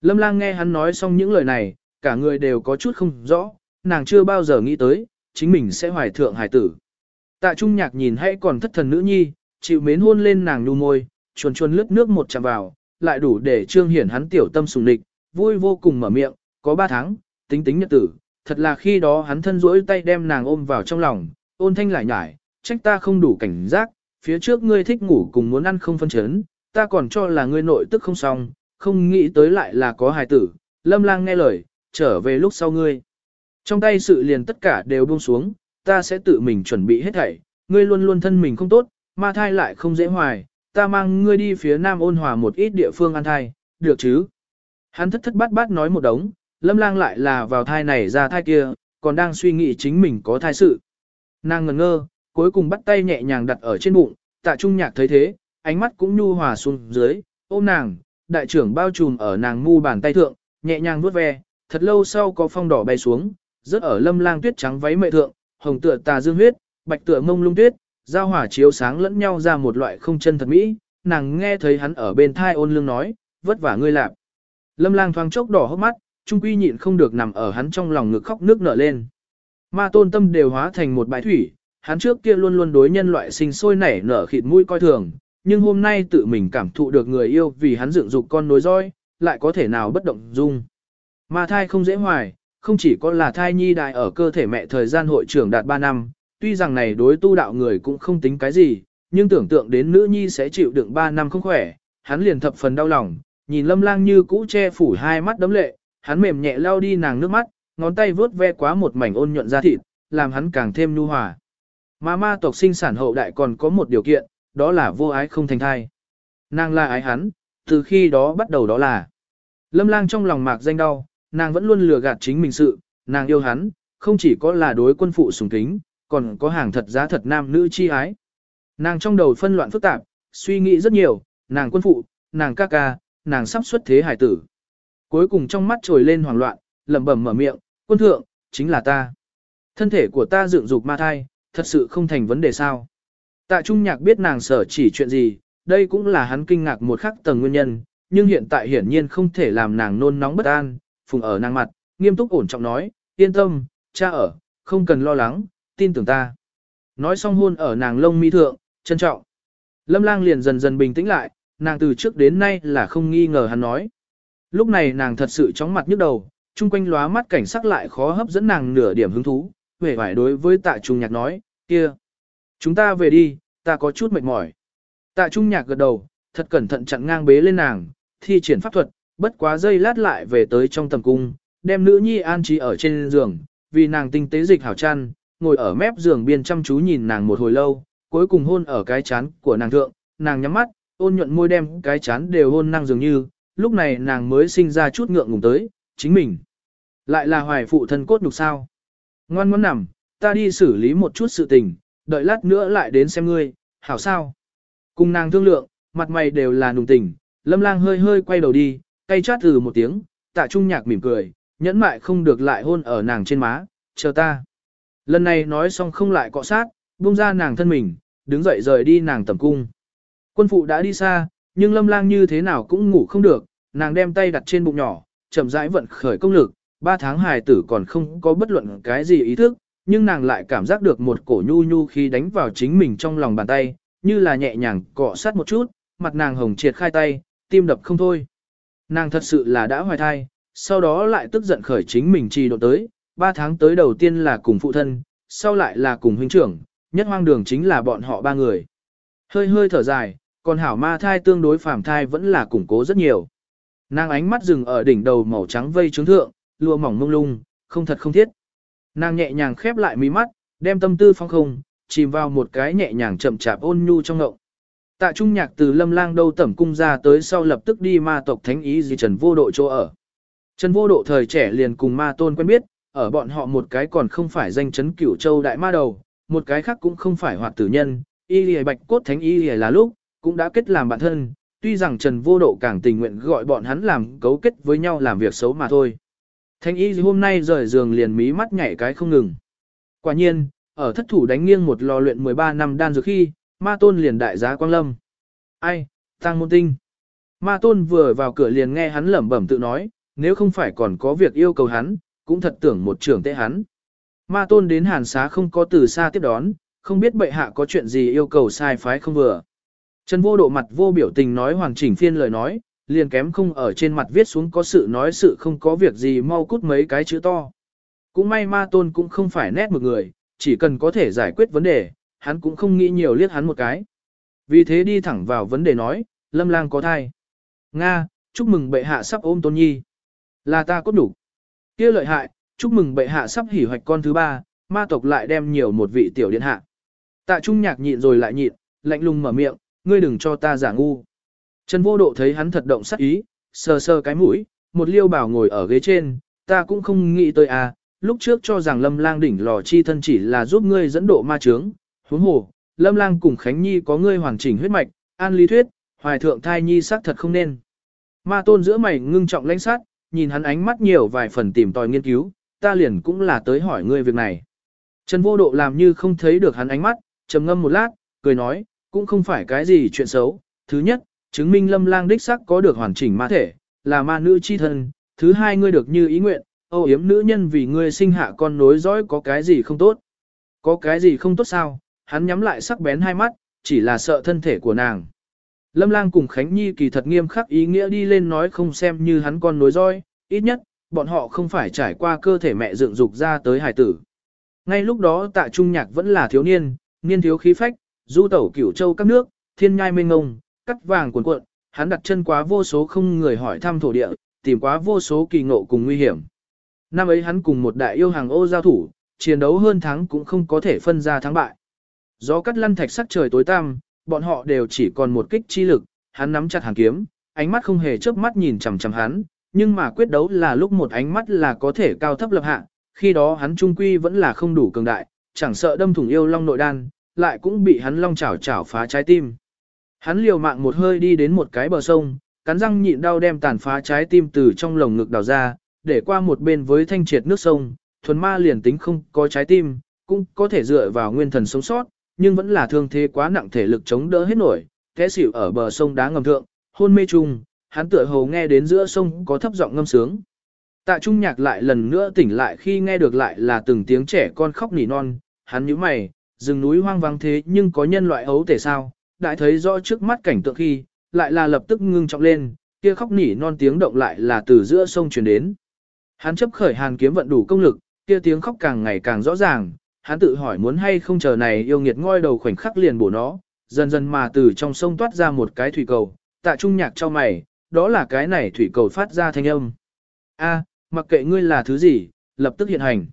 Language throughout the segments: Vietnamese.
Lâm lang nghe hắn nói xong những lời này, cả người đều có chút không rõ, nàng chưa bao giờ nghĩ tới, chính mình sẽ hoài thượng Hải tử. Tạ Trung Nhạc nhìn hãy còn thất thần nữ nhi, chịu mến hôn lên nàng nu môi, chuồn chuồn lướt nước một chạm vào, lại đủ để trương hiển hắn tiểu tâm sùng địch, vui vô cùng mở miệng, có ba tháng, tính tính nhật tử, thật là khi đó hắn thân rỗi tay đem nàng ôm vào trong lòng, ôn thanh lại nhải, trách ta không đủ cảnh giác, phía trước ngươi thích ngủ cùng muốn ăn không phân chấn, ta còn cho là ngươi nội tức không xong, không nghĩ tới lại là có hài tử, lâm lang nghe lời, trở về lúc sau ngươi. Trong tay sự liền tất cả đều buông xuống, ta sẽ tự mình chuẩn bị hết thảy, ngươi luôn luôn thân mình không tốt, ma thai lại không dễ hoài, ta mang ngươi đi phía nam ôn hòa một ít địa phương ăn thai, được chứ? Hắn thất thất bát bát nói một đống, lâm lang lại là vào thai này ra thai kia, còn đang suy nghĩ chính mình có thai sự. Nàng ngẩn ngơ, cuối cùng bắt tay nhẹ nhàng đặt ở trên bụng, tạ trung nhạc thấy thế, ánh mắt cũng nhu hòa xuống dưới, ôm nàng, đại trưởng bao trùm ở nàng mu bàn tay thượng, nhẹ nhàng vuốt ve, thật lâu sau có phong đỏ bay xuống, rớt ở lâm lang tuyết trắng váy mệ thượng, hồng tựa tà dương huyết, bạch tựa mông lung tuyết, giao hỏa chiếu sáng lẫn nhau ra một loại không chân thật mỹ, nàng nghe thấy hắn ở bên thai ôn lương nói, vất vả ngươi lạp. Lâm lang thoáng chốc đỏ hốc mắt, trung quy nhịn không được nằm ở hắn trong lòng ngực khóc nước nở lên. Ma tôn tâm đều hóa thành một bãi thủy, hắn trước kia luôn luôn đối nhân loại sinh sôi nảy nở khịt mũi coi thường, nhưng hôm nay tự mình cảm thụ được người yêu vì hắn dựng dục con nối roi, lại có thể nào bất động dung. Ma thai không dễ hoài, không chỉ có là thai nhi đại ở cơ thể mẹ thời gian hội trưởng đạt 3 năm, tuy rằng này đối tu đạo người cũng không tính cái gì, nhưng tưởng tượng đến nữ nhi sẽ chịu đựng 3 năm không khỏe, hắn liền thập phần đau lòng, nhìn lâm lang như cũ che phủ hai mắt đấm lệ, hắn mềm nhẹ lau đi nàng nước mắt, ngón tay vướt ve quá một mảnh ôn nhuận da thịt, làm hắn càng thêm nhu hòa. Mà ma tộc sinh sản hậu đại còn có một điều kiện, đó là vô ái không thành thai. Nàng là ái hắn, từ khi đó bắt đầu đó là. Lâm lang trong lòng mạc danh đau, nàng vẫn luôn lừa gạt chính mình sự, nàng yêu hắn, không chỉ có là đối quân phụ sùng kính, còn có hàng thật giá thật nam nữ chi ái. Nàng trong đầu phân loạn phức tạp, suy nghĩ rất nhiều, nàng quân phụ, nàng ca ca, nàng sắp xuất thế hải tử. Cuối cùng trong mắt trồi lên hoảng loạn, lẩm bẩm mở miệng, quân thượng, chính là ta. Thân thể của ta dựng dục ma thai, thật sự không thành vấn đề sao. Tạ Trung Nhạc biết nàng sở chỉ chuyện gì, đây cũng là hắn kinh ngạc một khắc tầng nguyên nhân, nhưng hiện tại hiển nhiên không thể làm nàng nôn nóng bất an, phùng ở nàng mặt, nghiêm túc ổn trọng nói, yên tâm, cha ở, không cần lo lắng, tin tưởng ta. Nói xong hôn ở nàng lông mi thượng, trân trọng. Lâm lang liền dần dần bình tĩnh lại, nàng từ trước đến nay là không nghi ngờ hắn nói. Lúc này nàng thật sự chóng mặt nhức đầu, chung quanh lóa mắt cảnh sắc lại khó hấp dẫn nàng nửa điểm hứng thú, vẻ vải đối với tạ trung nhạc nói, kia. Chúng ta về đi, ta có chút mệt mỏi. Tạ trung nhạc gật đầu, thật cẩn thận chặn ngang bế lên nàng, thi triển pháp thuật, bất quá giây lát lại về tới trong tầm cung, đem nữ nhi an trí ở trên giường, vì nàng tinh tế dịch hảo chăn, ngồi ở mép giường biên chăm chú nhìn nàng một hồi lâu, cuối cùng hôn ở cái chán của nàng thượng, nàng nhắm mắt, ôn nhuận môi đem cái chán đều hôn năng dường như, lúc này nàng mới sinh ra chút ngượng ngùng tới, chính mình. Lại là hoài phụ thân cốt nhục sao. Ngoan ngoãn nằm, ta đi xử lý một chút sự tình, đợi lát nữa lại đến xem ngươi, hảo sao. Cùng nàng thương lượng, mặt mày đều là nùng tình, lâm lang hơi hơi quay đầu đi, cay chát từ một tiếng, tạ trung nhạc mỉm cười, nhẫn mại không được lại hôn ở nàng trên má, chờ ta. Lần này nói xong không lại cọ sát, buông ra nàng thân mình, đứng dậy rời đi nàng tầm cung. Quân phụ đã đi xa, nhưng lâm lang như thế nào cũng ngủ không được, nàng đem tay đặt trên bụng nhỏ, chậm rãi vận khởi công lực, ba tháng hài tử còn không có bất luận cái gì ý thức, nhưng nàng lại cảm giác được một cổ nhu nhu khi đánh vào chính mình trong lòng bàn tay, như là nhẹ nhàng cọ sát một chút, mặt nàng hồng triệt khai tay, tim đập không thôi. Nàng thật sự là đã hoài thai, sau đó lại tức giận khởi chính mình trì độ tới, ba tháng tới đầu tiên là cùng phụ thân, sau lại là cùng huynh trưởng, nhất hoang đường chính là bọn họ ba người. Hơi hơi thở dài, còn hảo ma thai tương đối phàm thai vẫn là củng cố rất nhiều. Nàng ánh mắt dừng ở đỉnh đầu màu trắng vây trướng thượng, lụa mỏng mông lung, không thật không thiết. Nàng nhẹ nhàng khép lại mí mắt, đem tâm tư phong không, chìm vào một cái nhẹ nhàng chậm chạp ôn nhu trong ngộng. Tạ Trung Nhạc từ Lâm Lang đâu tẩm cung ra tới sau lập tức đi ma tộc thánh ý gì Trần Vô Độ chỗ ở. Trần Vô Độ thời trẻ liền cùng ma tôn quen biết, ở bọn họ một cái còn không phải danh chấn cửu châu đại ma đầu, một cái khác cũng không phải hoạt tử nhân, y lìa bạch cốt thánh y lìa là lúc, cũng đã kết làm bạn thân, tuy rằng Trần Vô Độ càng tình nguyện gọi bọn hắn làm cấu kết với nhau làm việc xấu mà thôi. Thanh y hôm nay rời giường liền mí mắt nhảy cái không ngừng. Quả nhiên, ở thất thủ đánh nghiêng một lò luyện 13 năm đan dược khi, ma tôn liền đại giá quang lâm. Ai, tăng môn tinh. Ma tôn vừa vào cửa liền nghe hắn lẩm bẩm tự nói, nếu không phải còn có việc yêu cầu hắn, cũng thật tưởng một trưởng tệ hắn. Ma tôn đến hàn xá không có từ xa tiếp đón, không biết bệ hạ có chuyện gì yêu cầu sai phái không vừa. Trần vô độ mặt vô biểu tình nói hoàn chỉnh phiên lời nói, liền kém không ở trên mặt viết xuống có sự nói sự không có việc gì mau cút mấy cái chữ to. Cũng may ma tôn cũng không phải nét một người, chỉ cần có thể giải quyết vấn đề, hắn cũng không nghĩ nhiều liếc hắn một cái. Vì thế đi thẳng vào vấn đề nói, lâm lang có thai. Nga, chúc mừng bệ hạ sắp ôm tôn nhi. Là ta cốt đủ. kia lợi hại, chúc mừng bệ hạ sắp hỉ hoạch con thứ ba, ma tộc lại đem nhiều một vị tiểu điện hạ. Tạ trung nhạc nhịn rồi lại nhịn, lạnh lùng mở miệng, ngươi đừng cho ta giả ngu. Trần vô độ thấy hắn thật động sắc ý, sờ sờ cái mũi, một liêu bảo ngồi ở ghế trên, ta cũng không nghĩ tới à, lúc trước cho rằng lâm lang đỉnh lò chi thân chỉ là giúp ngươi dẫn độ ma trướng, huống hồ, lâm lang cùng Khánh Nhi có ngươi hoàn chỉnh huyết mạch, an lý thuyết, hoài thượng thai nhi xác thật không nên. Ma tôn giữa mày ngưng trọng lãnh sát, nhìn hắn ánh mắt nhiều vài phần tìm tòi nghiên cứu, ta liền cũng là tới hỏi ngươi việc này. Trần vô độ làm như không thấy được hắn ánh mắt, trầm ngâm một lát, cười nói, cũng không phải cái gì chuyện xấu. Thứ nhất, chứng minh lâm lang đích sắc có được hoàn chỉnh ma thể, là ma nữ chi thân. Thứ hai ngươi được như ý nguyện, âu yếm nữ nhân vì ngươi sinh hạ con nối dõi có cái gì không tốt. Có cái gì không tốt sao, hắn nhắm lại sắc bén hai mắt, chỉ là sợ thân thể của nàng. Lâm lang cùng Khánh Nhi kỳ thật nghiêm khắc ý nghĩa đi lên nói không xem như hắn con nối dõi, ít nhất, bọn họ không phải trải qua cơ thể mẹ dựng dục ra tới hải tử. Ngay lúc đó tạ trung nhạc vẫn là thiếu niên, niên thiếu khí phách, du tẩu cửu châu các nước, thiên nhai mênh ngông, cắt vàng cuộn cuộn, hắn đặt chân quá vô số không người hỏi thăm thổ địa, tìm quá vô số kỳ ngộ cùng nguy hiểm. Năm ấy hắn cùng một đại yêu hàng ô giao thủ, chiến đấu hơn thắng cũng không có thể phân ra thắng bại. Gió cắt lăn thạch sắc trời tối tăm, bọn họ đều chỉ còn một kích chi lực, hắn nắm chặt hàng kiếm, ánh mắt không hề chớp mắt nhìn chằm chằm hắn, nhưng mà quyết đấu là lúc một ánh mắt là có thể cao thấp lập hạ, khi đó hắn trung quy vẫn là không đủ cường đại, chẳng sợ đâm thủng yêu long nội đan, lại cũng bị hắn long chảo chảo phá trái tim. Hắn liều mạng một hơi đi đến một cái bờ sông, cắn răng nhịn đau đem tàn phá trái tim từ trong lồng ngực đào ra, để qua một bên với thanh triệt nước sông, thuần ma liền tính không có trái tim, cũng có thể dựa vào nguyên thần sống sót, nhưng vẫn là thương thế quá nặng thể lực chống đỡ hết nổi, té xỉu ở bờ sông đá ngầm thượng, hôn mê chung, hắn tựa hồ nghe đến giữa sông có thấp giọng ngâm sướng. Tạ Trung Nhạc lại lần nữa tỉnh lại khi nghe được lại là từng tiếng trẻ con khóc nỉ non, hắn nhíu mày, rừng núi hoang vắng thế nhưng có nhân loại ấu thể sao, đại thấy rõ trước mắt cảnh tượng khi, lại là lập tức ngưng trọng lên, kia khóc nỉ non tiếng động lại là từ giữa sông truyền đến. Hắn chấp khởi hàn kiếm vận đủ công lực, kia tiếng khóc càng ngày càng rõ ràng, hắn tự hỏi muốn hay không chờ này yêu nghiệt ngoi đầu khoảnh khắc liền bổ nó, dần dần mà từ trong sông toát ra một cái thủy cầu, tạ trung nhạc cho mày, đó là cái này thủy cầu phát ra thanh âm. A, mặc kệ ngươi là thứ gì, lập tức hiện hành.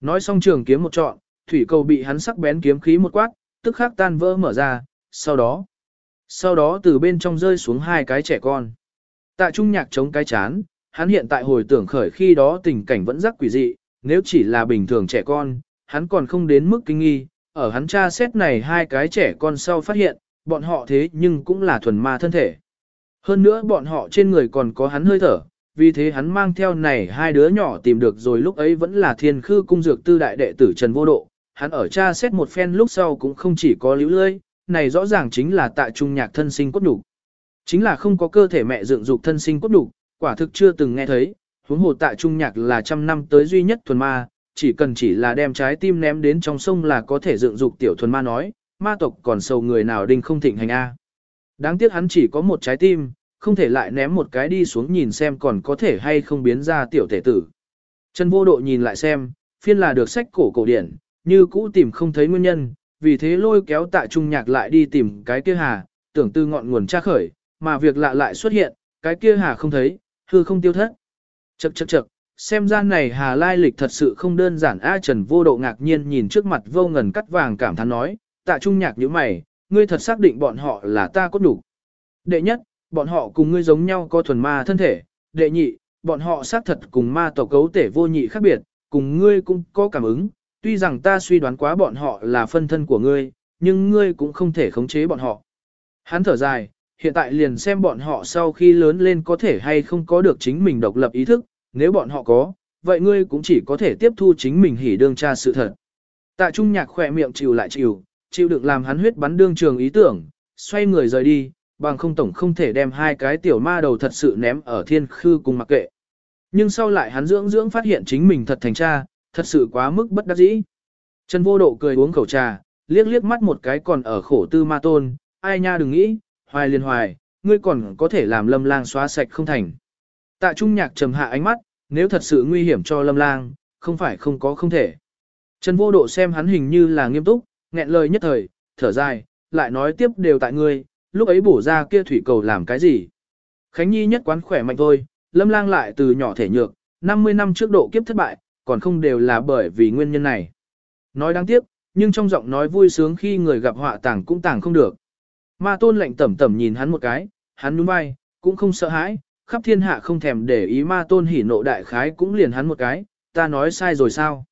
Nói xong trường kiếm một trọn, thủy cầu bị hắn sắc bén kiếm khí một quát, tức khắc tan vỡ mở ra, sau đó, sau đó từ bên trong rơi xuống hai cái trẻ con. Tạ trung nhạc chống cái chán, hắn hiện tại hồi tưởng khởi khi đó tình cảnh vẫn rắc quỷ dị, nếu chỉ là bình thường trẻ con, hắn còn không đến mức kinh nghi, ở hắn tra xét này hai cái trẻ con sau phát hiện, bọn họ thế nhưng cũng là thuần ma thân thể. Hơn nữa bọn họ trên người còn có hắn hơi thở, vì thế hắn mang theo này hai đứa nhỏ tìm được rồi lúc ấy vẫn là thiên khư cung dược tư đại đệ tử Trần Vô Độ. Hắn ở tra xét một phen lúc sau cũng không chỉ có lưu lơi, này rõ ràng chính là tại trung nhạc thân sinh cốt đủ. Chính là không có cơ thể mẹ dựng dục thân sinh cốt đủ, quả thực chưa từng nghe thấy, huống hồ tại trung nhạc là trăm năm tới duy nhất thuần ma, chỉ cần chỉ là đem trái tim ném đến trong sông là có thể dựng dục tiểu thuần ma nói, ma tộc còn sầu người nào đinh không thịnh hành A. Đáng tiếc hắn chỉ có một trái tim, không thể lại ném một cái đi xuống nhìn xem còn có thể hay không biến ra tiểu thể tử. Trần vô độ nhìn lại xem, phiên là được sách cổ cổ điển, như cũ tìm không thấy nguyên nhân, vì thế lôi kéo tạ trung nhạc lại đi tìm cái kia hà, tưởng tư ngọn nguồn tra khởi, mà việc lạ lại xuất hiện, cái kia hà không thấy, hư không tiêu thất. Chậc chậc chậc, xem ra này hà lai lịch thật sự không đơn giản A Trần vô độ ngạc nhiên nhìn trước mặt vô ngần cắt vàng cảm thán nói, tạ trung nhạc như mày, ngươi thật xác định bọn họ là ta có đủ. Đệ nhất, bọn họ cùng ngươi giống nhau có thuần ma thân thể, đệ nhị, bọn họ xác thật cùng ma tộc cấu thể vô nhị khác biệt, cùng ngươi cũng có cảm ứng, tuy rằng ta suy đoán quá bọn họ là phân thân của ngươi, nhưng ngươi cũng không thể khống chế bọn họ. Hắn thở dài, hiện tại liền xem bọn họ sau khi lớn lên có thể hay không có được chính mình độc lập ý thức, nếu bọn họ có, vậy ngươi cũng chỉ có thể tiếp thu chính mình hỉ đương tra sự thật. Tạ Trung Nhạc khỏe miệng chịu lại chịu, chịu được làm hắn huyết bắn đương trường ý tưởng, xoay người rời đi, bằng không tổng không thể đem hai cái tiểu ma đầu thật sự ném ở thiên khư cùng mặc kệ. Nhưng sau lại hắn dưỡng dưỡng phát hiện chính mình thật thành cha, thật sự quá mức bất đắc dĩ. Trần vô độ cười uống khẩu trà, liếc liếc mắt một cái còn ở khổ tư ma tôn, ai nha đừng nghĩ, hoài liền hoài, ngươi còn có thể làm lâm lang xóa sạch không thành. Tạ trung nhạc trầm hạ ánh mắt, nếu thật sự nguy hiểm cho lâm lang, không phải không có không thể. Trần vô độ xem hắn hình như là nghiêm túc, nghẹn lời nhất thời, thở dài, lại nói tiếp đều tại ngươi, lúc ấy bổ ra kia thủy cầu làm cái gì. Khánh Nhi nhất quán khỏe mạnh thôi, lâm lang lại từ nhỏ thể nhược, 50 năm trước độ kiếp thất bại, còn không đều là bởi vì nguyên nhân này. Nói đáng tiếc, nhưng trong giọng nói vui sướng khi người gặp họa tàng cũng tàng không được. Ma tôn lạnh tẩm tẩm nhìn hắn một cái, hắn nhún vai, cũng không sợ hãi, khắp thiên hạ không thèm để ý ma tôn hỉ nộ đại khái cũng liền hắn một cái, ta nói sai rồi sao.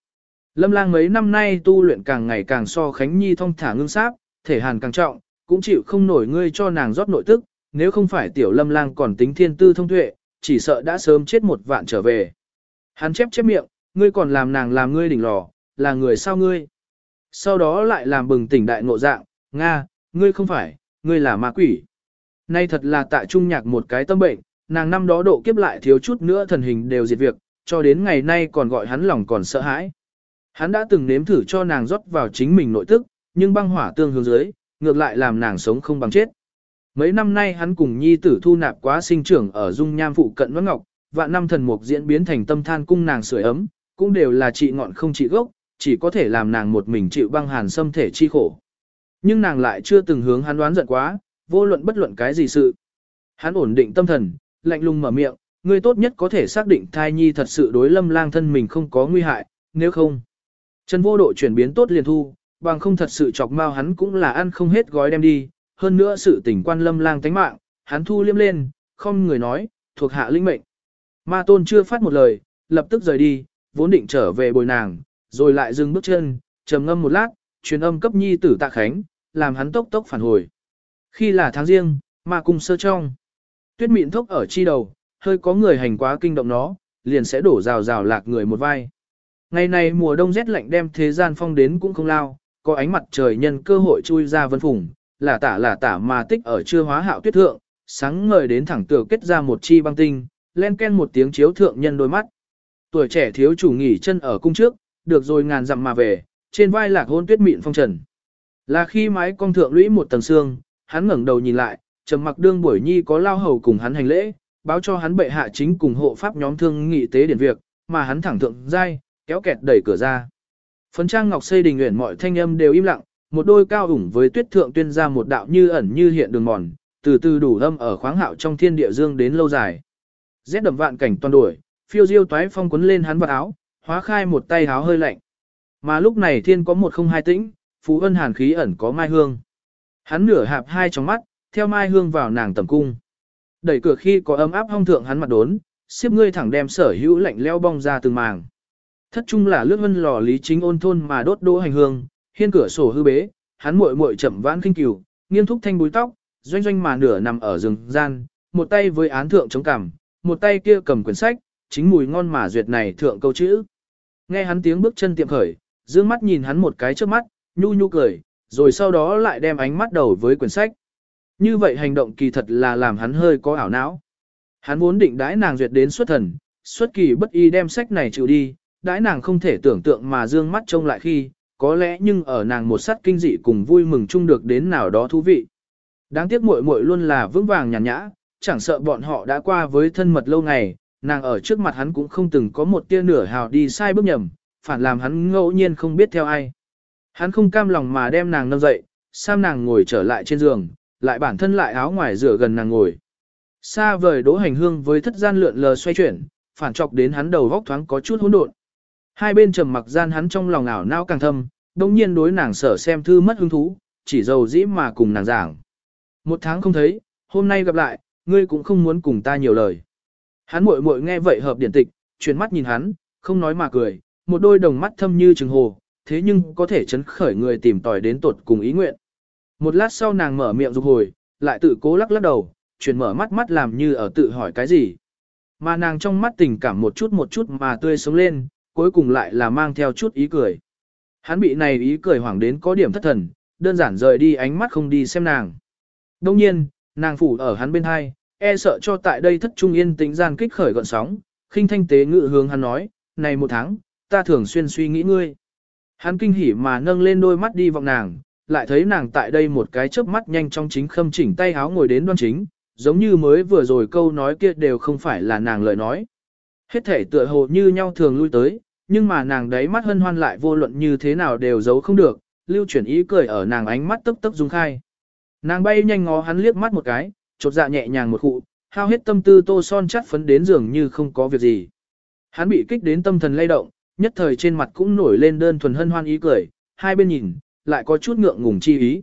Lâm lang mấy năm nay tu luyện càng ngày càng so Khánh Nhi thông thả ngưng sáp, thể hàn càng trọng, cũng chịu không nổi ngươi cho nàng rót nội tức, nếu không phải tiểu lâm lang còn tính thiên tư thông tuệ, chỉ sợ đã sớm chết một vạn trở về. Hắn chép chép miệng, ngươi còn làm nàng làm ngươi đỉnh lò, là người sao ngươi? Sau đó lại làm bừng tỉnh đại ngộ dạng, Nga, ngươi không phải, ngươi là ma quỷ. Nay thật là tại trung nhạc một cái tâm bệnh, nàng năm đó độ kiếp lại thiếu chút nữa thần hình đều diệt việc, cho đến ngày nay còn gọi hắn lòng còn sợ hãi. Hắn đã từng nếm thử cho nàng rót vào chính mình nội tức, nhưng băng hỏa tương hướng dưới, ngược lại làm nàng sống không bằng chết. Mấy năm nay hắn cùng nhi tử thu nạp quá sinh trưởng ở dung nham phụ cận Nguyễn Ngọc, vạn năm thần mục diễn biến thành tâm than cung nàng sưởi ấm, cũng đều là trị ngọn không trị gốc, chỉ có thể làm nàng một mình chịu băng hàn xâm thể chi khổ. Nhưng nàng lại chưa từng hướng hắn đoán giận quá, vô luận bất luận cái gì sự. Hắn ổn định tâm thần, lạnh lùng mở miệng, ngươi tốt nhất có thể xác định thai nhi thật sự đối lâm lang thân mình không có nguy hại, nếu không. Trần vô độ chuyển biến tốt liền thu, bằng không thật sự chọc mau hắn cũng là ăn không hết gói đem đi, hơn nữa sự tình quan lâm lang tánh mạng, hắn thu liêm lên, không người nói, thuộc hạ linh mệnh. Ma tôn chưa phát một lời, lập tức rời đi, vốn định trở về bồi nàng, rồi lại dừng bước chân, trầm ngâm một lát, truyền âm cấp nhi tử tạ khánh, làm hắn tốc tốc phản hồi. Khi là tháng riêng, mà cung sơ trong. Tuyết mịn thốc ở chi đầu, hơi có người hành quá kinh động nó, liền sẽ đổ rào rào lạc người một vai. Ngày này mùa đông rét lạnh đem thế gian phong đến cũng không lao, có ánh mặt trời nhân cơ hội chui ra vân phùng, là tả là tả mà tích ở chưa hóa hạo tuyết thượng, sáng ngời đến thẳng tựa kết ra một chi băng tinh, len ken một tiếng chiếu thượng nhân đôi mắt. Tuổi trẻ thiếu chủ nghỉ chân ở cung trước, được rồi ngàn dặm mà về, trên vai lạc hôn tuyết mịn phong trần. Là khi mái cong thượng lũy một tầng xương, hắn ngẩng đầu nhìn lại, trầm mặc đương buổi nhi có lao hầu cùng hắn hành lễ, báo cho hắn bệ hạ chính cùng hộ pháp nhóm thương nghị tế điển việc, mà hắn thẳng thượng giai, kéo kẹt đẩy cửa ra. Phấn trang ngọc xây đình nguyện mọi thanh âm đều im lặng, một đôi cao ủng với tuyết thượng tuyên ra một đạo như ẩn như hiện đường mòn, từ từ đủ âm ở khoáng hạo trong thiên địa dương đến lâu dài. Rét đậm vạn cảnh toàn đuổi, phiêu diêu toái phong quấn lên hắn vào áo, hóa khai một tay áo hơi lạnh. Mà lúc này thiên có một không hai tĩnh, phú ân hàn khí ẩn có mai hương. Hắn nửa hạp hai trong mắt, theo mai hương vào nàng tầm cung. Đẩy cửa khi có ấm áp hong thượng hắn mặt đốn, xếp ngươi thẳng đem sở hữu lạnh leo bong ra từng màng. Thất trung là lướt vân lò lý chính ôn thôn mà đốt đỗ hành hương, hiên cửa sổ hư bế, hắn muội muội chậm vãn kinh cửu, nghiêng thúc thanh búi tóc, doanh doanh mà nửa nằm ở rừng gian, một tay với án thượng chống cằm, một tay kia cầm quyển sách, chính mùi ngon mà duyệt này thượng câu chữ. Nghe hắn tiếng bước chân tiệm khởi, dương mắt nhìn hắn một cái trước mắt, nhu nhu cười, rồi sau đó lại đem ánh mắt đầu với quyển sách. Như vậy hành động kỳ thật là làm hắn hơi có ảo não. Hắn vốn định đãi nàng duyệt đến xuất thần, xuất kỳ bất y đem sách này chịu đi, đãi nàng không thể tưởng tượng mà dương mắt trông lại khi, có lẽ nhưng ở nàng một sắt kinh dị cùng vui mừng chung được đến nào đó thú vị. Đáng tiếc muội muội luôn là vững vàng nhàn nhã, chẳng sợ bọn họ đã qua với thân mật lâu ngày, nàng ở trước mặt hắn cũng không từng có một tia nửa hào đi sai bước nhầm, phản làm hắn ngẫu nhiên không biết theo ai. Hắn không cam lòng mà đem nàng nâng dậy, sam nàng ngồi trở lại trên giường, lại bản thân lại áo ngoài rửa gần nàng ngồi. Xa vời đỗ hành hương với thất gian lượn lờ xoay chuyển, phản chọc đến hắn đầu vóc thoáng có chút hỗn độn. Hai bên trầm mặc gian hắn trong lòng ảo não càng thâm, đồng nhiên đối nàng sở xem thư mất hứng thú, chỉ dầu dĩ mà cùng nàng giảng. Một tháng không thấy, hôm nay gặp lại, ngươi cũng không muốn cùng ta nhiều lời. Hắn muội muội nghe vậy hợp điển tịch, chuyển mắt nhìn hắn, không nói mà cười, một đôi đồng mắt thâm như trừng hồ, thế nhưng có thể chấn khởi người tìm tòi đến tột cùng ý nguyện. Một lát sau nàng mở miệng dục hồi, lại tự cố lắc lắc đầu, chuyển mở mắt mắt làm như ở tự hỏi cái gì. Mà nàng trong mắt tình cảm một chút một chút mà tươi sống lên, cuối cùng lại là mang theo chút ý cười. Hắn bị này ý cười hoảng đến có điểm thất thần, đơn giản rời đi ánh mắt không đi xem nàng. Đông nhiên, nàng phủ ở hắn bên hai, e sợ cho tại đây thất trung yên tĩnh gian kích khởi gọn sóng, khinh thanh tế ngự hướng hắn nói, này một tháng, ta thường xuyên suy nghĩ ngươi. Hắn kinh hỉ mà nâng lên đôi mắt đi vọng nàng, lại thấy nàng tại đây một cái chớp mắt nhanh trong chính khâm chỉnh tay háo ngồi đến đoan chính, giống như mới vừa rồi câu nói kia đều không phải là nàng lời nói. Hết thể tựa hồ như nhau thường lui tới, nhưng mà nàng đấy mắt hân hoan lại vô luận như thế nào đều giấu không được, lưu chuyển ý cười ở nàng ánh mắt tức tức dung khai. Nàng bay nhanh ngó hắn liếc mắt một cái, chột dạ nhẹ nhàng một khụ, hao hết tâm tư tô son chắt phấn đến giường như không có việc gì. Hắn bị kích đến tâm thần lay động, nhất thời trên mặt cũng nổi lên đơn thuần hân hoan ý cười, hai bên nhìn, lại có chút ngượng ngùng chi ý.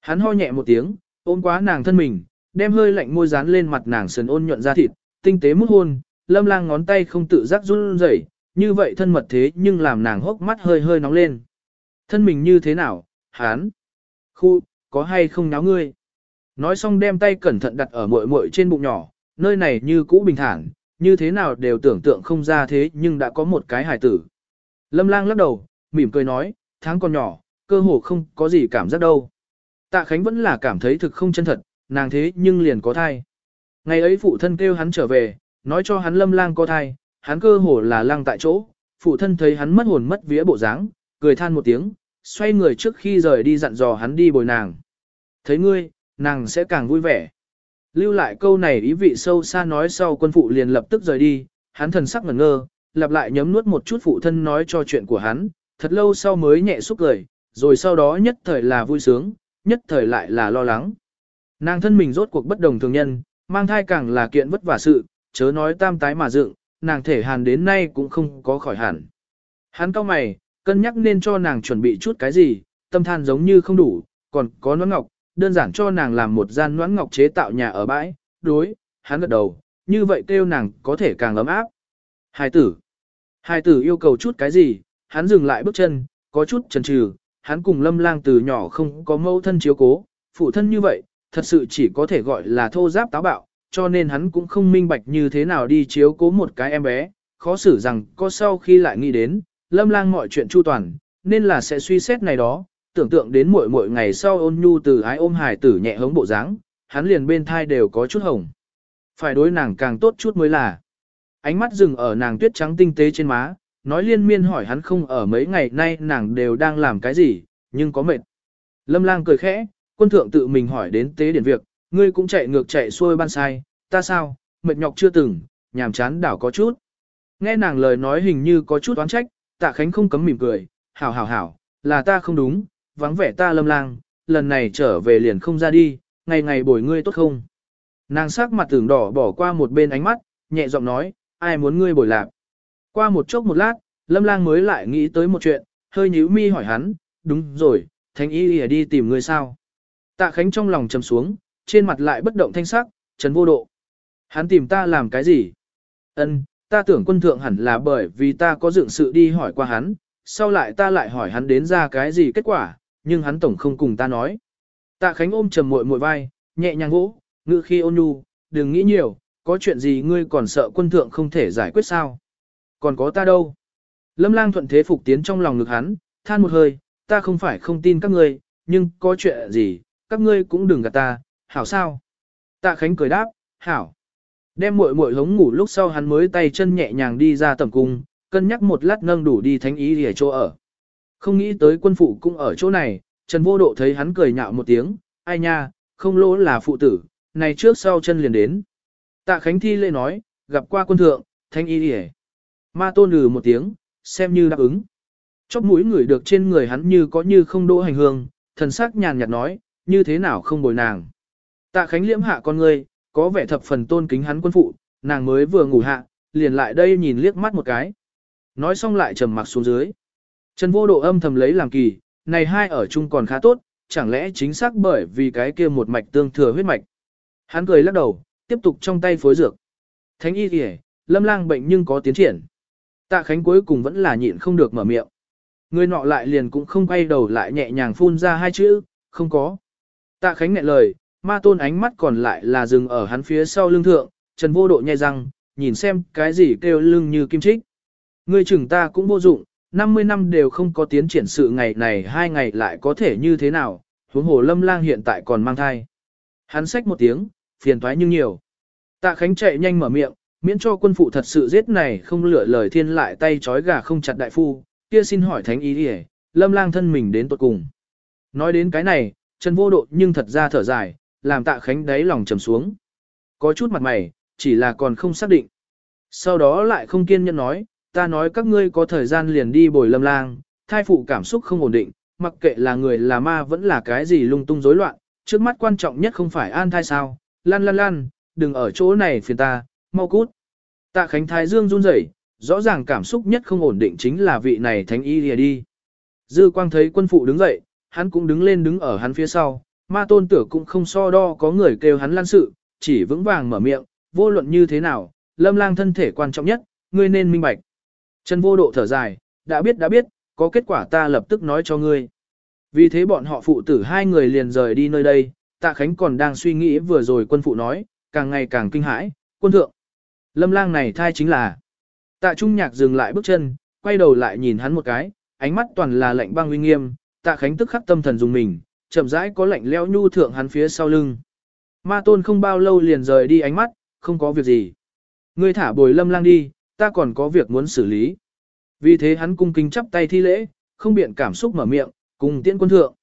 Hắn ho nhẹ một tiếng, ôm quá nàng thân mình, đem hơi lạnh môi dán lên mặt nàng sần ôn nhuận ra thịt, tinh tế mút hôn, lâm lang ngón tay không tự giác run rẩy, như vậy thân mật thế nhưng làm nàng hốc mắt hơi hơi nóng lên. Thân mình như thế nào, hắn? Khu, có hay không náo ngươi? Nói xong đem tay cẩn thận đặt ở muội muội trên bụng nhỏ, nơi này như cũ bình thản, như thế nào đều tưởng tượng không ra thế nhưng đã có một cái hài tử. Lâm lang lắc đầu, mỉm cười nói, tháng còn nhỏ, cơ hồ không có gì cảm giác đâu. Tạ Khánh vẫn là cảm thấy thực không chân thật, nàng thế nhưng liền có thai. Ngày ấy phụ thân kêu hắn trở về, nói cho hắn lâm lang có thai, hắn cơ hồ là lang tại chỗ, phụ thân thấy hắn mất hồn mất vía bộ dáng, cười than một tiếng, xoay người trước khi rời đi dặn dò hắn đi bồi nàng. Thấy ngươi, nàng sẽ càng vui vẻ. Lưu lại câu này ý vị sâu xa nói sau quân phụ liền lập tức rời đi, hắn thần sắc ngẩn ngơ, lặp lại nhấm nuốt một chút phụ thân nói cho chuyện của hắn, thật lâu sau mới nhẹ xúc cười, rồi sau đó nhất thời là vui sướng, nhất thời lại là lo lắng. Nàng thân mình rốt cuộc bất đồng thường nhân, mang thai càng là kiện vất vả sự, chớ nói tam tái mà dựng, nàng thể hàn đến nay cũng không có khỏi hẳn. Hắn cao mày, cân nhắc nên cho nàng chuẩn bị chút cái gì, tâm than giống như không đủ, còn có nón ngọc, đơn giản cho nàng làm một gian noãn ngọc chế tạo nhà ở bãi, đối, hắn gật đầu, như vậy kêu nàng có thể càng ấm áp. Hai tử. Hai tử yêu cầu chút cái gì, hắn dừng lại bước chân, có chút chần chừ, hắn cùng lâm lang từ nhỏ không có mâu thân chiếu cố, phụ thân như vậy, thật sự chỉ có thể gọi là thô giáp táo bạo, cho nên hắn cũng không minh bạch như thế nào đi chiếu cố một cái em bé, khó xử rằng có sau khi lại nghĩ đến, lâm lang mọi chuyện chu toàn, nên là sẽ suy xét này đó, tưởng tượng đến mỗi mỗi ngày sau ôn nhu từ ái ôm hài tử nhẹ hống bộ dáng, hắn liền bên thai đều có chút hồng. Phải đối nàng càng tốt chút mới là. Ánh mắt dừng ở nàng tuyết trắng tinh tế trên má, nói liên miên hỏi hắn không ở mấy ngày nay nàng đều đang làm cái gì, nhưng có mệt. Lâm lang cười khẽ, quân thượng tự mình hỏi đến tế điển việc, ngươi cũng chạy ngược chạy xuôi ban sai, ta sao, mệt nhọc chưa từng, nhàm chán đảo có chút. Nghe nàng lời nói hình như có chút oán trách, tạ khánh không cấm mỉm cười, hảo hảo hảo, là ta không đúng, vắng vẻ ta lâm lang, lần này trở về liền không ra đi, ngày ngày bồi ngươi tốt không. Nàng sắc mặt tưởng đỏ bỏ qua một bên ánh mắt, nhẹ giọng nói, ai muốn ngươi bồi lạc. Qua một chốc một lát, lâm lang mới lại nghĩ tới một chuyện, hơi nhíu mi hỏi hắn, đúng rồi, thánh y đi tìm ngươi sao. Tạ Khánh trong lòng trầm xuống, trên mặt lại bất động thanh sắc, trần vô độ. Hắn tìm ta làm cái gì? Ân, ta tưởng quân thượng hẳn là bởi vì ta có dựng sự đi hỏi qua hắn, sau lại ta lại hỏi hắn đến ra cái gì kết quả, nhưng hắn tổng không cùng ta nói. Tạ Khánh ôm trầm muội muội vai, nhẹ nhàng vỗ, ngự khi ôn nhu, đừng nghĩ nhiều, có chuyện gì ngươi còn sợ quân thượng không thể giải quyết sao? Còn có ta đâu? Lâm lang thuận thế phục tiến trong lòng ngực hắn, than một hơi, ta không phải không tin các ngươi, nhưng có chuyện gì, các ngươi cũng đừng gạt ta, hảo sao? Tạ Khánh cười đáp, hảo. Đem muội muội hống ngủ lúc sau hắn mới tay chân nhẹ nhàng đi ra tầm cung, cân nhắc một lát nâng đủ đi thánh ý để chỗ ở. Không nghĩ tới quân phụ cũng ở chỗ này, Trần Vô Độ thấy hắn cười nhạo một tiếng, ai nha, không lỗ là phụ tử, này trước sau chân liền đến. Tạ Khánh Thi lê nói, gặp qua quân thượng, thanh y đi Ma tôn lừ một tiếng, xem như đáp ứng. Chóp mũi người được trên người hắn như có như không đỗ hành hương, thần sắc nhàn nhạt nói, như thế nào không bồi nàng. Tạ Khánh liễm hạ con ngươi, có vẻ thập phần tôn kính hắn quân phụ, nàng mới vừa ngủ hạ, liền lại đây nhìn liếc mắt một cái. Nói xong lại trầm mặc xuống dưới. Trần vô độ âm thầm lấy làm kỳ, này hai ở chung còn khá tốt, chẳng lẽ chính xác bởi vì cái kia một mạch tương thừa huyết mạch. Hắn cười lắc đầu, tiếp tục trong tay phối dược. Thánh y kìa, lâm lang bệnh nhưng có tiến triển. Tạ Khánh cuối cùng vẫn là nhịn không được mở miệng. Người nọ lại liền cũng không quay đầu lại nhẹ nhàng phun ra hai chữ, không có. Tạ Khánh nghẹn lời, ma tôn ánh mắt còn lại là dừng ở hắn phía sau lưng thượng, trần vô độ nhai răng, nhìn xem cái gì kêu lưng như kim trích. Ngươi chừng ta cũng vô dụng, 50 năm đều không có tiến triển sự ngày này hai ngày lại có thể như thế nào, huống hồ lâm lang hiện tại còn mang thai. Hắn xách một tiếng, phiền toái nhưng nhiều. Tạ Khánh chạy nhanh mở miệng, miễn cho quân phụ thật sự giết này không lựa lời thiên lại tay chói gà không chặt đại phu, kia xin hỏi thánh ý đi lâm lang thân mình đến tuột cùng. Nói đến cái này, Trần vô độ nhưng thật ra thở dài, làm tạ khánh đáy lòng trầm xuống. Có chút mặt mày, chỉ là còn không xác định. Sau đó lại không kiên nhẫn nói, ta nói các ngươi có thời gian liền đi bồi lâm lang, thai phụ cảm xúc không ổn định, mặc kệ là người là ma vẫn là cái gì lung tung rối loạn, trước mắt quan trọng nhất không phải an thai sao, lan lan lan, đừng ở chỗ này phiền ta, mau cút. Tạ Khánh Thái Dương run rẩy, rõ ràng cảm xúc nhất không ổn định chính là vị này thánh y lìa đi. Dư quang thấy quân phụ đứng dậy, hắn cũng đứng lên đứng ở hắn phía sau, ma tôn tử cũng không so đo có người kêu hắn lan sự, chỉ vững vàng mở miệng, vô luận như thế nào, lâm lang thân thể quan trọng nhất, ngươi nên minh bạch. Trần vô độ thở dài, đã biết đã biết, có kết quả ta lập tức nói cho ngươi. Vì thế bọn họ phụ tử hai người liền rời đi nơi đây, tạ khánh còn đang suy nghĩ vừa rồi quân phụ nói, càng ngày càng kinh hãi, quân thượng. Lâm lang này thai chính là. Tạ trung nhạc dừng lại bước chân, quay đầu lại nhìn hắn một cái, ánh mắt toàn là lạnh băng uy nghiêm, tạ khánh tức khắc tâm thần dùng mình, chậm rãi có lạnh leo nhu thượng hắn phía sau lưng. Ma tôn không bao lâu liền rời đi ánh mắt, không có việc gì. Ngươi thả bồi lâm lang đi, ta còn có việc muốn xử lý. Vì thế hắn cung kính chắp tay thi lễ, không biện cảm xúc mở miệng, cùng tiễn quân thượng.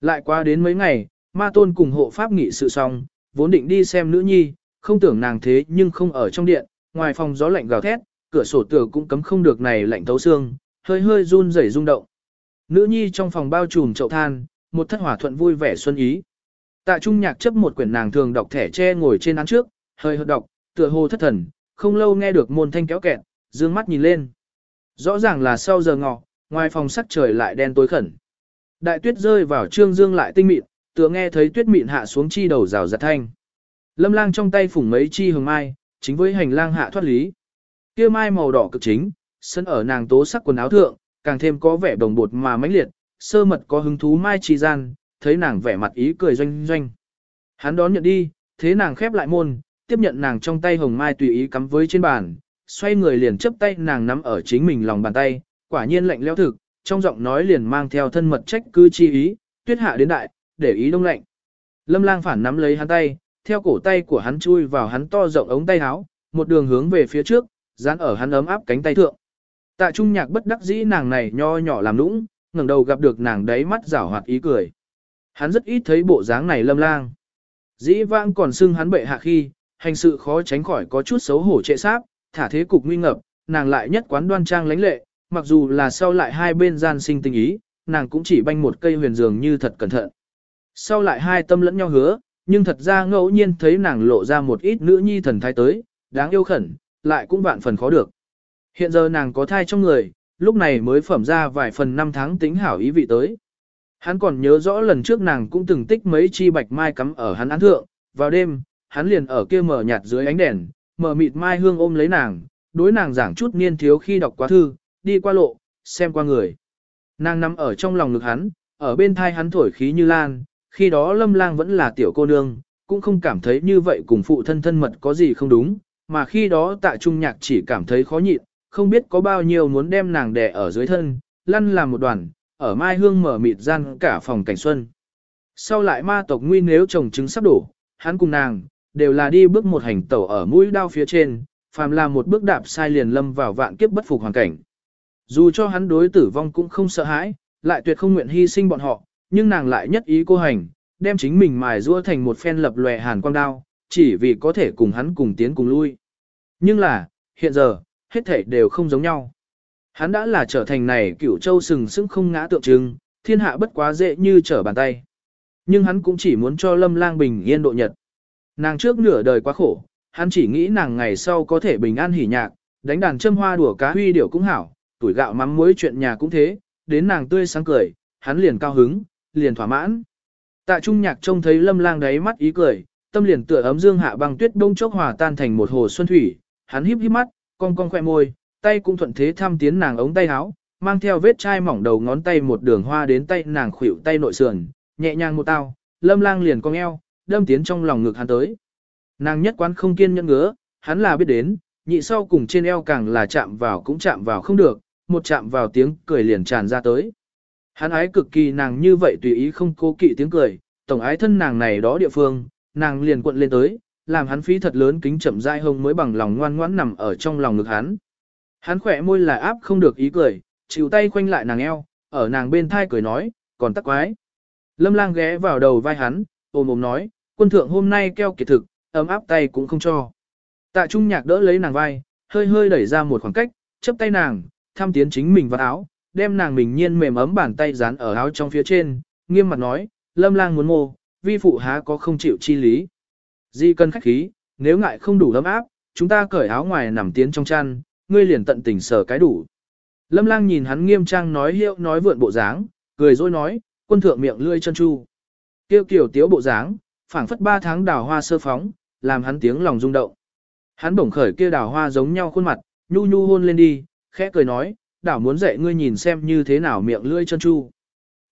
Lại qua đến mấy ngày, ma tôn cùng hộ pháp nghị sự xong, vốn định đi xem nữ nhi, không tưởng nàng thế nhưng không ở trong điện, ngoài phòng gió lạnh gào thét, cửa sổ tường cũng cấm không được này lạnh thấu xương, hơi hơi run rẩy rung động. Nữ nhi trong phòng bao trùm chậu than, một thất hỏa thuận vui vẻ xuân ý. Tạ Trung Nhạc chấp một quyển nàng thường đọc thẻ tre ngồi trên án trước, hơi hợt đọc, tựa hồ thất thần, không lâu nghe được môn thanh kéo kẹt, dương mắt nhìn lên. Rõ ràng là sau giờ ngọ, ngoài phòng sắc trời lại đen tối khẩn. Đại tuyết rơi vào trương dương lại tinh mịn, tựa nghe thấy tuyết mịn hạ xuống chi đầu rào giật thanh. Lâm lang trong tay phủng mấy chi hồng mai, chính với hành lang hạ thoát lý. Kia mai màu đỏ cực chính, sân ở nàng tố sắc quần áo thượng, càng thêm có vẻ đồng bột mà mãnh liệt, sơ mật có hứng thú mai chi gian, thấy nàng vẻ mặt ý cười doanh doanh. Hắn đón nhận đi, thế nàng khép lại môn, tiếp nhận nàng trong tay hồng mai tùy ý cắm với trên bàn, xoay người liền chấp tay nàng nắm ở chính mình lòng bàn tay, quả nhiên lạnh lẽo thực, trong giọng nói liền mang theo thân mật trách cứ chi ý, tuyết hạ đến đại, để ý đông lạnh. Lâm lang phản nắm lấy hắn tay, theo cổ tay của hắn chui vào hắn to rộng ống tay áo, một đường hướng về phía trước, dán ở hắn ấm áp cánh tay thượng. Tạ Trung Nhạc bất đắc dĩ nàng này nho nhỏ làm nũng, ngẩng đầu gặp được nàng đấy mắt rảo hoạt ý cười. Hắn rất ít thấy bộ dáng này lâm lang. Dĩ vãng còn xưng hắn bệ hạ khi, hành sự khó tránh khỏi có chút xấu hổ trệ sáp, thả thế cục nguy ngập, nàng lại nhất quán đoan trang lãnh lệ, mặc dù là sau lại hai bên gian sinh tình ý, nàng cũng chỉ banh một cây huyền dường như thật cẩn thận. Sau lại hai tâm lẫn nhau hứa, nhưng thật ra ngẫu nhiên thấy nàng lộ ra một ít nữ nhi thần thái tới, đáng yêu khẩn, lại cũng vạn phần khó được. Hiện giờ nàng có thai trong người, lúc này mới phẩm ra vài phần năm tháng tính hảo ý vị tới. Hắn còn nhớ rõ lần trước nàng cũng từng tích mấy chi bạch mai cắm ở hắn án thượng, vào đêm, hắn liền ở kia mở nhạt dưới ánh đèn, mở mịt mai hương ôm lấy nàng, đối nàng giảng chút niên thiếu khi đọc quá thư, đi qua lộ, xem qua người. Nàng nằm ở trong lòng ngực hắn, ở bên thai hắn thổi khí như lan, khi đó lâm lang vẫn là tiểu cô nương, cũng không cảm thấy như vậy cùng phụ thân thân mật có gì không đúng, mà khi đó tạ trung nhạc chỉ cảm thấy khó nhịn, không biết có bao nhiêu muốn đem nàng đè ở dưới thân, lăn làm một đoàn, ở mai hương mở mịt gian cả phòng cảnh xuân. Sau lại ma tộc nguy nếu chồng trứng sắp đổ, hắn cùng nàng, đều là đi bước một hành tẩu ở mũi đao phía trên, phàm là một bước đạp sai liền lâm vào vạn kiếp bất phục hoàn cảnh. Dù cho hắn đối tử vong cũng không sợ hãi, lại tuyệt không nguyện hy sinh bọn họ, nhưng nàng lại nhất ý cô hành, đem chính mình mài rua thành một phen lập lòe hàn quang đao, chỉ vì có thể cùng hắn cùng tiến cùng lui. Nhưng là, hiện giờ, hết thể đều không giống nhau. Hắn đã là trở thành này cửu châu sừng sững không ngã tượng trưng, thiên hạ bất quá dễ như trở bàn tay. Nhưng hắn cũng chỉ muốn cho lâm lang bình yên độ nhật. Nàng trước nửa đời quá khổ, hắn chỉ nghĩ nàng ngày sau có thể bình an hỉ nhạc, đánh đàn châm hoa đùa cá huy điểu cũng hảo, tuổi gạo mắm muối chuyện nhà cũng thế, đến nàng tươi sáng cười, hắn liền cao hứng, liền thỏa mãn. Tạ Trung Nhạc trông thấy Lâm Lang đáy mắt ý cười, tâm liền tựa ấm dương hạ băng tuyết đông chốc hòa tan thành một hồ xuân thủy, hắn híp híp mắt, cong cong khoe môi, tay cũng thuận thế thăm tiến nàng ống tay áo, mang theo vết chai mỏng đầu ngón tay một đường hoa đến tay nàng khuỷu tay nội sườn, nhẹ nhàng một tao, Lâm Lang liền cong eo, đâm tiến trong lòng ngực hắn tới. Nàng nhất quán không kiên nhẫn ngứa, hắn là biết đến, nhị sau cùng trên eo càng là chạm vào cũng chạm vào không được, một chạm vào tiếng cười liền tràn ra tới. Hắn ái cực kỳ nàng như vậy tùy ý không cố kỵ tiếng cười, tổng ái thân nàng này đó địa phương, nàng liền cuộn lên tới, làm hắn phí thật lớn kính chậm dai hông mới bằng lòng ngoan ngoãn nằm ở trong lòng ngực hắn. Hắn khỏe môi là áp không được ý cười, chịu tay khoanh lại nàng eo, ở nàng bên thai cười nói, còn tắc quái. Lâm lang ghé vào đầu vai hắn, ôm ôm nói, quân thượng hôm nay keo kiệt thực, ấm áp tay cũng không cho. Tạ trung nhạc đỡ lấy nàng vai, hơi hơi đẩy ra một khoảng cách, chấp tay nàng, tham tiến chính mình vào áo, đem nàng mình nhiên mềm ấm bàn tay dán ở áo trong phía trên, nghiêm mặt nói, lâm lang muốn mô, vi phụ há có không chịu chi lý. Di cần khách khí, nếu ngại không đủ ấm áp, chúng ta cởi áo ngoài nằm tiến trong chăn, ngươi liền tận tình sở cái đủ. Lâm lang nhìn hắn nghiêm trang nói hiệu nói vượn bộ dáng, cười dối nói, quân thượng miệng lươi chân chu. Kêu kiểu tiếu bộ dáng, phảng phất ba tháng đào hoa sơ phóng, làm hắn tiếng lòng rung động. Hắn bổng khởi kia đào hoa giống nhau khuôn mặt, nhu nhu hôn lên đi, khẽ cười nói, đảo muốn dạy ngươi nhìn xem như thế nào miệng lưỡi chân chu.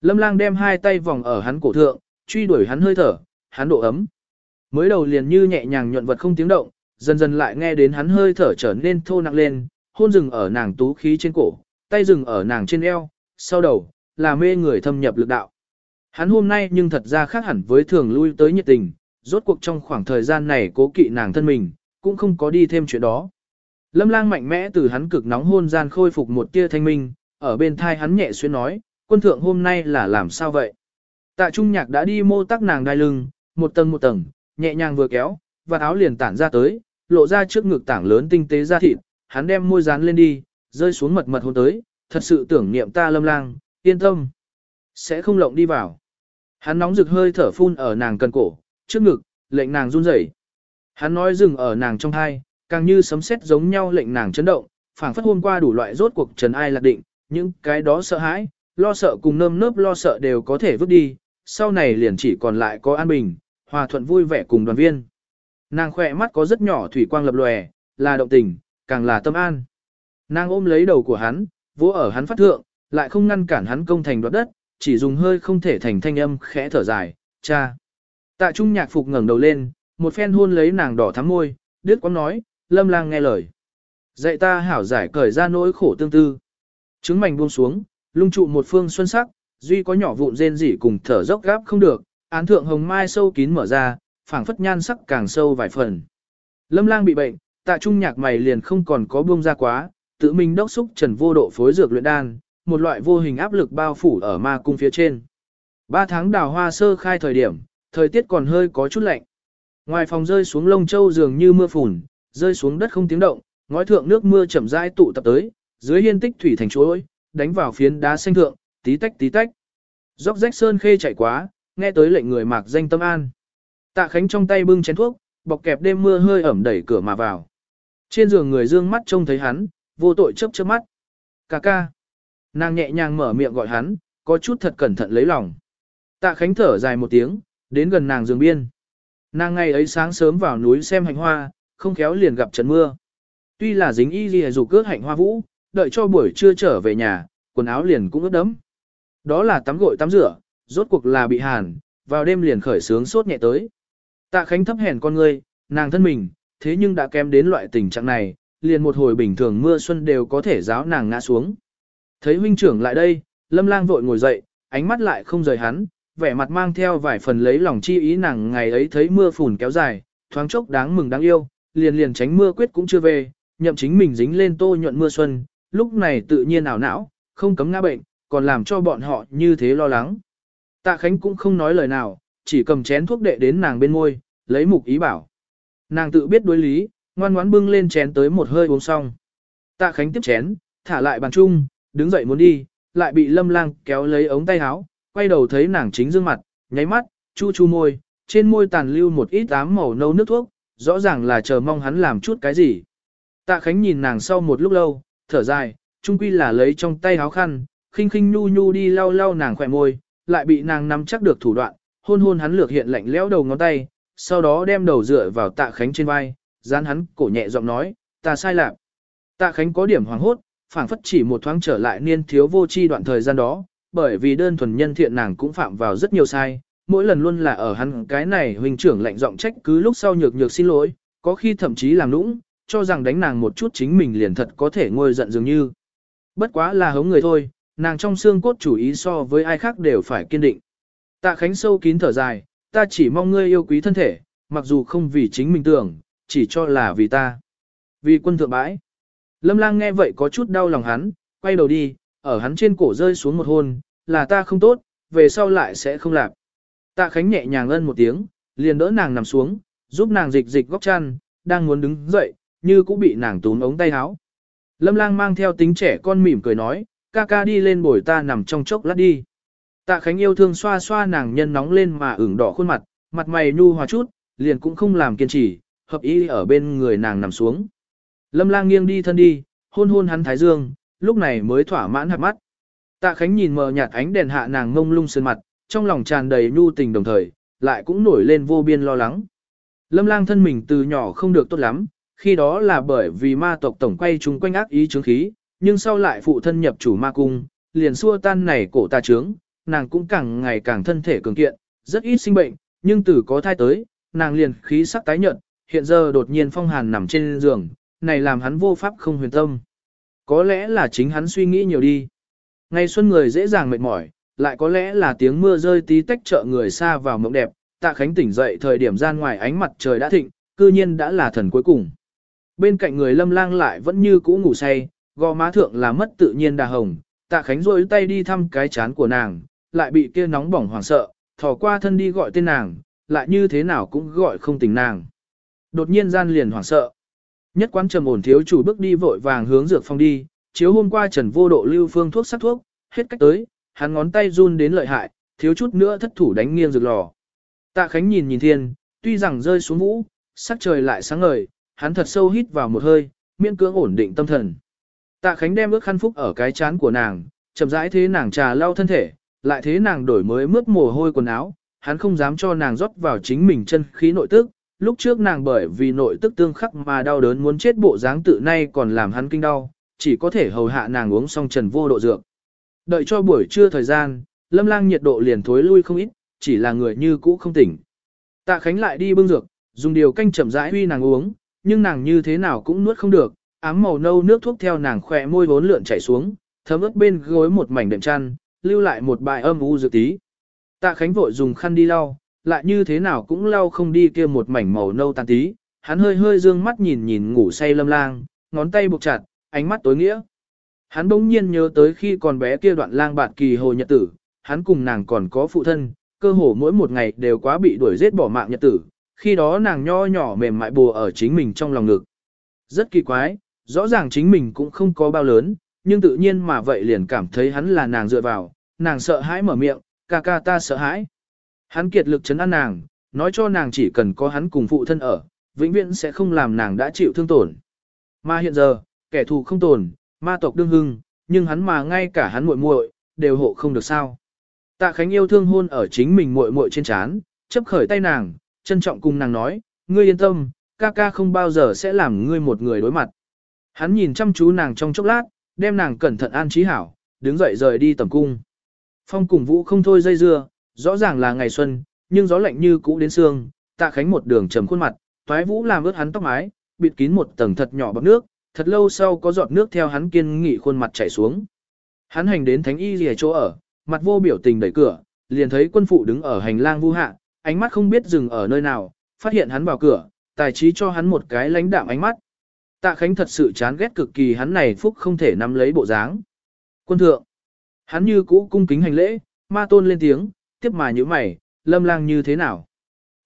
Lâm lang đem hai tay vòng ở hắn cổ thượng, truy đuổi hắn hơi thở, hắn độ ấm. Mới đầu liền như nhẹ nhàng nhuận vật không tiếng động, dần dần lại nghe đến hắn hơi thở trở nên thô nặng lên, hôn rừng ở nàng tú khí trên cổ, tay rừng ở nàng trên eo, sau đầu, là mê người thâm nhập lực đạo. Hắn hôm nay nhưng thật ra khác hẳn với thường lui tới nhiệt tình, rốt cuộc trong khoảng thời gian này cố kỵ nàng thân mình, cũng không có đi thêm chuyện đó. Lâm lang mạnh mẽ từ hắn cực nóng hôn gian khôi phục một tia thanh minh, ở bên thai hắn nhẹ xuyên nói, quân thượng hôm nay là làm sao vậy? Tạ trung nhạc đã đi mô tắc nàng đai lưng, một tầng một tầng, nhẹ nhàng vừa kéo, và áo liền tản ra tới, lộ ra trước ngực tảng lớn tinh tế ra thịt, hắn đem môi dán lên đi, rơi xuống mật mật hôn tới, thật sự tưởng niệm ta lâm lang, yên tâm. Sẽ không lộng đi vào. Hắn nóng rực hơi thở phun ở nàng cần cổ, trước ngực, lệnh nàng run rẩy. Hắn nói dừng ở nàng trong hai, càng như sấm sét giống nhau lệnh nàng chấn động, phảng phất hôm qua đủ loại rốt cuộc trần ai lạc định, những cái đó sợ hãi, lo sợ cùng nơm nớp lo sợ đều có thể vứt đi, sau này liền chỉ còn lại có an bình, hòa thuận vui vẻ cùng đoàn viên. Nàng khỏe mắt có rất nhỏ thủy quang lập lòe, là động tình, càng là tâm an. Nàng ôm lấy đầu của hắn, vỗ ở hắn phát thượng, lại không ngăn cản hắn công thành đoạt đất, chỉ dùng hơi không thể thành thanh âm khẽ thở dài, cha. Tạ trung nhạc phục ngẩng đầu lên, một phen hôn lấy nàng đỏ thắm môi, đứt quán nói, lâm lang nghe lời. Dạy ta hảo giải cởi ra nỗi khổ tương tư. Trứng mảnh buông xuống, lung trụ một phương xuân sắc, duy có nhỏ vụn rên rỉ cùng thở dốc gáp không được, án thượng hồng mai sâu kín mở ra, phảng phất nhan sắc càng sâu vài phần. Lâm lang bị bệnh, tạ trung nhạc mày liền không còn có buông ra quá, tự mình đốc xúc trần vô độ phối dược luyện đan, một loại vô hình áp lực bao phủ ở ma cung phía trên. Ba tháng đào hoa sơ khai thời điểm, thời tiết còn hơi có chút lạnh. Ngoài phòng rơi xuống lông châu dường như mưa phùn, rơi xuống đất không tiếng động, ngói thượng nước mưa chậm rãi tụ tập tới, dưới hiên tích thủy thành chuỗi, đánh vào phiến đá xanh thượng, tí tách tí tách. Dốc rách sơn khê chạy quá, nghe tới lệnh người mạc danh tâm an. Tạ Khánh trong tay bưng chén thuốc, bọc kẹp đêm mưa hơi ẩm đẩy cửa mà vào. Trên giường người dương mắt trông thấy hắn, vô tội chớp chớp mắt. Cà ca. Nàng nhẹ nhàng mở miệng gọi hắn, có chút thật cẩn thận lấy lòng. Tạ Khánh thở dài một tiếng, đến gần nàng giường biên. Nàng ngày ấy sáng sớm vào núi xem hành hoa, không khéo liền gặp trận mưa. Tuy là dính y gì dù cước hạnh hoa vũ, đợi cho buổi trưa trở về nhà, quần áo liền cũng ướt đẫm. Đó là tắm gội tắm rửa, rốt cuộc là bị hàn, vào đêm liền khởi sướng sốt nhẹ tới. Tạ Khánh thấp hèn con ngươi, nàng thân mình, thế nhưng đã kém đến loại tình trạng này, liền một hồi bình thường mưa xuân đều có thể giáo nàng ngã xuống. Thấy huynh trưởng lại đây, Lâm Lang vội ngồi dậy, ánh mắt lại không rời hắn, vẻ mặt mang theo vài phần lấy lòng chi ý nàng ngày ấy thấy mưa phùn kéo dài, thoáng chốc đáng mừng đáng yêu, liền liền tránh mưa quyết cũng chưa về, nhậm chính mình dính lên tô nhuận mưa xuân, lúc này tự nhiên ảo não, không cấm ngã bệnh, còn làm cho bọn họ như thế lo lắng. Tạ Khánh cũng không nói lời nào, chỉ cầm chén thuốc đệ đến nàng bên môi, lấy mục ý bảo. Nàng tự biết đối lý, ngoan ngoãn bưng lên chén tới một hơi uống xong. Tạ Khánh tiếp chén, thả lại bàn chung, đứng dậy muốn đi, lại bị Lâm Lang kéo lấy ống tay áo, quay đầu thấy nàng chính dương mặt, nháy mắt, chu chu môi, trên môi tàn lưu một ít ám màu nâu nước thuốc, rõ ràng là chờ mong hắn làm chút cái gì. Tạ Khánh nhìn nàng sau một lúc lâu, thở dài, trung quy là lấy trong tay áo khăn, khinh khinh nhu nhu đi lau lau nàng khỏe môi, lại bị nàng nắm chắc được thủ đoạn, hôn hôn hắn lược hiện lạnh lẽo đầu ngón tay, sau đó đem đầu dựa vào Tạ Khánh trên vai, dán hắn cổ nhẹ giọng nói, ta sai lạc. Tạ Khánh có điểm hoảng hốt, phảng phất chỉ một thoáng trở lại niên thiếu vô chi đoạn thời gian đó, bởi vì đơn thuần nhân thiện nàng cũng phạm vào rất nhiều sai, mỗi lần luôn là ở hắn cái này huynh trưởng lạnh giọng trách cứ lúc sau nhược nhược xin lỗi, có khi thậm chí làm nũng, cho rằng đánh nàng một chút chính mình liền thật có thể ngôi giận dường như. Bất quá là hống người thôi, nàng trong xương cốt chủ ý so với ai khác đều phải kiên định. Tạ Khánh sâu kín thở dài, ta chỉ mong ngươi yêu quý thân thể, mặc dù không vì chính mình tưởng, chỉ cho là vì ta. Vì quân thượng bãi. Lâm lang nghe vậy có chút đau lòng hắn, quay đầu đi, ở hắn trên cổ rơi xuống một hôn, là ta không tốt, về sau lại sẽ không làm. Tạ Khánh nhẹ nhàng ân một tiếng, liền đỡ nàng nằm xuống, giúp nàng dịch dịch góc chăn, đang muốn đứng dậy, như cũng bị nàng túm ống tay áo. Lâm lang mang theo tính trẻ con mỉm cười nói, ca ca đi lên bồi ta nằm trong chốc lát đi. Tạ Khánh yêu thương xoa xoa nàng nhân nóng lên mà ửng đỏ khuôn mặt, mặt mày nhu hòa chút, liền cũng không làm kiên trì, hợp ý ở bên người nàng nằm xuống. Lâm lang nghiêng đi thân đi, hôn hôn hắn thái dương, lúc này mới thỏa mãn hạt mắt. Tạ Khánh nhìn mờ nhạt ánh đèn hạ nàng ngông lung sơn mặt, trong lòng tràn đầy nhu tình đồng thời, lại cũng nổi lên vô biên lo lắng. Lâm lang thân mình từ nhỏ không được tốt lắm, khi đó là bởi vì ma tộc tổng quay chúng quanh ác ý chứng khí, nhưng sau lại phụ thân nhập chủ ma cung, liền xua tan này cổ ta trướng, nàng cũng càng ngày càng thân thể cường kiện, rất ít sinh bệnh, nhưng từ có thai tới, nàng liền khí sắc tái nhợt, hiện giờ đột nhiên phong hàn nằm trên giường, này làm hắn vô pháp không huyền tâm. Có lẽ là chính hắn suy nghĩ nhiều đi. Ngày xuân người dễ dàng mệt mỏi, lại có lẽ là tiếng mưa rơi tí tách trợ người xa vào mộng đẹp, tạ khánh tỉnh dậy thời điểm gian ngoài ánh mặt trời đã thịnh, cư nhiên đã là thần cuối cùng. Bên cạnh người lâm lang lại vẫn như cũ ngủ say, gò má thượng là mất tự nhiên đà hồng, tạ khánh rôi tay đi thăm cái chán của nàng, lại bị kia nóng bỏng hoảng sợ, thò qua thân đi gọi tên nàng, lại như thế nào cũng gọi không tỉnh nàng. Đột nhiên gian liền hoảng sợ. Nhất quán trầm ổn thiếu chủ bước đi vội vàng hướng dược phòng đi, chiếu hôm qua trần vô độ lưu phương thuốc sắc thuốc, hết cách tới, hắn ngón tay run đến lợi hại, thiếu chút nữa thất thủ đánh nghiêng dược lò. Tạ Khánh nhìn nhìn thiên, tuy rằng rơi xuống vũ, sắc trời lại sáng ngời, hắn thật sâu hít vào một hơi, miễn cưỡng ổn định tâm thần. Tạ Khánh đem ước khăn phúc ở cái chán của nàng, chậm rãi thế nàng trà lau thân thể, lại thế nàng đổi mới mướt mồ hôi quần áo, hắn không dám cho nàng rót vào chính mình chân khí nội tức, lúc trước nàng bởi vì nội tức tương khắc mà đau đớn muốn chết bộ dáng tự nay còn làm hắn kinh đau, chỉ có thể hầu hạ nàng uống xong trần vô độ dược. Đợi cho buổi trưa thời gian, lâm lang nhiệt độ liền thối lui không ít, chỉ là người như cũ không tỉnh. Tạ Khánh lại đi bưng dược, dùng điều canh chậm rãi huy nàng uống, nhưng nàng như thế nào cũng nuốt không được, ám màu nâu nước thuốc theo nàng khỏe môi vốn lượn chảy xuống, thấm ướt bên gối một mảnh đệm chăn, lưu lại một bài âm u dược tí. Tạ Khánh vội dùng khăn đi lau, lại như thế nào cũng lau không đi kia một mảnh màu nâu tàn tí, hắn hơi hơi dương mắt nhìn nhìn ngủ say lâm lang, ngón tay buộc chặt, ánh mắt tối nghĩa. Hắn bỗng nhiên nhớ tới khi còn bé kia đoạn lang bạt kỳ hồ nhật tử, hắn cùng nàng còn có phụ thân, cơ hồ mỗi một ngày đều quá bị đuổi giết bỏ mạng nhật tử, khi đó nàng nho nhỏ mềm mại bùa ở chính mình trong lòng ngực. Rất kỳ quái, rõ ràng chính mình cũng không có bao lớn, nhưng tự nhiên mà vậy liền cảm thấy hắn là nàng dựa vào, nàng sợ hãi mở miệng, ca ca ta sợ hãi. Hắn kiệt lực chấn an nàng, nói cho nàng chỉ cần có hắn cùng phụ thân ở, vĩnh viễn sẽ không làm nàng đã chịu thương tổn. Mà hiện giờ, kẻ thù không tồn, ma tộc đương hưng, nhưng hắn mà ngay cả hắn muội muội đều hộ không được sao. Tạ Khánh yêu thương hôn ở chính mình muội muội trên chán, chấp khởi tay nàng, trân trọng cùng nàng nói, ngươi yên tâm, ca ca không bao giờ sẽ làm ngươi một người đối mặt. Hắn nhìn chăm chú nàng trong chốc lát, đem nàng cẩn thận an trí hảo, đứng dậy rời đi tầm cung. Phong cùng vũ không thôi dây dưa, rõ ràng là ngày xuân, nhưng gió lạnh như cũ đến sương, tạ khánh một đường trầm khuôn mặt, toái vũ làm ướt hắn tóc mái, bịt kín một tầng thật nhỏ bọc nước, thật lâu sau có giọt nước theo hắn kiên nghị khuôn mặt chảy xuống. Hắn hành đến thánh y rìa chỗ ở, mặt vô biểu tình đẩy cửa, liền thấy quân phụ đứng ở hành lang vu hạ, ánh mắt không biết dừng ở nơi nào, phát hiện hắn vào cửa, tài trí cho hắn một cái lãnh đạm ánh mắt. Tạ Khánh thật sự chán ghét cực kỳ hắn này phúc không thể nắm lấy bộ dáng. Quân thượng, hắn như cũ cung kính hành lễ, ma tôn lên tiếng, tiếp mà như mày, lâm lang như thế nào?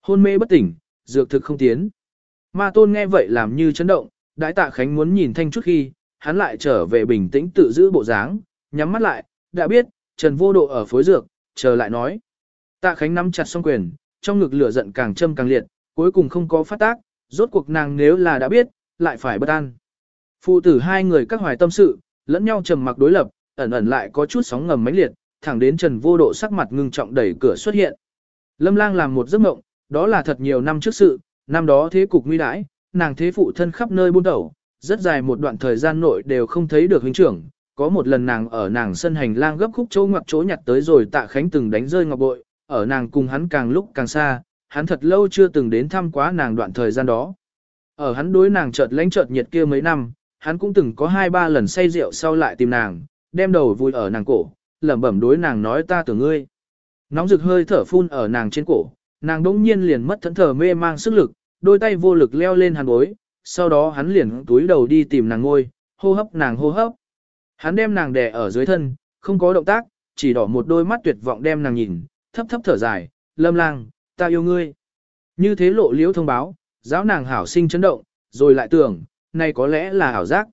Hôn mê bất tỉnh, dược thực không tiến. Ma tôn nghe vậy làm như chấn động, đại tạ Khánh muốn nhìn thanh chút khi, hắn lại trở về bình tĩnh tự giữ bộ dáng, nhắm mắt lại, đã biết, Trần vô độ ở phối dược, chờ lại nói. Tạ Khánh nắm chặt song quyền, trong ngực lửa giận càng châm càng liệt, cuối cùng không có phát tác, rốt cuộc nàng nếu là đã biết, lại phải bất an. Phụ tử hai người các hoài tâm sự, lẫn nhau trầm mặc đối lập, ẩn ẩn lại có chút sóng ngầm mãnh liệt, thẳng đến Trần Vô Độ sắc mặt ngưng trọng đẩy cửa xuất hiện. Lâm Lang làm một giấc mộng, đó là thật nhiều năm trước sự, năm đó thế cục nguy đãi, nàng thế phụ thân khắp nơi buôn đầu, rất dài một đoạn thời gian nội đều không thấy được huynh trưởng. Có một lần nàng ở nàng sân hành lang gấp khúc chỗ ngoặc chỗ nhặt tới rồi tạ khánh từng đánh rơi ngọc bội, ở nàng cùng hắn càng lúc càng xa, hắn thật lâu chưa từng đến thăm quá nàng đoạn thời gian đó. Ở hắn đối nàng chợt lãnh chợt nhiệt kia mấy năm, hắn cũng từng có hai ba lần say rượu sau lại tìm nàng, đem đầu vui ở nàng cổ, lẩm bẩm đối nàng nói ta tưởng ngươi. Nóng rực hơi thở phun ở nàng trên cổ, Nàng đỗng nhiên liền mất thẫn thờ mê mang sức lực, đôi tay vô lực leo lên hàn bối, sau đó hắn liền túi đầu đi tìm nàng ngôi, hô hấp nàng hô hấp. Hắn đem nàng đè ở dưới thân, không có động tác, chỉ đỏ một đôi mắt tuyệt vọng đem nàng nhìn, thấp thấp thở dài, lâm lang, ta yêu ngươi. Như thế lộ liễu thông báo, giáo nàng hảo sinh chấn động, rồi lại tưởng, này có lẽ là hảo giác.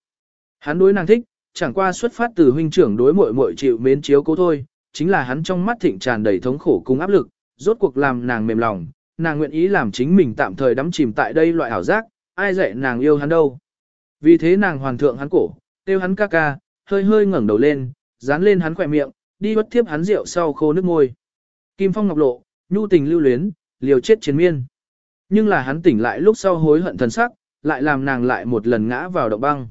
Hắn đối nàng thích, chẳng qua xuất phát từ huynh trưởng đối muội muội chịu mến chiếu cố thôi, chính là hắn trong mắt thịnh tràn đầy thống khổ cùng áp lực, rốt cuộc làm nàng mềm lòng, nàng nguyện ý làm chính mình tạm thời đắm chìm tại đây loại ảo giác, ai dạy nàng yêu hắn đâu. Vì thế nàng hoàn thượng hắn cổ, tiêu hắn ca ca, hơi hơi ngẩng đầu lên, dán lên hắn khỏe miệng, đi bất tiếp hắn rượu sau khô nước môi. Kim phong ngọc lộ, nhu tình lưu luyến, liều chết chiến miên. Nhưng là hắn tỉnh lại lúc sau hối hận thần sắc, lại làm nàng lại một lần ngã vào động băng.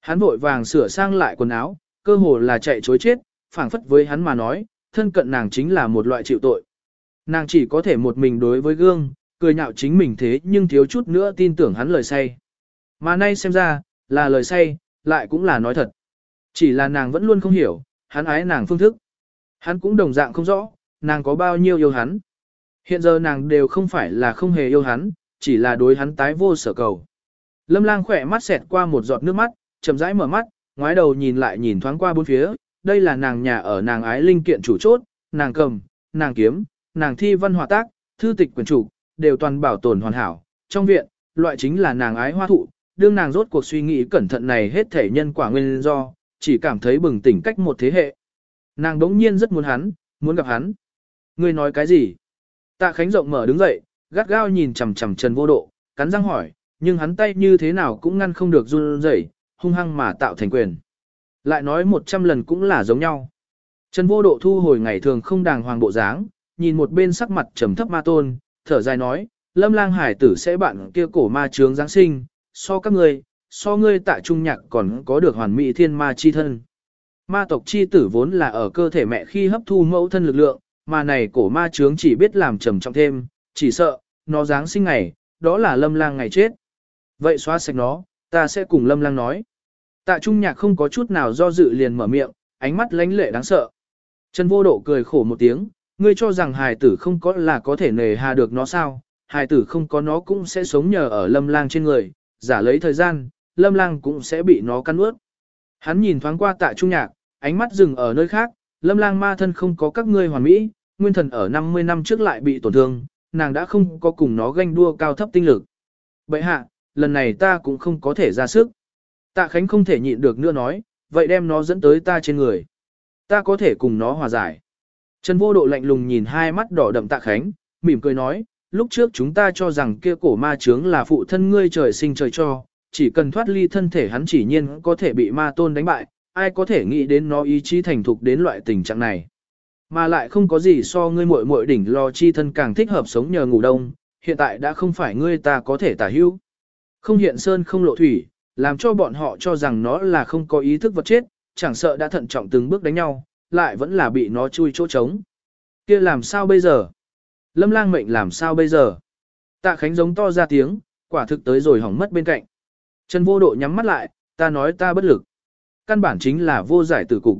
Hắn vội vàng sửa sang lại quần áo, cơ hồ là chạy chối chết, phảng phất với hắn mà nói, thân cận nàng chính là một loại chịu tội. Nàng chỉ có thể một mình đối với gương, cười nhạo chính mình thế nhưng thiếu chút nữa tin tưởng hắn lời say. Mà nay xem ra, là lời say, lại cũng là nói thật. Chỉ là nàng vẫn luôn không hiểu, hắn ái nàng phương thức. Hắn cũng đồng dạng không rõ, nàng có bao nhiêu yêu hắn. Hiện giờ nàng đều không phải là không hề yêu hắn, chỉ là đối hắn tái vô sở cầu. Lâm lang khỏe mắt xẹt qua một giọt nước mắt, chậm rãi mở mắt, ngoái đầu nhìn lại nhìn thoáng qua bốn phía, đây là nàng nhà ở nàng ái linh kiện chủ chốt, nàng cầm, nàng kiếm, nàng thi văn hòa tác, thư tịch quyền chủ, đều toàn bảo tồn hoàn hảo. Trong viện, loại chính là nàng ái hoa thụ, đương nàng rốt cuộc suy nghĩ cẩn thận này hết thể nhân quả nguyên do, chỉ cảm thấy bừng tỉnh cách một thế hệ. Nàng đống nhiên rất muốn hắn, muốn gặp hắn. Ngươi nói cái gì? Tạ Khánh rộng mở đứng dậy, gắt gao nhìn chằm chằm Trần Vô Độ, cắn răng hỏi, nhưng hắn tay như thế nào cũng ngăn không được run rẩy, hung hăng mà tạo thành quyền. Lại nói một trăm lần cũng là giống nhau. Trần Vô Độ thu hồi ngày thường không đàng hoàng bộ dáng, nhìn một bên sắc mặt trầm thấp ma tôn, thở dài nói, Lâm Lang Hải tử sẽ bạn kia cổ ma trướng Giáng sinh, so các ngươi, so ngươi tại trung nhạc còn có được hoàn mỹ thiên ma chi thân. Ma tộc chi tử vốn là ở cơ thể mẹ khi hấp thu mẫu thân lực lượng, mà này cổ ma trướng chỉ biết làm trầm trọng thêm, chỉ sợ, nó Giáng sinh ngày, đó là Lâm Lang ngày chết. Vậy xóa sạch nó, ta sẽ cùng Lâm Lang nói. Tạ Trung Nhạc không có chút nào do dự liền mở miệng, ánh mắt lánh lệ đáng sợ. Trần Vô Độ cười khổ một tiếng, ngươi cho rằng hài tử không có là có thể nề hà được nó sao, hài tử không có nó cũng sẽ sống nhờ ở lâm lang trên người, giả lấy thời gian, lâm lang cũng sẽ bị nó cắn ướt. Hắn nhìn thoáng qua tạ trung nhạc, ánh mắt dừng ở nơi khác, lâm lang ma thân không có các ngươi hoàn mỹ, nguyên thần ở 50 năm trước lại bị tổn thương, nàng đã không có cùng nó ganh đua cao thấp tinh lực. Bậy hạ, lần này ta cũng không có thể ra sức. Tạ Khánh không thể nhịn được nữa nói, vậy đem nó dẫn tới ta trên người. Ta có thể cùng nó hòa giải. Trần vô độ lạnh lùng nhìn hai mắt đỏ đậm tạ khánh, mỉm cười nói, lúc trước chúng ta cho rằng kia cổ ma chướng là phụ thân ngươi trời sinh trời cho, chỉ cần thoát ly thân thể hắn chỉ nhiên có thể bị ma tôn đánh bại, ai có thể nghĩ đến nó ý chí thành thục đến loại tình trạng này. Mà lại không có gì so ngươi muội muội đỉnh lo chi thân càng thích hợp sống nhờ ngủ đông, hiện tại đã không phải ngươi ta có thể tả hữu. Không hiện sơn không lộ thủy, làm cho bọn họ cho rằng nó là không có ý thức vật chết, chẳng sợ đã thận trọng từng bước đánh nhau, lại vẫn là bị nó chui chỗ trống. kia làm sao bây giờ? Lâm lang mệnh làm sao bây giờ? Tạ Khánh giống to ra tiếng, quả thực tới rồi hỏng mất bên cạnh. Trần vô độ nhắm mắt lại, ta nói ta bất lực. Căn bản chính là vô giải tử cục.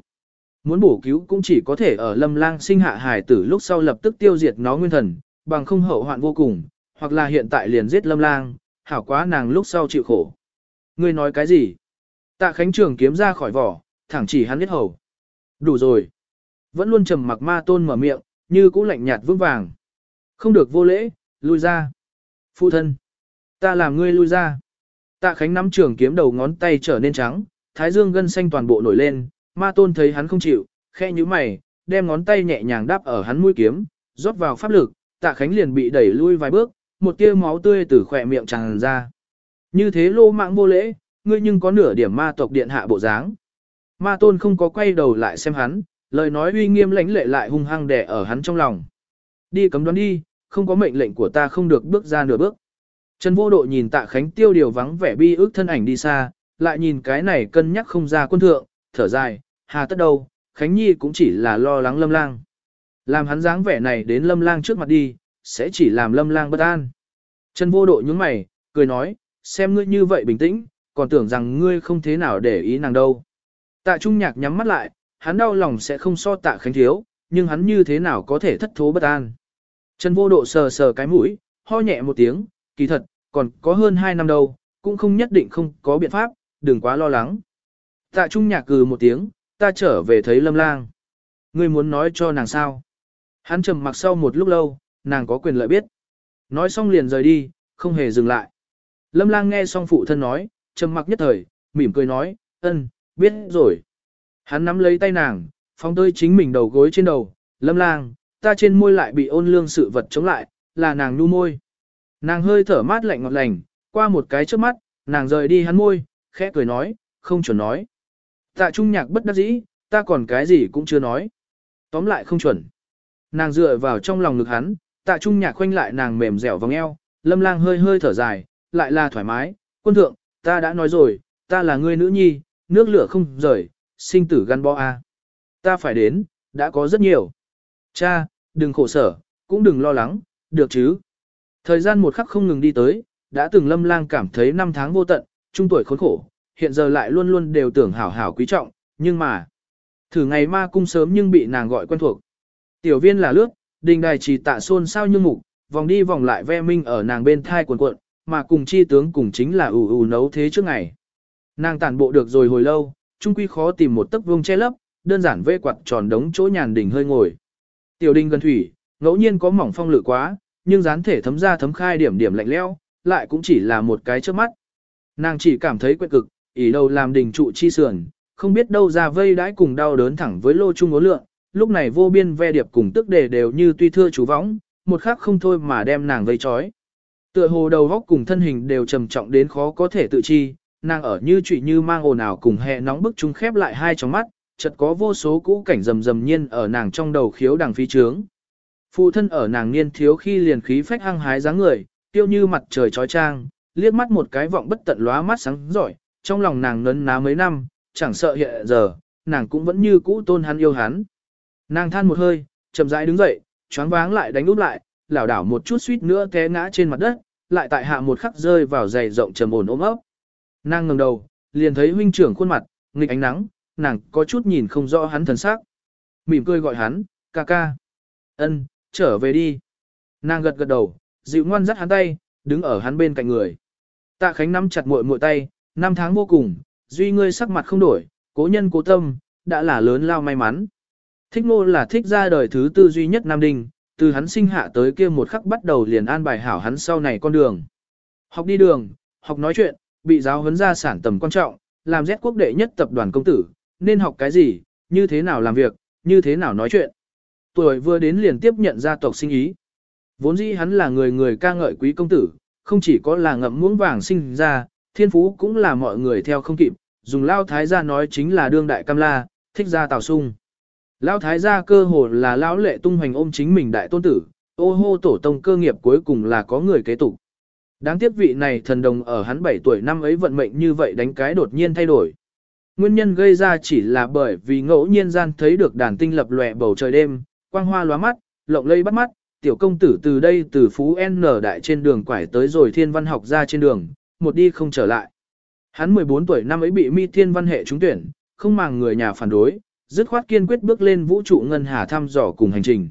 Muốn bổ cứu cũng chỉ có thể ở lâm lang sinh hạ hài tử lúc sau lập tức tiêu diệt nó nguyên thần, bằng không hậu hoạn vô cùng, hoặc là hiện tại liền giết lâm lang, hảo quá nàng lúc sau chịu khổ. Ngươi nói cái gì? Tạ Khánh Trường kiếm ra khỏi vỏ, thẳng chỉ hắn biết hầu. Đủ rồi. Vẫn luôn trầm mặc ma tôn mở miệng, như cũ lạnh nhạt vững vàng. Không được vô lễ, lui ra. Phụ thân. Ta làm ngươi lui ra. Tạ Khánh nắm trường kiếm đầu ngón tay trở nên trắng, thái dương gân xanh toàn bộ nổi lên, ma tôn thấy hắn không chịu, khe như mày, đem ngón tay nhẹ nhàng đáp ở hắn mũi kiếm, rót vào pháp lực, tạ Khánh liền bị đẩy lui vài bước, một tia máu tươi từ khỏe miệng tràn ra. Như thế lô mạng vô lễ, ngươi nhưng có nửa điểm ma tộc điện hạ bộ dáng. Ma tôn không có quay đầu lại xem hắn, lời nói uy nghiêm lãnh lệ lại hung hăng đè ở hắn trong lòng. Đi cấm đoán đi, không có mệnh lệnh của ta không được bước ra nửa bước. Trần vô độ nhìn tạ khánh tiêu điều vắng vẻ bi ước thân ảnh đi xa, lại nhìn cái này cân nhắc không ra quân thượng, thở dài, hà tất đâu, khánh nhi cũng chỉ là lo lắng lâm lang. Làm hắn dáng vẻ này đến lâm lang trước mặt đi, sẽ chỉ làm lâm lang bất an. Trần vô độ nhướng mày, cười nói, xem ngươi như vậy bình tĩnh, còn tưởng rằng ngươi không thế nào để ý nàng đâu. Tạ Trung Nhạc nhắm mắt lại, hắn đau lòng sẽ không so tạ khánh thiếu, nhưng hắn như thế nào có thể thất thố bất an. Trần vô độ sờ sờ cái mũi, ho nhẹ một tiếng, kỳ thật, còn có hơn 2 năm đâu, cũng không nhất định không có biện pháp, đừng quá lo lắng. Tạ Trung Nhạc cừ một tiếng, ta trở về thấy Lâm Lang. Ngươi muốn nói cho nàng sao? Hắn trầm mặc sau một lúc lâu, nàng có quyền lợi biết. Nói xong liền rời đi, không hề dừng lại. Lâm Lang nghe xong phụ thân nói, trầm mặc nhất thời, mỉm cười nói, ân, biết rồi. Hắn nắm lấy tay nàng, phong tơi chính mình đầu gối trên đầu, Lâm Lang, ta trên môi lại bị ôn lương sự vật chống lại, là nàng nu môi. Nàng hơi thở mát lạnh ngọt lành, qua một cái trước mắt, nàng rời đi hắn môi, khẽ cười nói, không chuẩn nói. Tạ trung nhạc bất đắc dĩ, ta còn cái gì cũng chưa nói. Tóm lại không chuẩn. Nàng dựa vào trong lòng ngực hắn, tạ trung nhạc khoanh lại nàng mềm dẻo vòng eo, lâm lang hơi hơi thở dài, lại là thoải mái. Quân thượng, ta đã nói rồi, ta là người nữ nhi, nước lửa không rời, sinh tử gắn bó a. Ta phải đến, đã có rất nhiều. Cha, đừng khổ sở, cũng đừng lo lắng, được chứ. Thời gian một khắc không ngừng đi tới, đã từng lâm lang cảm thấy năm tháng vô tận, trung tuổi khốn khổ, hiện giờ lại luôn luôn đều tưởng hảo hảo quý trọng, nhưng mà, thử ngày ma cung sớm nhưng bị nàng gọi quen thuộc. Tiểu viên là lướt, đình đài chỉ tạ xôn sao như mục, vòng đi vòng lại ve minh ở nàng bên thai cuộn cuộn, mà cùng chi tướng cùng chính là ủ ủ nấu thế trước ngày. Nàng tản bộ được rồi hồi lâu, trung quy khó tìm một tấc vuông che lấp, đơn giản vê quạt tròn đống chỗ nhàn đỉnh hơi ngồi. Tiểu đình gần thủy, ngẫu nhiên có mỏng phong lự quá, nhưng dán thể thấm ra thấm khai điểm điểm lạnh leo, lại cũng chỉ là một cái trước mắt. Nàng chỉ cảm thấy quen cực, ỉ đầu làm đình trụ chi sườn, không biết đâu ra vây đãi cùng đau đớn thẳng với lô trung ố lượng, lúc này vô biên ve điệp cùng tức đề đều như tuy thưa chú võng, một khắc không thôi mà đem nàng vây trói. Tựa hồ đầu góc cùng thân hình đều trầm trọng đến khó có thể tự chi, nàng ở như trụy như mang ồn ào cùng hè nóng bức chung khép lại hai tròng mắt, chợt có vô số cũ cảnh rầm rầm nhiên ở nàng trong đầu khiếu đằng phi trướng. Phụ thân ở nàng niên thiếu khi liền khí phách hăng hái dáng người, tiêu như mặt trời trói trang, liếc mắt một cái vọng bất tận lóa mắt sáng giỏi, trong lòng nàng nấn ná mấy năm, chẳng sợ hiện giờ, nàng cũng vẫn như cũ tôn hắn yêu hắn. Nàng than một hơi, chậm rãi đứng dậy, choáng váng lại đánh úp lại, lảo đảo một chút suýt nữa té ngã trên mặt đất, lại tại hạ một khắc rơi vào giày rộng trầm ổn ôm ấp. Nàng ngẩng đầu, liền thấy huynh trưởng khuôn mặt, nghịch ánh nắng, nàng có chút nhìn không rõ hắn thần sắc. Mỉm cười gọi hắn, ca ca. Ân, trở về đi. Nàng gật gật đầu, dịu ngoan dắt hắn tay, đứng ở hắn bên cạnh người. Tạ Khánh nắm chặt muội muội tay, năm tháng vô cùng, duy ngươi sắc mặt không đổi, cố nhân cố tâm, đã là lớn lao may mắn. Thích ngô là thích ra đời thứ tư duy nhất Nam Đinh, từ hắn sinh hạ tới kia một khắc bắt đầu liền an bài hảo hắn sau này con đường. Học đi đường, học nói chuyện, bị giáo huấn ra sản tầm quan trọng, làm rét quốc đệ nhất tập đoàn công tử, nên học cái gì, như thế nào làm việc, như thế nào nói chuyện. Tuổi vừa đến liền tiếp nhận gia tộc sinh ý. Vốn dĩ hắn là người người ca ngợi quý công tử, không chỉ có là ngậm muỗng vàng sinh ra, thiên phú cũng là mọi người theo không kịp, dùng lao thái gia nói chính là đương đại cam la, thích gia tào sung. Lão thái gia cơ hồ là lão lệ tung hoành ôm chính mình đại tôn tử, ô hô tổ tông cơ nghiệp cuối cùng là có người kế tục. Đáng tiếc vị này thần đồng ở hắn 7 tuổi năm ấy vận mệnh như vậy đánh cái đột nhiên thay đổi. Nguyên nhân gây ra chỉ là bởi vì ngẫu nhiên gian thấy được đàn tinh lập lòe bầu trời đêm, quang hoa lóa mắt, lộng lây bắt mắt, tiểu công tử từ đây từ phú N đại trên đường quải tới rồi thiên văn học ra trên đường, một đi không trở lại. Hắn 14 tuổi năm ấy bị mi thiên văn hệ trúng tuyển, không màng người nhà phản đối, dứt khoát kiên quyết bước lên vũ trụ ngân hà thăm dò cùng hành trình.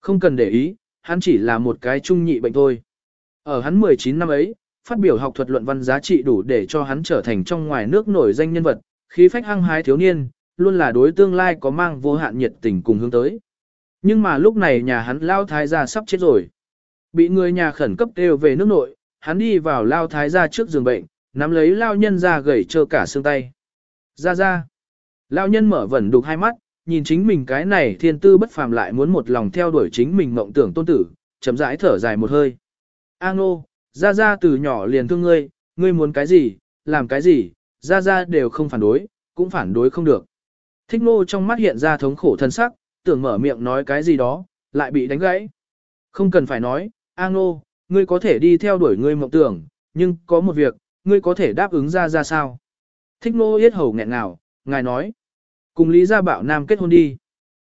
Không cần để ý, hắn chỉ là một cái trung nhị bệnh thôi. Ở hắn 19 năm ấy, phát biểu học thuật luận văn giá trị đủ để cho hắn trở thành trong ngoài nước nổi danh nhân vật, khí phách hăng hái thiếu niên, luôn là đối tương lai có mang vô hạn nhiệt tình cùng hướng tới. Nhưng mà lúc này nhà hắn lao thái gia sắp chết rồi. Bị người nhà khẩn cấp kêu về nước nội, hắn đi vào lao thái gia trước giường bệnh, nắm lấy lao nhân ra gầy trơ cả xương tay. Ra ra lão nhân mở vẩn đục hai mắt, nhìn chính mình cái này thiên tư bất phàm lại muốn một lòng theo đuổi chính mình mộng tưởng tôn tử, chấm rãi thở dài một hơi. A ngô, ra ra từ nhỏ liền thương ngươi, ngươi muốn cái gì, làm cái gì, ra ra đều không phản đối, cũng phản đối không được. Thích ngô trong mắt hiện ra thống khổ thân sắc, tưởng mở miệng nói cái gì đó, lại bị đánh gãy. Không cần phải nói, A ngô, ngươi có thể đi theo đuổi ngươi mộng tưởng, nhưng có một việc, ngươi có thể đáp ứng ra ra sao. Thích ngô yết hầu nghẹn ngào, ngài nói. Cùng Lý Gia Bảo Nam kết hôn đi.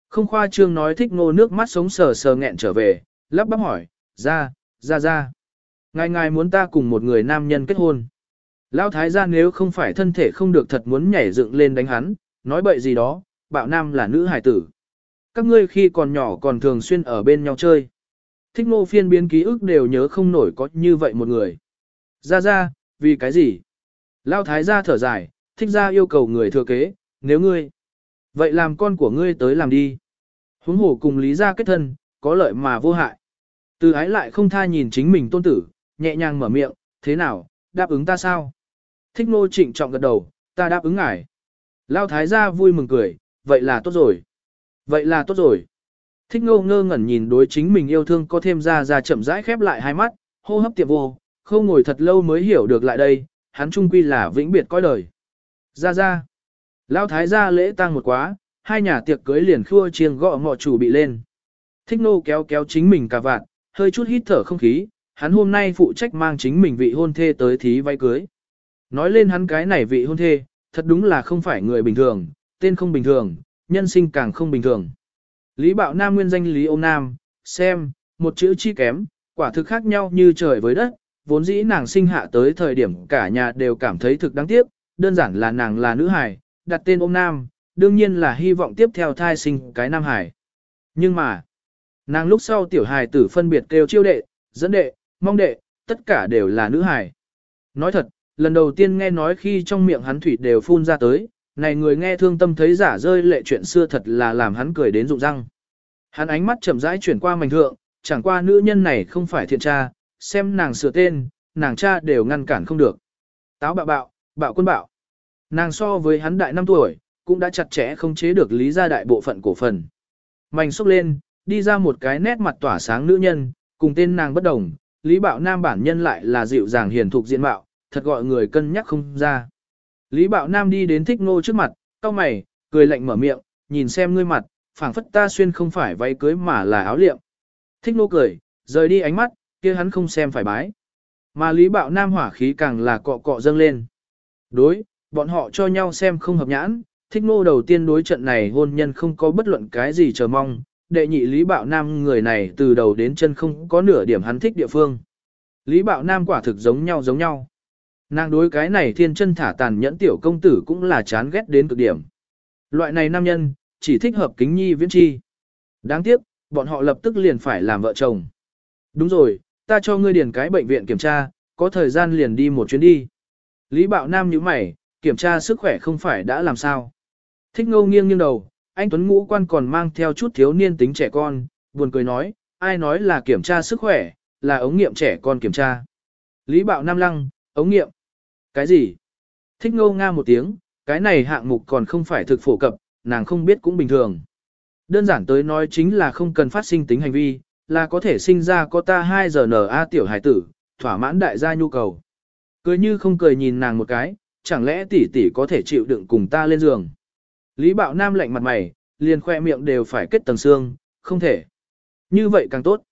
Không khoa trương nói thích ngô nước mắt sống sờ sờ nghẹn trở về, lắp bắp hỏi, ra, ra ra. Ngài ngài muốn ta cùng một người nam nhân kết hôn. Lão thái gia nếu không phải thân thể không được thật muốn nhảy dựng lên đánh hắn, nói bậy gì đó, Bảo Nam là nữ hải tử. Các ngươi khi còn nhỏ còn thường xuyên ở bên nhau chơi. thích ngô phiên biến ký ức đều nhớ không nổi có như vậy một người. Ra ra, vì cái gì? Lão thái gia thở dài, thích ra yêu cầu người thừa kế, nếu ngươi. Vậy làm con của ngươi tới làm đi. Huống hổ cùng lý gia kết thân, có lợi mà vô hại. Từ ái lại không tha nhìn chính mình tôn tử, nhẹ nhàng mở miệng, thế nào, đáp ứng ta sao? Thích nô trịnh trọng gật đầu, ta đáp ứng ngài. Lao thái gia vui mừng cười, vậy là tốt rồi. Vậy là tốt rồi. Thích ngô ngơ ngẩn nhìn đối chính mình yêu thương có thêm ra ra chậm rãi khép lại hai mắt, hô hấp tiệm vô, không ngồi thật lâu mới hiểu được lại đây, hắn trung quy là vĩnh biệt coi đời. Ra ra. Lao thái gia lễ tang một quá, hai nhà tiệc cưới liền khua chiêng gõ ngọ chủ bị lên. Thích nô kéo kéo chính mình cả vạn, hơi chút hít thở không khí, hắn hôm nay phụ trách mang chính mình vị hôn thê tới thí váy cưới. Nói lên hắn cái này vị hôn thê, thật đúng là không phải người bình thường, tên không bình thường, nhân sinh càng không bình thường. Lý Bạo Nam nguyên danh Lý Âu Nam, xem, một chữ chi kém, quả thực khác nhau như trời với đất, vốn dĩ nàng sinh hạ tới thời điểm cả nhà đều cảm thấy thực đáng tiếc, đơn giản là nàng là nữ hài, đặt tên ôm nam, đương nhiên là hy vọng tiếp theo thai sinh cái nam hải. Nhưng mà, nàng lúc sau tiểu hài tử phân biệt kêu chiêu đệ, dẫn đệ, mong đệ, tất cả đều là nữ hải. Nói thật, lần đầu tiên nghe nói khi trong miệng hắn thủy đều phun ra tới, này người nghe thương tâm thấy giả rơi lệ chuyện xưa thật là làm hắn cười đến rụng răng. Hắn ánh mắt chậm rãi chuyển qua mảnh thượng, chẳng qua nữ nhân này không phải thiện tra, xem nàng sửa tên, nàng cha đều ngăn cản không được. Táo bạo bạo, bạo quân bạo. Nàng so với hắn đại 5 tuổi, cũng đã chặt chẽ không chế được lý gia đại bộ phận cổ phần. Mảnh xúc lên, đi ra một cái nét mặt tỏa sáng nữ nhân, cùng tên nàng bất đồng, Lý Bạo Nam bản nhân lại là dịu dàng hiền thục diện mạo, thật gọi người cân nhắc không ra. Lý Bạo Nam đi đến thích ngô trước mặt, cau mày, cười lạnh mở miệng, nhìn xem ngươi mặt, phảng phất ta xuyên không phải váy cưới mà là áo liệm. Thích ngô cười, rời đi ánh mắt, kia hắn không xem phải bái. Mà Lý Bạo Nam hỏa khí càng là cọ cọ dâng lên. Đối, bọn họ cho nhau xem không hợp nhãn, thích ngô đầu tiên đối trận này hôn nhân không có bất luận cái gì chờ mong, đệ nhị Lý Bạo Nam người này từ đầu đến chân không có nửa điểm hắn thích địa phương. Lý Bạo Nam quả thực giống nhau giống nhau. Nàng đối cái này thiên chân thả tàn nhẫn tiểu công tử cũng là chán ghét đến cực điểm. Loại này nam nhân, chỉ thích hợp kính nhi viễn chi. Đáng tiếc, bọn họ lập tức liền phải làm vợ chồng. Đúng rồi, ta cho ngươi điền cái bệnh viện kiểm tra, có thời gian liền đi một chuyến đi. Lý Bạo Nam nhíu mày, kiểm tra sức khỏe không phải đã làm sao. Thích ngô nghiêng nghiêng đầu, anh Tuấn Ngũ quan còn mang theo chút thiếu niên tính trẻ con, buồn cười nói, ai nói là kiểm tra sức khỏe, là ống nghiệm trẻ con kiểm tra. Lý Bạo Nam lăng, ống nghiệm. Cái gì? Thích ngô nga một tiếng, cái này hạng mục còn không phải thực phổ cập, nàng không biết cũng bình thường. Đơn giản tới nói chính là không cần phát sinh tính hành vi, là có thể sinh ra có ta 2 giờ NA tiểu hải tử, thỏa mãn đại gia nhu cầu. Cười như không cười nhìn nàng một cái, chẳng lẽ tỷ tỷ có thể chịu đựng cùng ta lên giường. Lý bạo nam lạnh mặt mày, liền khoe miệng đều phải kết tầng xương, không thể. Như vậy càng tốt.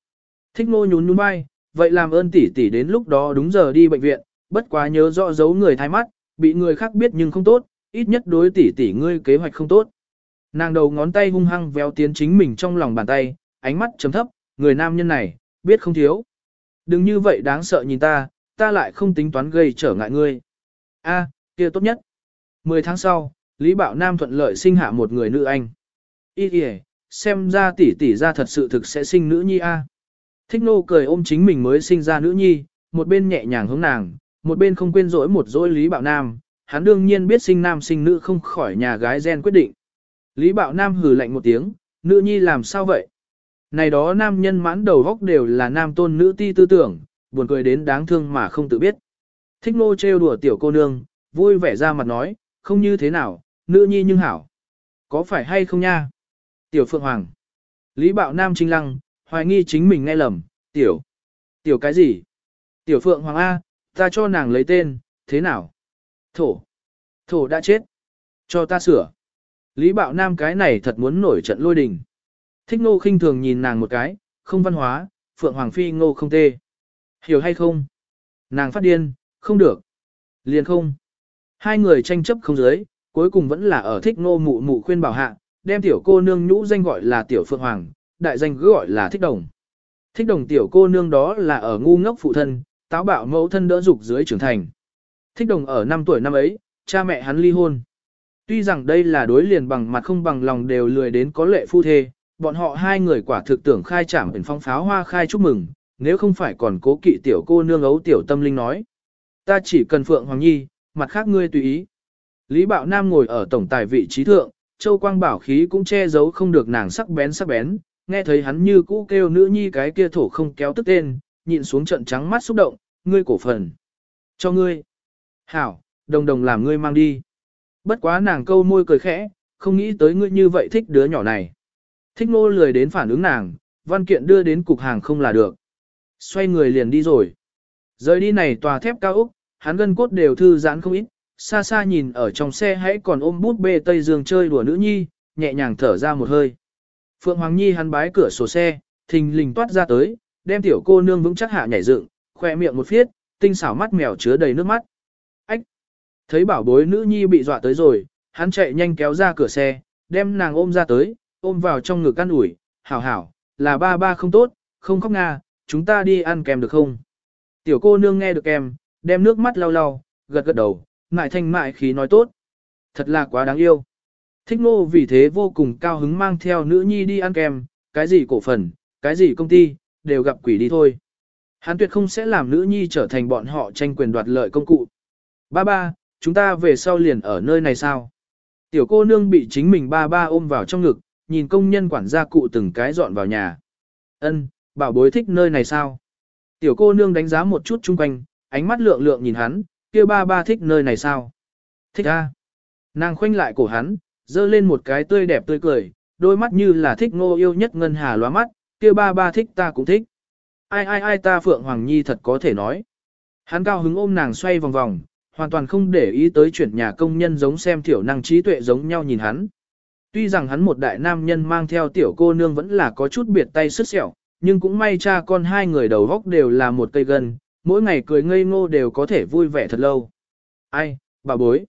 Thích nô nhún nhún vai, vậy làm ơn tỷ tỷ đến lúc đó đúng giờ đi bệnh viện, bất quá nhớ rõ giấu người thái mắt, bị người khác biết nhưng không tốt, ít nhất đối tỷ tỷ ngươi kế hoạch không tốt. Nàng đầu ngón tay hung hăng véo tiến chính mình trong lòng bàn tay, ánh mắt chấm thấp, người nam nhân này, biết không thiếu. Đừng như vậy đáng sợ nhìn ta, ta lại không tính toán gây trở ngại ngươi. A, kia tốt nhất. Mười tháng sau, Lý Bảo Nam thuận lợi sinh hạ một người nữ anh. Ý kìa, xem ra tỷ tỷ ra thật sự thực sẽ sinh nữ nhi a. Thích nô cười ôm chính mình mới sinh ra nữ nhi, một bên nhẹ nhàng hướng nàng, một bên không quên dỗi một dỗi Lý Bảo Nam, hắn đương nhiên biết sinh nam sinh nữ không khỏi nhà gái gen quyết định. Lý Bảo Nam hừ lạnh một tiếng, nữ nhi làm sao vậy? Này đó nam nhân mãn đầu góc đều là nam tôn nữ ti tư tưởng, buồn cười đến đáng thương mà không tự biết. Thích nô trêu đùa tiểu cô nương, vui vẻ ra mặt nói, không như thế nào, nữ nhi nhưng hảo. Có phải hay không nha? Tiểu Phượng Hoàng. Lý Bạo Nam trinh lăng, hoài nghi chính mình nghe lầm, tiểu. Tiểu cái gì? Tiểu Phượng Hoàng A, ta cho nàng lấy tên, thế nào? Thổ. Thổ đã chết. Cho ta sửa. Lý Bạo Nam cái này thật muốn nổi trận lôi đình. Thích ngô khinh thường nhìn nàng một cái, không văn hóa, Phượng Hoàng Phi ngô không tê. Hiểu hay không? Nàng phát điên, không được. Liền không. Hai người tranh chấp không giới, cuối cùng vẫn là ở thích ngô mụ mụ khuyên bảo hạ, đem tiểu cô nương nhũ danh gọi là tiểu Phượng Hoàng, đại danh cứ gọi là thích đồng. Thích đồng tiểu cô nương đó là ở ngu ngốc phụ thân, táo bạo mẫu thân đỡ dục dưới trưởng thành. Thích đồng ở 5 tuổi năm ấy, cha mẹ hắn ly hôn. Tuy rằng đây là đối liền bằng mặt không bằng lòng đều lười đến có lệ phu thê, bọn họ hai người quả thực tưởng khai trảm ẩn phong pháo hoa khai chúc mừng, nếu không phải còn cố kỵ tiểu cô nương ấu tiểu tâm linh nói. Ta chỉ cần Phượng Hoàng Nhi, mặt khác ngươi tùy ý. Lý Bạo Nam ngồi ở tổng tài vị trí thượng, Châu Quang bảo khí cũng che giấu không được nàng sắc bén sắc bén, nghe thấy hắn như cũ kêu nữ nhi cái kia thổ không kéo tức tên, nhịn xuống trận trắng mắt xúc động, ngươi cổ phần. Cho ngươi. Hảo, đồng đồng làm ngươi mang đi. Bất quá nàng câu môi cười khẽ, không nghĩ tới ngươi như vậy thích đứa nhỏ này. Thích nô lười đến phản ứng nàng, văn kiện đưa đến cục hàng không là được. Xoay người liền đi rồi. Rời đi này tòa thép cao Úc, hắn gân cốt đều thư giãn không ít, xa xa nhìn ở trong xe hãy còn ôm bút bê Tây Dương chơi đùa nữ nhi, nhẹ nhàng thở ra một hơi. Phượng Hoàng Nhi hắn bái cửa sổ xe, thình lình toát ra tới, đem tiểu cô nương vững chắc hạ nhảy dựng, khoe miệng một phiết, tinh xảo mắt mèo chứa đầy nước mắt. Ách! Thấy bảo bối nữ nhi bị dọa tới rồi, hắn chạy nhanh kéo ra cửa xe, đem nàng ôm ra tới, ôm vào trong ngực ăn ủi, hảo hảo, là ba ba không tốt, không khóc nga, chúng ta đi ăn kèm được không? Tiểu cô nương nghe được kèm, đem nước mắt lau lau, gật gật đầu, ngại thanh mại khí nói tốt. Thật là quá đáng yêu. Thích ngô vì thế vô cùng cao hứng mang theo nữ nhi đi ăn kem, cái gì cổ phần, cái gì công ty, đều gặp quỷ đi thôi. Hắn tuyệt không sẽ làm nữ nhi trở thành bọn họ tranh quyền đoạt lợi công cụ. Ba ba, chúng ta về sau liền ở nơi này sao? Tiểu cô nương bị chính mình ba ba ôm vào trong ngực, nhìn công nhân quản gia cụ từng cái dọn vào nhà. Ân, bảo bối thích nơi này sao? Tiểu cô nương đánh giá một chút chung quanh, ánh mắt lượng lượng nhìn hắn, kia ba ba thích nơi này sao? Thích a. Nàng khoanh lại cổ hắn, dơ lên một cái tươi đẹp tươi cười, đôi mắt như là thích ngô yêu nhất ngân hà lóa mắt, kia ba ba thích ta cũng thích. Ai ai ai ta Phượng Hoàng Nhi thật có thể nói. Hắn cao hứng ôm nàng xoay vòng vòng, hoàn toàn không để ý tới chuyển nhà công nhân giống xem tiểu năng trí tuệ giống nhau nhìn hắn. Tuy rằng hắn một đại nam nhân mang theo tiểu cô nương vẫn là có chút biệt tay sứt sẹo, nhưng cũng may cha con hai người đầu góc đều là một cây gân, mỗi ngày cười ngây ngô đều có thể vui vẻ thật lâu. Ai, bà bối,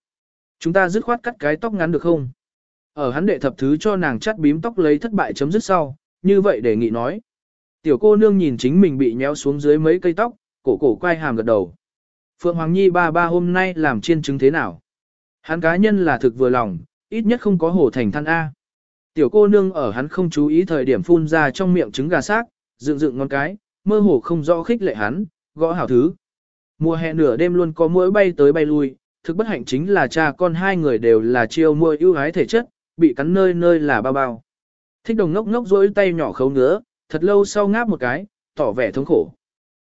chúng ta dứt khoát cắt cái tóc ngắn được không? Ở hắn đệ thập thứ cho nàng chắt bím tóc lấy thất bại chấm dứt sau, như vậy đề nghị nói. Tiểu cô nương nhìn chính mình bị nhéo xuống dưới mấy cây tóc, cổ cổ quay hàm gật đầu. Phượng Hoàng Nhi ba ba hôm nay làm chiên trứng thế nào? Hắn cá nhân là thực vừa lòng, ít nhất không có hổ thành than A. Tiểu cô nương ở hắn không chú ý thời điểm phun ra trong miệng trứng gà xác, dựng dựng ngón cái, mơ hồ không rõ khích lệ hắn, gõ hảo thứ. Mùa hè nửa đêm luôn có mũi bay tới bay lui, thực bất hạnh chính là cha con hai người đều là chiêu muội ưu ái thể chất, bị cắn nơi nơi là bao bao. Thích đồng ngốc ngốc rỗi tay nhỏ khấu ngứa, thật lâu sau ngáp một cái, tỏ vẻ thống khổ.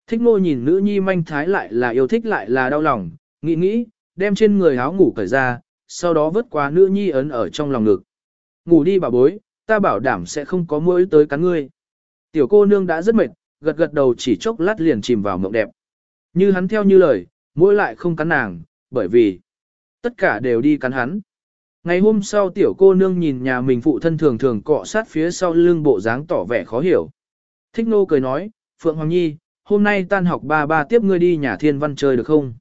Thích ngô nhìn nữ nhi manh thái lại là yêu thích lại là đau lòng, nghĩ nghĩ, đem trên người áo ngủ cởi ra, sau đó vứt qua nữ nhi ấn ở trong lòng ngực. Ngủ đi bà bối, ta bảo đảm sẽ không có mũi tới cắn ngươi. Tiểu cô nương đã rất mệt, gật gật đầu chỉ chốc lát liền chìm vào mộng đẹp. Như hắn theo như lời, mũi lại không cắn nàng, bởi vì tất cả đều đi cắn hắn. Ngày hôm sau tiểu cô nương nhìn nhà mình phụ thân thường thường cọ sát phía sau lưng bộ dáng tỏ vẻ khó hiểu. Thích nô cười nói, Phượng Hoàng Nhi, hôm nay tan học ba ba tiếp ngươi đi nhà thiên văn chơi được không?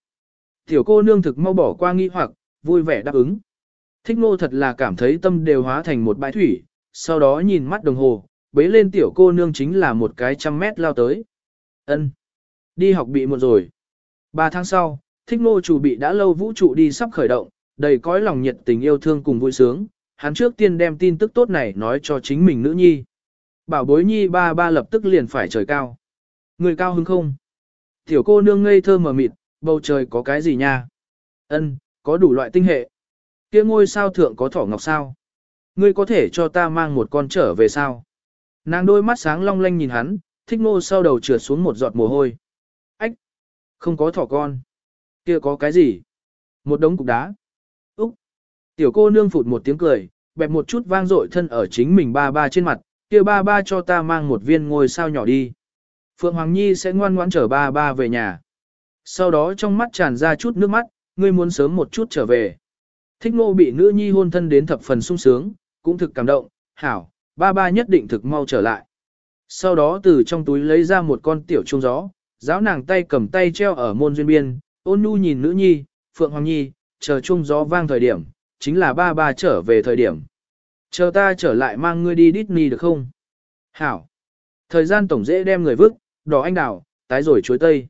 Tiểu cô nương thực mau bỏ qua nghi hoặc, vui vẻ đáp ứng. Thích nô thật là cảm thấy tâm đều hóa thành một bãi thủy, sau đó nhìn mắt đồng hồ, bế lên tiểu cô nương chính là một cái trăm mét lao tới. ân Đi học bị một rồi. Ba tháng sau, thích Ngô chủ bị đã lâu vũ trụ đi sắp khởi động, đầy cõi lòng nhiệt tình yêu thương cùng vui sướng, hắn trước tiên đem tin tức tốt này nói cho chính mình nữ nhi. Bảo bối nhi ba ba lập tức liền phải trời cao. Người cao hứng không? Tiểu cô nương ngây thơ mờ mịt, bầu trời có cái gì nha? Ân, có đủ loại tinh hệ. Kia ngôi sao thượng có thỏ ngọc sao? Ngươi có thể cho ta mang một con trở về sao? Nàng đôi mắt sáng long lanh nhìn hắn, thích ngô sau đầu trượt xuống một giọt mồ hôi. Ách! Không có thỏ con. Kia có cái gì? Một đống cục đá. Úc! Tiểu cô nương phụt một tiếng cười, bẹp một chút vang dội thân ở chính mình ba ba trên mặt, kia ba ba cho ta mang một viên ngôi sao nhỏ đi. Phượng Hoàng Nhi sẽ ngoan ngoãn chở ba ba về nhà. Sau đó trong mắt tràn ra chút nước mắt, ngươi muốn sớm một chút trở về. Thích ngô bị nữ nhi hôn thân đến thập phần sung sướng, cũng thực cảm động, hảo, ba ba nhất định thực mau trở lại. Sau đó từ trong túi lấy ra một con tiểu trung gió, giáo nàng tay cầm tay treo ở môn duyên biên, ôn nhu nhìn nữ nhi, Phượng Hoàng Nhi, chờ trung gió vang thời điểm, chính là ba ba trở về thời điểm. Chờ ta trở lại mang ngươi đi Disney được không? Hảo. Thời gian tổng dễ đem người vứt, đỏ anh đào, tái rồi chuối tây.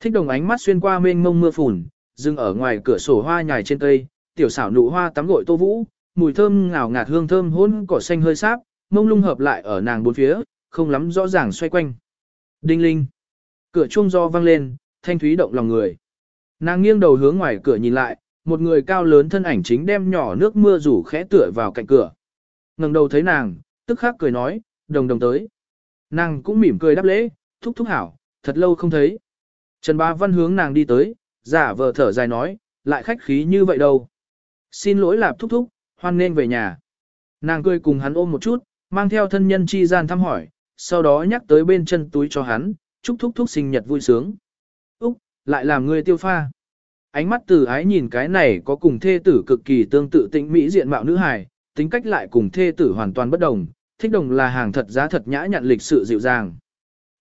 Thích đồng ánh mắt xuyên qua mênh mông mưa phùn, dừng ở ngoài cửa sổ hoa nhài trên cây, tiểu xảo nụ hoa tắm gội tô vũ, mùi thơm ngào ngạt hương thơm hôn cỏ xanh hơi sáp, mông lung hợp lại ở nàng bốn phía, không lắm rõ ràng xoay quanh. Đinh linh. Cửa chuông do vang lên, thanh thúy động lòng người. Nàng nghiêng đầu hướng ngoài cửa nhìn lại, một người cao lớn thân ảnh chính đem nhỏ nước mưa rủ khẽ tựa vào cạnh cửa. ngẩng đầu thấy nàng, tức khắc cười nói, đồng đồng tới. Nàng cũng mỉm cười đáp lễ, thúc thúc hảo, thật lâu không thấy. Trần Bá Văn hướng nàng đi tới, giả vờ thở dài nói, lại khách khí như vậy đâu. Xin lỗi lạp thúc thúc, hoan nên về nhà. Nàng cười cùng hắn ôm một chút, mang theo thân nhân chi gian thăm hỏi, sau đó nhắc tới bên chân túi cho hắn, chúc thúc thúc sinh nhật vui sướng. Úc, lại làm người tiêu pha. Ánh mắt từ ái nhìn cái này có cùng thê tử cực kỳ tương tự tĩnh mỹ diện mạo nữ hài, tính cách lại cùng thê tử hoàn toàn bất đồng, thích đồng là hàng thật giá thật nhã nhặn lịch sự dịu dàng.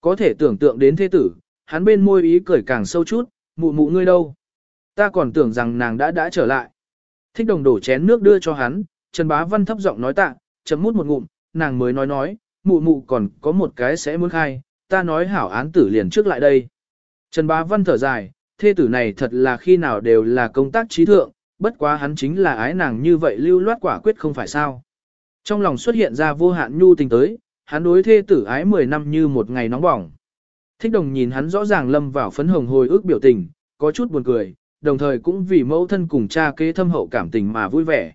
Có thể tưởng tượng đến thê tử, hắn bên môi ý cười càng sâu chút, mụ mụ ngươi đâu. Ta còn tưởng rằng nàng đã đã trở lại. Thích đồng đổ chén nước đưa cho hắn, Trần Bá Văn thấp giọng nói tạ, chấm mút một ngụm, nàng mới nói nói, mụ mụ còn có một cái sẽ muốn khai, ta nói hảo án tử liền trước lại đây. Trần Bá Văn thở dài, thê tử này thật là khi nào đều là công tác trí thượng, bất quá hắn chính là ái nàng như vậy lưu loát quả quyết không phải sao. Trong lòng xuất hiện ra vô hạn nhu tình tới, hắn đối thê tử ái 10 năm như một ngày nóng bỏng. Thích đồng nhìn hắn rõ ràng lâm vào phấn hồng hồi ức biểu tình, có chút buồn cười, đồng thời cũng vì mẫu thân cùng cha kế thâm hậu cảm tình mà vui vẻ.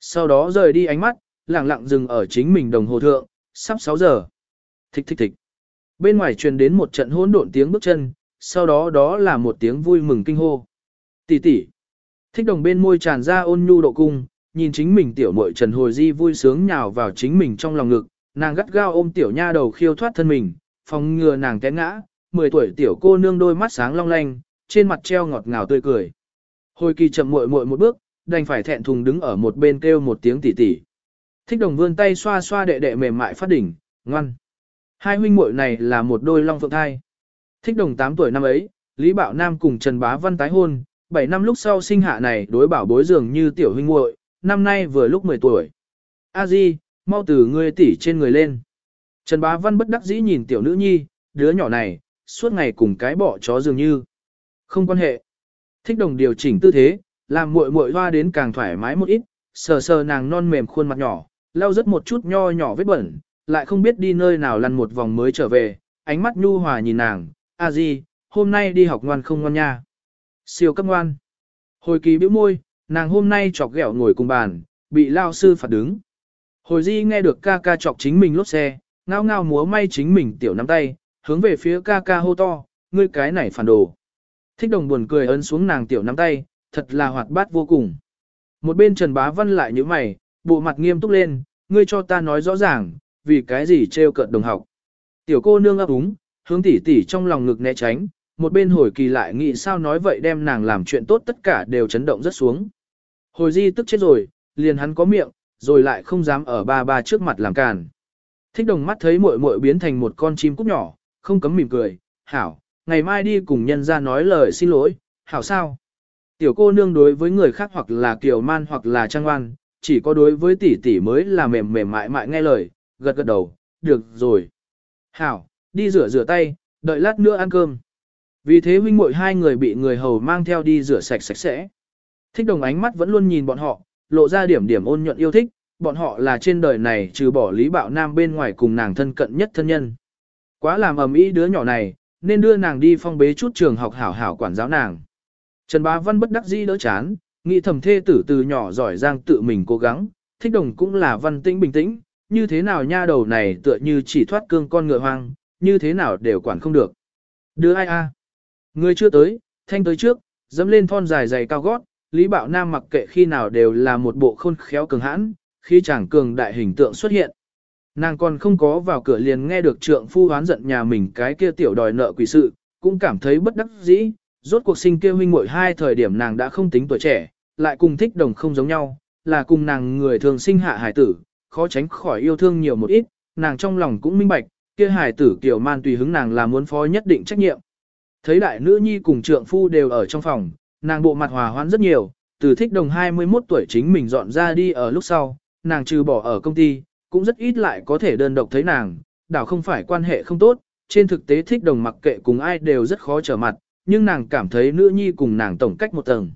Sau đó rời đi ánh mắt, lặng lặng dừng ở chính mình đồng hồ thượng, sắp 6 giờ. Thích thích thích. Bên ngoài truyền đến một trận hỗn độn tiếng bước chân, sau đó đó là một tiếng vui mừng kinh hô. Tỷ tỷ. Thích đồng bên môi tràn ra ôn nhu độ cung, nhìn chính mình tiểu muội Trần Hồi Di vui sướng nhào vào chính mình trong lòng ngực, nàng gắt gao ôm tiểu nha đầu khiêu thoát thân mình, phòng ngừa nàng té ngã, 10 tuổi tiểu cô nương đôi mắt sáng long lanh, trên mặt treo ngọt ngào tươi cười. Hồi kỳ chậm muội muội một bước, đành phải thẹn thùng đứng ở một bên kêu một tiếng tỉ tỉ. Thích đồng vươn tay xoa xoa đệ đệ mềm mại phát đỉnh, ngoan. Hai huynh muội này là một đôi long phượng thai. Thích đồng 8 tuổi năm ấy, Lý Bảo Nam cùng Trần Bá Văn tái hôn, 7 năm lúc sau sinh hạ này đối bảo bối dường như tiểu huynh muội, năm nay vừa lúc 10 tuổi. A Di, mau từ ngươi tỉ trên người lên. Trần Bá Văn bất đắc dĩ nhìn tiểu nữ nhi, đứa nhỏ này, suốt ngày cùng cái bỏ chó dường như. Không quan hệ. Thích đồng điều chỉnh tư thế, làm muội muội hoa đến càng thoải mái một ít, sờ sờ nàng non mềm khuôn mặt nhỏ, lau rất một chút nho nhỏ vết bẩn, lại không biết đi nơi nào lăn một vòng mới trở về, ánh mắt nhu hòa nhìn nàng, a di, hôm nay đi học ngoan không ngoan nha. Siêu cấp ngoan. Hồi kỳ bĩu môi, nàng hôm nay chọc ghẹo ngồi cùng bàn, bị lao sư phạt đứng. Hồi di nghe được ca ca chọc chính mình lốt xe, ngao ngao múa may chính mình tiểu nắm tay, hướng về phía ca ca hô to, ngươi cái này phản đồ. Thích đồng buồn cười ấn xuống nàng tiểu nắm tay, thật là hoạt bát vô cùng. Một bên Trần Bá Văn lại như mày, bộ mặt nghiêm túc lên, ngươi cho ta nói rõ ràng, vì cái gì trêu cợt đồng học. Tiểu cô nương ấp úng, hướng tỉ tỉ trong lòng ngực né tránh, một bên hồi kỳ lại nghĩ sao nói vậy đem nàng làm chuyện tốt tất cả đều chấn động rất xuống. Hồi di tức chết rồi, liền hắn có miệng, rồi lại không dám ở ba ba trước mặt làm càn. Thích đồng mắt thấy muội muội biến thành một con chim cúc nhỏ, không cấm mỉm cười, hảo, ngày mai đi cùng nhân ra nói lời xin lỗi, hảo sao? Tiểu cô nương đối với người khác hoặc là kiều man hoặc là trang oan, chỉ có đối với tỷ tỷ mới là mềm mềm mại mại nghe lời, gật gật đầu, được rồi. Hảo, đi rửa rửa tay, đợi lát nữa ăn cơm. Vì thế huynh muội hai người bị người hầu mang theo đi rửa sạch sạch sẽ. Thích đồng ánh mắt vẫn luôn nhìn bọn họ, lộ ra điểm điểm ôn nhuận yêu thích, bọn họ là trên đời này trừ bỏ lý bạo nam bên ngoài cùng nàng thân cận nhất thân nhân. Quá làm ầm ĩ đứa nhỏ này, nên đưa nàng đi phong bế chút trường học hảo hảo quản giáo nàng. Trần Bá Văn bất đắc dĩ đỡ chán, nghĩ thầm thê tử từ nhỏ giỏi giang tự mình cố gắng, thích đồng cũng là văn tĩnh bình tĩnh, như thế nào nha đầu này tựa như chỉ thoát cương con ngựa hoang, như thế nào đều quản không được. Đưa ai a? Người chưa tới, thanh tới trước, dẫm lên thon dài dày cao gót, Lý Bạo Nam mặc kệ khi nào đều là một bộ khôn khéo cường hãn, khi chàng cường đại hình tượng xuất hiện. Nàng còn không có vào cửa liền nghe được trượng phu hoán giận nhà mình cái kia tiểu đòi nợ quỷ sự, cũng cảm thấy bất đắc dĩ, rốt cuộc sinh kia huynh muội hai thời điểm nàng đã không tính tuổi trẻ, lại cùng thích đồng không giống nhau, là cùng nàng người thường sinh hạ hải tử, khó tránh khỏi yêu thương nhiều một ít, nàng trong lòng cũng minh bạch, kia hải tử kiểu man tùy hứng nàng là muốn phó nhất định trách nhiệm. Thấy đại nữ nhi cùng trượng phu đều ở trong phòng, nàng bộ mặt hòa hoãn rất nhiều, từ thích đồng 21 tuổi chính mình dọn ra đi ở lúc sau, nàng trừ bỏ ở công ty, cũng rất ít lại có thể đơn độc thấy nàng, đảo không phải quan hệ không tốt, trên thực tế thích đồng mặc kệ cùng ai đều rất khó trở mặt, nhưng nàng cảm thấy nữ nhi cùng nàng tổng cách một tầng.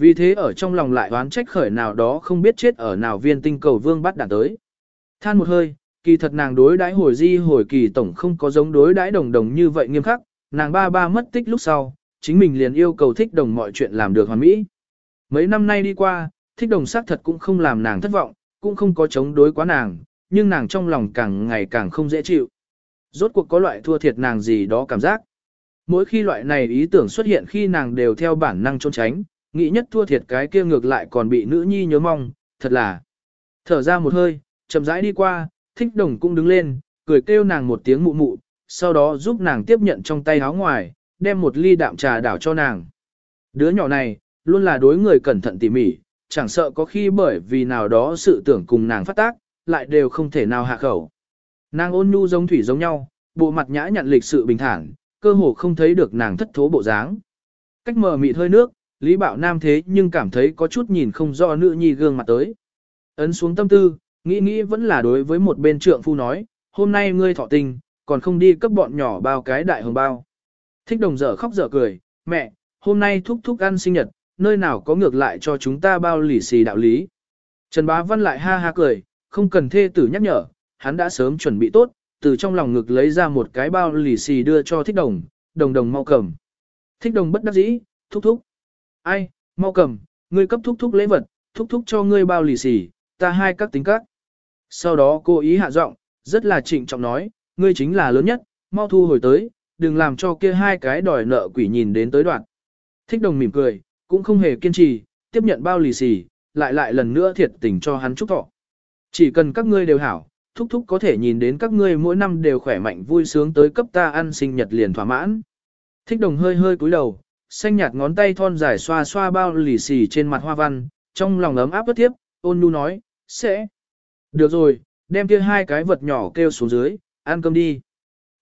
Vì thế ở trong lòng lại oán trách khởi nào đó không biết chết ở nào viên tinh cầu vương bắt đạn tới. Than một hơi, kỳ thật nàng đối đãi hồi di hồi kỳ tổng không có giống đối đãi đồng đồng như vậy nghiêm khắc, nàng ba ba mất tích lúc sau, chính mình liền yêu cầu thích đồng mọi chuyện làm được hoàn mỹ. Mấy năm nay đi qua, thích đồng xác thật cũng không làm nàng thất vọng, cũng không có chống đối quá nàng, nhưng nàng trong lòng càng ngày càng không dễ chịu. Rốt cuộc có loại thua thiệt nàng gì đó cảm giác. Mỗi khi loại này ý tưởng xuất hiện khi nàng đều theo bản năng trốn tránh, nghĩ nhất thua thiệt cái kia ngược lại còn bị nữ nhi nhớ mong, thật là. Thở ra một hơi, chậm rãi đi qua, thích đồng cũng đứng lên, cười kêu nàng một tiếng mụ mụ, sau đó giúp nàng tiếp nhận trong tay áo ngoài, đem một ly đạm trà đảo cho nàng. Đứa nhỏ này, luôn là đối người cẩn thận tỉ mỉ, chẳng sợ có khi bởi vì nào đó sự tưởng cùng nàng phát tác, lại đều không thể nào hạ khẩu. Nàng ôn nhu giống thủy giống nhau, bộ mặt nhã nhặn lịch sự bình thản, cơ hồ không thấy được nàng thất thố bộ dáng. Cách mờ mịt hơi nước, Lý Bảo Nam thế nhưng cảm thấy có chút nhìn không rõ nữ nhi gương mặt tới. Ấn xuống tâm tư, nghĩ nghĩ vẫn là đối với một bên trượng phu nói, hôm nay ngươi thọ tình, còn không đi cấp bọn nhỏ bao cái đại hồng bao. Thích đồng dở khóc dở cười, mẹ, hôm nay thúc thúc ăn sinh nhật, nơi nào có ngược lại cho chúng ta bao lì xì đạo lý. Trần Bá Văn lại ha ha cười, không cần thê tử nhắc nhở, hắn đã sớm chuẩn bị tốt, từ trong lòng ngực lấy ra một cái bao lì xì đưa cho thích đồng, đồng đồng mau cầm. Thích đồng bất đắc dĩ, thúc thúc. Ai, mau cầm, ngươi cấp thúc thúc lễ vật, thúc thúc cho ngươi bao lì xì, ta hai các tính các. Sau đó cô ý hạ giọng, rất là trịnh trọng nói, ngươi chính là lớn nhất, mau thu hồi tới, đừng làm cho kia hai cái đòi nợ quỷ nhìn đến tới đoạn. Thích đồng mỉm cười, cũng không hề kiên trì, tiếp nhận bao lì xì, lại lại lần nữa thiệt tình cho hắn chúc thọ. Chỉ cần các ngươi đều hảo, thúc thúc có thể nhìn đến các ngươi mỗi năm đều khỏe mạnh vui sướng tới cấp ta ăn sinh nhật liền thỏa mãn. Thích đồng hơi hơi cúi đầu, xanh nhạt ngón tay thon dài xoa xoa bao lì xì trên mặt hoa văn, trong lòng ấm áp bất tiếp, ôn nhu nói, sẽ. Được rồi, đem kia hai cái vật nhỏ kêu xuống dưới, ăn cơm đi.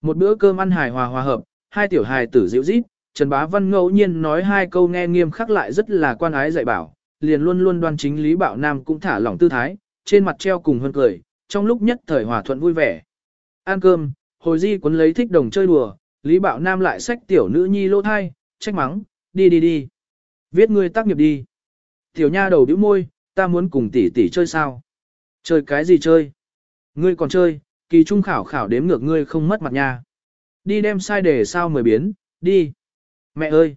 Một bữa cơm ăn hài hòa hòa hợp, hai tiểu hài tử dịu rít, Trần Bá Văn ngẫu nhiên nói hai câu nghe nghiêm khắc lại rất là quan ái dạy bảo, liền luôn luôn đoan chính Lý Bảo Nam cũng thả lỏng tư thái, trên mặt treo cùng hơn cười, trong lúc nhất thời hòa thuận vui vẻ. Ăn cơm, hồi di cuốn lấy thích đồng chơi đùa, Lý Bảo Nam lại xách tiểu nữ nhi lô thai, trách mắng, đi đi đi. Viết ngươi tác nghiệp đi. Tiểu nha đầu bĩu môi, ta muốn cùng tỷ tỷ chơi sao? Chơi cái gì chơi? Ngươi còn chơi, kỳ trung khảo khảo đếm ngược ngươi không mất mặt nha. Đi đem sai đề sao mười biến, đi. Mẹ ơi!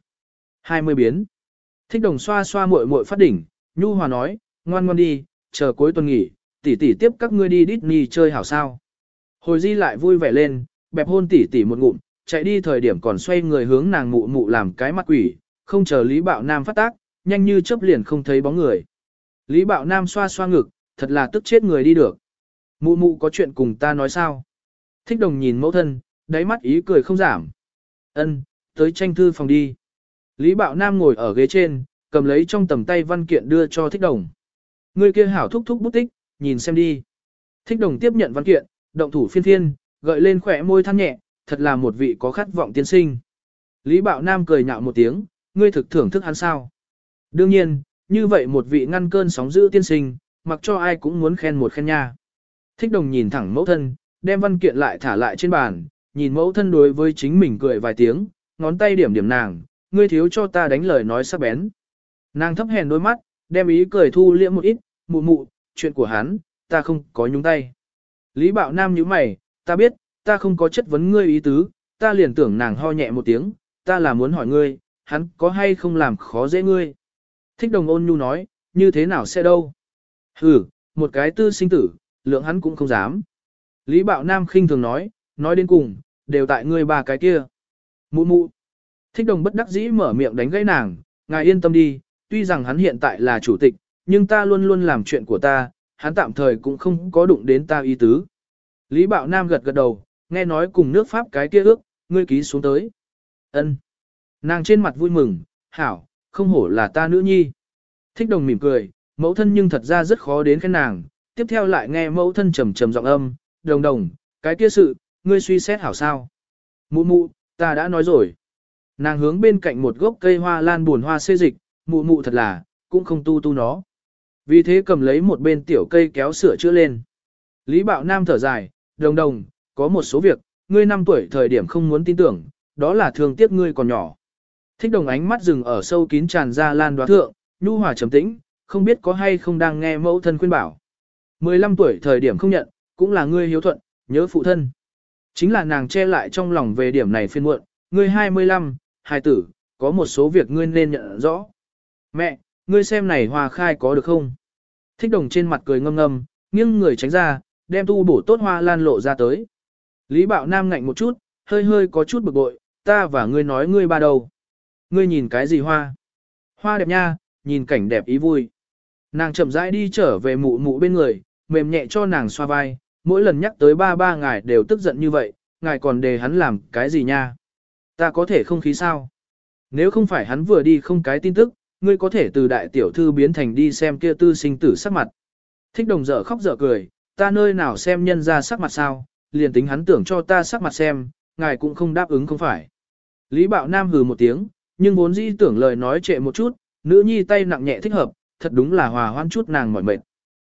hai mươi biến. Thích đồng xoa xoa muội muội phát đỉnh, nhu hòa nói, ngoan ngoan đi, chờ cuối tuần nghỉ, tỷ tỷ tiếp các ngươi đi Disney chơi hảo sao. Hồi di lại vui vẻ lên, bẹp hôn tỷ tỷ một ngụm, chạy đi thời điểm còn xoay người hướng nàng mụ mụ làm cái mặt quỷ, không chờ Lý Bạo Nam phát tác, nhanh như chớp liền không thấy bóng người. Lý Bạo Nam xoa xoa ngực, thật là tức chết người đi được. Mụ mụ có chuyện cùng ta nói sao? Thích đồng nhìn mẫu thân, đáy mắt ý cười không giảm. Ân, tới tranh thư phòng đi. Lý Bạo Nam ngồi ở ghế trên, cầm lấy trong tầm tay văn kiện đưa cho thích đồng. Người kia hảo thúc thúc bút tích, nhìn xem đi. Thích đồng tiếp nhận văn kiện, động thủ phiên thiên, gợi lên khỏe môi than nhẹ, thật là một vị có khát vọng tiên sinh. Lý Bạo Nam cười nhạo một tiếng, ngươi thực thưởng thức hắn sao. Đương nhiên, như vậy một vị ngăn cơn sóng dữ tiên sinh, mặc cho ai cũng muốn khen một khen nha. Thích đồng nhìn thẳng mẫu thân, đem văn kiện lại thả lại trên bàn, nhìn mẫu thân đối với chính mình cười vài tiếng, ngón tay điểm điểm nàng, ngươi thiếu cho ta đánh lời nói sắc bén. Nàng thấp hèn đôi mắt, đem ý cười thu liễm một ít, mụ mụ, chuyện của hắn, ta không có nhúng tay. Lý Bạo Nam nhíu mày, ta biết, ta không có chất vấn ngươi ý tứ, ta liền tưởng nàng ho nhẹ một tiếng, ta là muốn hỏi ngươi, hắn có hay không làm khó dễ ngươi. Thích đồng ôn nhu nói, như thế nào sẽ đâu. Ừ, một cái tư sinh tử, lượng hắn cũng không dám. Lý Bạo Nam khinh thường nói, nói đến cùng, đều tại ngươi ba cái kia. Mụ mụ. Thích đồng bất đắc dĩ mở miệng đánh gãy nàng, ngài yên tâm đi, tuy rằng hắn hiện tại là chủ tịch, nhưng ta luôn luôn làm chuyện của ta, hắn tạm thời cũng không có đụng đến ta ý tứ. Lý Bạo Nam gật gật đầu, nghe nói cùng nước Pháp cái kia ước, ngươi ký xuống tới. ân Nàng trên mặt vui mừng, hảo, không hổ là ta nữ nhi. Thích đồng mỉm cười, mẫu thân nhưng thật ra rất khó đến khen nàng, tiếp theo lại nghe mẫu thân trầm trầm giọng âm, đồng đồng, cái kia sự, ngươi suy xét hảo sao. Mụ mụ, ta đã nói rồi. Nàng hướng bên cạnh một gốc cây hoa lan buồn hoa xê dịch, mụ mụ thật là, cũng không tu tu nó. Vì thế cầm lấy một bên tiểu cây kéo sửa chữa lên. Lý Bạo Nam thở dài, đồng đồng, có một số việc, ngươi năm tuổi thời điểm không muốn tin tưởng, đó là thường tiếc ngươi còn nhỏ. Thích đồng ánh mắt dừng ở sâu kín tràn ra lan đoá thượng, nhu hòa trầm tĩnh, không biết có hay không đang nghe mẫu thân khuyên bảo. 15 tuổi thời điểm không nhận, cũng là ngươi hiếu thuận, nhớ phụ thân. Chính là nàng che lại trong lòng về điểm này phiên muộn, ngươi 25, hài tử, có một số việc ngươi nên nhận rõ. Mẹ, ngươi xem này hòa khai có được không? Thích đồng trên mặt cười ngâm ngâm, nghiêng người tránh ra, đem tu bổ tốt hoa lan lộ ra tới. Lý Bạo Nam ngạnh một chút, hơi hơi có chút bực bội, ta và ngươi nói ngươi ba đầu. Ngươi nhìn cái gì hoa? Hoa đẹp nha, nhìn cảnh đẹp ý vui. Nàng chậm rãi đi trở về mụ mụ bên người, mềm nhẹ cho nàng xoa vai, mỗi lần nhắc tới ba ba ngài đều tức giận như vậy, ngài còn đề hắn làm cái gì nha? Ta có thể không khí sao? Nếu không phải hắn vừa đi không cái tin tức, ngươi có thể từ đại tiểu thư biến thành đi xem kia tư sinh tử sắc mặt. Thích đồng dở khóc dở cười, ta nơi nào xem nhân ra sắc mặt sao, liền tính hắn tưởng cho ta sắc mặt xem, ngài cũng không đáp ứng không phải. Lý Bạo Nam hừ một tiếng, nhưng vốn dĩ tưởng lời nói trệ một chút, nữ nhi tay nặng nhẹ thích hợp, thật đúng là hòa hoan chút nàng mỏi mệt.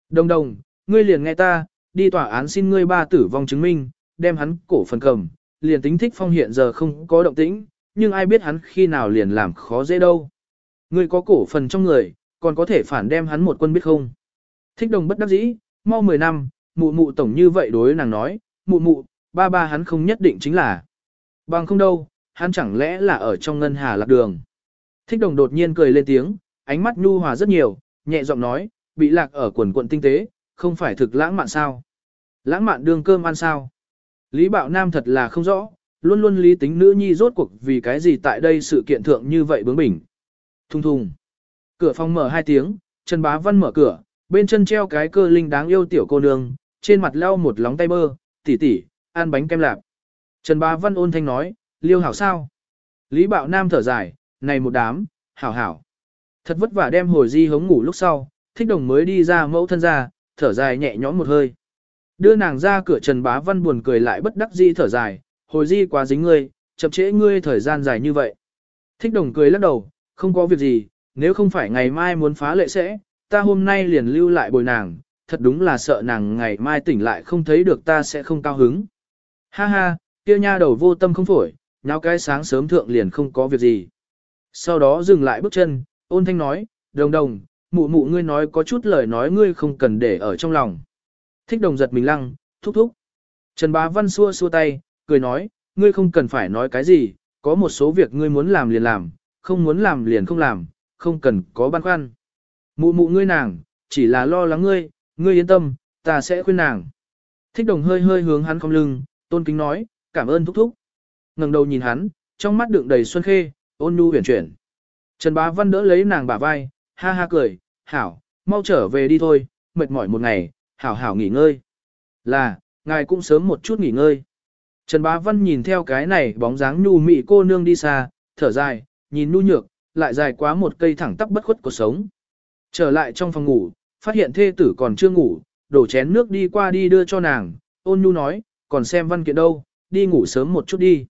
Đồng đồng, ngươi liền nghe ta, đi tòa án xin ngươi ba tử vong chứng minh, đem hắn cổ phần cầm, liền tính thích phong hiện giờ không có động tĩnh, nhưng ai biết hắn khi nào liền làm khó dễ đâu. Ngươi có cổ phần trong người, còn có thể phản đem hắn một quân biết không. Thích đồng bất đắc dĩ, mau 10 năm, mụ mụ tổng như vậy đối nàng nói, mụ mụ, ba ba hắn không nhất định chính là. Bằng không đâu, hắn chẳng lẽ là ở trong ngân hà lạc đường. Thích đồng đột nhiên cười lên tiếng, ánh mắt nhu hòa rất nhiều, nhẹ giọng nói, bị lạc ở quần quận tinh tế, không phải thực lãng mạn sao. Lãng mạn đương cơm ăn sao. Lý Bạo Nam thật là không rõ, luôn luôn lý tính nữ nhi rốt cuộc vì cái gì tại đây sự kiện thượng như vậy bướng bỉnh. Thùng thùng. Cửa phòng mở hai tiếng, Trần Bá Văn mở cửa, bên chân treo cái cơ linh đáng yêu tiểu cô nương, trên mặt lau một lóng tay bơ, Tỷ tỷ, ăn bánh kem lạp. Trần Bá Văn ôn thanh nói, liêu hảo sao? Lý Bạo Nam thở dài, này một đám, hảo hảo. Thật vất vả đem hồi di hống ngủ lúc sau, thích đồng mới đi ra mẫu thân ra, thở dài nhẹ nhõm một hơi. Đưa nàng ra cửa Trần Bá Văn buồn cười lại bất đắc di thở dài, hồi di quá dính ngươi, chậm trễ ngươi thời gian dài như vậy. Thích đồng cười lắc đầu, không có việc gì, nếu không phải ngày mai muốn phá lệ sẽ, ta hôm nay liền lưu lại bồi nàng, thật đúng là sợ nàng ngày mai tỉnh lại không thấy được ta sẽ không cao hứng. Ha ha, kia nha đầu vô tâm không phổi, nháo cái sáng sớm thượng liền không có việc gì. Sau đó dừng lại bước chân, ôn thanh nói, đồng đồng, mụ mụ ngươi nói có chút lời nói ngươi không cần để ở trong lòng. Thích đồng giật mình lăng, thúc thúc. Trần bá văn xua xua tay, cười nói, ngươi không cần phải nói cái gì, có một số việc ngươi muốn làm liền làm, không muốn làm liền không làm, không cần có băn khoăn. Mụ mụ ngươi nàng, chỉ là lo lắng ngươi, ngươi yên tâm, ta sẽ khuyên nàng. Thích đồng hơi hơi hướng hắn không lưng, tôn kính nói, cảm ơn thúc thúc. ngẩng đầu nhìn hắn, trong mắt đựng đầy xuân khê, ôn nhu huyền chuyển. Trần bá văn đỡ lấy nàng bả vai, ha ha cười, hảo, mau trở về đi thôi, mệt mỏi một ngày, hảo hảo nghỉ ngơi. Là, ngài cũng sớm một chút nghỉ ngơi. Trần bá văn nhìn theo cái này bóng dáng nhu mị cô nương đi xa, thở dài, nhìn nu nhược, lại dài quá một cây thẳng tắp bất khuất cuộc sống. Trở lại trong phòng ngủ, phát hiện thê tử còn chưa ngủ, đổ chén nước đi qua đi đưa cho nàng, ôn nhu nói, còn xem văn kiện đâu, đi ngủ sớm một chút đi.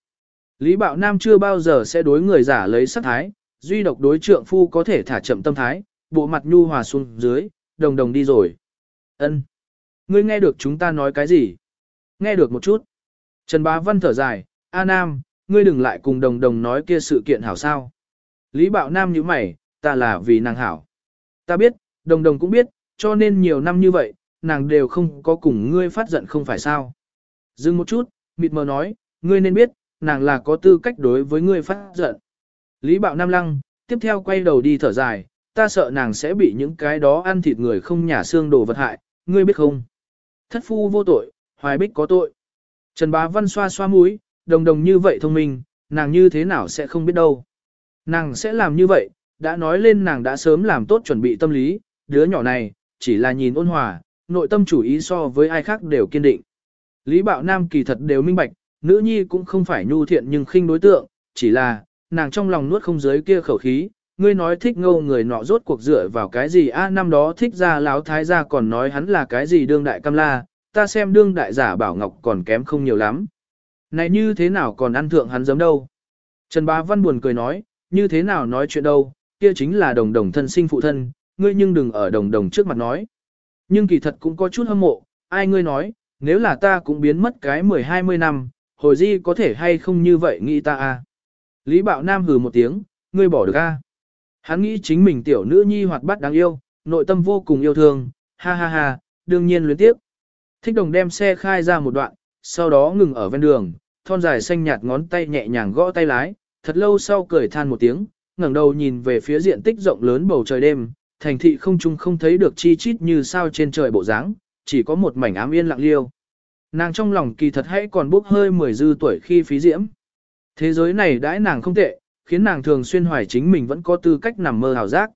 Lý Bạo Nam chưa bao giờ sẽ đối người giả lấy sắc thái, duy độc đối trượng phu có thể thả chậm tâm thái, bộ mặt nhu hòa xuống dưới, đồng đồng đi rồi. Ân, Ngươi nghe được chúng ta nói cái gì? Nghe được một chút. Trần Bá Văn thở dài, A Nam, ngươi đừng lại cùng đồng đồng nói kia sự kiện hảo sao. Lý Bạo Nam như mày, ta là vì nàng hảo. Ta biết, đồng đồng cũng biết, cho nên nhiều năm như vậy, nàng đều không có cùng ngươi phát giận không phải sao. Dừng một chút, mịt mờ nói, ngươi nên biết, nàng là có tư cách đối với ngươi phát giận. Lý Bạo Nam lăng, tiếp theo quay đầu đi thở dài, ta sợ nàng sẽ bị những cái đó ăn thịt người không nhả xương đồ vật hại, ngươi biết không? Thất phu vô tội, hoài bích có tội. Trần Bá Văn xoa xoa mũi, đồng đồng như vậy thông minh, nàng như thế nào sẽ không biết đâu. Nàng sẽ làm như vậy, đã nói lên nàng đã sớm làm tốt chuẩn bị tâm lý, đứa nhỏ này, chỉ là nhìn ôn hòa, nội tâm chủ ý so với ai khác đều kiên định. Lý Bạo Nam kỳ thật đều minh bạch, nữ nhi cũng không phải nhu thiện nhưng khinh đối tượng, chỉ là, nàng trong lòng nuốt không dưới kia khẩu khí, ngươi nói thích ngâu người nọ rốt cuộc dựa vào cái gì a năm đó thích ra láo thái gia còn nói hắn là cái gì đương đại cam la, ta xem đương đại giả bảo ngọc còn kém không nhiều lắm. Này như thế nào còn ăn thượng hắn giống đâu? Trần Bá Văn buồn cười nói, như thế nào nói chuyện đâu, kia chính là đồng đồng thân sinh phụ thân, ngươi nhưng đừng ở đồng đồng trước mặt nói. Nhưng kỳ thật cũng có chút hâm mộ, ai ngươi nói, nếu là ta cũng biến mất cái 10-20 năm, hồi di có thể hay không như vậy nghĩ ta a Lý Bạo Nam hừ một tiếng, ngươi bỏ được a Hắn nghĩ chính mình tiểu nữ nhi hoạt bát đáng yêu, nội tâm vô cùng yêu thương, ha ha ha, đương nhiên luyến tiếp. Thích đồng đem xe khai ra một đoạn, sau đó ngừng ở ven đường, thon dài xanh nhạt ngón tay nhẹ nhàng gõ tay lái, thật lâu sau cười than một tiếng, ngẩng đầu nhìn về phía diện tích rộng lớn bầu trời đêm, thành thị không trung không thấy được chi chít như sao trên trời bộ dáng, chỉ có một mảnh ám yên lặng liêu. Nàng trong lòng kỳ thật hãy còn bốc hơi mười dư tuổi khi phí diễm. Thế giới này đãi nàng không tệ, khiến nàng thường xuyên hoài chính mình vẫn có tư cách nằm mơ hào giác.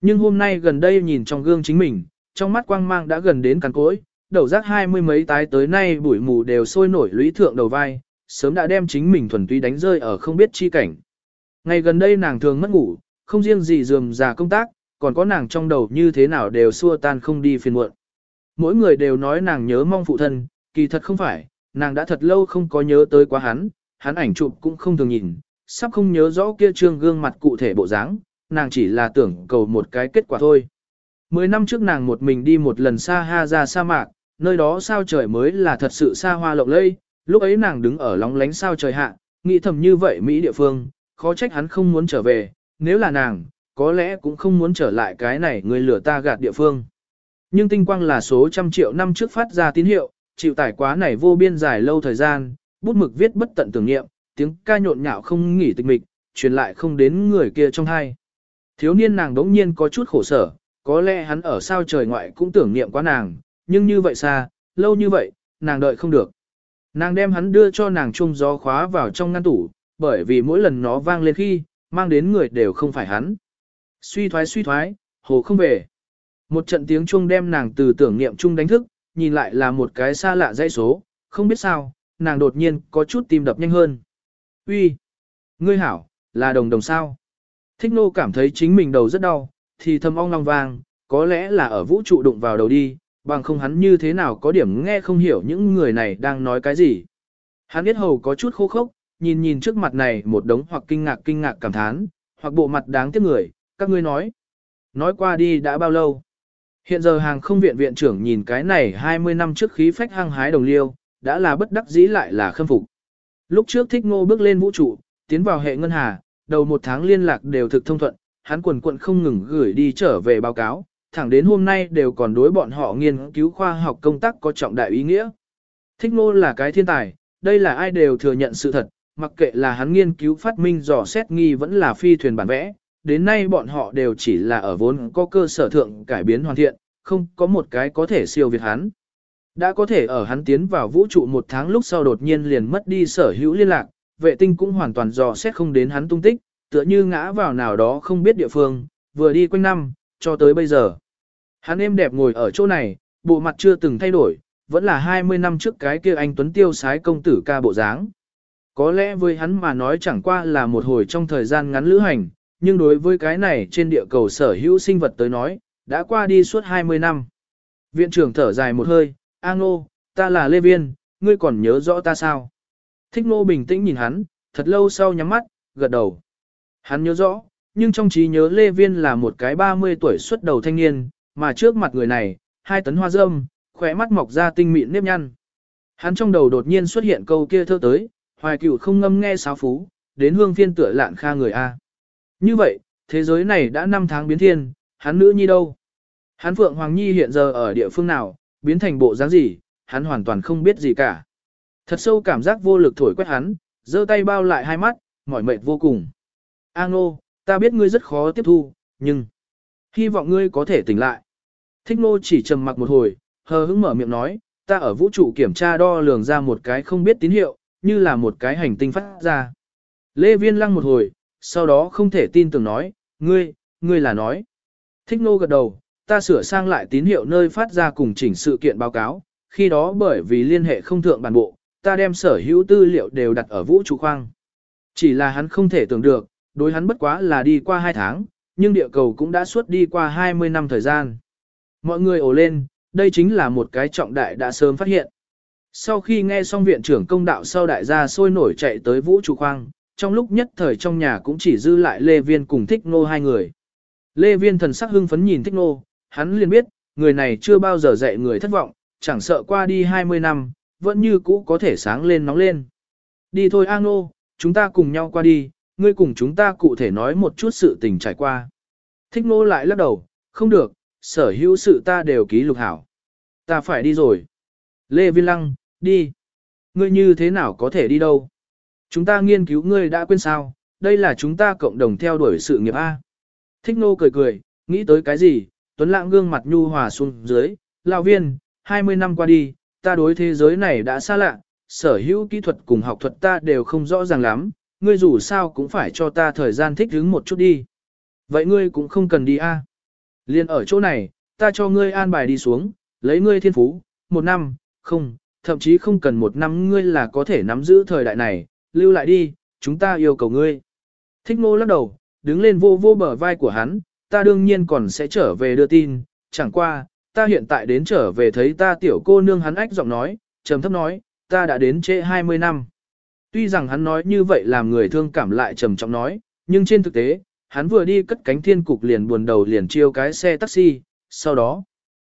Nhưng hôm nay gần đây nhìn trong gương chính mình, trong mắt quang mang đã gần đến cắn cối, đầu giác hai mươi mấy tái tới nay bụi mù đều sôi nổi lũy thượng đầu vai, sớm đã đem chính mình thuần túy đánh rơi ở không biết chi cảnh. Ngày gần đây nàng thường mất ngủ, không riêng gì dườm già công tác, còn có nàng trong đầu như thế nào đều xua tan không đi phiền muộn. Mỗi người đều nói nàng nhớ mong phụ thân, kỳ thật không phải, nàng đã thật lâu không có nhớ tới quá hắn, hắn ảnh chụp cũng không thường nhìn, sắp không nhớ rõ kia trương gương mặt cụ thể bộ dáng, nàng chỉ là tưởng cầu một cái kết quả thôi. Mười năm trước nàng một mình đi một lần xa ha ra sa mạc, nơi đó sao trời mới là thật sự xa hoa lộng lẫy, lúc ấy nàng đứng ở lóng lánh sao trời hạ, nghĩ thầm như vậy Mỹ địa phương, khó trách hắn không muốn trở về, nếu là nàng, có lẽ cũng không muốn trở lại cái này người lửa ta gạt địa phương. Nhưng tinh quang là số trăm triệu năm trước phát ra tín hiệu, chịu tải quá này vô biên dài lâu thời gian, bút mực viết bất tận tưởng niệm, tiếng ca nhộn nhạo không nghỉ tịch mịch, truyền lại không đến người kia trong hai. Thiếu niên nàng đống nhiên có chút khổ sở, có lẽ hắn ở sao trời ngoại cũng tưởng niệm quá nàng, nhưng như vậy xa, lâu như vậy, nàng đợi không được. Nàng đem hắn đưa cho nàng chung gió khóa vào trong ngăn tủ, bởi vì mỗi lần nó vang lên khi, mang đến người đều không phải hắn. Suy thoái suy thoái, hồ không về. Một trận tiếng chuông đem nàng từ tưởng niệm chung đánh thức, nhìn lại là một cái xa lạ dãy số, không biết sao, nàng đột nhiên có chút tim đập nhanh hơn. Uy, Ngươi hảo, là đồng đồng sao? Thích nô cảm thấy chính mình đầu rất đau, thì thầm ong long vang, có lẽ là ở vũ trụ đụng vào đầu đi, bằng không hắn như thế nào có điểm nghe không hiểu những người này đang nói cái gì. Hắn biết hầu có chút khô khốc, nhìn nhìn trước mặt này một đống hoặc kinh ngạc kinh ngạc cảm thán, hoặc bộ mặt đáng tiếc người, các ngươi nói. Nói qua đi đã bao lâu? Hiện giờ hàng không viện viện trưởng nhìn cái này 20 năm trước khí phách hăng hái đồng liêu, đã là bất đắc dĩ lại là khâm phục. Lúc trước thích ngô bước lên vũ trụ, tiến vào hệ ngân hà, đầu một tháng liên lạc đều thực thông thuận, hắn quần quận không ngừng gửi đi trở về báo cáo, thẳng đến hôm nay đều còn đối bọn họ nghiên cứu khoa học công tác có trọng đại ý nghĩa. Thích ngô là cái thiên tài, đây là ai đều thừa nhận sự thật, mặc kệ là hắn nghiên cứu phát minh dò xét nghi vẫn là phi thuyền bản vẽ, đến nay bọn họ đều chỉ là ở vốn có cơ sở thượng cải biến hoàn thiện, không có một cái có thể siêu việt hắn. Đã có thể ở hắn tiến vào vũ trụ một tháng lúc sau đột nhiên liền mất đi sở hữu liên lạc, vệ tinh cũng hoàn toàn dò xét không đến hắn tung tích, tựa như ngã vào nào đó không biết địa phương, vừa đi quanh năm, cho tới bây giờ. Hắn êm đẹp ngồi ở chỗ này, bộ mặt chưa từng thay đổi, vẫn là 20 năm trước cái kia anh Tuấn Tiêu sái công tử ca bộ dáng. Có lẽ với hắn mà nói chẳng qua là một hồi trong thời gian ngắn lữ hành, nhưng đối với cái này trên địa cầu sở hữu sinh vật tới nói, đã qua đi suốt 20 năm. Viện trưởng thở dài một hơi, A Ngô, ta là Lê Viên, ngươi còn nhớ rõ ta sao? Thích Ngô bình tĩnh nhìn hắn, thật lâu sau nhắm mắt, gật đầu. Hắn nhớ rõ, nhưng trong trí nhớ Lê Viên là một cái 30 tuổi xuất đầu thanh niên, mà trước mặt người này, hai tấn hoa dâm khỏe mắt mọc ra tinh mịn nếp nhăn. Hắn trong đầu đột nhiên xuất hiện câu kia thơ tới, hoài cửu không ngâm nghe sáo phú, đến hương phiên tựa lạn kha người A. Như vậy, thế giới này đã 5 tháng biến thiên, hắn nữ nhi đâu? Hắn Phượng Hoàng Nhi hiện giờ ở địa phương nào, biến thành bộ dáng gì, hắn hoàn toàn không biết gì cả. Thật sâu cảm giác vô lực thổi quét hắn, giơ tay bao lại hai mắt, mỏi mệt vô cùng. A ngô, ta biết ngươi rất khó tiếp thu, nhưng... Hy vọng ngươi có thể tỉnh lại. Thích nô chỉ trầm mặc một hồi, hờ hững mở miệng nói, ta ở vũ trụ kiểm tra đo lường ra một cái không biết tín hiệu, như là một cái hành tinh phát ra. Lê Viên lăng một hồi, sau đó không thể tin tưởng nói, ngươi, ngươi là nói. Thích nô gật đầu, ta sửa sang lại tín hiệu nơi phát ra cùng chỉnh sự kiện báo cáo, khi đó bởi vì liên hệ không thượng bản bộ, ta đem sở hữu tư liệu đều đặt ở vũ trụ khoang. Chỉ là hắn không thể tưởng được, đối hắn bất quá là đi qua 2 tháng, nhưng địa cầu cũng đã suốt đi qua 20 năm thời gian. Mọi người ồ lên, đây chính là một cái trọng đại đã sớm phát hiện. Sau khi nghe xong viện trưởng công đạo sau đại gia sôi nổi chạy tới vũ trụ khoang, trong lúc nhất thời trong nhà cũng chỉ dư lại Lê Viên cùng Thích Nô hai người. Lê Viên thần sắc hưng phấn nhìn Thích Nô, hắn liền biết, người này chưa bao giờ dạy người thất vọng, chẳng sợ qua đi 20 năm, vẫn như cũ có thể sáng lên nóng lên. Đi thôi A Nô, chúng ta cùng nhau qua đi, ngươi cùng chúng ta cụ thể nói một chút sự tình trải qua. Thích Nô lại lắc đầu, không được, sở hữu sự ta đều ký lục hảo. Ta phải đi rồi. Lê Viên Lăng, đi. Ngươi như thế nào có thể đi đâu? Chúng ta nghiên cứu ngươi đã quên sao, đây là chúng ta cộng đồng theo đuổi sự nghiệp A. Thích nô cười cười, nghĩ tới cái gì, Tuấn Lãng gương mặt nhu hòa xuống dưới, lão viên, 20 năm qua đi, ta đối thế giới này đã xa lạ, sở hữu kỹ thuật cùng học thuật ta đều không rõ ràng lắm, ngươi dù sao cũng phải cho ta thời gian thích ứng một chút đi. Vậy ngươi cũng không cần đi a. Liên ở chỗ này, ta cho ngươi an bài đi xuống, lấy ngươi thiên phú, một năm, không, thậm chí không cần một năm ngươi là có thể nắm giữ thời đại này, lưu lại đi, chúng ta yêu cầu ngươi. Thích ngô lắc đầu, đứng lên vô vô bờ vai của hắn, ta đương nhiên còn sẽ trở về đưa tin, chẳng qua, ta hiện tại đến trở về thấy ta tiểu cô nương hắn ách giọng nói, trầm thấp nói, ta đã đến trễ 20 năm. Tuy rằng hắn nói như vậy làm người thương cảm lại trầm trọng nói, nhưng trên thực tế, hắn vừa đi cất cánh thiên cục liền buồn đầu liền chiêu cái xe taxi, sau đó,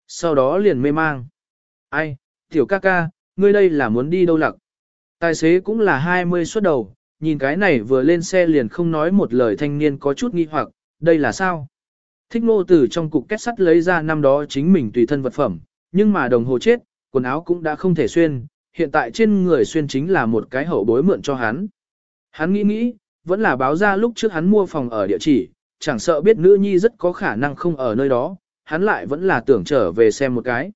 sau đó liền mê mang. Ai, tiểu ca ca, ngươi đây là muốn đi đâu lặc? Tài xế cũng là 20 xuất đầu, nhìn cái này vừa lên xe liền không nói một lời thanh niên có chút nghi hoặc, đây là sao? Thích ngô từ trong cục kết sắt lấy ra năm đó chính mình tùy thân vật phẩm, nhưng mà đồng hồ chết, quần áo cũng đã không thể xuyên, hiện tại trên người xuyên chính là một cái hậu bối mượn cho hắn. Hắn nghĩ nghĩ, vẫn là báo ra lúc trước hắn mua phòng ở địa chỉ, chẳng sợ biết nữ nhi rất có khả năng không ở nơi đó, hắn lại vẫn là tưởng trở về xem một cái.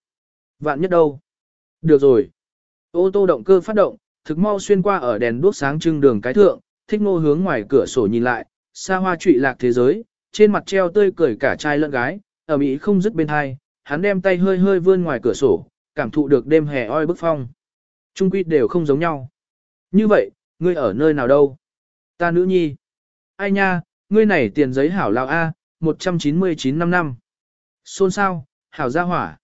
Vạn nhất đâu? Được rồi. Ô tô động cơ phát động, thực mau xuyên qua ở đèn đuốc sáng trưng đường cái thượng, thích ngô hướng ngoài cửa sổ nhìn lại, xa hoa trụy lạc thế giới, trên mặt treo tươi cười cả trai lẫn gái, ở Mỹ không dứt bên hai, hắn đem tay hơi hơi vươn ngoài cửa sổ, cảm thụ được đêm hè oi bức phong. Trung quy đều không giống nhau. Như vậy, ngươi ở nơi nào đâu? Ta nữ nhi. Ai nha, ngươi này tiền giấy hảo lao A, 199 năm năm. Xôn sao, hảo gia hỏa.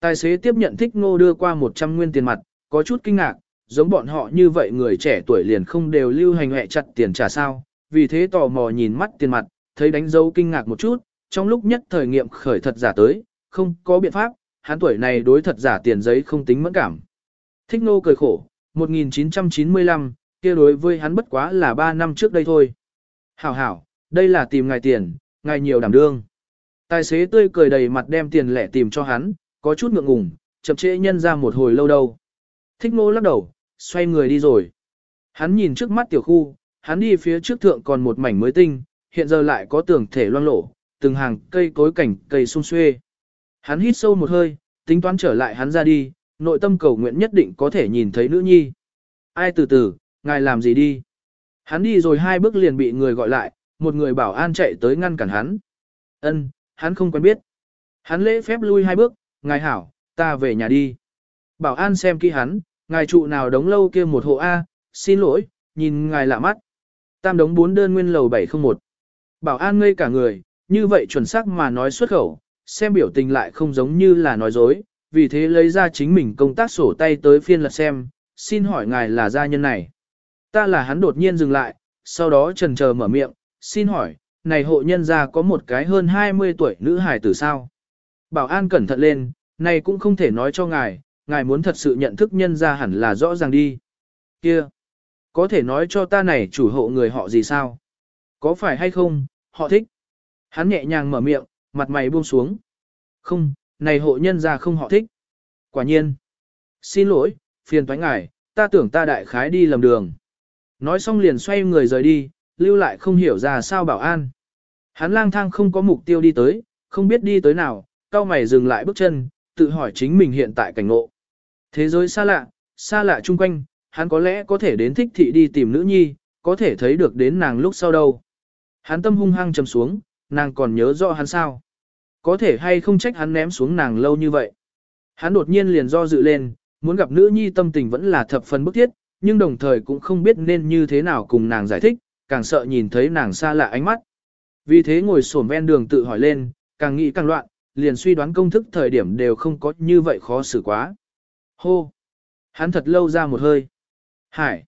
Tài xế tiếp nhận thích ngô đưa qua 100 nguyên tiền mặt, có chút kinh ngạc, giống bọn họ như vậy người trẻ tuổi liền không đều lưu hành hẹ chặt tiền trả sao, vì thế tò mò nhìn mắt tiền mặt, thấy đánh dấu kinh ngạc một chút, trong lúc nhất thời nghiệm khởi thật giả tới, không có biện pháp, hắn tuổi này đối thật giả tiền giấy không tính mẫn cảm. Thích nô cười khổ, 1995, kia đối với hắn bất quá là 3 năm trước đây thôi. Hảo hảo, đây là tìm ngài tiền, ngài nhiều đảm đương. Tài xế tươi cười đầy mặt đem tiền lẻ tìm cho hắn, có chút ngượng ngùng, chậm trễ nhân ra một hồi lâu đâu. Thích nô lắc đầu, xoay người đi rồi. Hắn nhìn trước mắt tiểu khu, hắn đi phía trước thượng còn một mảnh mới tinh, hiện giờ lại có tường thể loang lổ, từng hàng cây cối cảnh cây sung xuê. Hắn hít sâu một hơi, tính toán trở lại hắn ra đi, nội tâm cầu nguyện nhất định có thể nhìn thấy nữ nhi. Ai từ từ, ngài làm gì đi? Hắn đi rồi hai bước liền bị người gọi lại, một người bảo an chạy tới ngăn cản hắn. Ân, hắn không quen biết. Hắn lễ phép lui hai bước, ngài hảo, ta về nhà đi. Bảo an xem kỹ hắn, ngài trụ nào đóng lâu kia một hộ A, xin lỗi, nhìn ngài lạ mắt. Tam đống bốn đơn nguyên lầu 701. Bảo an ngây cả người, như vậy chuẩn xác mà nói xuất khẩu, xem biểu tình lại không giống như là nói dối, vì thế lấy ra chính mình công tác sổ tay tới phiên lật xem, xin hỏi ngài là gia nhân này. Ta là hắn đột nhiên dừng lại, sau đó trần chờ mở miệng, xin hỏi, này hộ nhân gia có một cái hơn 20 tuổi nữ hài tử sao? Bảo an cẩn thận lên, này cũng không thể nói cho ngài, ngài muốn thật sự nhận thức nhân gia hẳn là rõ ràng đi. Kia, có thể nói cho ta này chủ hộ người họ gì sao? Có phải hay không, họ thích. Hắn nhẹ nhàng mở miệng, mặt mày buông xuống. Không, này hộ nhân ra không họ thích. Quả nhiên. Xin lỗi, phiền toái ngài, ta tưởng ta đại khái đi lầm đường. Nói xong liền xoay người rời đi, lưu lại không hiểu ra sao bảo an. Hắn lang thang không có mục tiêu đi tới, không biết đi tới nào, cao mày dừng lại bước chân, tự hỏi chính mình hiện tại cảnh ngộ. Thế giới xa lạ, xa lạ chung quanh, hắn có lẽ có thể đến thích thị đi tìm nữ nhi, có thể thấy được đến nàng lúc sau đâu. Hắn tâm hung hăng trầm xuống, nàng còn nhớ rõ hắn sao. Có thể hay không trách hắn ném xuống nàng lâu như vậy. Hắn đột nhiên liền do dự lên, muốn gặp nữ nhi tâm tình vẫn là thập phần bức thiết, nhưng đồng thời cũng không biết nên như thế nào cùng nàng giải thích, càng sợ nhìn thấy nàng xa lạ ánh mắt. Vì thế ngồi sổm ven đường tự hỏi lên, càng nghĩ càng loạn, liền suy đoán công thức thời điểm đều không có như vậy khó xử quá. Hô! Hắn thật lâu ra một hơi. Hải!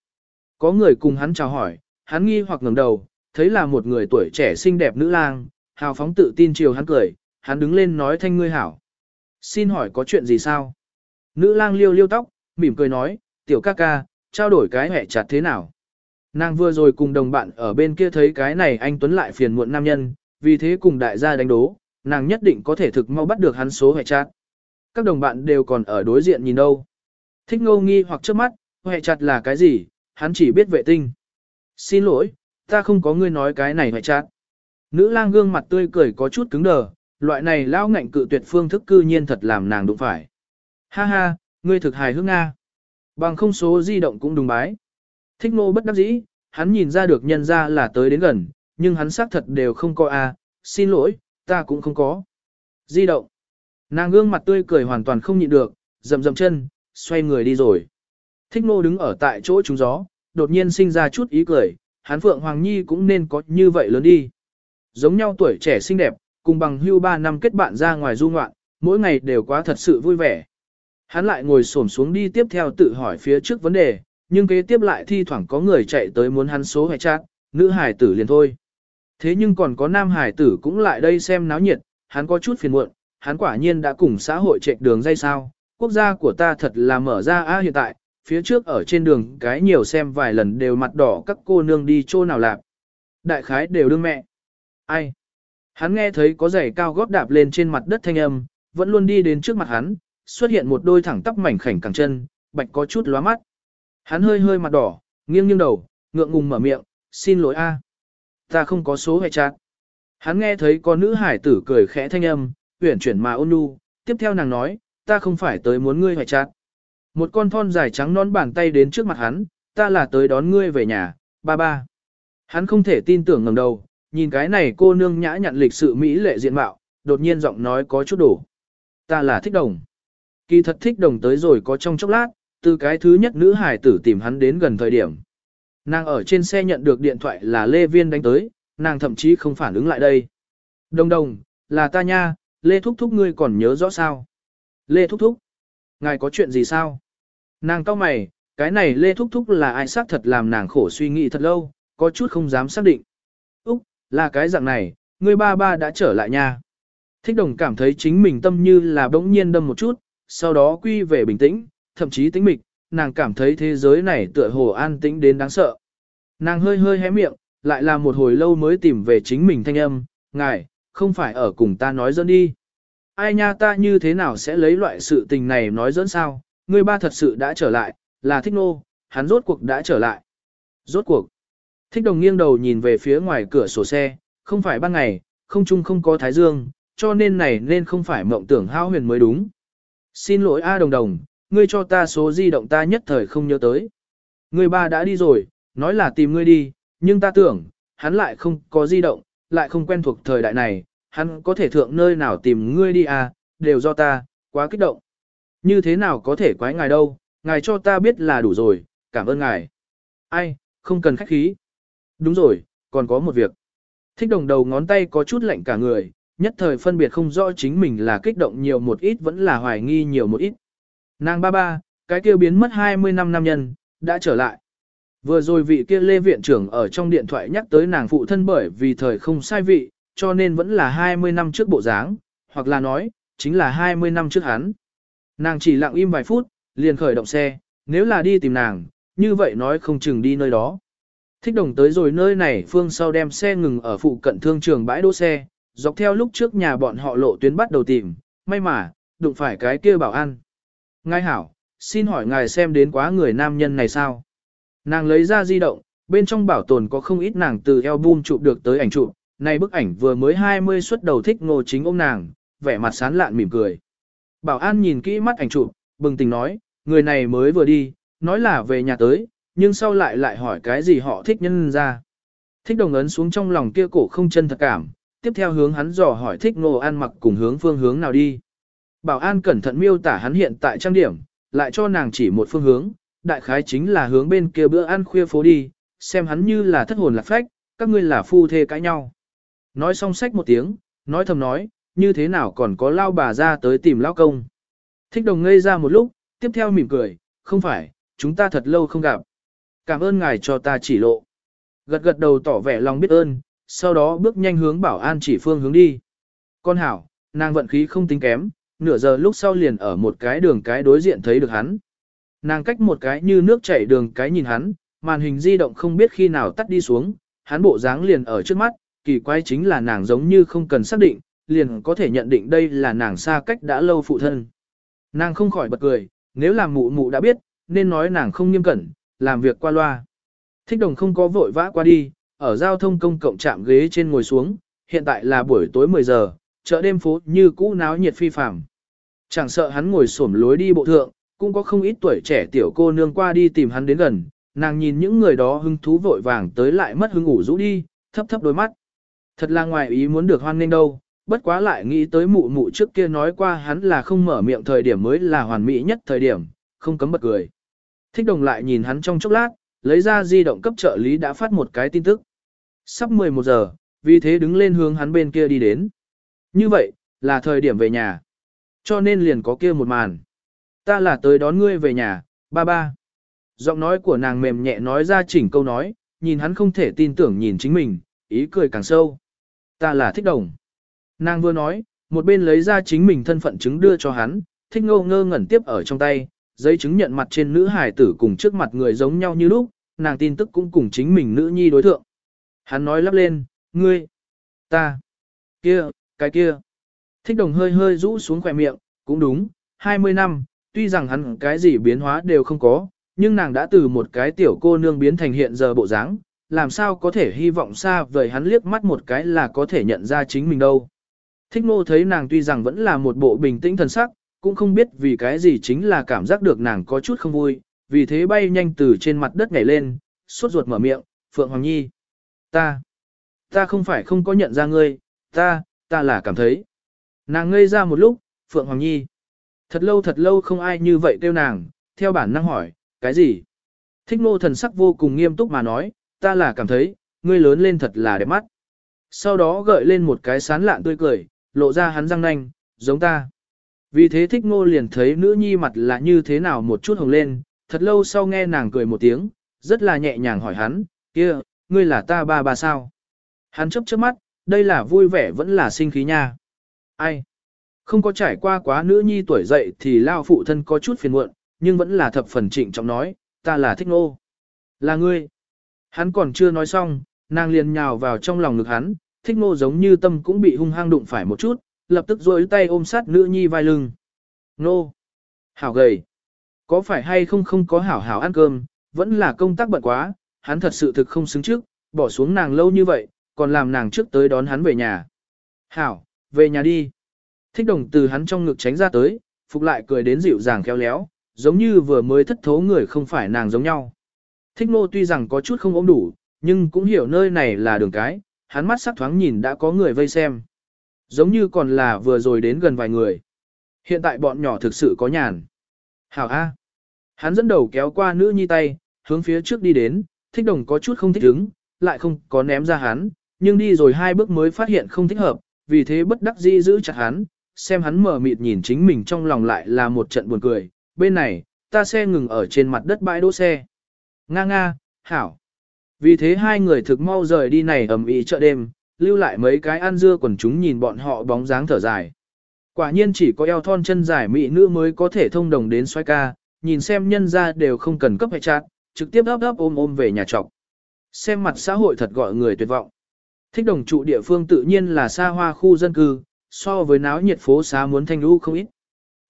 Có người cùng hắn chào hỏi, hắn nghi hoặc ngẩng đầu, thấy là một người tuổi trẻ xinh đẹp nữ lang, hào phóng tự tin chiều hắn cười, hắn đứng lên nói thanh ngươi hảo. Xin hỏi có chuyện gì sao? Nữ lang liêu liêu tóc, mỉm cười nói, tiểu ca ca, trao đổi cái hẹ chặt thế nào? Nàng vừa rồi cùng đồng bạn ở bên kia thấy cái này anh Tuấn lại phiền muộn nam nhân, vì thế cùng đại gia đánh đố, nàng nhất định có thể thực mau bắt được hắn số hẹ chặt. Các đồng bạn đều còn ở đối diện nhìn đâu. Thích ngô nghi hoặc trước mắt, hệ chặt là cái gì, hắn chỉ biết vệ tinh. Xin lỗi, ta không có ngươi nói cái này hệ chặt. Nữ lang gương mặt tươi cười có chút cứng đờ, loại này lao ngạnh cự tuyệt phương thức cư nhiên thật làm nàng đụng phải. Ha ha, ngươi thực hài hước Nga. Bằng không số di động cũng đúng bái. Thích ngô bất đắc dĩ, hắn nhìn ra được nhân ra là tới đến gần, nhưng hắn xác thật đều không có a. xin lỗi, ta cũng không có. Di động. Nàng gương mặt tươi cười hoàn toàn không nhịn được, dầm dầm chân, xoay người đi rồi. Thích nô đứng ở tại chỗ trúng gió, đột nhiên sinh ra chút ý cười, hắn Phượng Hoàng Nhi cũng nên có như vậy lớn đi. Giống nhau tuổi trẻ xinh đẹp, cùng bằng hưu 3 năm kết bạn ra ngoài du ngoạn, mỗi ngày đều quá thật sự vui vẻ. Hắn lại ngồi xổm xuống đi tiếp theo tự hỏi phía trước vấn đề, nhưng kế tiếp lại thi thoảng có người chạy tới muốn hắn số hệ chát, nữ hải tử liền thôi. Thế nhưng còn có nam hải tử cũng lại đây xem náo nhiệt, hắn có chút phiền muộn, hắn quả nhiên đã cùng xã hội chạy đường dây sao, quốc gia của ta thật là mở ra a hiện tại, phía trước ở trên đường cái nhiều xem vài lần đều mặt đỏ các cô nương đi chỗ nào lạp. Đại khái đều đương mẹ. Ai? Hắn nghe thấy có giày cao gót đạp lên trên mặt đất thanh âm, vẫn luôn đi đến trước mặt hắn, xuất hiện một đôi thẳng tắp mảnh khảnh cẳng chân, bạch có chút lóa mắt. Hắn hơi hơi mặt đỏ, nghiêng nghiêng đầu, ngượng ngùng mở miệng, xin lỗi a, Ta không có số hệ chát. Hắn nghe thấy có nữ hải tử cười khẽ thanh âm, uyển chuyển mà ôn nhu, tiếp theo nàng nói, ta không phải tới muốn ngươi hoài chát. Một con thon dài trắng nón bàn tay đến trước mặt hắn, ta là tới đón ngươi về nhà, ba ba. Hắn không thể tin tưởng ngầm đầu, nhìn cái này cô nương nhã nhặn lịch sự mỹ lệ diện mạo, đột nhiên giọng nói có chút đổ. Ta là thích đồng. Kỳ thật thích đồng tới rồi có trong chốc lát, từ cái thứ nhất nữ hải tử tìm hắn đến gần thời điểm. Nàng ở trên xe nhận được điện thoại là Lê Viên đánh tới, nàng thậm chí không phản ứng lại đây. Đồng đồng, là ta nha, Lê Thúc Thúc ngươi còn nhớ rõ sao? Lê Thúc Thúc, ngài có chuyện gì sao? Nàng cao mày, cái này Lê Thúc Thúc là ai xác thật làm nàng khổ suy nghĩ thật lâu, có chút không dám xác định. Úc, là cái dạng này, ngươi ba ba đã trở lại nha. Thích đồng cảm thấy chính mình tâm như là bỗng nhiên đâm một chút, sau đó quy về bình tĩnh, thậm chí tĩnh mịch, nàng cảm thấy thế giới này tựa hồ an tĩnh đến đáng sợ. Nàng hơi hơi hé miệng, lại là một hồi lâu mới tìm về chính mình thanh âm, ngài, không phải ở cùng ta nói dẫn đi. Ai nha ta như thế nào sẽ lấy loại sự tình này nói dẫn sao, người ba thật sự đã trở lại, là thích nô, hắn rốt cuộc đã trở lại. Rốt cuộc. Thích đồng nghiêng đầu nhìn về phía ngoài cửa sổ xe, không phải ban ngày, không chung không có thái dương, cho nên này nên không phải mộng tưởng hao huyền mới đúng. Xin lỗi A đồng đồng, ngươi cho ta số di động ta nhất thời không nhớ tới. Ngươi ba đã đi rồi, nói là tìm ngươi đi, nhưng ta tưởng, hắn lại không có di động, lại không quen thuộc thời đại này, hắn có thể thượng nơi nào tìm ngươi đi à, đều do ta, quá kích động. Như thế nào có thể quái ngài đâu, ngài cho ta biết là đủ rồi, cảm ơn ngài. Ai, không cần khách khí. Đúng rồi, còn có một việc. Thích đồng đầu ngón tay có chút lạnh cả người, nhất thời phân biệt không rõ chính mình là kích động nhiều một ít vẫn là hoài nghi nhiều một ít. Nàng ba ba, cái kia biến mất 20 năm nam nhân, đã trở lại. Vừa rồi vị kia lê viện trưởng ở trong điện thoại nhắc tới nàng phụ thân bởi vì thời không sai vị, cho nên vẫn là 20 năm trước bộ dáng, hoặc là nói, chính là 20 năm trước hắn. Nàng chỉ lặng im vài phút, liền khởi động xe, nếu là đi tìm nàng, như vậy nói không chừng đi nơi đó. Thích đồng tới rồi nơi này phương sau đem xe ngừng ở phụ cận thương trường bãi đỗ xe, dọc theo lúc trước nhà bọn họ lộ tuyến bắt đầu tìm, may mà, đụng phải cái kia bảo an. Ngài hảo, xin hỏi ngài xem đến quá người nam nhân này sao? Nàng lấy ra di động, bên trong bảo tồn có không ít nàng từ album chụp được tới ảnh chụp, này bức ảnh vừa mới 20 xuất đầu thích ngô chính ôm nàng, vẻ mặt sán lạn mỉm cười. Bảo an nhìn kỹ mắt ảnh chụp, bừng tỉnh nói, người này mới vừa đi, nói là về nhà tới, nhưng sau lại lại hỏi cái gì họ thích nhân ra. Thích đồng ấn xuống trong lòng kia cổ không chân thật cảm, tiếp theo hướng hắn dò hỏi thích ngô an mặc cùng hướng phương hướng nào đi. Bảo an cẩn thận miêu tả hắn hiện tại trang điểm, lại cho nàng chỉ một phương hướng, đại khái chính là hướng bên kia bữa ăn khuya phố đi, xem hắn như là thất hồn lạc phách, các ngươi là phu thê cãi nhau. Nói xong sách một tiếng, nói thầm nói, như thế nào còn có lao bà ra tới tìm lao công. Thích đồng ngây ra một lúc, tiếp theo mỉm cười, không phải, chúng ta thật lâu không gặp. Cảm ơn ngài cho ta chỉ lộ. Gật gật đầu tỏ vẻ lòng biết ơn, sau đó bước nhanh hướng bảo an chỉ phương hướng đi. Con hảo, nàng vận khí không tính kém, nửa giờ lúc sau liền ở một cái đường cái đối diện thấy được hắn. Nàng cách một cái như nước chảy đường cái nhìn hắn, màn hình di động không biết khi nào tắt đi xuống, hắn bộ dáng liền ở trước mắt, kỳ quái chính là nàng giống như không cần xác định, liền có thể nhận định đây là nàng xa cách đã lâu phụ thân. Nàng không khỏi bật cười, nếu làm mụ mụ đã biết, nên nói nàng không nghiêm cẩn, làm việc qua loa. Thích đồng không có vội vã qua đi, ở giao thông công cộng chạm ghế trên ngồi xuống, hiện tại là buổi tối 10 giờ, chợ đêm phố như cũ náo nhiệt phi phàm. Chẳng sợ hắn ngồi xổm lối đi bộ thượng, cũng có không ít tuổi trẻ tiểu cô nương qua đi tìm hắn đến gần, nàng nhìn những người đó hứng thú vội vàng tới lại mất hứng ngủ rũ đi, thấp thấp đôi mắt. Thật là ngoài ý muốn được hoan nghênh đâu, bất quá lại nghĩ tới mụ mụ trước kia nói qua hắn là không mở miệng thời điểm mới là hoàn mỹ nhất thời điểm, không cấm bật cười. Thích đồng lại nhìn hắn trong chốc lát, lấy ra di động cấp trợ lý đã phát một cái tin tức. Sắp 11 giờ, vì thế đứng lên hướng hắn bên kia đi đến. Như vậy, là thời điểm về nhà. Cho nên liền có kia một màn. Ta là tới đón ngươi về nhà, ba ba. Giọng nói của nàng mềm nhẹ nói ra chỉnh câu nói, nhìn hắn không thể tin tưởng nhìn chính mình, ý cười càng sâu. Ta là thích đồng. Nàng vừa nói, một bên lấy ra chính mình thân phận chứng đưa cho hắn, thích ngô ngơ ngẩn tiếp ở trong tay, giấy chứng nhận mặt trên nữ hải tử cùng trước mặt người giống nhau như lúc, nàng tin tức cũng cùng chính mình nữ nhi đối thượng. Hắn nói lắp lên, ngươi, ta, kia, cái kia. Thích đồng hơi hơi rũ xuống khỏe miệng, cũng đúng, 20 năm, tuy rằng hắn cái gì biến hóa đều không có, nhưng nàng đã từ một cái tiểu cô nương biến thành hiện giờ bộ dáng, làm sao có thể hy vọng xa vời hắn liếc mắt một cái là có thể nhận ra chính mình đâu. Thích nô thấy nàng tuy rằng vẫn là một bộ bình tĩnh thần sắc, cũng không biết vì cái gì chính là cảm giác được nàng có chút không vui, vì thế bay nhanh từ trên mặt đất nhảy lên, suốt ruột mở miệng, Phượng Hoàng Nhi. Ta, ta không phải không có nhận ra ngươi, ta, ta là cảm thấy. Nàng ngây ra một lúc, Phượng Hoàng Nhi. Thật lâu thật lâu không ai như vậy kêu nàng, theo bản năng hỏi, cái gì? Thích nô thần sắc vô cùng nghiêm túc mà nói, ta là cảm thấy, ngươi lớn lên thật là đẹp mắt. Sau đó gợi lên một cái sán lạn tươi cười, lộ ra hắn răng nanh, giống ta. Vì thế thích ngô liền thấy nữ nhi mặt là như thế nào một chút hồng lên, thật lâu sau nghe nàng cười một tiếng, rất là nhẹ nhàng hỏi hắn, kia, ngươi là ta ba ba sao? Hắn chấp chớp mắt, đây là vui vẻ vẫn là sinh khí nha. Ai? Không có trải qua quá nữ nhi tuổi dậy thì lao phụ thân có chút phiền muộn, nhưng vẫn là thập phần trịnh trọng nói, ta là thích nô Là ngươi. Hắn còn chưa nói xong, nàng liền nhào vào trong lòng ngực hắn, thích nô giống như tâm cũng bị hung hăng đụng phải một chút, lập tức duỗi tay ôm sát nữ nhi vai lưng. Nô! Hảo gầy! Có phải hay không không có hảo hảo ăn cơm, vẫn là công tác bận quá, hắn thật sự thực không xứng trước, bỏ xuống nàng lâu như vậy, còn làm nàng trước tới đón hắn về nhà. Hảo, về nhà đi. Thích đồng từ hắn trong ngực tránh ra tới, phục lại cười đến dịu dàng khéo léo, giống như vừa mới thất thố người không phải nàng giống nhau. Thích nô tuy rằng có chút không ôm đủ, nhưng cũng hiểu nơi này là đường cái, hắn mắt sắc thoáng nhìn đã có người vây xem. Giống như còn là vừa rồi đến gần vài người. Hiện tại bọn nhỏ thực sự có nhàn. Hảo A. Hắn dẫn đầu kéo qua nữ nhi tay, hướng phía trước đi đến, thích đồng có chút không thích ứng, lại không có ném ra hắn, nhưng đi rồi hai bước mới phát hiện không thích hợp, vì thế bất đắc dĩ giữ chặt hắn, xem hắn mở mịt nhìn chính mình trong lòng lại là một trận buồn cười. Bên này, ta xe ngừng ở trên mặt đất bãi đỗ xe. Nga nga, hảo. Vì thế hai người thực mau rời đi này ầm ĩ chợ đêm, lưu lại mấy cái ăn dưa quần chúng nhìn bọn họ bóng dáng thở dài. Quả nhiên chỉ có eo thon chân dài mỹ nữ mới có thể thông đồng đến xoay ca, nhìn xem nhân ra đều không cần cấp hệ chát, trực tiếp ấp ấp ôm ôm về nhà trọc. Xem mặt xã hội thật gọi người tuyệt vọng. Thích đồng trụ địa phương tự nhiên là xa hoa khu dân cư, so với náo nhiệt phố xá muốn thanh lũ không ít.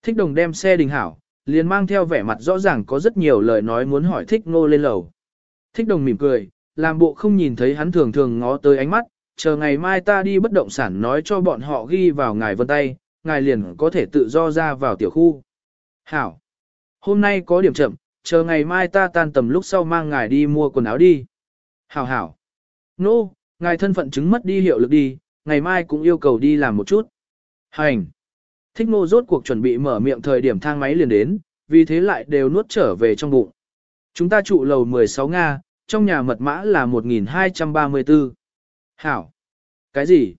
Thích đồng đem xe đình hảo, liền mang theo vẻ mặt rõ ràng có rất nhiều lời nói muốn hỏi thích ngô lên lầu. Thích đồng mỉm cười, làm bộ không nhìn thấy hắn thường thường ngó tới ánh mắt, chờ ngày mai ta đi bất động sản nói cho bọn họ ghi vào ngài vân tay, ngài liền có thể tự do ra vào tiểu khu. Hảo! Hôm nay có điểm chậm, chờ ngày mai ta tan tầm lúc sau mang ngài đi mua quần áo đi. Hảo hảo! Nô, no, ngài thân phận chứng mất đi hiệu lực đi, ngày mai cũng yêu cầu đi làm một chút. Hành! Thích ngô rốt cuộc chuẩn bị mở miệng thời điểm thang máy liền đến, vì thế lại đều nuốt trở về trong bụng. Chúng ta trụ lầu 16 Nga, trong nhà mật mã là 1234. Hảo! Cái gì?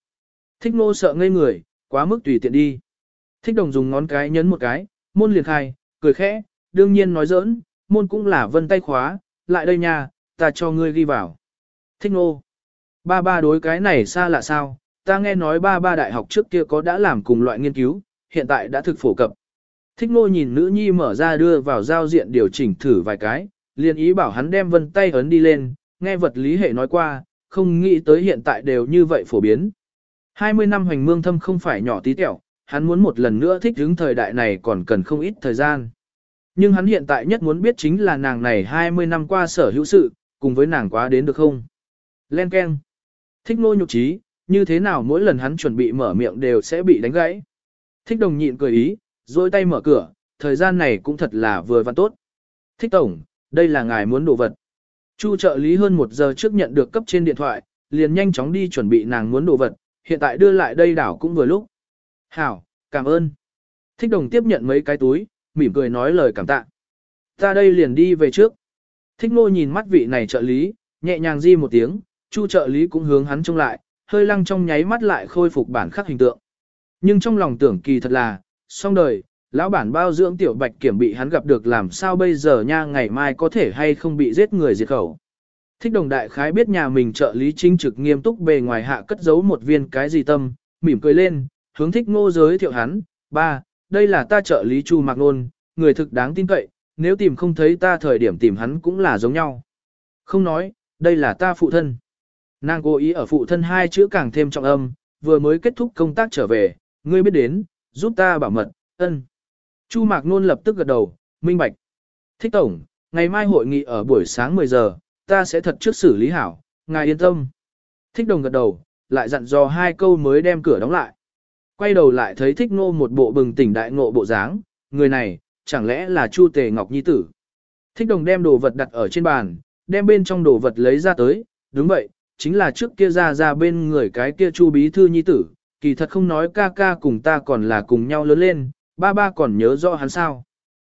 Thích ngô sợ ngây người, quá mức tùy tiện đi. Thích đồng dùng ngón cái nhấn một cái, môn liền khai, cười khẽ, đương nhiên nói giỡn, môn cũng là vân tay khóa, lại đây nha, ta cho ngươi ghi vào. Thích ngô! Ba ba đối cái này xa lạ sao, ta nghe nói ba ba đại học trước kia có đã làm cùng loại nghiên cứu, hiện tại đã thực phổ cập. Thích ngô nhìn nữ nhi mở ra đưa vào giao diện điều chỉnh thử vài cái, liền ý bảo hắn đem vân tay ấn đi lên, nghe vật lý hệ nói qua, không nghĩ tới hiện tại đều như vậy phổ biến. 20 năm hoành mương thâm không phải nhỏ tí tẹo, hắn muốn một lần nữa thích ứng thời đại này còn cần không ít thời gian. Nhưng hắn hiện tại nhất muốn biết chính là nàng này 20 năm qua sở hữu sự, cùng với nàng quá đến được không. Len Ken. Thích nô nhục trí, như thế nào mỗi lần hắn chuẩn bị mở miệng đều sẽ bị đánh gãy. Thích đồng nhịn cười ý, dôi tay mở cửa, thời gian này cũng thật là vừa và tốt. Thích tổng, đây là ngài muốn đồ vật. Chu trợ lý hơn một giờ trước nhận được cấp trên điện thoại, liền nhanh chóng đi chuẩn bị nàng muốn đồ vật, hiện tại đưa lại đây đảo cũng vừa lúc. Hảo, cảm ơn. Thích đồng tiếp nhận mấy cái túi, mỉm cười nói lời cảm tạ. Ta đây liền đi về trước. Thích ngô nhìn mắt vị này trợ lý, nhẹ nhàng di một tiếng, chu trợ lý cũng hướng hắn trông lại, hơi lăng trong nháy mắt lại khôi phục bản khắc hình tượng. Nhưng trong lòng tưởng kỳ thật là, xong đời, lão bản bao dưỡng tiểu bạch kiểm bị hắn gặp được làm sao bây giờ nha ngày mai có thể hay không bị giết người diệt khẩu. Thích đồng đại khái biết nhà mình trợ lý chính trực nghiêm túc bề ngoài hạ cất giấu một viên cái gì tâm, mỉm cười lên, hướng thích ngô giới thiệu hắn, ba, đây là ta trợ lý Chu Mạc Nôn, người thực đáng tin cậy, nếu tìm không thấy ta thời điểm tìm hắn cũng là giống nhau. Không nói, đây là ta phụ thân. Nàng cố ý ở phụ thân hai chữ càng thêm trọng âm, vừa mới kết thúc công tác trở về, ngươi biết đến, giúp ta bảo mật, ân. Chu Mạc Nôn lập tức gật đầu, minh bạch. Thích tổng, ngày mai hội nghị ở buổi sáng 10 giờ, ta sẽ thật trước xử lý hảo, ngài yên tâm. Thích đồng gật đầu, lại dặn dò hai câu mới đem cửa đóng lại. Quay đầu lại thấy thích ngô một bộ bừng tỉnh đại ngộ bộ dáng, người này, chẳng lẽ là Chu Tề Ngọc Nhi tử. Thích đồng đem đồ vật đặt ở trên bàn, đem bên trong đồ vật lấy ra tới, đúng vậy, chính là trước kia ra ra bên người cái kia Chu Bí Thư Nhi tử, kỳ thật không nói ca ca cùng ta còn là cùng nhau lớn lên, ba ba còn nhớ rõ hắn sao.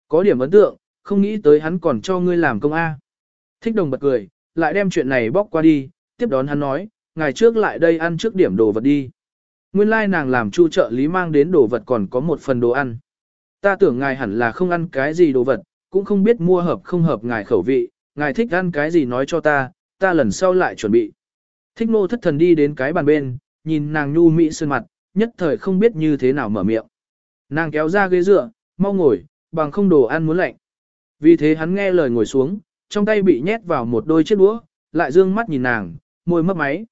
Có điểm ấn tượng, không nghĩ tới hắn còn cho ngươi làm công A. Thích đồng bật cười, lại đem chuyện này bóc qua đi, tiếp đón hắn nói, ngày trước lại đây ăn trước điểm đồ vật đi. Nguyên lai like nàng làm chu trợ lý mang đến đồ vật còn có một phần đồ ăn. Ta tưởng ngài hẳn là không ăn cái gì đồ vật, cũng không biết mua hợp không hợp ngài khẩu vị, ngài thích ăn cái gì nói cho ta, ta lần sau lại chuẩn bị. Thích nô thất thần đi đến cái bàn bên, nhìn nàng nhu mỹ sơn mặt, nhất thời không biết như thế nào mở miệng. Nàng kéo ra ghế dựa, mau ngồi, bằng không đồ ăn muốn lạnh. Vì thế hắn nghe lời ngồi xuống, trong tay bị nhét vào một đôi chiếc đũa, lại dương mắt nhìn nàng, môi mấp máy.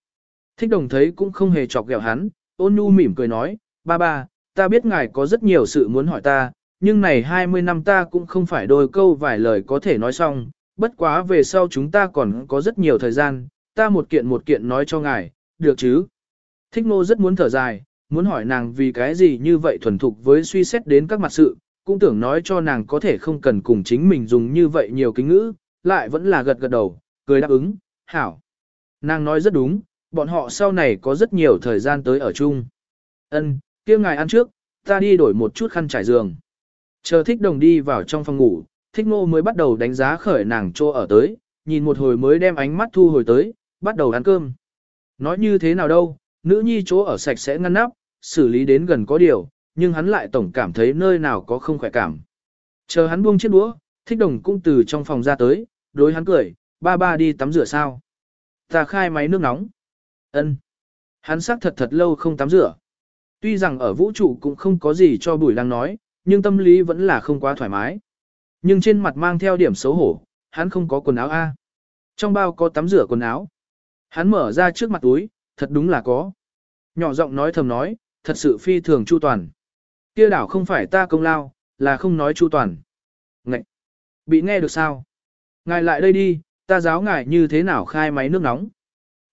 Thích đồng thấy cũng không hề chọc ghẹo hắn, ôn nhu mỉm cười nói, ba ba, ta biết ngài có rất nhiều sự muốn hỏi ta, nhưng này 20 năm ta cũng không phải đôi câu vài lời có thể nói xong, bất quá về sau chúng ta còn có rất nhiều thời gian, ta một kiện một kiện nói cho ngài, được chứ? Thích nô rất muốn thở dài, muốn hỏi nàng vì cái gì như vậy thuần thục với suy xét đến các mặt sự, cũng tưởng nói cho nàng có thể không cần cùng chính mình dùng như vậy nhiều kính ngữ, lại vẫn là gật gật đầu, cười đáp ứng, hảo. Nàng nói rất đúng, bọn họ sau này có rất nhiều thời gian tới ở chung. Ân, kia ngài ăn trước, ta đi đổi một chút khăn trải giường. Chờ thích đồng đi vào trong phòng ngủ, thích ngô mới bắt đầu đánh giá khởi nàng trô ở tới, nhìn một hồi mới đem ánh mắt thu hồi tới, bắt đầu ăn cơm. Nói như thế nào đâu, nữ nhi chỗ ở sạch sẽ ngăn nắp, xử lý đến gần có điều, nhưng hắn lại tổng cảm thấy nơi nào có không khỏe cảm. Chờ hắn buông chiếc đũa, thích đồng cũng từ trong phòng ra tới, đối hắn cười, ba ba đi tắm rửa sao. Ta khai máy nước nóng. ân Hắn xác thật thật lâu không tắm rửa. Tuy rằng ở vũ trụ cũng không có gì cho bùi lăng nói, nhưng tâm lý vẫn là không quá thoải mái. Nhưng trên mặt mang theo điểm xấu hổ, hắn không có quần áo A. Trong bao có tắm rửa quần áo. Hắn mở ra trước mặt túi, thật đúng là có. Nhỏ giọng nói thầm nói, thật sự phi thường chu toàn. Kia đảo không phải ta công lao, là không nói chu toàn. Ngậy! Bị nghe được sao? Ngài lại đây đi, ta giáo ngài như thế nào khai máy nước nóng.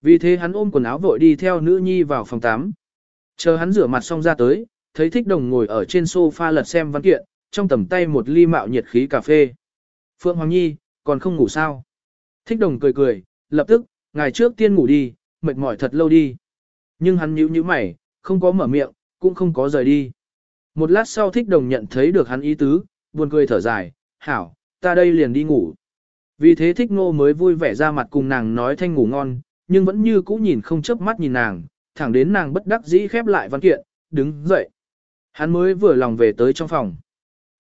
Vì thế hắn ôm quần áo vội đi theo nữ nhi vào phòng 8. Chờ hắn rửa mặt xong ra tới, thấy thích đồng ngồi ở trên sofa lật xem văn kiện, trong tầm tay một ly mạo nhiệt khí cà phê. Phượng Hoàng Nhi, còn không ngủ sao? Thích đồng cười cười, lập tức, ngày trước tiên ngủ đi, mệt mỏi thật lâu đi. Nhưng hắn nhíu nhíu mày, không có mở miệng, cũng không có rời đi. Một lát sau thích đồng nhận thấy được hắn ý tứ, buồn cười thở dài, hảo, ta đây liền đi ngủ. Vì thế thích ngô mới vui vẻ ra mặt cùng nàng nói thanh ngủ ngon, nhưng vẫn như cũ nhìn không chớp mắt nhìn nàng, thẳng đến nàng bất đắc dĩ khép lại văn kiện, đứng dậy. Hắn mới vừa lòng về tới trong phòng.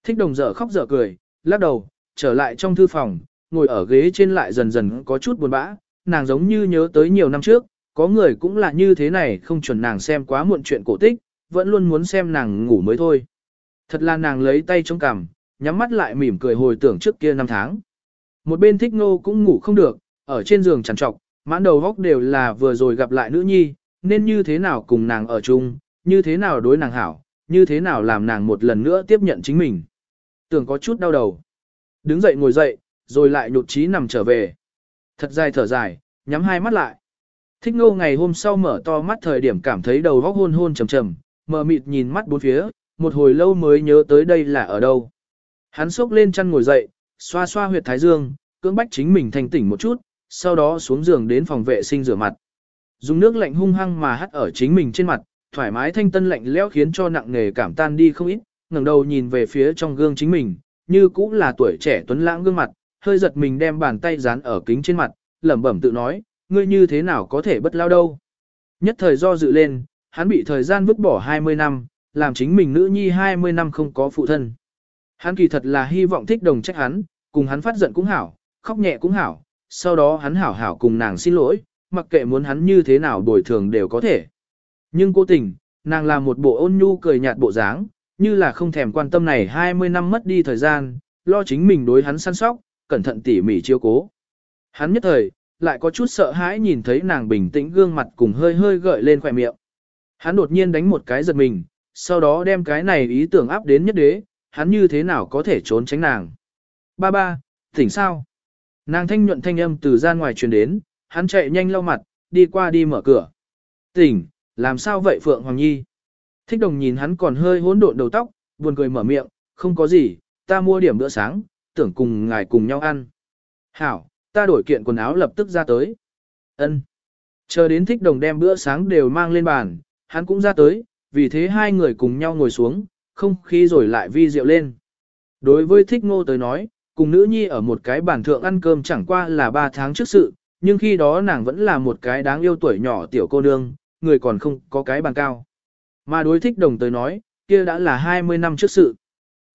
Thích đồng dở khóc dở cười, lắc đầu, trở lại trong thư phòng, ngồi ở ghế trên lại dần dần có chút buồn bã, nàng giống như nhớ tới nhiều năm trước, có người cũng là như thế này không chuẩn nàng xem quá muộn chuyện cổ tích, vẫn luôn muốn xem nàng ngủ mới thôi. Thật là nàng lấy tay trong cằm, nhắm mắt lại mỉm cười hồi tưởng trước kia năm tháng. Một bên thích ngô cũng ngủ không được, ở trên giường trằn trọc, mãn đầu góc đều là vừa rồi gặp lại nữ nhi, nên như thế nào cùng nàng ở chung, như thế nào đối nàng hảo, như thế nào làm nàng một lần nữa tiếp nhận chính mình. Tưởng có chút đau đầu. Đứng dậy ngồi dậy, rồi lại nhột trí nằm trở về. Thật dài thở dài, nhắm hai mắt lại. Thích ngô ngày hôm sau mở to mắt thời điểm cảm thấy đầu góc hôn hôn trầm trầm, mờ mịt nhìn mắt bốn phía, một hồi lâu mới nhớ tới đây là ở đâu. Hắn sốc lên chăn ngồi dậy, xoa xoa huyệt thái dương, cưỡng bách chính mình thành tỉnh một chút, sau đó xuống giường đến phòng vệ sinh rửa mặt. Dùng nước lạnh hung hăng mà hắt ở chính mình trên mặt, thoải mái thanh tân lạnh lẽo khiến cho nặng nề cảm tan đi không ít, ngẩng đầu nhìn về phía trong gương chính mình, như cũng là tuổi trẻ tuấn lãng gương mặt, hơi giật mình đem bàn tay dán ở kính trên mặt, lẩm bẩm tự nói, ngươi như thế nào có thể bất lao đâu. Nhất thời do dự lên, hắn bị thời gian vứt bỏ 20 năm, làm chính mình nữ nhi 20 năm không có phụ thân. Hắn kỳ thật là hy vọng thích đồng trách hắn, cùng hắn phát giận cũng hảo, khóc nhẹ cũng hảo, sau đó hắn hảo hảo cùng nàng xin lỗi, mặc kệ muốn hắn như thế nào bồi thường đều có thể. Nhưng cố tình, nàng là một bộ ôn nhu cười nhạt bộ dáng, như là không thèm quan tâm này 20 năm mất đi thời gian, lo chính mình đối hắn săn sóc, cẩn thận tỉ mỉ chiêu cố. Hắn nhất thời, lại có chút sợ hãi nhìn thấy nàng bình tĩnh gương mặt cùng hơi hơi gợi lên khỏe miệng. Hắn đột nhiên đánh một cái giật mình, sau đó đem cái này ý tưởng áp đến nhất đế, hắn như thế nào có thể trốn tránh nàng. Ba ba, tỉnh sao? Nàng thanh nhuận thanh âm từ gian ngoài truyền đến, hắn chạy nhanh lau mặt, đi qua đi mở cửa. Tỉnh, làm sao vậy Phượng Hoàng Nhi? Thích đồng nhìn hắn còn hơi hỗn độn đầu tóc, buồn cười mở miệng, không có gì, ta mua điểm bữa sáng, tưởng cùng ngài cùng nhau ăn. Hảo, ta đổi kiện quần áo lập tức ra tới. Ân. Chờ đến thích đồng đem bữa sáng đều mang lên bàn, hắn cũng ra tới, vì thế hai người cùng nhau ngồi xuống, không khí rồi lại vi rượu lên. Đối với thích ngô tới nói, cùng nữ nhi ở một cái bàn thượng ăn cơm chẳng qua là ba tháng trước sự, nhưng khi đó nàng vẫn là một cái đáng yêu tuổi nhỏ tiểu cô nương, người còn không có cái bàn cao. Mà đối thích đồng tới nói, kia đã là 20 năm trước sự.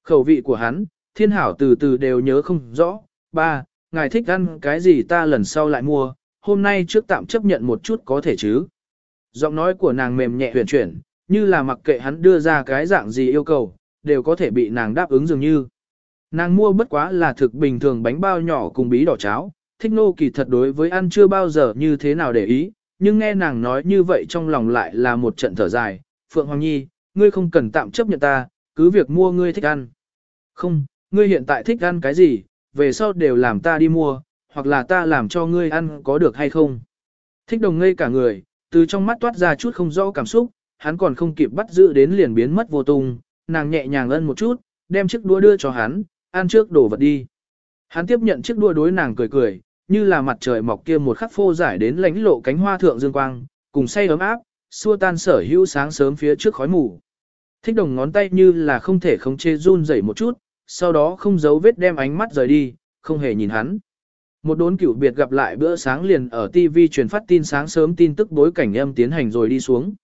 Khẩu vị của hắn, thiên hảo từ từ đều nhớ không rõ, ba, ngài thích ăn cái gì ta lần sau lại mua, hôm nay trước tạm chấp nhận một chút có thể chứ. Giọng nói của nàng mềm nhẹ huyền chuyển, như là mặc kệ hắn đưa ra cái dạng gì yêu cầu, đều có thể bị nàng đáp ứng dường như. Nàng mua bất quá là thực bình thường bánh bao nhỏ cùng bí đỏ cháo, thích nô kỳ thật đối với ăn chưa bao giờ như thế nào để ý, nhưng nghe nàng nói như vậy trong lòng lại là một trận thở dài, Phượng Hoàng Nhi, ngươi không cần tạm chấp nhận ta, cứ việc mua ngươi thích ăn. Không, ngươi hiện tại thích ăn cái gì, về sau đều làm ta đi mua, hoặc là ta làm cho ngươi ăn có được hay không. Thích đồng ngây cả người, từ trong mắt toát ra chút không rõ cảm xúc, hắn còn không kịp bắt giữ đến liền biến mất vô tung, nàng nhẹ nhàng ân một chút, đem chiếc đũa đưa cho hắn, ăn trước đổ vật đi. Hắn tiếp nhận chiếc đũa đối nàng cười cười, như là mặt trời mọc kia một khắc phô giải đến lánh lộ cánh hoa thượng dương quang, cùng say ấm áp, xua tan sở hữu sáng sớm phía trước khói mù. Thích đồng ngón tay như là không thể khống chế run rẩy một chút, sau đó không giấu vết đem ánh mắt rời đi, không hề nhìn hắn. Một đốn cửu biệt gặp lại bữa sáng liền ở TV truyền phát tin sáng sớm tin tức bối cảnh âm tiến hành rồi đi xuống.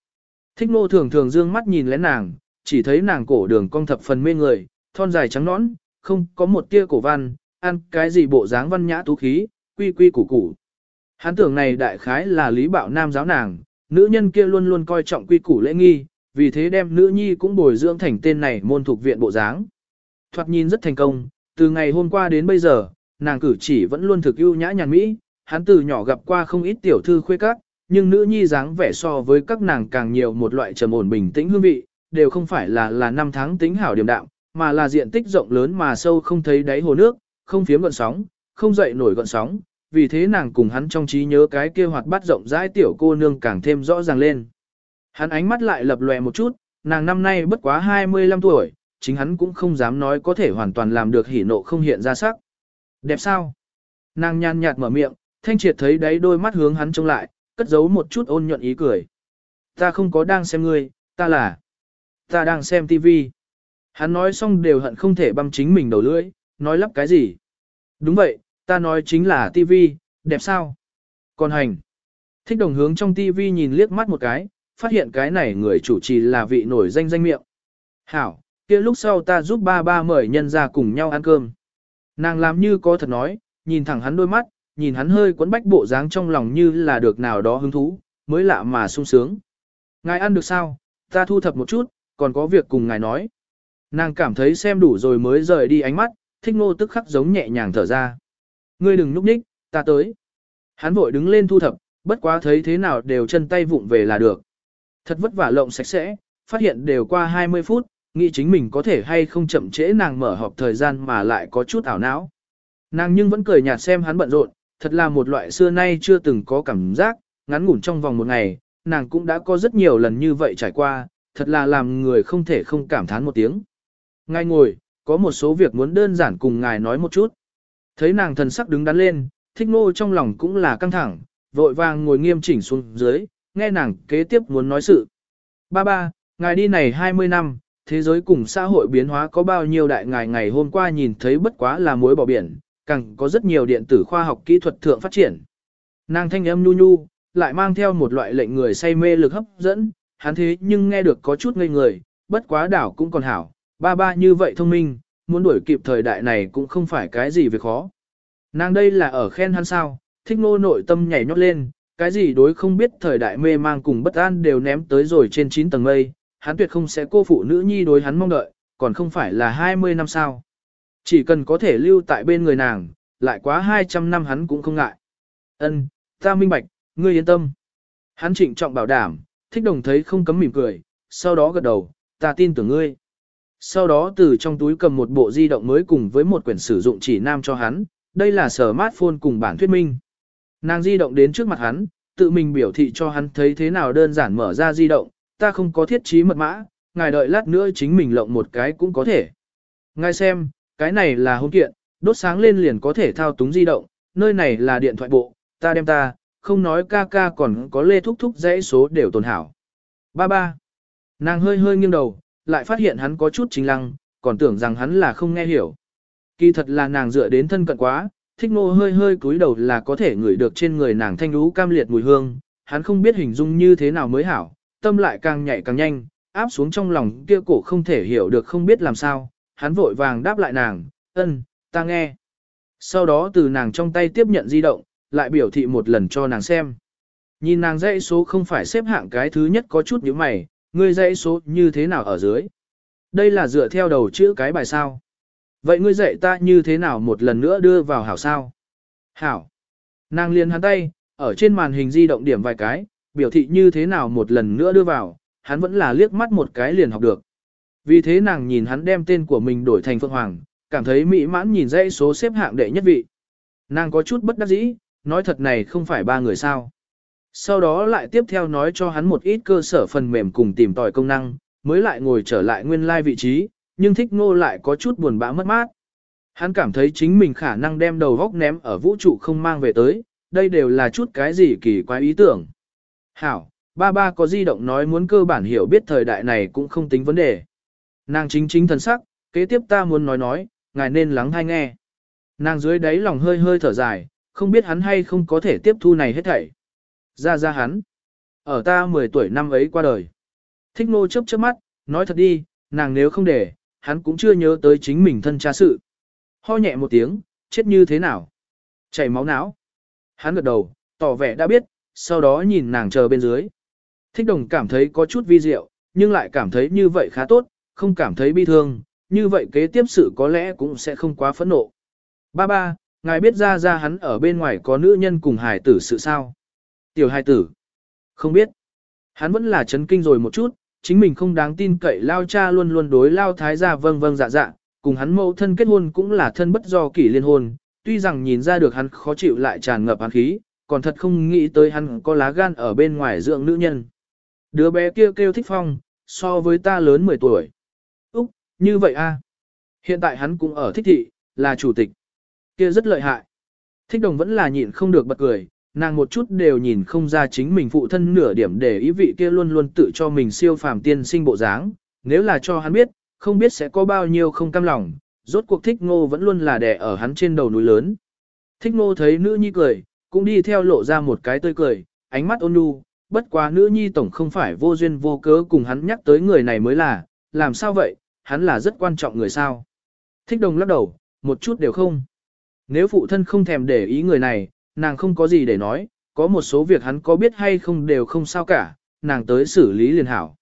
Thích nô thường thường dương mắt nhìn lén nàng, chỉ thấy nàng cổ đường cong thập phần mê người, thon dài trắng nõn, không có một tia cổ văn, ăn cái gì bộ dáng văn nhã tú khí, quy quy củ củ. Hắn tưởng này đại khái là lý bạo nam giáo nàng, nữ nhân kia luôn luôn coi trọng quy củ lễ nghi, vì thế đem nữ nhi cũng bồi dưỡng thành tên này môn thuộc viện bộ dáng. Thoạt nhìn rất thành công, từ ngày hôm qua đến bây giờ, nàng cử chỉ vẫn luôn thực ưu nhã nhàn mỹ, hắn từ nhỏ gặp qua không ít tiểu thư khuê các, nhưng nữ nhi dáng vẻ so với các nàng càng nhiều một loại trầm ổn bình tĩnh hương vị, đều không phải là là năm tháng tính hảo điểm đạm, mà là diện tích rộng lớn mà sâu không thấy đáy hồ nước, không phiếm gợn sóng, không dậy nổi gợn sóng, vì thế nàng cùng hắn trong trí nhớ cái kia hoạt bát rộng rãi tiểu cô nương càng thêm rõ ràng lên. Hắn ánh mắt lại lập lòe một chút, nàng năm nay bất quá 25 tuổi, chính hắn cũng không dám nói có thể hoàn toàn làm được hỉ nộ không hiện ra sắc. Đẹp sao? Nàng nhàn nhạt mở miệng, thanh triệt thấy đáy đôi mắt hướng hắn trông lại, cất giấu một chút ôn nhuận ý cười. Ta không có đang xem ngươi, ta là... Ta đang xem tivi. Hắn nói xong đều hận không thể băm chính mình đầu lưỡi, nói lắp cái gì. Đúng vậy, ta nói chính là tivi, đẹp sao? Còn hành. Thích đồng hướng trong tivi nhìn liếc mắt một cái, phát hiện cái này người chủ trì là vị nổi danh danh miệng. Hảo, kia lúc sau ta giúp ba ba mời nhân ra cùng nhau ăn cơm. Nàng làm như có thật nói, nhìn thẳng hắn đôi mắt, nhìn hắn hơi quấn bách bộ dáng trong lòng như là được nào đó hứng thú, mới lạ mà sung sướng. Ngài ăn được sao, ta thu thập một chút, còn có việc cùng ngài nói. Nàng cảm thấy xem đủ rồi mới rời đi ánh mắt, thích ngô tức khắc giống nhẹ nhàng thở ra. Ngươi đừng núp ních, ta tới. Hắn vội đứng lên thu thập, bất quá thấy thế nào đều chân tay vụng về là được. Thật vất vả lộng sạch sẽ, phát hiện đều qua 20 phút, nghĩ chính mình có thể hay không chậm trễ nàng mở họp thời gian mà lại có chút ảo não. Nàng nhưng vẫn cười nhạt xem hắn bận rộn, thật là một loại xưa nay chưa từng có cảm giác, ngắn ngủn trong vòng một ngày, nàng cũng đã có rất nhiều lần như vậy trải qua, thật là làm người không thể không cảm thán một tiếng. Ngài ngồi, có một số việc muốn đơn giản cùng ngài nói một chút. Thấy nàng thần sắc đứng đắn lên, thích ngô trong lòng cũng là căng thẳng, vội vàng ngồi nghiêm chỉnh xuống dưới, nghe nàng kế tiếp muốn nói sự. Ba ba, ngài đi này 20 năm, thế giới cùng xã hội biến hóa có bao nhiêu đại ngài ngày hôm qua nhìn thấy bất quá là muối bỏ biển, càng có rất nhiều điện tử khoa học kỹ thuật thượng phát triển. Nàng thanh âm nhu nhu, lại mang theo một loại lệnh người say mê lực hấp dẫn, hắn thế nhưng nghe được có chút ngây người, bất quá đảo cũng còn hảo, ba ba như vậy thông minh, muốn đuổi kịp thời đại này cũng không phải cái gì việc khó. Nàng đây là ở khen hắn sao, thích nô nội tâm nhảy nhót lên, cái gì đối không biết thời đại mê mang cùng bất an đều ném tới rồi trên 9 tầng mây, hắn tuyệt không sẽ cô phụ nữ nhi đối hắn mong đợi, còn không phải là 20 năm sao. Chỉ cần có thể lưu tại bên người nàng, lại quá 200 năm hắn cũng không ngại. Ân, ta minh bạch, ngươi yên tâm. Hắn trịnh trọng bảo đảm, thích đồng thấy không cấm mỉm cười, sau đó gật đầu, ta tin tưởng ngươi. Sau đó từ trong túi cầm một bộ di động mới cùng với một quyển sử dụng chỉ nam cho hắn, đây là smartphone cùng bản thuyết minh. Nàng di động đến trước mặt hắn, tự mình biểu thị cho hắn thấy thế nào đơn giản mở ra di động, ta không có thiết trí mật mã, ngài đợi lát nữa chính mình lộng một cái cũng có thể. Ngài xem, cái này là hôn kiện, đốt sáng lên liền có thể thao túng di động, nơi này là điện thoại bộ, ta đem ta, không nói ca ca còn có lê thúc thúc dãy số đều tồn hảo. Ba ba. Nàng hơi hơi nghiêng đầu, lại phát hiện hắn có chút chính lăng, còn tưởng rằng hắn là không nghe hiểu. Kỳ thật là nàng dựa đến thân cận quá, thích nô hơi hơi cúi đầu là có thể ngửi được trên người nàng thanh lũ cam liệt mùi hương, hắn không biết hình dung như thế nào mới hảo, tâm lại càng nhạy càng nhanh, áp xuống trong lòng kia cổ không thể hiểu được không biết làm sao, hắn vội vàng đáp lại nàng, ân, ta nghe. Sau đó từ nàng trong tay tiếp nhận di động, lại biểu thị một lần cho nàng xem. Nhìn nàng dãy số không phải xếp hạng cái thứ nhất có chút như mày, ngươi dãy số như thế nào ở dưới. Đây là dựa theo đầu chữ cái bài sao. Vậy ngươi dạy ta như thế nào một lần nữa đưa vào hảo sao? Hảo. Nàng liền hắn tay, ở trên màn hình di động điểm vài cái, biểu thị như thế nào một lần nữa đưa vào, hắn vẫn là liếc mắt một cái liền học được. Vì thế nàng nhìn hắn đem tên của mình đổi thành Phượng Hoàng, cảm thấy mỹ mãn nhìn dãy số xếp hạng đệ nhất vị. Nàng có chút bất đắc dĩ, nói thật này không phải ba người sao. Sau đó lại tiếp theo nói cho hắn một ít cơ sở phần mềm cùng tìm tòi công năng, mới lại ngồi trở lại nguyên lai like vị trí, nhưng thích ngô lại có chút buồn bã mất mát. Hắn cảm thấy chính mình khả năng đem đầu góc ném ở vũ trụ không mang về tới, đây đều là chút cái gì kỳ quái ý tưởng. Hảo, ba ba có di động nói muốn cơ bản hiểu biết thời đại này cũng không tính vấn đề. Nàng chính chính thần sắc, kế tiếp ta muốn nói nói, ngài nên lắng hay nghe. Nàng dưới đáy lòng hơi hơi thở dài, không biết hắn hay không có thể tiếp thu này hết thảy. Ra ra hắn. Ở ta 10 tuổi năm ấy qua đời. Thích nô chấp chớp mắt, nói thật đi, nàng nếu không để, hắn cũng chưa nhớ tới chính mình thân cha sự. Ho nhẹ một tiếng, chết như thế nào? Chảy máu não. Hắn gật đầu, tỏ vẻ đã biết, sau đó nhìn nàng chờ bên dưới. Thích đồng cảm thấy có chút vi diệu, nhưng lại cảm thấy như vậy khá tốt, không cảm thấy bi thương, như vậy kế tiếp sự có lẽ cũng sẽ không quá phẫn nộ. Ba ba, ngài biết ra ra hắn ở bên ngoài có nữ nhân cùng hài tử sự sao? Tiểu hài tử. Không biết. Hắn vẫn là chấn kinh rồi một chút, chính mình không đáng tin cậy lao cha luôn luôn đối lao thái gia vâng vâng dạ dạ, cùng hắn mẫu thân kết hôn cũng là thân bất do kỷ liên hôn, tuy rằng nhìn ra được hắn khó chịu lại tràn ngập hắn khí, còn thật không nghĩ tới hắn có lá gan ở bên ngoài dưỡng nữ nhân. Đứa bé kia kêu, kêu thích phong, so với ta lớn 10 tuổi. Úc, như vậy a Hiện tại hắn cũng ở thích thị, là chủ tịch. Kia rất lợi hại. Thích đồng vẫn là nhịn không được bật cười, nàng một chút đều nhìn không ra chính mình phụ thân nửa điểm để ý vị kia luôn luôn tự cho mình siêu phàm tiên sinh bộ dáng, nếu là cho hắn biết, không biết sẽ có bao nhiêu không cam lòng, rốt cuộc thích ngô vẫn luôn là đè ở hắn trên đầu núi lớn. Thích ngô thấy nữ nhi cười, cũng đi theo lộ ra một cái tươi cười, ánh mắt ôn nhu, bất quá nữ nhi tổng không phải vô duyên vô cớ cùng hắn nhắc tới người này mới là, làm sao vậy, hắn là rất quan trọng người sao. Thích đồng lắc đầu, một chút đều không. Nếu phụ thân không thèm để ý người này, nàng không có gì để nói, có một số việc hắn có biết hay không đều không sao cả, nàng tới xử lý liền hảo.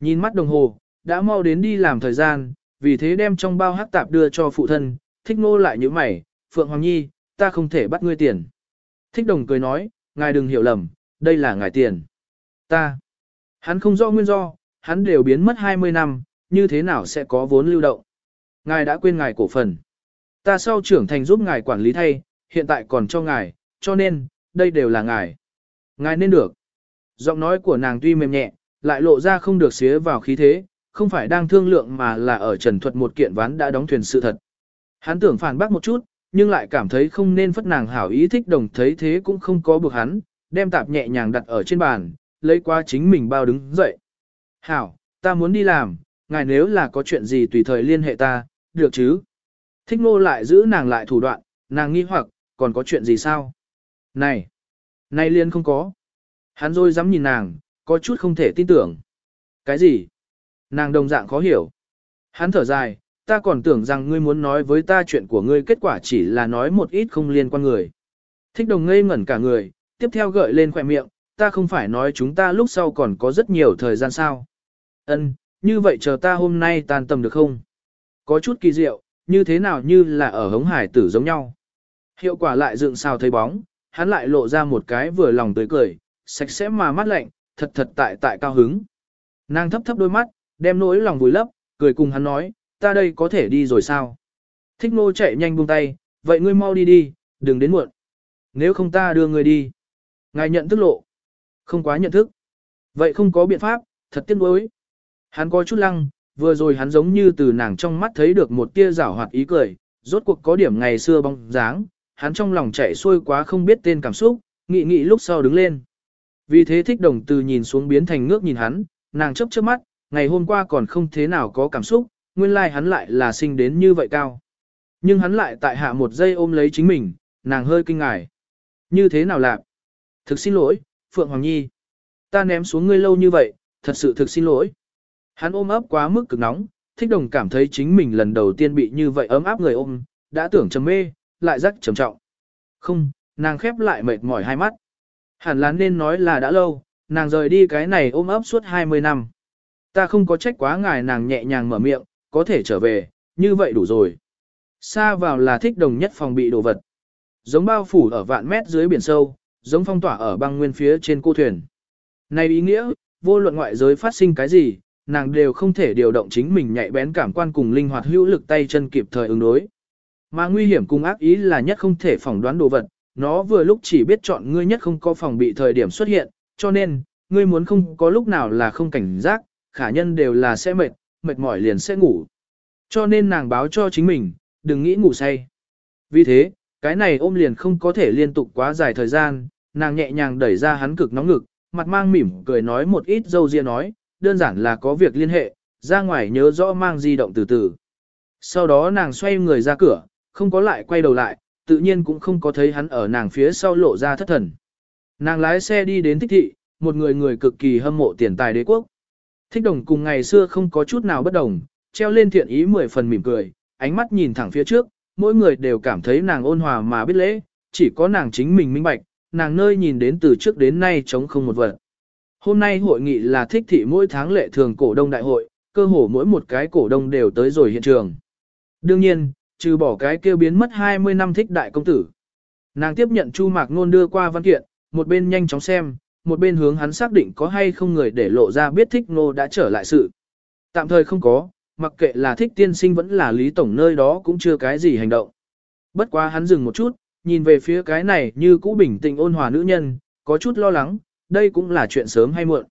Nhìn mắt đồng hồ, đã mau đến đi làm thời gian, vì thế đem trong bao hắc tạp đưa cho phụ thân, thích nô lại như mày, Phượng Hoàng Nhi, ta không thể bắt ngươi tiền. Thích đồng cười nói, ngài đừng hiểu lầm, đây là ngài tiền. Ta. Hắn không rõ nguyên do, hắn đều biến mất 20 năm, như thế nào sẽ có vốn lưu động. Ngài đã quên ngài cổ phần. Ta sau trưởng thành giúp ngài quản lý thay, hiện tại còn cho ngài, cho nên, đây đều là ngài. Ngài nên được. Giọng nói của nàng tuy mềm nhẹ, lại lộ ra không được xía vào khí thế, không phải đang thương lượng mà là ở trần thuật một kiện ván đã đóng thuyền sự thật. Hắn tưởng phản bác một chút, nhưng lại cảm thấy không nên phất nàng hảo ý thích đồng thấy thế cũng không có buộc hắn, đem tạp nhẹ nhàng đặt ở trên bàn, lấy qua chính mình bao đứng dậy. Hảo, ta muốn đi làm, ngài nếu là có chuyện gì tùy thời liên hệ ta, được chứ? Thích ngô lại giữ nàng lại thủ đoạn, nàng nghi hoặc, còn có chuyện gì sao? Này! Này liên không có. Hắn rồi dám nhìn nàng, có chút không thể tin tưởng. Cái gì? Nàng đồng dạng khó hiểu. Hắn thở dài, ta còn tưởng rằng ngươi muốn nói với ta chuyện của ngươi kết quả chỉ là nói một ít không liên quan người. Thích đồng ngây ngẩn cả người, tiếp theo gợi lên khỏe miệng, ta không phải nói chúng ta lúc sau còn có rất nhiều thời gian sao. Ân, như vậy chờ ta hôm nay tan tầm được không? Có chút kỳ diệu, như thế nào như là ở hống hải tử giống nhau. Hiệu quả lại dựng sao thấy bóng, hắn lại lộ ra một cái vừa lòng tươi cười, sạch sẽ mà mắt lạnh, thật thật tại tại cao hứng. Nàng thấp thấp đôi mắt, đem nỗi lòng vùi lấp, cười cùng hắn nói, ta đây có thể đi rồi sao? Thích nô chạy nhanh buông tay, vậy ngươi mau đi đi, đừng đến muộn. Nếu không ta đưa ngươi đi. Ngài nhận thức lộ. Không quá nhận thức. Vậy không có biện pháp, thật tiếc nuối. Hắn có chút lăng, vừa rồi hắn giống như từ nàng trong mắt thấy được một tia rảo hoạt ý cười, rốt cuộc có điểm ngày xưa bóng dáng, hắn trong lòng chạy xuôi quá không biết tên cảm xúc, nghị nghị lúc sau đứng lên. Vì thế thích đồng từ nhìn xuống biến thành ngước nhìn hắn, nàng chấp chớp mắt, ngày hôm qua còn không thế nào có cảm xúc, nguyên lai like hắn lại là sinh đến như vậy cao. Nhưng hắn lại tại hạ một giây ôm lấy chính mình, nàng hơi kinh ngạc. Như thế nào lạc? Thực xin lỗi, Phượng Hoàng Nhi. Ta ném xuống ngươi lâu như vậy, thật sự thực xin lỗi. Hắn ôm ấp quá mức cực nóng, thích đồng cảm thấy chính mình lần đầu tiên bị như vậy ấm áp người ôm, đã tưởng trầm mê, lại rất trầm trọng. Không, nàng khép lại mệt mỏi hai mắt. Hẳn là nên nói là đã lâu, nàng rời đi cái này ôm ấp suốt 20 năm. Ta không có trách quá ngài nàng nhẹ nhàng mở miệng, có thể trở về, như vậy đủ rồi. Xa vào là thích đồng nhất phòng bị đồ vật. Giống bao phủ ở vạn mét dưới biển sâu, giống phong tỏa ở băng nguyên phía trên cô thuyền. Này ý nghĩa, vô luận ngoại giới phát sinh cái gì, nàng đều không thể điều động chính mình nhạy bén cảm quan cùng linh hoạt hữu lực tay chân kịp thời ứng đối. Mà nguy hiểm cùng ác ý là nhất không thể phỏng đoán đồ vật, nó vừa lúc chỉ biết chọn ngươi nhất không có phòng bị thời điểm xuất hiện, cho nên, ngươi muốn không có lúc nào là không cảnh giác, khả nhân đều là sẽ mệt, mệt mỏi liền sẽ ngủ. Cho nên nàng báo cho chính mình, đừng nghĩ ngủ say. Vì thế, cái này ôm liền không có thể liên tục quá dài thời gian, nàng nhẹ nhàng đẩy ra hắn cực nóng ngực, mặt mang mỉm cười nói một ít dâu ria nói, đơn giản là có việc liên hệ, ra ngoài nhớ rõ mang di động từ từ. Sau đó nàng xoay người ra cửa, không có lại quay đầu lại, tự nhiên cũng không có thấy hắn ở nàng phía sau lộ ra thất thần. Nàng lái xe đi đến thích thị, một người người cực kỳ hâm mộ tiền tài đế quốc. Thích đồng cùng ngày xưa không có chút nào bất đồng, treo lên thiện ý mười phần mỉm cười, ánh mắt nhìn thẳng phía trước, mỗi người đều cảm thấy nàng ôn hòa mà biết lễ, chỉ có nàng chính mình minh bạch, nàng nơi nhìn đến từ trước đến nay chống không một vật. Hôm nay hội nghị là thích thị mỗi tháng lệ thường cổ đông đại hội, cơ hồ mỗi một cái cổ đông đều tới rồi hiện trường. Đương nhiên, trừ bỏ cái kêu biến mất 20 năm thích đại công tử. Nàng tiếp nhận Chu Mạc Nôn đưa qua văn kiện, một bên nhanh chóng xem, một bên hướng hắn xác định có hay không người để lộ ra biết thích nô đã trở lại sự. Tạm thời không có, mặc kệ là thích tiên sinh vẫn là lý tổng nơi đó cũng chưa cái gì hành động. Bất quá hắn dừng một chút, nhìn về phía cái này như cũ bình tĩnh ôn hòa nữ nhân, có chút lo lắng, đây cũng là chuyện sớm hay muộn.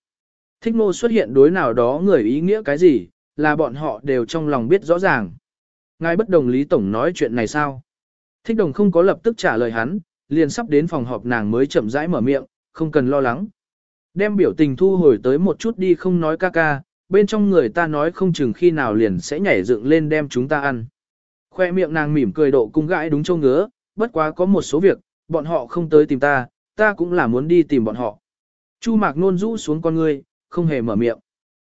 Thích nô xuất hiện đối nào đó người ý nghĩa cái gì, là bọn họ đều trong lòng biết rõ ràng. Ngài bất đồng Lý Tổng nói chuyện này sao? Thích đồng không có lập tức trả lời hắn, liền sắp đến phòng họp nàng mới chậm rãi mở miệng, không cần lo lắng. Đem biểu tình thu hồi tới một chút đi không nói ca ca, bên trong người ta nói không chừng khi nào liền sẽ nhảy dựng lên đem chúng ta ăn. Khoe miệng nàng mỉm cười độ cung gãi đúng châu ngứa, bất quá có một số việc, bọn họ không tới tìm ta, ta cũng là muốn đi tìm bọn họ. Chu mạc nôn rũ xuống con ngươi, không hề mở miệng.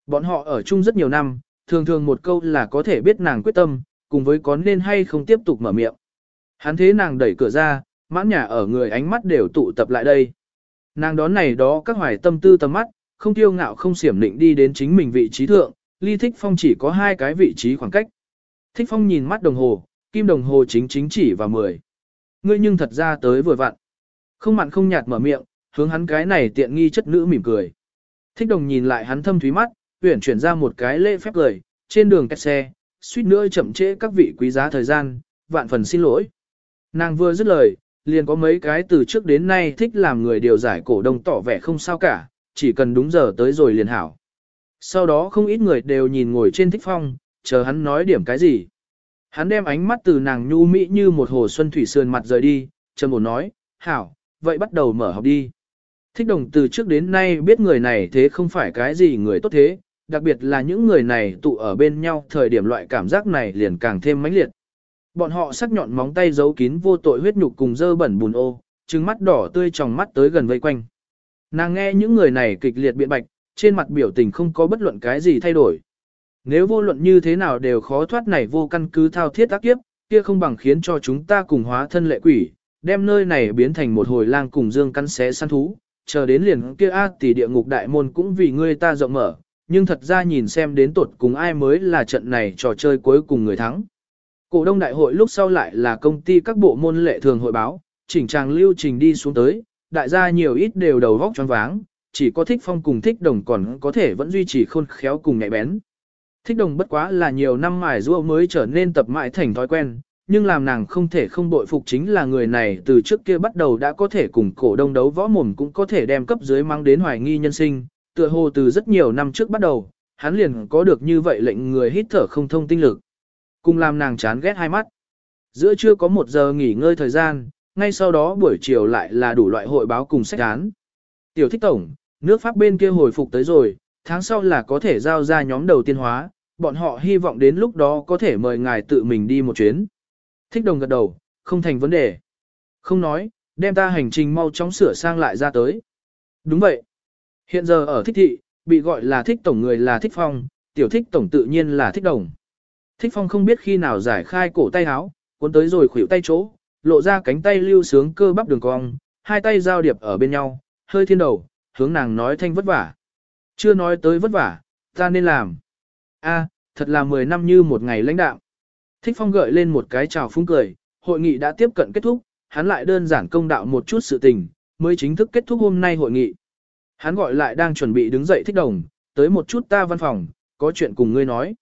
Bọn họ ở chung rất nhiều năm, thường thường một câu là có thể biết nàng quyết tâm, cùng với có nên hay không tiếp tục mở miệng. Hắn thế nàng đẩy cửa ra, mãn nhà ở người ánh mắt đều tụ tập lại đây. Nàng đón này đó các hoài tâm tư tầm mắt, không tiêu ngạo không xiểm định đi đến chính mình vị trí thượng, ly thích phong chỉ có hai cái vị trí khoảng cách. Thích phong nhìn mắt đồng hồ, kim đồng hồ chính chính chỉ vào 10. Ngươi nhưng thật ra tới vừa vặn. Không mặn không nhạt mở miệng, hướng hắn cái này tiện nghi chất nữ mỉm cười. Thích đồng nhìn lại hắn thâm thúy mắt, tuyển chuyển ra một cái lễ phép cười, trên đường kẹt xe, suýt nữa chậm trễ các vị quý giá thời gian, vạn phần xin lỗi. Nàng vừa dứt lời, liền có mấy cái từ trước đến nay thích làm người điều giải cổ đông tỏ vẻ không sao cả, chỉ cần đúng giờ tới rồi liền hảo. Sau đó không ít người đều nhìn ngồi trên thích phong, chờ hắn nói điểm cái gì. Hắn đem ánh mắt từ nàng nhu mỹ như một hồ xuân thủy sườn mặt rời đi, trầm ổn nói, hảo, vậy bắt đầu mở học đi. Thích đồng từ trước đến nay biết người này thế không phải cái gì người tốt thế, đặc biệt là những người này tụ ở bên nhau thời điểm loại cảm giác này liền càng thêm mãnh liệt. Bọn họ sắc nhọn móng tay giấu kín vô tội huyết nhục cùng dơ bẩn bùn ô, trừng mắt đỏ tươi trong mắt tới gần vây quanh. Nàng nghe những người này kịch liệt biện bạch, trên mặt biểu tình không có bất luận cái gì thay đổi. Nếu vô luận như thế nào đều khó thoát này vô căn cứ thao thiết ác kiếp, kia không bằng khiến cho chúng ta cùng hóa thân lệ quỷ, đem nơi này biến thành một hồi lang cùng dương căn xé săn thú, chờ đến liền kia a tỷ địa ngục đại môn cũng vì ngươi ta rộng mở, nhưng thật ra nhìn xem đến tuột cùng ai mới là trận này trò chơi cuối cùng người thắng. Cổ đông đại hội lúc sau lại là công ty các bộ môn lệ thường hội báo, chỉnh trang lưu trình đi xuống tới, đại gia nhiều ít đều đầu vóc choáng váng, chỉ có thích phong cùng thích đồng còn có thể vẫn duy trì khôn khéo cùng nhạy bén. Thích đồng bất quá là nhiều năm mài rua mới trở nên tập mãi thành thói quen, nhưng làm nàng không thể không bội phục chính là người này từ trước kia bắt đầu đã có thể cùng cổ đông đấu võ mồm cũng có thể đem cấp dưới mang đến hoài nghi nhân sinh, tựa hồ từ rất nhiều năm trước bắt đầu, hắn liền có được như vậy lệnh người hít thở không thông tinh lực. Cùng làm nàng chán ghét hai mắt. Giữa trưa có một giờ nghỉ ngơi thời gian, ngay sau đó buổi chiều lại là đủ loại hội báo cùng sách án. Tiểu thích tổng, nước Pháp bên kia hồi phục tới rồi, tháng sau là có thể giao ra nhóm đầu tiên hóa, bọn họ hy vọng đến lúc đó có thể mời ngài tự mình đi một chuyến. Thích đồng gật đầu, không thành vấn đề. Không nói, đem ta hành trình mau chóng sửa sang lại ra tới. Đúng vậy. Hiện giờ ở thích thị, bị gọi là thích tổng người là thích phong, tiểu thích tổng tự nhiên là thích đồng. Thích phong không biết khi nào giải khai cổ tay áo, cuốn tới rồi khuỷu tay chỗ, lộ ra cánh tay lưu sướng cơ bắp đường cong, hai tay giao điệp ở bên nhau, hơi thiên đầu, hướng nàng nói thanh vất vả. Chưa nói tới vất vả, ta nên làm. A, thật là 10 năm như một ngày lãnh đạo. Thích phong gợi lên một cái chào phúng cười, hội nghị đã tiếp cận kết thúc, hắn lại đơn giản công đạo một chút sự tình, mới chính thức kết thúc hôm nay hội nghị. Hắn gọi lại đang chuẩn bị đứng dậy thích đồng, tới một chút ta văn phòng, có chuyện cùng ngươi nói.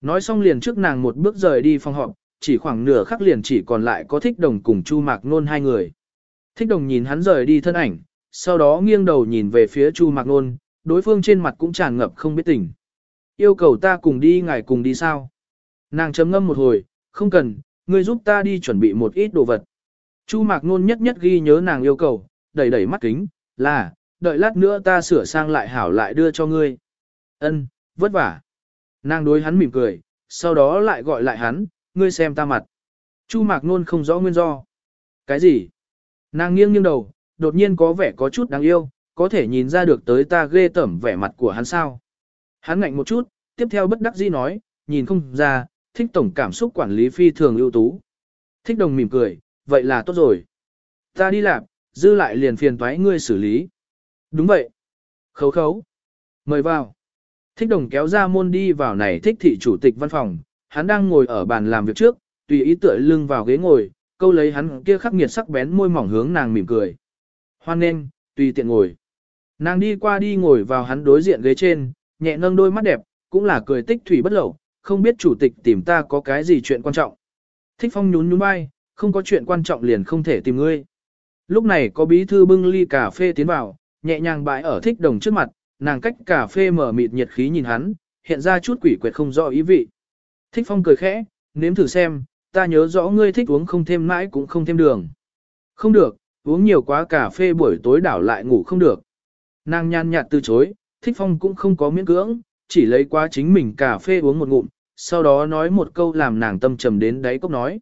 Nói xong liền trước nàng một bước rời đi phòng họp, chỉ khoảng nửa khắc liền chỉ còn lại có thích đồng cùng Chu Mạc Nôn hai người. Thích đồng nhìn hắn rời đi thân ảnh, sau đó nghiêng đầu nhìn về phía Chu Mạc Nôn, đối phương trên mặt cũng tràn ngập không biết tình. Yêu cầu ta cùng đi ngài cùng đi sao? Nàng chấm ngâm một hồi, không cần, ngươi giúp ta đi chuẩn bị một ít đồ vật. Chu Mạc Nôn nhất nhất ghi nhớ nàng yêu cầu, đẩy đẩy mắt kính, là, đợi lát nữa ta sửa sang lại hảo lại đưa cho ngươi. Ân, vất vả. Nàng đối hắn mỉm cười, sau đó lại gọi lại hắn, ngươi xem ta mặt. Chu Mạc Nôn không rõ nguyên do. Cái gì? Nàng nghiêng nghiêng đầu, đột nhiên có vẻ có chút đáng yêu, có thể nhìn ra được tới ta ghê tẩm vẻ mặt của hắn sao. Hắn ngạnh một chút, tiếp theo bất đắc dĩ nói, nhìn không ra, thích tổng cảm xúc quản lý phi thường ưu tú. Thích đồng mỉm cười, vậy là tốt rồi. Ta đi làm, dư lại liền phiền toái ngươi xử lý. Đúng vậy. Khấu khấu. Mời vào. Thích đồng kéo ra môn đi vào này thích thị chủ tịch văn phòng, hắn đang ngồi ở bàn làm việc trước, tùy ý tựa lưng vào ghế ngồi, câu lấy hắn kia khắc nghiệt sắc bén môi mỏng hướng nàng mỉm cười. Hoan nên, tùy tiện ngồi. Nàng đi qua đi ngồi vào hắn đối diện ghế trên, nhẹ nâng đôi mắt đẹp, cũng là cười tích thủy bất lậu, không biết chủ tịch tìm ta có cái gì chuyện quan trọng. Thích phong nhún nhún vai, không có chuyện quan trọng liền không thể tìm ngươi. Lúc này có bí thư bưng ly cà phê tiến vào, nhẹ nhàng bãi ở thích đồng trước mặt, nàng cách cà phê mở mịt nhiệt khí nhìn hắn, hiện ra chút quỷ quyệt không rõ ý vị. Thích phong cười khẽ, nếm thử xem, ta nhớ rõ ngươi thích uống không thêm mãi cũng không thêm đường. Không được, uống nhiều quá cà phê buổi tối đảo lại ngủ không được. Nàng nhàn nhạt từ chối, thích phong cũng không có miễn cưỡng, chỉ lấy quá chính mình cà phê uống một ngụm, sau đó nói một câu làm nàng tâm trầm đến đáy cốc nói.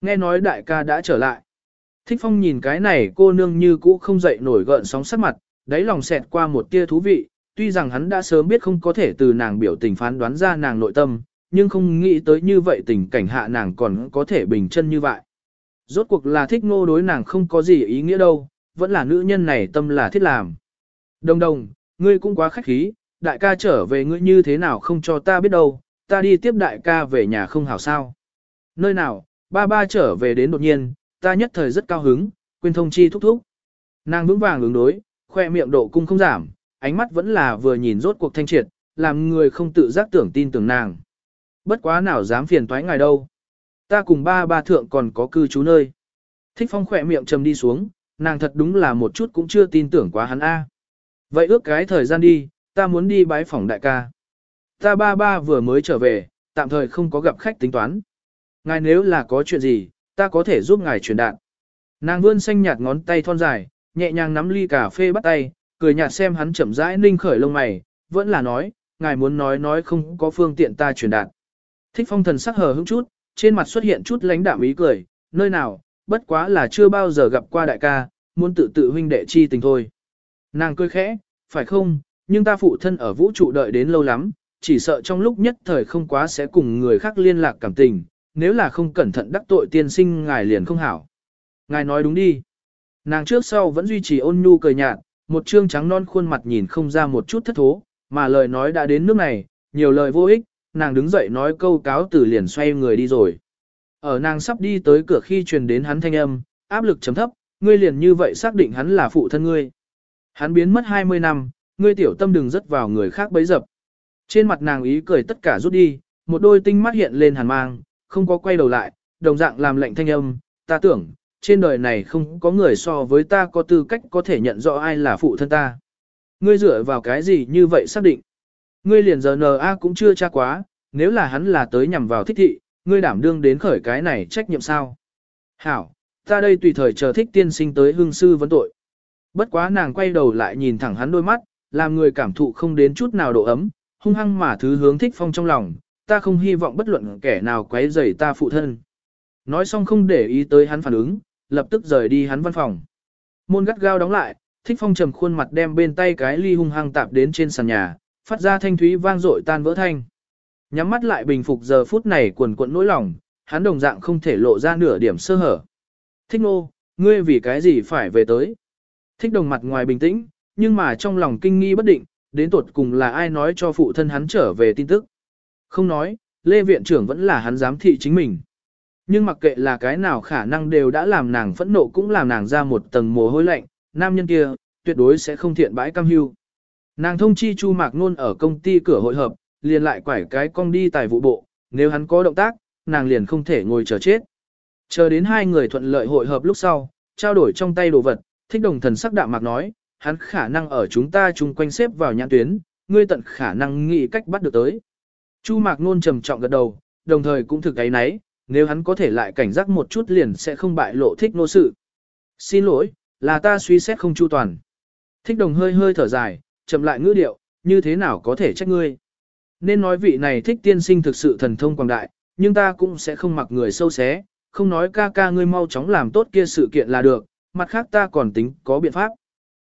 Nghe nói đại ca đã trở lại. Thích phong nhìn cái này cô nương như cũ không dậy nổi gợn sóng sắc mặt, đáy lòng xẹt qua một tia thú vị, tuy rằng hắn đã sớm biết không có thể từ nàng biểu tình phán đoán ra nàng nội tâm, nhưng không nghĩ tới như vậy tình cảnh hạ nàng còn có thể bình chân như vậy. Rốt cuộc là thích ngô đối nàng không có gì ý nghĩa đâu, vẫn là nữ nhân này tâm là thiết làm. Đồng đồng, ngươi cũng quá khách khí, đại ca trở về ngươi như thế nào không cho ta biết đâu, ta đi tiếp đại ca về nhà không hảo sao. Nơi nào, ba ba trở về đến đột nhiên, ta nhất thời rất cao hứng, quên thông chi thúc thúc. Nàng vững vàng ứng đối, khoe miệng độ cung không giảm, ánh mắt vẫn là vừa nhìn rốt cuộc thanh triệt, làm người không tự giác tưởng tin tưởng nàng. Bất quá nào dám phiền toái ngài đâu. Ta cùng ba ba thượng còn có cư trú nơi. Thích phong khỏe miệng trầm đi xuống, nàng thật đúng là một chút cũng chưa tin tưởng quá hắn A. Vậy ước cái thời gian đi, ta muốn đi bái phòng đại ca. Ta ba ba vừa mới trở về, tạm thời không có gặp khách tính toán. Ngài nếu là có chuyện gì, ta có thể giúp ngài truyền đạt. Nàng vươn xanh nhạt ngón tay thon dài, nhẹ nhàng nắm ly cà phê bắt tay, cười nhạt xem hắn chậm rãi ninh khởi lông mày, vẫn là nói, ngài muốn nói nói không có phương tiện ta truyền đạt. Thích phong thần sắc hờ hững chút, trên mặt xuất hiện chút lãnh đạm ý cười, nơi nào, bất quá là chưa bao giờ gặp qua đại ca, muốn tự tự huynh đệ chi tình thôi. Nàng cười khẽ, phải không, nhưng ta phụ thân ở vũ trụ đợi đến lâu lắm, chỉ sợ trong lúc nhất thời không quá sẽ cùng người khác liên lạc cảm tình, nếu là không cẩn thận đắc tội tiên sinh ngài liền không hảo. Ngài nói đúng đi. Nàng trước sau vẫn duy trì ôn nhu cười nhạt, một trương trắng non khuôn mặt nhìn không ra một chút thất thố, mà lời nói đã đến nước này, nhiều lời vô ích, nàng đứng dậy nói câu cáo từ liền xoay người đi rồi. Ở nàng sắp đi tới cửa khi truyền đến hắn thanh âm, áp lực chấm thấp, ngươi liền như vậy xác định hắn là phụ thân ngươi. Hắn biến mất 20 năm, ngươi tiểu tâm đừng rớt vào người khác bấy dập. Trên mặt nàng ý cười tất cả rút đi, một đôi tinh mắt hiện lên hàn mang, không có quay đầu lại, đồng dạng làm lệnh thanh âm, ta tưởng, trên đời này không có người so với ta có tư cách có thể nhận rõ ai là phụ thân ta. Ngươi dựa vào cái gì như vậy xác định? Ngươi liền giờ N.A. cũng chưa tra quá, nếu là hắn là tới nhằm vào thích thị, ngươi đảm đương đến khởi cái này trách nhiệm sao? Hảo, ta đây tùy thời chờ thích tiên sinh tới hương sư vấn tội. Bất quá nàng quay đầu lại nhìn thẳng hắn đôi mắt, làm người cảm thụ không đến chút nào độ ấm, hung hăng mà thứ hướng thích phong trong lòng, ta không hy vọng bất luận kẻ nào quấy rầy ta phụ thân. Nói xong không để ý tới hắn phản ứng, lập tức rời đi hắn văn phòng. Môn gắt gao đóng lại, thích phong trầm khuôn mặt đem bên tay cái ly hung hăng tạp đến trên sàn nhà, phát ra thanh thúy vang dội tan vỡ thanh. Nhắm mắt lại bình phục giờ phút này quần cuộn nỗi lòng, hắn đồng dạng không thể lộ ra nửa điểm sơ hở. Thích nô, ngươi vì cái gì phải về tới? Thích đồng mặt ngoài bình tĩnh, nhưng mà trong lòng kinh nghi bất định, đến tuột cùng là ai nói cho phụ thân hắn trở về tin tức. Không nói, Lê Viện trưởng vẫn là hắn giám thị chính mình. Nhưng mặc kệ là cái nào khả năng đều đã làm nàng phẫn nộ cũng làm nàng ra một tầng mồ hôi lạnh, nam nhân kia, tuyệt đối sẽ không thiện bãi cam hưu. Nàng thông chi Chu Mạc Nôn ở công ty cửa hội hợp, liền lại quải cái cong đi tài vụ bộ, nếu hắn có động tác, nàng liền không thể ngồi chờ chết. Chờ đến hai người thuận lợi hội hợp lúc sau, trao đổi trong tay đồ vật, thích đồng thần sắc đạm mạc nói, hắn khả năng ở chúng ta chung quanh xếp vào nhãn tuyến, ngươi tận khả năng nghĩ cách bắt được tới. Chu Mạc Nôn trầm trọng gật đầu, đồng thời cũng thực ấy nấy, nếu hắn có thể lại cảnh giác một chút liền sẽ không bại lộ thích nô sự. Xin lỗi, là ta suy xét không chu toàn. Thích đồng hơi hơi thở dài, chậm lại ngữ điệu, như thế nào có thể trách ngươi. Nên nói vị này thích tiên sinh thực sự thần thông quảng đại, nhưng ta cũng sẽ không mặc người sâu xé, không nói ca ca ngươi mau chóng làm tốt kia sự kiện là được, mặt khác ta còn tính có biện pháp.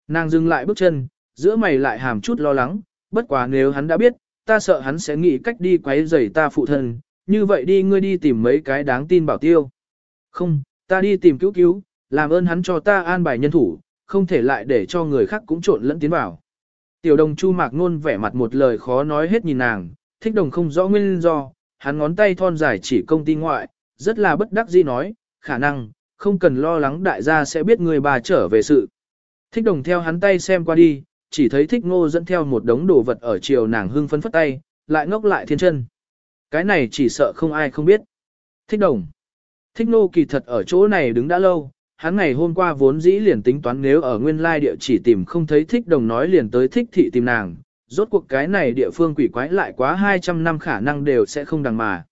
Nàng dừng lại bước chân, giữa mày lại hàm chút lo lắng, bất quá nếu hắn đã biết, ta sợ hắn sẽ nghĩ cách đi quấy rầy ta phụ thân, như vậy đi ngươi đi tìm mấy cái đáng tin bảo tiêu. Không, ta đi tìm cứu cứu, làm ơn hắn cho ta an bài nhân thủ, không thể lại để cho người khác cũng trộn lẫn tiến vào. Tiểu đồng chu mạc nôn vẻ mặt một lời khó nói hết nhìn nàng, thích đồng không rõ nguyên do, hắn ngón tay thon dài chỉ công ty ngoại, rất là bất đắc dĩ nói, khả năng, không cần lo lắng đại gia sẽ biết người bà trở về sự. Thích đồng theo hắn tay xem qua đi, chỉ thấy thích ngô dẫn theo một đống đồ vật ở chiều nàng hưng phấn phất tay, lại ngốc lại thiên chân. Cái này chỉ sợ không ai không biết. Thích đồng. Thích nô kỳ thật ở chỗ này đứng đã lâu, hắn ngày hôm qua vốn dĩ liền tính toán nếu ở nguyên lai địa chỉ tìm không thấy thích đồng nói liền tới thích thị tìm nàng, rốt cuộc cái này địa phương quỷ quái lại quá 200 năm khả năng đều sẽ không đằng mà.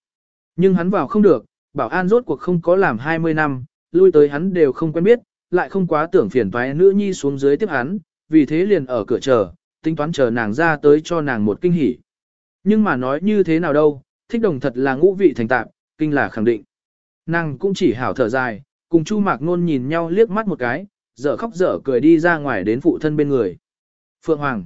Nhưng hắn vào không được, bảo an rốt cuộc không có làm 20 năm, lui tới hắn đều không quen biết, lại không quá tưởng phiền toái nữ nhi xuống dưới tiếp hắn, vì thế liền ở cửa chờ, tính toán chờ nàng ra tới cho nàng một kinh hỉ. Nhưng mà nói như thế nào đâu, thích đồng thật là ngũ vị thành tạp, kinh là khẳng định. Nàng cũng chỉ hảo thở dài, cùng Chu Mạc Nôn nhìn nhau liếc mắt một cái, dở khóc dở cười đi ra ngoài đến phụ thân bên người. Phượng Hoàng.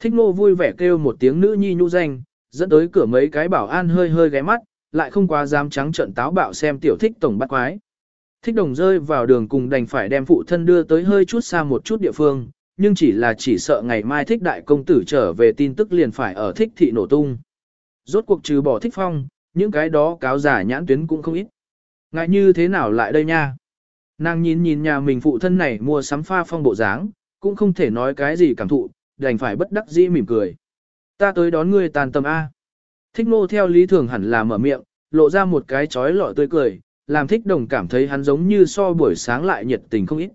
Thích nô vui vẻ kêu một tiếng nữ nhi nhu danh, dẫn tới cửa mấy cái bảo an hơi hơi ghé mắt, lại không quá dám trắng trợn táo bạo xem tiểu thích tổng bắt quái. Thích đồng rơi vào đường cùng đành phải đem phụ thân đưa tới hơi chút xa một chút địa phương, nhưng chỉ là chỉ sợ ngày mai thích đại công tử trở về tin tức liền phải ở thích thị nổ tung. Rốt cuộc trừ bỏ thích phong, những cái đó cáo giả nhãn tuyến cũng không ít. Ngại như thế nào lại đây nha? Nàng nhìn nhìn nhà mình phụ thân này mua sắm pha phong bộ dáng, cũng không thể nói cái gì cảm thụ, đành phải bất đắc dĩ mỉm cười. Ta tới đón ngươi tàn tâm A. Thích nô theo lý thường hẳn là mở miệng, lộ ra một cái chói lọi tươi cười, làm thích đồng cảm thấy hắn giống như so buổi sáng lại nhiệt tình không ít.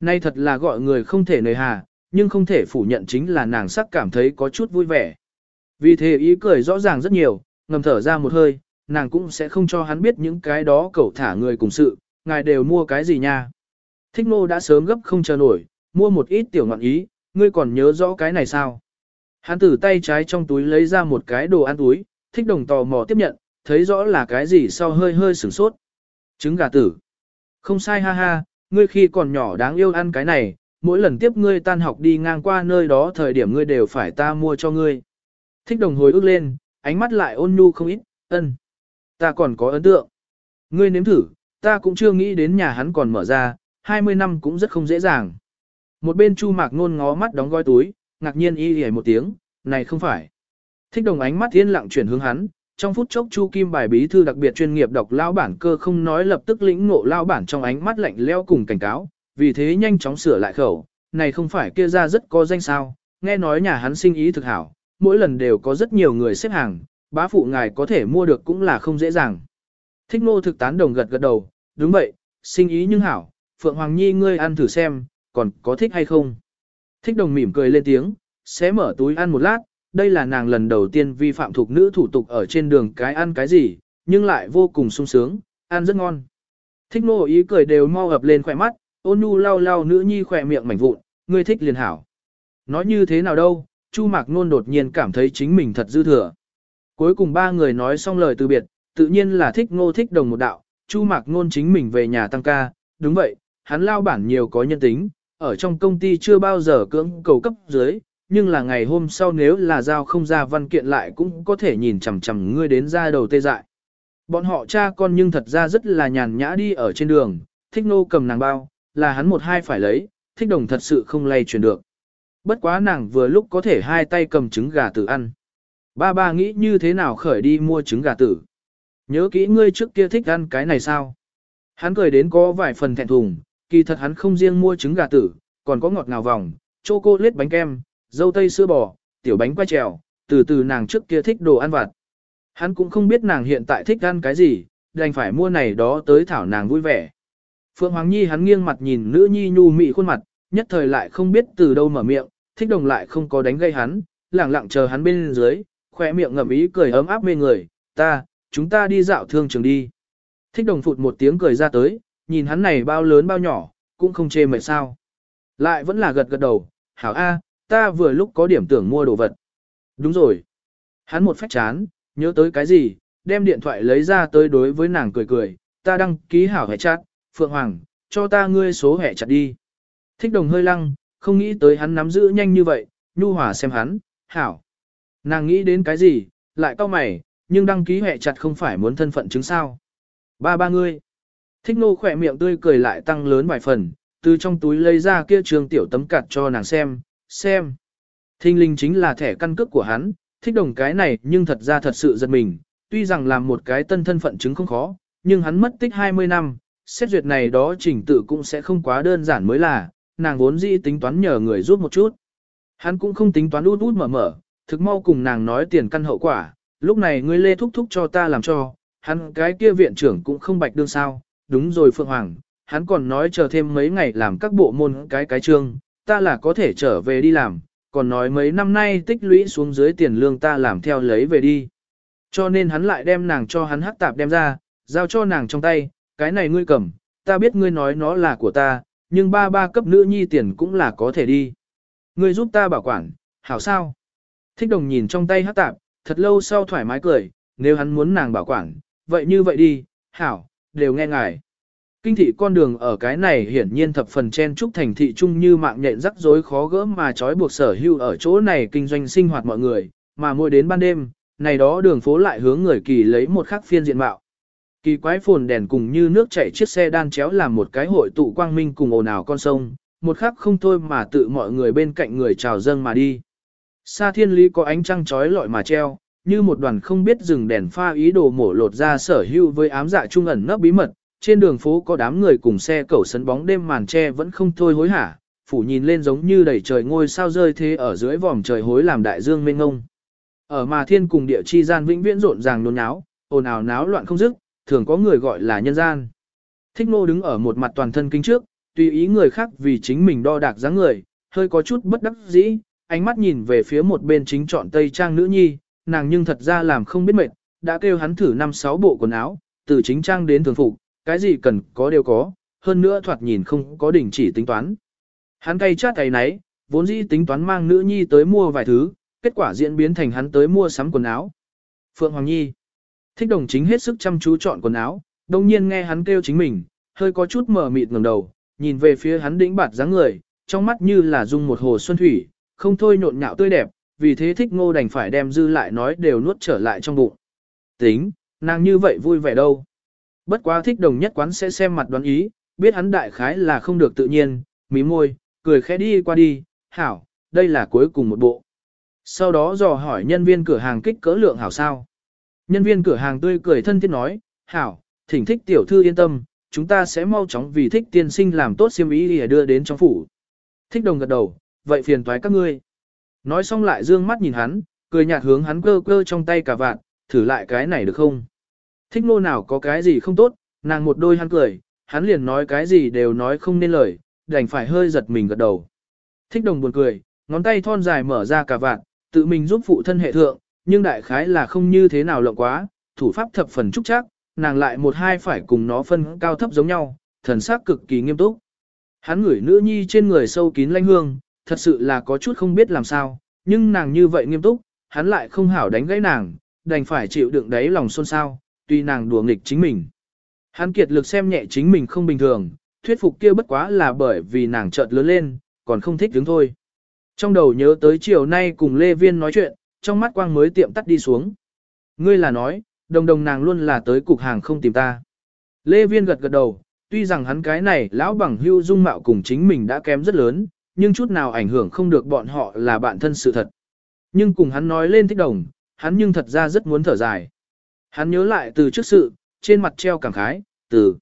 Nay thật là gọi người không thể nời hà, nhưng không thể phủ nhận chính là nàng sắc cảm thấy có chút vui vẻ. Vì thế ý cười rõ ràng rất nhiều, ngầm thở ra một hơi, nàng cũng sẽ không cho hắn biết những cái đó cậu thả người cùng sự, ngài đều mua cái gì nha. Thích nô đã sớm gấp không chờ nổi, mua một ít tiểu ngọn ý, ngươi còn nhớ rõ cái này sao? Hắn từ tay trái trong túi lấy ra một cái đồ ăn túi, thích đồng tò mò tiếp nhận, thấy rõ là cái gì sau hơi hơi sửng sốt. Trứng gà tử. Không sai ha ha, ngươi khi còn nhỏ đáng yêu ăn cái này, mỗi lần tiếp ngươi tan học đi ngang qua nơi đó thời điểm ngươi đều phải ta mua cho ngươi. Thích đồng hồi ước lên, ánh mắt lại ôn nhu không ít, ân. Ta còn có ấn tượng. Ngươi nếm thử, ta cũng chưa nghĩ đến nhà hắn còn mở ra, 20 năm cũng rất không dễ dàng. Một bên Chu Mạc Nôn ngó mắt đóng gói túi, ngạc nhiên y hề một tiếng, này không phải. Thích đồng ánh mắt thiên lặng chuyển hướng hắn, trong phút chốc Chu Kim bài bí thư đặc biệt chuyên nghiệp đọc lao bản cơ không nói lập tức lĩnh ngộ lao bản trong ánh mắt lạnh leo cùng cảnh cáo, vì thế nhanh chóng sửa lại khẩu, này không phải kia ra rất có danh sao, nghe nói nhà hắn sinh ý thực hảo, mỗi lần đều có rất nhiều người xếp hàng, bá phụ ngài có thể mua được cũng là không dễ dàng. Thích nô thực tán đồng gật gật đầu, đúng vậy, sinh ý nhưng hảo, Phượng Hoàng Nhi ngươi ăn thử xem, còn có thích hay không. Thích đồng mỉm cười lên tiếng, sẽ mở túi ăn một lát, đây là nàng lần đầu tiên vi phạm thuộc nữ thủ tục ở trên đường cái ăn cái gì, nhưng lại vô cùng sung sướng, ăn rất ngon. Thích nô ý cười đều mau ập lên khỏe mắt, ôn nhu lau lau nữ nhi khỏe miệng mảnh vụn, ngươi thích liền hảo. Nói như thế nào đâu, Chu Mạc Nôn đột nhiên cảm thấy chính mình thật dư thừa. Cuối cùng ba người nói xong lời từ biệt, tự nhiên là thích ngô thích đồng một đạo, Chu Mạc Nôn chính mình về nhà tăng ca, đúng vậy, hắn lao bản nhiều có nhân tính, ở trong công ty chưa bao giờ cưỡng cầu cấp dưới, nhưng là ngày hôm sau nếu là giao không ra văn kiện lại cũng có thể nhìn chằm chằm ngươi đến ra đầu tê dại. Bọn họ cha con nhưng thật ra rất là nhàn nhã đi ở trên đường, thích nô cầm nàng bao, là hắn một hai phải lấy, thích đồng thật sự không lay chuyển được. Bất quá nàng vừa lúc có thể hai tay cầm trứng gà tử ăn. Ba ba nghĩ như thế nào khởi đi mua trứng gà tử. Nhớ kỹ ngươi trước kia thích ăn cái này sao? Hắn cười đến có vài phần thẹn thùng, kỳ thật hắn không riêng mua trứng gà tử, còn có ngọt ngào vòng, chocolate bánh kem, dâu tây sữa bò, tiểu bánh quay trèo, từ từ nàng trước kia thích đồ ăn vặt. Hắn cũng không biết nàng hiện tại thích ăn cái gì, đành phải mua này đó tới thảo nàng vui vẻ. Phượng Hoàng Nhi hắn nghiêng mặt nhìn nữ nhi nhu mị khuôn mặt, nhất thời lại không biết từ đâu mở miệng, thích đồng lại không có đánh gây hắn, lẳng lặng chờ hắn bên dưới, khoe miệng ngậm ý cười ấm áp mê người, ta, chúng ta đi dạo thương trường đi. Thích đồng phụt một tiếng cười ra tới, nhìn hắn này bao lớn bao nhỏ, cũng không chê mệt sao. Lại vẫn là gật gật đầu, hảo A, ta vừa lúc có điểm tưởng mua đồ vật. Đúng rồi. Hắn một phách chán, nhớ tới cái gì, đem điện thoại lấy ra tới đối với nàng cười cười, ta đăng ký hảo hệ chát, Phượng Hoàng, cho ta ngươi số hệ chặt đi. Thích đồng hơi lăng, không nghĩ tới hắn nắm giữ nhanh như vậy, nhu hòa xem hắn, hảo. Nàng nghĩ đến cái gì, lại cau mày, nhưng đăng ký hệ chặt không phải muốn thân phận chứng sao. Ba ba ngươi. Thích nô khỏe miệng tươi cười lại tăng lớn vài phần, từ trong túi lấy ra kia trường tiểu tấm cặt cho nàng xem, xem. Thinh linh chính là thẻ căn cước của hắn, thích đồng cái này nhưng thật ra thật sự giật mình, tuy rằng làm một cái tân thân phận chứng không khó, nhưng hắn mất tích 20 năm, xét duyệt này đó trình tự cũng sẽ không quá đơn giản mới là, nàng vốn dĩ tính toán nhờ người giúp một chút. Hắn cũng không tính toán út út mở mở, thực mau cùng nàng nói tiền căn hậu quả, lúc này ngươi lê thúc thúc cho ta làm cho, hắn cái kia viện trưởng cũng không bạch đương sao, đúng rồi Phượng Hoàng, hắn còn nói chờ thêm mấy ngày làm các bộ môn cái cái trương, ta là có thể trở về đi làm, còn nói mấy năm nay tích lũy xuống dưới tiền lương ta làm theo lấy về đi. Cho nên hắn lại đem nàng cho hắn hắc tạp đem ra, giao cho nàng trong tay, cái này ngươi cầm, ta biết ngươi nói nó là của ta, nhưng ba ba cấp nữ nhi tiền cũng là có thể đi. Ngươi giúp ta bảo quản, hảo sao? Thích đồng nhìn trong tay hắc tạp, thật lâu sau thoải mái cười, nếu hắn muốn nàng bảo quản, vậy như vậy đi, hảo, đều nghe ngài. Kinh thị con đường ở cái này hiển nhiên thập phần chen trúc thành thị chung như mạng nhện rắc rối khó gỡ mà trói buộc sở hưu ở chỗ này kinh doanh sinh hoạt mọi người, mà mỗi đến ban đêm, này đó đường phố lại hướng người kỳ lấy một khắc phiên diện mạo. Kỳ quái phồn đèn cùng như nước chảy chiếc xe đan chéo làm một cái hội tụ quang minh cùng ồn ào con sông, một khắc không thôi mà tự mọi người bên cạnh người chào dâng mà đi. Sa thiên lý có ánh trăng trói lọi mà treo, như một đoàn không biết dừng đèn pha ý đồ mổ lột ra sở hưu với ám dạ trung ẩn nấp bí mật, trên đường phố có đám người cùng xe cẩu sấn bóng đêm màn tre vẫn không thôi hối hả, phủ nhìn lên giống như đầy trời ngôi sao rơi thế ở dưới vòm trời hối làm đại dương mênh ngông. Ở mà thiên cùng địa chi gian vĩnh viễn rộn ràng nôn áo, ồn ào náo loạn không dứt, thường có người gọi là nhân gian. Thích nô đứng ở một mặt toàn thân kính trước, tùy ý người khác vì chính mình đo đạc dáng người, hơi có chút bất đắc dĩ, ánh mắt nhìn về phía một bên chính chọn tây trang nữ nhi, nàng nhưng thật ra làm không biết mệt, đã kêu hắn thử năm sáu bộ quần áo, từ chính trang đến thường phục, cái gì cần có đều có, hơn nữa thoạt nhìn không có đỉnh chỉ tính toán. Hắn cay chát tay nấy, vốn dĩ tính toán mang nữ nhi tới mua vài thứ, kết quả diễn biến thành hắn tới mua sắm quần áo. Phượng Hoàng Nhi thích đồng chính hết sức chăm chú chọn quần áo, đồng nhiên nghe hắn kêu chính mình, hơi có chút mở mịt ngẩng đầu, nhìn về phía hắn đĩnh bạt dáng người, trong mắt như là dung một hồ xuân thủy, không thôi nhộn nhạo tươi đẹp, vì thế thích ngô đành phải đem dư lại nói đều nuốt trở lại trong bụng. Tính, nàng như vậy vui vẻ đâu. Bất quá thích đồng nhất quán sẽ xem mặt đoán ý, biết hắn đại khái là không được tự nhiên, mí môi, cười khẽ đi qua đi, hảo, đây là cuối cùng một bộ. Sau đó dò hỏi nhân viên cửa hàng kích cỡ lượng hảo sao. Nhân viên cửa hàng tươi cười thân thiết nói, hảo, thỉnh thích tiểu thư yên tâm, chúng ta sẽ mau chóng vì thích tiên sinh làm tốt siêm ý để đưa đến trong phủ. Thích đồng gật đầu, vậy phiền toái các ngươi. Nói xong lại dương mắt nhìn hắn, cười nhạt hướng hắn cơ cơ trong tay cả vạn, thử lại cái này được không? Thích nô nào có cái gì không tốt, nàng một đôi hắn cười, hắn liền nói cái gì đều nói không nên lời, đành phải hơi giật mình gật đầu. Thích đồng buồn cười, ngón tay thon dài mở ra cả vạn, tự mình giúp phụ thân hệ thượng, nhưng đại khái là không như thế nào lộng quá, thủ pháp thập phần trúc chắc, nàng lại một hai phải cùng nó phân cao thấp giống nhau, thần sắc cực kỳ nghiêm túc. Hắn ngửi nữ nhi trên người sâu kín lanh hương, thật sự là có chút không biết làm sao, nhưng nàng như vậy nghiêm túc, hắn lại không hảo đánh gãy nàng, đành phải chịu đựng đáy lòng xôn xao, tuy nàng đùa nghịch chính mình. Hắn kiệt lực xem nhẹ chính mình không bình thường, thuyết phục kia bất quá là bởi vì nàng chợt lớn lên, còn không thích đứng thôi. Trong đầu nhớ tới chiều nay cùng Lê Viên nói chuyện, trong mắt quang mới tiệm tắt đi xuống. Ngươi là nói, đồng đồng nàng luôn là tới cục hàng không tìm ta. Lê Viên gật gật đầu, tuy rằng hắn cái này lão bằng hưu dung mạo cùng chính mình đã kém rất lớn, nhưng chút nào ảnh hưởng không được bọn họ là bạn thân sự thật. Nhưng cùng hắn nói lên thích đồng, hắn nhưng thật ra rất muốn thở dài. Hắn nhớ lại từ trước sự, trên mặt treo cảm khái, từ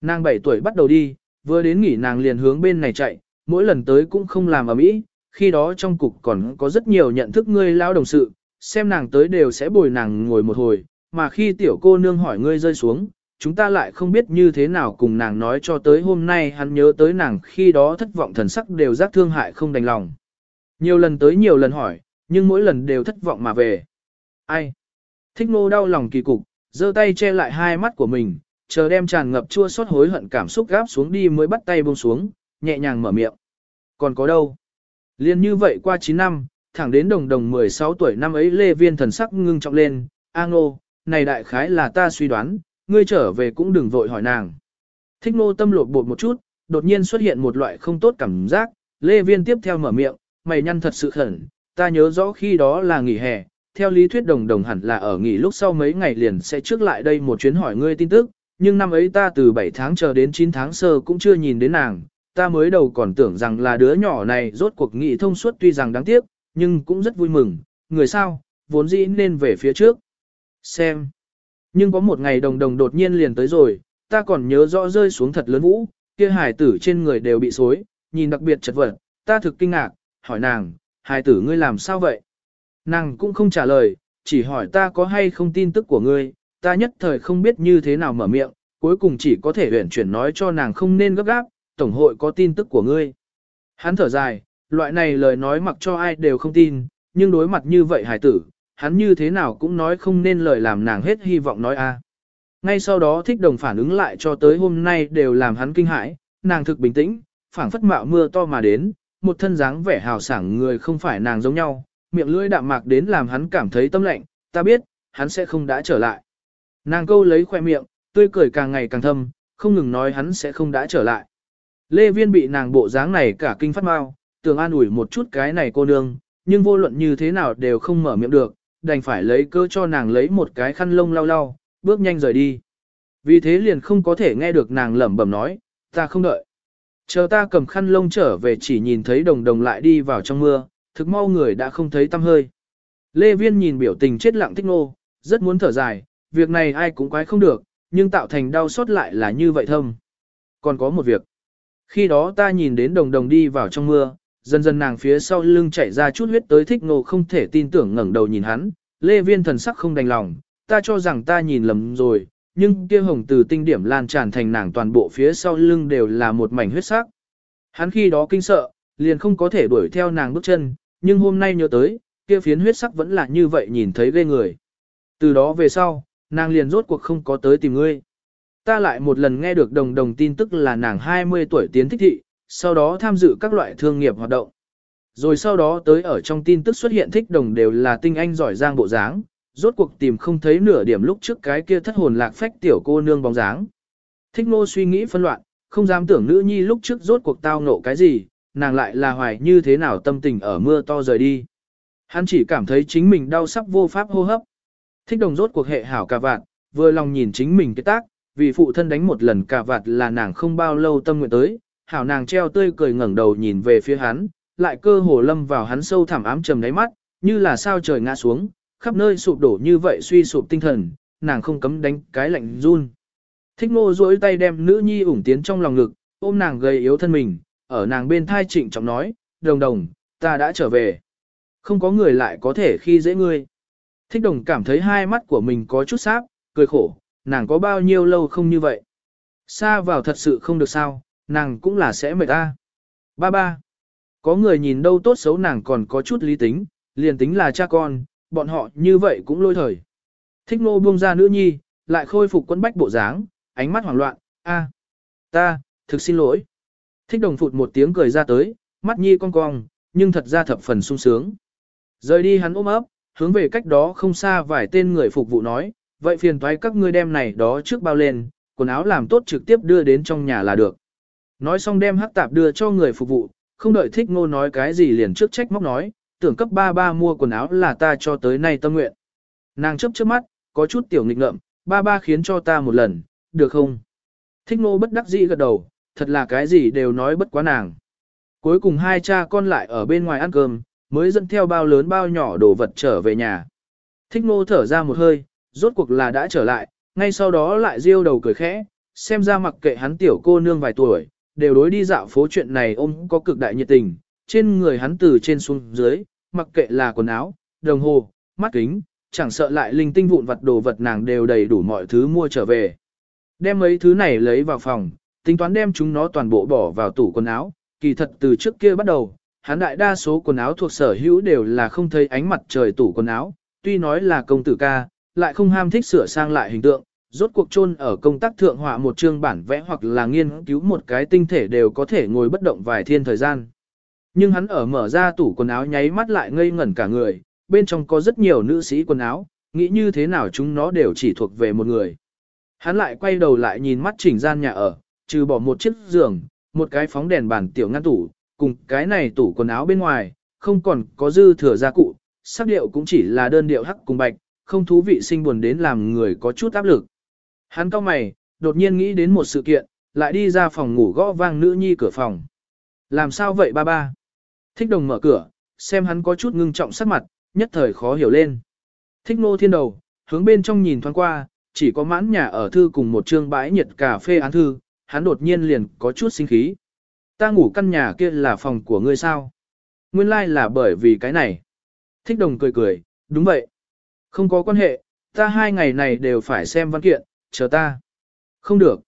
nàng 7 tuổi bắt đầu đi, vừa đến nghỉ nàng liền hướng bên này chạy, mỗi lần tới cũng không làm ở mỹ, khi đó trong cục còn có rất nhiều nhận thức ngươi lao đồng sự, xem nàng tới đều sẽ bồi nàng ngồi một hồi, mà khi tiểu cô nương hỏi ngươi rơi xuống, chúng ta lại không biết như thế nào cùng nàng nói cho tới hôm nay hắn nhớ tới nàng khi đó thất vọng thần sắc đều giác thương hại không đành lòng. Nhiều lần tới nhiều lần hỏi, nhưng mỗi lần đều thất vọng mà về. Ai? Thích Nô đau lòng kỳ cục, giơ tay che lại hai mắt của mình, chờ đem tràn ngập chua xót hối hận cảm xúc gáp xuống đi mới bắt tay buông xuống, nhẹ nhàng mở miệng. Còn có đâu? Liên như vậy qua 9 năm, thẳng đến đồng đồng 16 tuổi năm ấy Lê Viên thần sắc ngưng trọng lên, A ngô, này đại khái là ta suy đoán, ngươi trở về cũng đừng vội hỏi nàng. Thích nô tâm lột bột một chút, đột nhiên xuất hiện một loại không tốt cảm giác, Lê Viên tiếp theo mở miệng, mày nhăn thật sự khẩn, ta nhớ rõ khi đó là nghỉ hè, theo lý thuyết đồng đồng hẳn là ở nghỉ lúc sau mấy ngày liền sẽ trước lại đây một chuyến hỏi ngươi tin tức, nhưng năm ấy ta từ 7 tháng chờ đến 9 tháng sơ cũng chưa nhìn đến nàng, ta mới đầu còn tưởng rằng là đứa nhỏ này rốt cuộc nghị thông suốt tuy rằng đáng tiếc, nhưng cũng rất vui mừng, người sao, vốn dĩ nên về phía trước. Xem. Nhưng có một ngày đồng đồng đột nhiên liền tới rồi, ta còn nhớ rõ rơi xuống thật lớn vũ, kia hải tử trên người đều bị xối, nhìn đặc biệt chật vật, ta thực kinh ngạc, hỏi nàng, hải tử ngươi làm sao vậy? Nàng cũng không trả lời, chỉ hỏi ta có hay không tin tức của ngươi, ta nhất thời không biết như thế nào mở miệng, cuối cùng chỉ có thể huyển chuyển nói cho nàng không nên gấp gáp, tổng hội có tin tức của ngươi. Hắn thở dài, loại này lời nói mặc cho ai đều không tin, nhưng đối mặt như vậy hải tử, hắn như thế nào cũng nói không nên lời làm nàng hết hy vọng nói a. Ngay sau đó thích đồng phản ứng lại cho tới hôm nay đều làm hắn kinh hãi, nàng thực bình tĩnh, phảng phất mạo mưa to mà đến, một thân dáng vẻ hào sảng người không phải nàng giống nhau, miệng lưỡi đạm mạc đến làm hắn cảm thấy tâm lạnh, ta biết, hắn sẽ không đã trở lại. Nàng câu lấy khoe miệng, tươi cười càng ngày càng thâm, không ngừng nói hắn sẽ không đã trở lại. Lê Viên bị nàng bộ dáng này cả kinh phát mau, tưởng an ủi một chút cái này cô nương, nhưng vô luận như thế nào đều không mở miệng được, đành phải lấy cơ cho nàng lấy một cái khăn lông lau lau, bước nhanh rời đi. Vì thế liền không có thể nghe được nàng lẩm bẩm nói, ta không đợi. Chờ ta cầm khăn lông trở về chỉ nhìn thấy đồng đồng lại đi vào trong mưa, thực mau người đã không thấy tâm hơi. Lê Viên nhìn biểu tình chết lặng thích nô, rất muốn thở dài, việc này ai cũng quái không được, nhưng tạo thành đau xót lại là như vậy thâm. Còn có một việc. Khi đó ta nhìn đến đồng đồng đi vào trong mưa, dần dần nàng phía sau lưng chảy ra chút huyết tới thích nô không thể tin tưởng ngẩng đầu nhìn hắn, Lê Viên thần sắc không đành lòng, ta cho rằng ta nhìn lầm rồi, nhưng kia hồng từ tinh điểm lan tràn thành nàng toàn bộ phía sau lưng đều là một mảnh huyết sắc. Hắn khi đó kinh sợ, liền không có thể đuổi theo nàng bước chân, nhưng hôm nay nhớ tới, kia phiến huyết sắc vẫn là như vậy nhìn thấy ghê người. Từ đó về sau, nàng liền rốt cuộc không có tới tìm ngươi. Ta lại một lần nghe được đồng đồng tin tức là nàng 20 tuổi tiến thích thị, sau đó tham dự các loại thương nghiệp hoạt động. Rồi sau đó tới ở trong tin tức xuất hiện thích đồng đều là tinh anh giỏi giang bộ dáng, rốt cuộc tìm không thấy nửa điểm lúc trước cái kia thất hồn lạc phách tiểu cô nương bóng dáng. Thích nô suy nghĩ phân loạn, không dám tưởng nữ nhi lúc trước rốt cuộc tao nộ cái gì, nàng lại là hoài như thế nào tâm tình ở mưa to rời đi. Hắn chỉ cảm thấy chính mình đau sắp vô pháp hô hấp. Thích đồng rốt cuộc hệ hảo cả vạn, vừa lòng nhìn chính mình cái tác, vì phụ thân đánh một lần cà vạt là nàng không bao lâu tâm nguyện tới, hảo nàng treo tươi cười ngẩng đầu nhìn về phía hắn, lại cơ hồ lâm vào hắn sâu thẳm ám trầm đáy mắt, như là sao trời ngã xuống, khắp nơi sụp đổ như vậy suy sụp tinh thần, nàng không cấm đánh cái lạnh run. Thích ngô duỗi tay đem nữ nhi ủng tiến trong lòng ngực, ôm nàng gầy yếu thân mình, ở nàng bên thai trịnh trọng nói, đồng đồng, ta đã trở về. Không có người lại có thể khi dễ ngươi. Thích đồng cảm thấy hai mắt của mình có chút sáp, cười khổ, nàng có bao nhiêu lâu không như vậy. Xa vào thật sự không được sao, nàng cũng là sẽ mệt ta. Ba ba. Có người nhìn đâu tốt xấu nàng còn có chút lý tính, liền tính là cha con, bọn họ như vậy cũng lôi thời. Thích nô buông ra nữ nhi, lại khôi phục quân bách bộ dáng, ánh mắt hoảng loạn, a, ta, thực xin lỗi. Thích đồng phụt một tiếng cười ra tới, mắt nhi cong cong, nhưng thật ra thập phần sung sướng. Rời đi hắn ôm ấp, hướng về cách đó không xa vài tên người phục vụ nói, vậy phiền toái các ngươi đem này đó trước bao lên, quần áo làm tốt trực tiếp đưa đến trong nhà là được. Nói xong đem hắc tạp đưa cho người phục vụ, không đợi thích ngô nói cái gì liền trước trách móc nói, tưởng cấp ba ba mua quần áo là ta cho tới nay tâm nguyện. Nàng chấp trước mắt, có chút tiểu nghịch ngợm, ba ba khiến cho ta một lần, được không? Thích ngô bất đắc dĩ gật đầu, thật là cái gì đều nói bất quá nàng. Cuối cùng hai cha con lại ở bên ngoài ăn cơm, mới dẫn theo bao lớn bao nhỏ đồ vật trở về nhà. Thích ngô thở ra một hơi, rốt cuộc là đã trở lại, ngay sau đó lại riêu đầu cười khẽ, xem ra mặc kệ hắn tiểu cô nương vài tuổi, đều đối đi dạo phố chuyện này ông có cực đại nhiệt tình, trên người hắn từ trên xuống dưới, mặc kệ là quần áo, đồng hồ, mắt kính, chẳng sợ lại linh tinh vụn vật đồ vật nàng đều đầy đủ mọi thứ mua trở về. Đem mấy thứ này lấy vào phòng, tính toán đem chúng nó toàn bộ bỏ vào tủ quần áo, kỳ thật từ trước kia bắt đầu, hắn đại đa số quần áo thuộc sở hữu đều là không thấy ánh mặt trời tủ quần áo, tuy nói là công tử ca, lại không ham thích sửa sang lại hình tượng, rốt cuộc chôn ở công tác thượng họa một chương bản vẽ hoặc là nghiên cứu một cái tinh thể đều có thể ngồi bất động vài thiên thời gian. Nhưng hắn ở mở ra tủ quần áo nháy mắt lại ngây ngẩn cả người, bên trong có rất nhiều nữ sĩ quần áo, nghĩ như thế nào chúng nó đều chỉ thuộc về một người. Hắn lại quay đầu lại nhìn mắt chỉnh gian nhà ở, trừ bỏ một chiếc giường, một cái phóng đèn bàn tiểu ngăn tủ, cùng cái này tủ quần áo bên ngoài, không còn có dư thừa gia cụ, sắc điệu cũng chỉ là đơn điệu hắc cùng bạch, không thú vị sinh buồn đến làm người có chút áp lực. Hắn cao mày, đột nhiên nghĩ đến một sự kiện, lại đi ra phòng ngủ gõ vang nữ nhi cửa phòng. Làm sao vậy ba ba? Thích đồng mở cửa, xem hắn có chút ngưng trọng sắc mặt, nhất thời khó hiểu lên. Thích nô thiên đầu, hướng bên trong nhìn thoáng qua, chỉ có mãn nhà ở thư cùng một trương bãi nhiệt cà phê án thư, hắn đột nhiên liền có chút sinh khí. Ta ngủ căn nhà kia là phòng của ngươi sao? Nguyên lai like là bởi vì cái này. Thích đồng cười cười, đúng vậy. Không có quan hệ, ta hai ngày này đều phải xem văn kiện, chờ ta. Không được.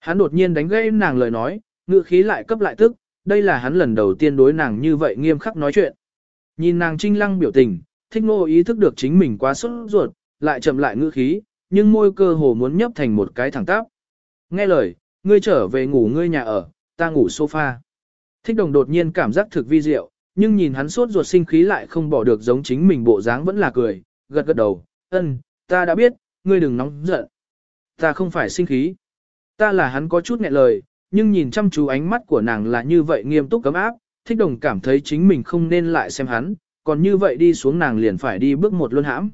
Hắn đột nhiên đánh gây nàng lời nói, ngựa khí lại cấp lại tức, đây là hắn lần đầu tiên đối nàng như vậy nghiêm khắc nói chuyện. Nhìn nàng trinh lăng biểu tình, thích ngô ý thức được chính mình quá sốt ruột, lại chậm lại ngữ khí, nhưng môi cơ hồ muốn nhấp thành một cái thẳng tắp. Nghe lời, ngươi trở về ngủ ngươi nhà ở, ta ngủ sofa. Thích đồng đột nhiên cảm giác thực vi diệu, nhưng nhìn hắn sốt ruột sinh khí lại không bỏ được giống chính mình bộ dáng vẫn là cười, gật gật đầu, ân, ta đã biết, ngươi đừng nóng giận. Ta không phải sinh khí. Ta là hắn có chút nghẹn lời, nhưng nhìn chăm chú ánh mắt của nàng là như vậy nghiêm túc cấm áp, thích đồng cảm thấy chính mình không nên lại xem hắn, còn như vậy đi xuống nàng liền phải đi bước một luôn hãm.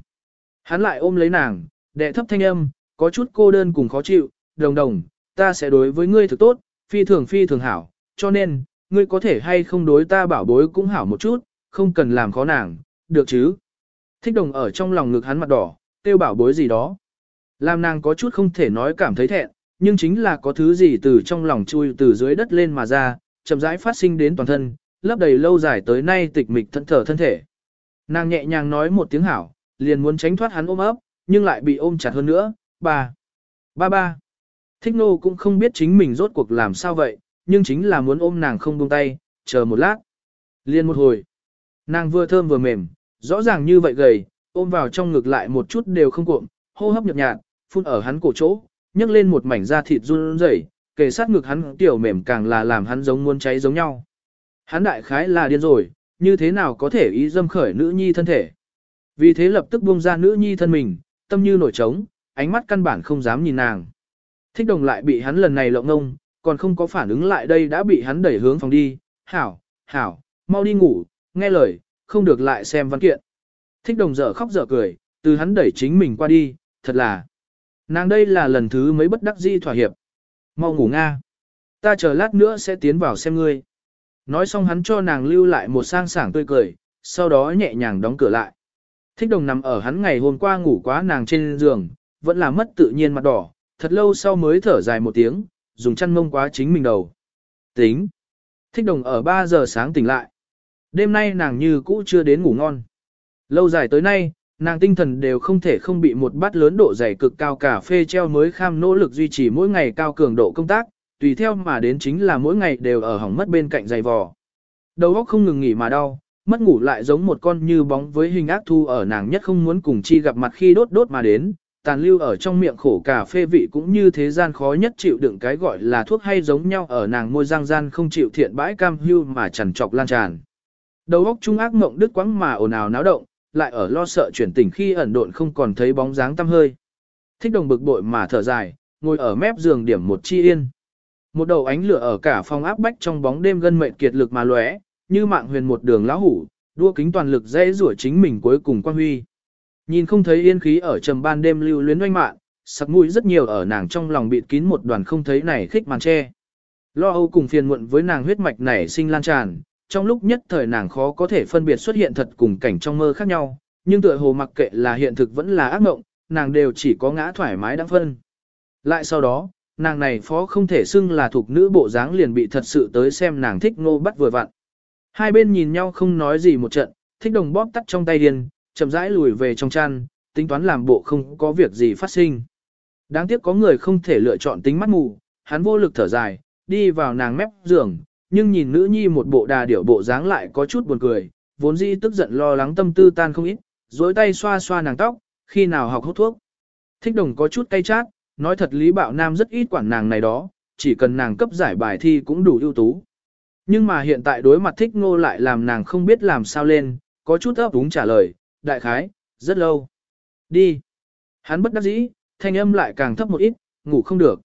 Hắn lại ôm lấy nàng, đệ thấp thanh âm, có chút cô đơn cùng khó chịu, đồng đồng, ta sẽ đối với ngươi thực tốt, phi thường phi thường hảo, cho nên, ngươi có thể hay không đối ta bảo bối cũng hảo một chút, không cần làm khó nàng, được chứ. Thích đồng ở trong lòng ngực hắn mặt đỏ, tiêu bảo bối gì đó. Làm nàng có chút không thể nói cảm thấy thẹn, nhưng chính là có thứ gì từ trong lòng chui từ dưới đất lên mà ra, chậm rãi phát sinh đến toàn thân, lấp đầy lâu dài tới nay tịch mịch thân thở thân thể. Nàng nhẹ nhàng nói một tiếng hảo, liền muốn tránh thoát hắn ôm ấp, nhưng lại bị ôm chặt hơn nữa, ba, ba ba. Thích nô cũng không biết chính mình rốt cuộc làm sao vậy, nhưng chính là muốn ôm nàng không buông tay, chờ một lát. Liên một hồi, nàng vừa thơm vừa mềm, rõ ràng như vậy gầy, ôm vào trong ngực lại một chút đều không cuộn hô hấp nhợt nhạt, phun ở hắn cổ chỗ, nhấc lên một mảnh da thịt run rẩy, kề sát ngực hắn tiểu mềm càng là làm hắn giống muốn cháy giống nhau. Hắn đại khái là điên rồi, như thế nào có thể ý dâm khởi nữ nhi thân thể. Vì thế lập tức buông ra nữ nhi thân mình, tâm như nổi trống, ánh mắt căn bản không dám nhìn nàng. Thích đồng lại bị hắn lần này lộng ngông, còn không có phản ứng lại đây đã bị hắn đẩy hướng phòng đi. Hảo, hảo, mau đi ngủ, nghe lời, không được lại xem văn kiện. Thích đồng dở khóc dở cười, từ hắn đẩy chính mình qua đi, thật là. Nàng đây là lần thứ mấy bất đắc di thỏa hiệp. Mau ngủ nga. Ta chờ lát nữa sẽ tiến vào xem ngươi. Nói xong hắn cho nàng lưu lại một sang sảng tươi cười, sau đó nhẹ nhàng đóng cửa lại. Thích đồng nằm ở hắn ngày hôm qua ngủ quá nàng trên giường, vẫn là mất tự nhiên mặt đỏ, thật lâu sau mới thở dài một tiếng, dùng chăn mông quá chính mình đầu. Tính. Thích đồng ở 3 giờ sáng tỉnh lại. Đêm nay nàng như cũ chưa đến ngủ ngon. Lâu dài tới nay, nàng tinh thần đều không thể không bị một bát lớn độ dày cực cao cà phê treo mới kham nỗ lực duy trì mỗi ngày cao cường độ công tác, tùy theo mà đến chính là mỗi ngày đều ở hỏng mất bên cạnh dày vò. Đầu óc không ngừng nghỉ mà đau, mất ngủ lại giống một con như bóng với hình ác thu ở nàng nhất không muốn cùng chi gặp mặt khi đốt đốt mà đến, tàn lưu ở trong miệng khổ cà phê vị cũng như thế gian khó nhất chịu đựng cái gọi là thuốc hay giống nhau ở nàng môi răng gian không chịu thiện bãi cam hưu mà chẳng trọc lan tràn. Đầu óc trung ác mộng đứt quãng mà ồn ào náo động, lại ở lo sợ chuyển tỉnh khi ẩn độn không còn thấy bóng dáng tăm hơi. Thích đồng bực bội mà thở dài, ngồi ở mép giường điểm một chi yên. Một đầu ánh lửa ở cả phòng áp bách trong bóng đêm gân mệnh kiệt lực mà lóe, như mạng huyền một đường lão hủ, đua kính toàn lực dễ rủa chính mình cuối cùng quan huy. Nhìn không thấy yên khí ở trầm ban đêm lưu luyến oanh mạng, sặc mũi rất nhiều ở nàng trong lòng bịt kín một đoàn không thấy này khích màn che. Lo âu cùng phiền muộn với nàng huyết mạch nảy sinh lan tràn, trong lúc nhất thời nàng khó có thể phân biệt xuất hiện thật cùng cảnh trong mơ khác nhau, nhưng tựa hồ mặc kệ là hiện thực vẫn là ác mộng, nàng đều chỉ có ngã thoải mái đáng phân. Lại sau đó, nàng này phó không thể xưng là thuộc nữ bộ dáng liền bị thật sự tới xem nàng thích ngô bắt vừa vặn. Hai bên nhìn nhau không nói gì một trận, thích đồng bóp tắt trong tay điên, chậm rãi lùi về trong chăn, tính toán làm bộ không có việc gì phát sinh. Đáng tiếc có người không thể lựa chọn tính mắt mù, hắn vô lực thở dài, đi vào nàng mép giường, nhưng nhìn nữ nhi một bộ đà điểu bộ dáng lại có chút buồn cười, vốn dĩ tức giận lo lắng tâm tư tan không ít, dối tay xoa xoa nàng tóc, khi nào học hút thuốc. Thích đồng có chút cay chát, nói thật Lý Bảo Nam rất ít quản nàng này đó, chỉ cần nàng cấp giải bài thi cũng đủ ưu tú. Nhưng mà hiện tại đối mặt thích ngô lại làm nàng không biết làm sao lên, có chút ấp úng trả lời, đại khái, rất lâu. Đi. Hắn bất đắc dĩ, thanh âm lại càng thấp một ít, ngủ không được.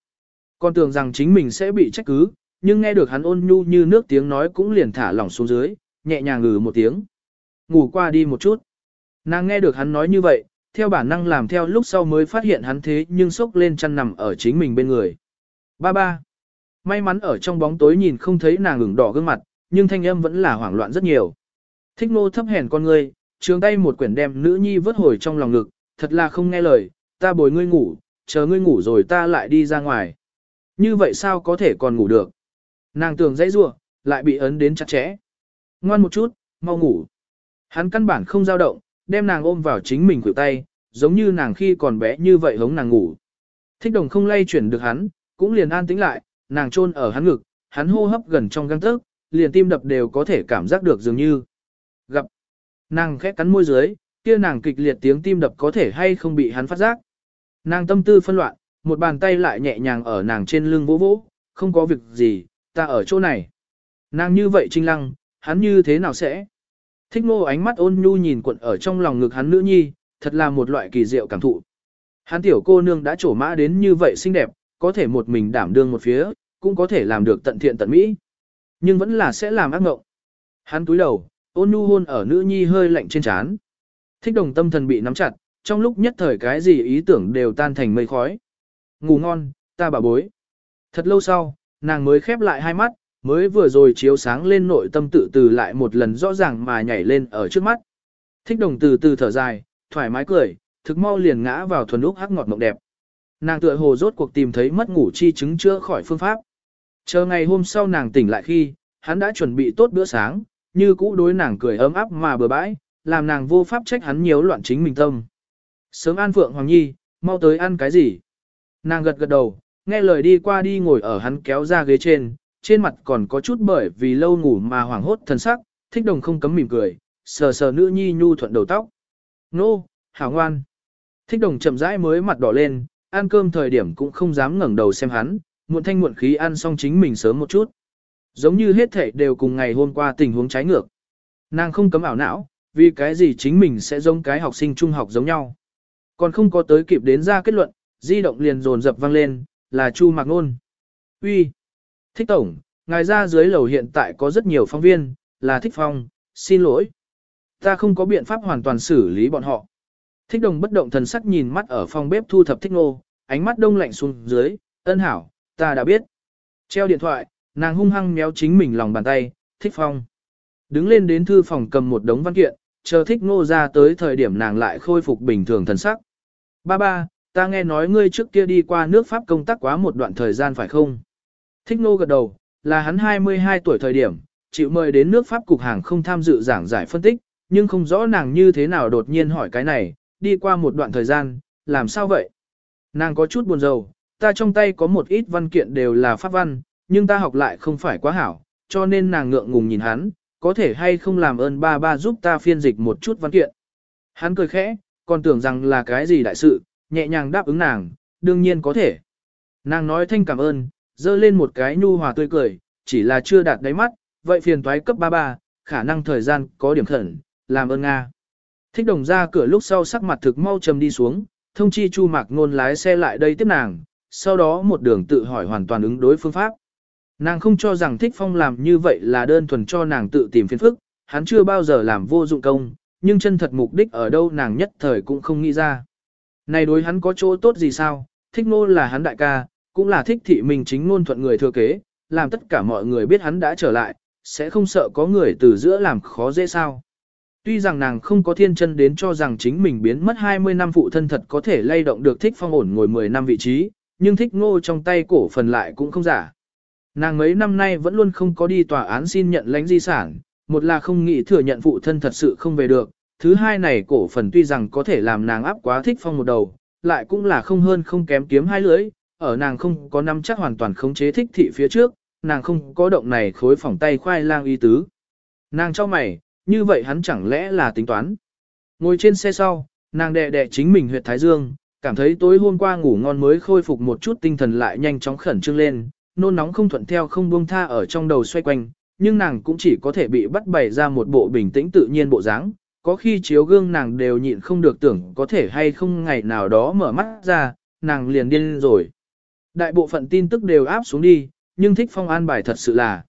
Còn tưởng rằng chính mình sẽ bị trách cứ, nhưng nghe được hắn ôn nhu như nước tiếng nói cũng liền thả lỏng xuống dưới, nhẹ nhàng ngừ một tiếng. Ngủ qua đi một chút. Nàng nghe được hắn nói như vậy, theo bản năng làm theo lúc sau mới phát hiện hắn thế nhưng sốc lên chăn nằm ở chính mình bên người. Ba ba. May mắn ở trong bóng tối nhìn không thấy nàng ngừng đỏ gương mặt, nhưng thanh âm vẫn là hoảng loạn rất nhiều. Thích nô thấp hèn con ngươi, trường tay một quyển đem nữ nhi vớt hồi trong lòng ngực, thật là không nghe lời, ta bồi ngươi ngủ, chờ ngươi ngủ rồi ta lại đi ra ngoài. Như vậy sao có thể còn ngủ được? Nàng tưởng dãy rủa lại bị ấn đến chặt chẽ. Ngoan một chút, mau ngủ. Hắn căn bản không dao động, đem nàng ôm vào chính mình khuỷu tay, giống như nàng khi còn bé như vậy hống nàng ngủ. Thích đồng không lay chuyển được hắn, cũng liền an tĩnh lại, nàng chôn ở hắn ngực, hắn hô hấp gần trong găng tớc, liền tim đập đều có thể cảm giác được dường như. Gặp. Nàng khẽ cắn môi dưới, kia nàng kịch liệt tiếng tim đập có thể hay không bị hắn phát giác. Nàng tâm tư phân loạn, một bàn tay lại nhẹ nhàng ở nàng trên lưng vỗ vỗ, không có việc gì, ta ở chỗ này. Nàng như vậy trinh lăng, hắn như thế nào sẽ? Thích ngô ánh mắt ôn nhu nhìn quận ở trong lòng ngực hắn nữ nhi, thật là một loại kỳ diệu cảm thụ. Hắn tiểu cô nương đã trổ mã đến như vậy xinh đẹp, có thể một mình đảm đương một phía, cũng có thể làm được tận thiện tận mỹ. Nhưng vẫn là sẽ làm ác ngộng. Hắn túi đầu, ôn nhu hôn ở nữ nhi hơi lạnh trên trán. Thích đồng tâm thần bị nắm chặt, trong lúc nhất thời cái gì ý tưởng đều tan thành mây khói. Ngủ ngon, ta bà bối. Thật lâu sau, nàng mới khép lại hai mắt, mới vừa rồi chiếu sáng lên nội tâm tự từ lại một lần rõ ràng mà nhảy lên ở trước mắt. Thích đồng từ từ thở dài, thoải mái cười, thực mau liền ngã vào thuần úc hắc ngọt mộng đẹp. Nàng tựa hồ rốt cuộc tìm thấy mất ngủ chi chứng chữa khỏi phương pháp. Chờ ngày hôm sau nàng tỉnh lại khi, hắn đã chuẩn bị tốt bữa sáng, như cũ đối nàng cười ấm áp mà bừa bãi, làm nàng vô pháp trách hắn nhiều loạn chính mình tâm. Sớm an Phượng Hoàng Nhi, mau tới ăn cái gì? Nàng gật gật đầu, nghe lời đi qua đi ngồi ở hắn kéo ra ghế trên, trên mặt còn có chút bởi vì lâu ngủ mà hoảng hốt thần sắc, thích đồng không cấm mỉm cười, sờ sờ nữ nhi nhu thuận đầu tóc. Nô, hảo ngoan. Thích đồng chậm rãi mới mặt đỏ lên, ăn cơm thời điểm cũng không dám ngẩng đầu xem hắn, muộn thanh muộn khí ăn xong chính mình sớm một chút. Giống như hết thể đều cùng ngày hôm qua tình huống trái ngược. Nàng không cấm ảo não, vì cái gì chính mình sẽ giống cái học sinh trung học giống nhau. Còn không có tới kịp đến ra kết luận, di động liền dồn dập vang lên, là Chu Mạc Nôn. Uy, Thích Tổng, ngài ra dưới lầu hiện tại có rất nhiều phóng viên, là Thích Phong, xin lỗi. Ta không có biện pháp hoàn toàn xử lý bọn họ. Thích đồng bất động thần sắc nhìn mắt ở phòng bếp thu thập thích nô, ánh mắt đông lạnh xuống dưới, ân hảo, ta đã biết. Treo điện thoại, nàng hung hăng méo chính mình lòng bàn tay, thích phong. Đứng lên đến thư phòng cầm một đống văn kiện, chờ thích nô ra tới thời điểm nàng lại khôi phục bình thường thần sắc. Ba ba, ta nghe nói ngươi trước kia đi qua nước Pháp công tác quá một đoạn thời gian phải không? Thích ngô gật đầu, là hắn 22 tuổi thời điểm, chịu mời đến nước Pháp cục hàng không tham dự giảng giải phân tích, nhưng không rõ nàng như thế nào đột nhiên hỏi cái này, đi qua một đoạn thời gian, làm sao vậy? Nàng có chút buồn rầu, ta trong tay có một ít văn kiện đều là pháp văn, nhưng ta học lại không phải quá hảo, cho nên nàng ngượng ngùng nhìn hắn, có thể hay không làm ơn ba ba giúp ta phiên dịch một chút văn kiện. Hắn cười khẽ, còn tưởng rằng là cái gì đại sự, nhẹ nhàng đáp ứng nàng, đương nhiên có thể. Nàng nói thanh cảm ơn, dơ lên một cái nhu hòa tươi cười, chỉ là chưa đạt đáy mắt, vậy phiền toái cấp ba ba, khả năng thời gian có điểm khẩn, làm ơn Nga. Thích đồng ra cửa lúc sau sắc mặt thực mau trầm đi xuống, thông chi Chu Mạc Nôn lái xe lại đây tiếp nàng, sau đó một đường tự hỏi hoàn toàn ứng đối phương pháp. Nàng không cho rằng Thích Phong làm như vậy là đơn thuần cho nàng tự tìm phiền phức, hắn chưa bao giờ làm vô dụng công, nhưng chân thật mục đích ở đâu nàng nhất thời cũng không nghĩ ra. Này đối hắn có chỗ tốt gì sao, Thích Ngôn là hắn đại ca, cũng là thích thị mình chính ngôn thuận người thừa kế, làm tất cả mọi người biết hắn đã trở lại, sẽ không sợ có người từ giữa làm khó dễ sao. Tuy rằng nàng không có thiên chân đến cho rằng chính mình biến mất 20 năm phụ thân thật có thể lay động được thích phong ổn ngồi 10 năm vị trí, nhưng thích ngô trong tay cổ phần lại cũng không giả. Nàng mấy năm nay vẫn luôn không có đi tòa án xin nhận lãnh di sản, một là không nghĩ thừa nhận phụ thân thật sự không về được, thứ hai này cổ phần tuy rằng có thể làm nàng áp quá thích phong một đầu, lại cũng là không hơn không kém kiếm hai lưỡi, ở nàng không có nắm chắc hoàn toàn khống chế thích thị phía trước, nàng không có động này khối phỏng tay khoai lang y tứ. Nàng cho mày, như vậy hắn chẳng lẽ là tính toán. Ngồi trên xe sau, nàng đè đè chính mình huyệt thái dương, cảm thấy tối hôm qua ngủ ngon mới khôi phục một chút tinh thần lại nhanh chóng khẩn trương lên, nôn nóng không thuận theo không buông tha ở trong đầu xoay quanh, nhưng nàng cũng chỉ có thể bị bắt bày ra một bộ bình tĩnh tự nhiên bộ dáng. Có khi chiếu gương nàng đều nhịn không được tưởng có thể hay không ngày nào đó mở mắt ra, nàng liền điên rồi. Đại bộ phận tin tức đều áp xuống đi, nhưng thích phong an bài thật sự là.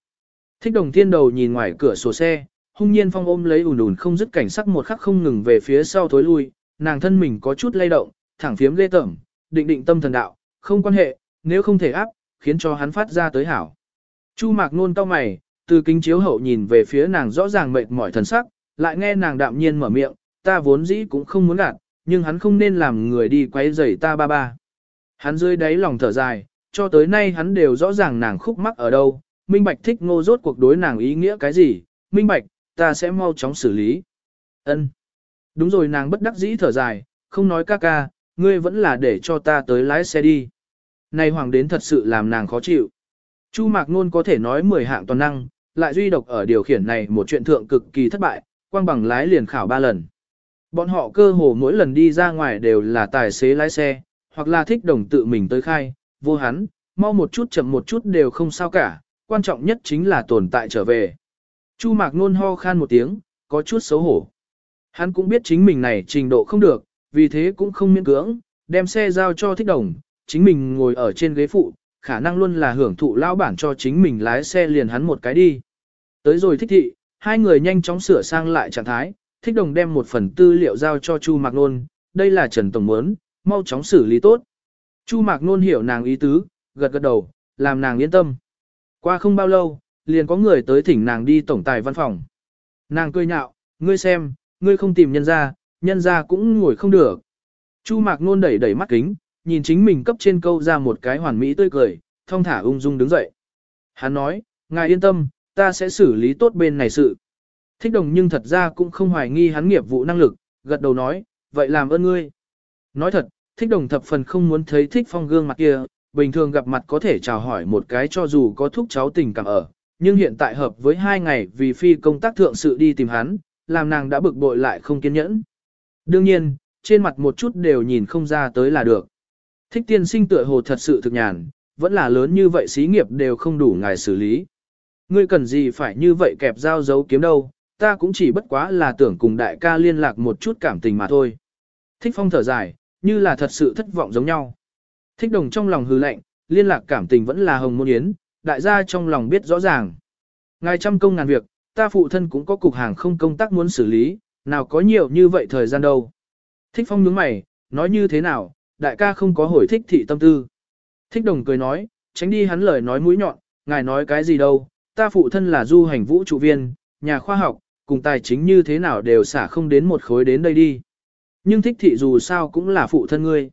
Thích đồng thiên đầu nhìn ngoài cửa sổ xe, hung nhiên phong ôm lấy ùn ùn không dứt cảnh sắc một khắc không ngừng về phía sau thối lui, nàng thân mình có chút lay động, thẳng phiếm ghê tởm, định định tâm thần đạo, không quan hệ, nếu không thể áp, khiến cho hắn phát ra tới hảo. Chu mạc nôn to mày, từ kính chiếu hậu nhìn về phía nàng rõ ràng mệt mỏi thần sắc, lại nghe nàng đạm nhiên mở miệng, ta vốn dĩ cũng không muốn gạt, nhưng hắn không nên làm người đi quấy rầy ta ba ba. Hắn dưới đáy lòng thở dài, cho tới nay hắn đều rõ ràng nàng khúc mắc ở đâu, minh bạch thích ngô rốt cuộc đối nàng ý nghĩa cái gì, minh bạch, ta sẽ mau chóng xử lý. Ân. Đúng rồi nàng bất đắc dĩ thở dài, không nói ca ca, ngươi vẫn là để cho ta tới lái xe đi. Này hoàng đến thật sự làm nàng khó chịu. Chu Mạc Nôn có thể nói 10 hạng toàn năng, lại duy độc ở điều khiển này một chuyện thượng cực kỳ thất bại, quang bằng lái liền khảo 3 lần. Bọn họ cơ hồ mỗi lần đi ra ngoài đều là tài xế lái xe, hoặc là thích đồng tự mình tới khai, vô hắn, mau một chút chậm một chút đều không sao cả, quan trọng nhất chính là tồn tại trở về. Chu Mạc Nôn ho khan một tiếng, có chút xấu hổ. Hắn cũng biết chính mình này trình độ không được, vì thế cũng không miễn cưỡng, đem xe giao cho thích đồng, chính mình ngồi ở trên ghế phụ, khả năng luôn là hưởng thụ lao bản cho chính mình lái xe liền hắn một cái đi. Tới rồi thích thị, hai người nhanh chóng sửa sang lại trạng thái, thích đồng đem một phần tư liệu giao cho Chu Mạc Nôn, đây là Trần Tổng muốn, mau chóng xử lý tốt. Chu Mạc Nôn hiểu nàng ý tứ, gật gật đầu, làm nàng yên tâm. Qua không bao lâu, liền có người tới thỉnh nàng đi tổng tài văn phòng. Nàng cười nhạo, ngươi xem, ngươi không tìm nhân ra, nhân ra cũng ngồi không được. Chu Mạc Nôn đẩy đẩy mắt kính, nhìn chính mình cấp trên câu ra một cái hoàn mỹ tươi cười, thông thả ung dung đứng dậy. Hắn nói, ngài yên tâm, ta sẽ xử lý tốt bên này sự. Thích đồng nhưng thật ra cũng không hoài nghi hắn nghiệp vụ năng lực, gật đầu nói, vậy làm ơn ngươi. Nói thật, thích đồng thập phần không muốn thấy thích phong gương mặt kia, bình thường gặp mặt có thể chào hỏi một cái cho dù có thúc cháu tình cảm ở, nhưng hiện tại hợp với hai ngày vì phi công tác thượng sự đi tìm hắn, làm nàng đã bực bội lại không kiên nhẫn. Đương nhiên, trên mặt một chút đều nhìn không ra tới là được. Thích tiên sinh tựa hồ thật sự thực nhàn, vẫn là lớn như vậy xí nghiệp đều không đủ ngài xử lý. Ngươi cần gì phải như vậy kẹp dao giấu kiếm đâu, ta cũng chỉ bất quá là tưởng cùng đại ca liên lạc một chút cảm tình mà thôi. Thích phong thở dài, như là thật sự thất vọng giống nhau. Thích đồng trong lòng hư lạnh, liên lạc cảm tình vẫn là hồng môn yến, đại gia trong lòng biết rõ ràng. Ngài trăm công ngàn việc, ta phụ thân cũng có cục hàng không công tác muốn xử lý, nào có nhiều như vậy thời gian đâu. Thích phong nhướng mày, nói như thế nào, đại ca không có hồi thích thị tâm tư. Thích đồng cười nói, tránh đi hắn lời nói mũi nhọn, ngài nói cái gì đâu, ta phụ thân là du hành vũ trụ viên, nhà khoa học, cùng tài chính như thế nào đều xả không đến một khối đến đây đi. Nhưng thích thị dù sao cũng là phụ thân ngươi.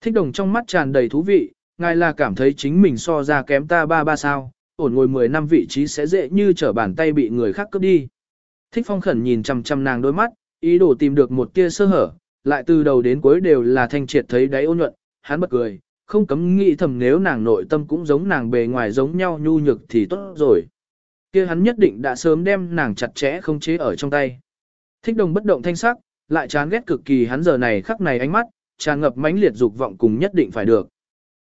Thích đồng trong mắt tràn đầy thú vị, ngài là cảm thấy chính mình so ra kém ta ba ba sao, ổn ngồi 10 năm vị trí sẽ dễ như trở bàn tay bị người khác cướp đi. Thích phong khẩn nhìn chằm chằm nàng đôi mắt, ý đồ tìm được một tia sơ hở, lại từ đầu đến cuối đều là thanh triệt thấy đáy ôn nhuận, hắn bật cười, không cấm nghĩ thầm nếu nàng nội tâm cũng giống nàng bề ngoài giống nhau nhu nhược thì tốt rồi kia hắn nhất định đã sớm đem nàng chặt chẽ không chế ở trong tay. Thích đồng bất động thanh sắc, lại chán ghét cực kỳ hắn giờ này khắc này ánh mắt, tràn ngập mãnh liệt dục vọng cùng nhất định phải được.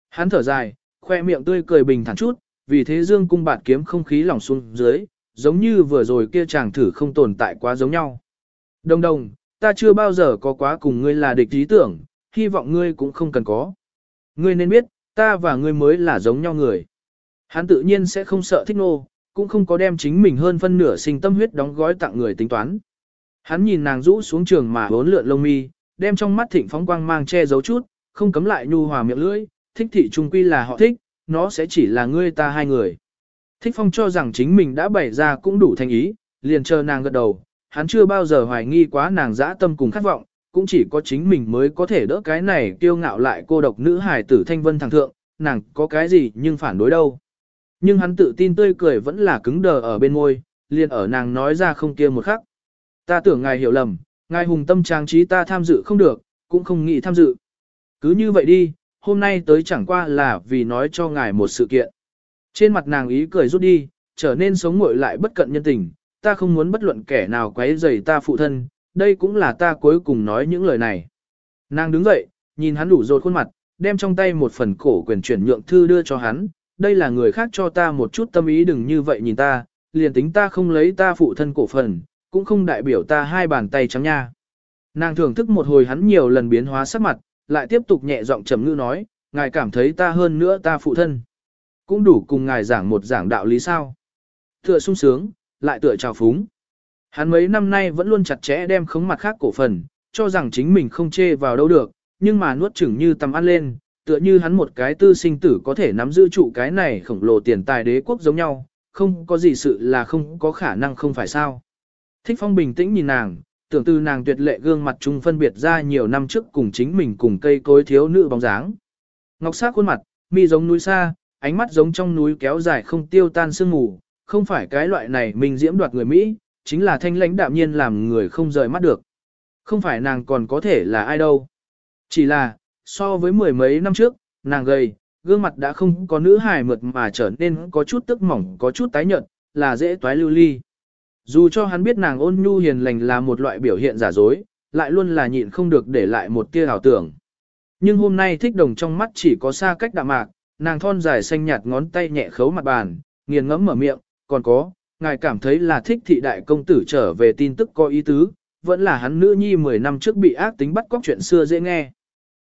Hắn thở dài, khoe miệng tươi cười bình thản chút, vì thế dương cung bạt kiếm không khí lỏng xuống dưới, giống như vừa rồi kia chàng thử không tồn tại quá giống nhau. Đồng đồng, ta chưa bao giờ có quá cùng ngươi là địch ý tưởng, hy vọng ngươi cũng không cần có. Ngươi nên biết, ta và ngươi mới là giống nhau người. Hắn tự nhiên sẽ không sợ thích nô, cũng không có đem chính mình hơn phân nửa sinh tâm huyết đóng gói tặng người tính toán. Hắn nhìn nàng rũ xuống trường mà bốn lượn lông mi, đem trong mắt thịnh phóng quang mang che giấu chút, không cấm lại nhu hòa miệng lưỡi, thích thị trung quy là họ thích, nó sẽ chỉ là ngươi ta hai người. Thích phong cho rằng chính mình đã bày ra cũng đủ thành ý, liền chờ nàng gật đầu, hắn chưa bao giờ hoài nghi quá nàng dã tâm cùng khát vọng, cũng chỉ có chính mình mới có thể đỡ cái này kiêu ngạo lại cô độc nữ hài tử thanh vân thằng thượng, nàng có cái gì nhưng phản đối đâu. Nhưng hắn tự tin tươi cười vẫn là cứng đờ ở bên môi, liền ở nàng nói ra không kia một khắc. Ta tưởng ngài hiểu lầm, ngài hùng tâm trang trí ta tham dự không được, cũng không nghĩ tham dự. Cứ như vậy đi, hôm nay tới chẳng qua là vì nói cho ngài một sự kiện. Trên mặt nàng ý cười rút đi, trở nên sống ngội lại bất cận nhân tình, ta không muốn bất luận kẻ nào quấy rầy ta phụ thân, đây cũng là ta cuối cùng nói những lời này. Nàng đứng dậy, nhìn hắn đủ rột khuôn mặt, đem trong tay một phần cổ quyền chuyển nhượng thư đưa cho hắn, đây là người khác cho ta một chút tâm ý đừng như vậy nhìn ta, liền tính ta không lấy ta phụ thân cổ phần, cũng không đại biểu ta hai bàn tay trắng nha. Nàng thưởng thức một hồi hắn nhiều lần biến hóa sắc mặt, lại tiếp tục nhẹ giọng trầm ngữ nói, ngài cảm thấy ta hơn nữa ta phụ thân. Cũng đủ cùng ngài giảng một giảng đạo lý sao. Tựa sung sướng, lại tựa trào phúng. Hắn mấy năm nay vẫn luôn chặt chẽ đem khống mặt khác cổ phần, cho rằng chính mình không chê vào đâu được, nhưng mà nuốt chửng như tầm ăn lên, tựa như hắn một cái tư sinh tử có thể nắm giữ trụ cái này khổng lồ tiền tài đế quốc giống nhau, không có gì sự là không có khả năng không phải sao. Thích phong bình tĩnh nhìn nàng, tưởng từ nàng tuyệt lệ gương mặt trung phân biệt ra nhiều năm trước cùng chính mình cùng cây cối thiếu nữ bóng dáng. Ngọc sắc khuôn mặt, mi giống núi xa, ánh mắt giống trong núi kéo dài không tiêu tan sương mù, không phải cái loại này mình diễm đoạt người Mỹ, chính là thanh lãnh đạm nhiên làm người không rời mắt được. Không phải nàng còn có thể là ai đâu. Chỉ là, so với mười mấy năm trước, nàng gầy, gương mặt đã không có nữ hài mượt mà trở nên có chút tức mỏng có chút tái nhợt, là dễ toái lưu ly. Dù cho hắn biết nàng ôn nhu hiền lành là một loại biểu hiện giả dối, lại luôn là nhịn không được để lại một tia ảo tưởng. Nhưng hôm nay thích đồng trong mắt chỉ có xa cách đạm mạc, nàng thon dài xanh nhạt ngón tay nhẹ khấu mặt bàn, nghiền ngẫm mở miệng, còn có, ngài cảm thấy là thích thị đại công tử trở về tin tức có ý tứ, vẫn là hắn nữ nhi 10 năm trước bị ác tính bắt cóc chuyện xưa dễ nghe.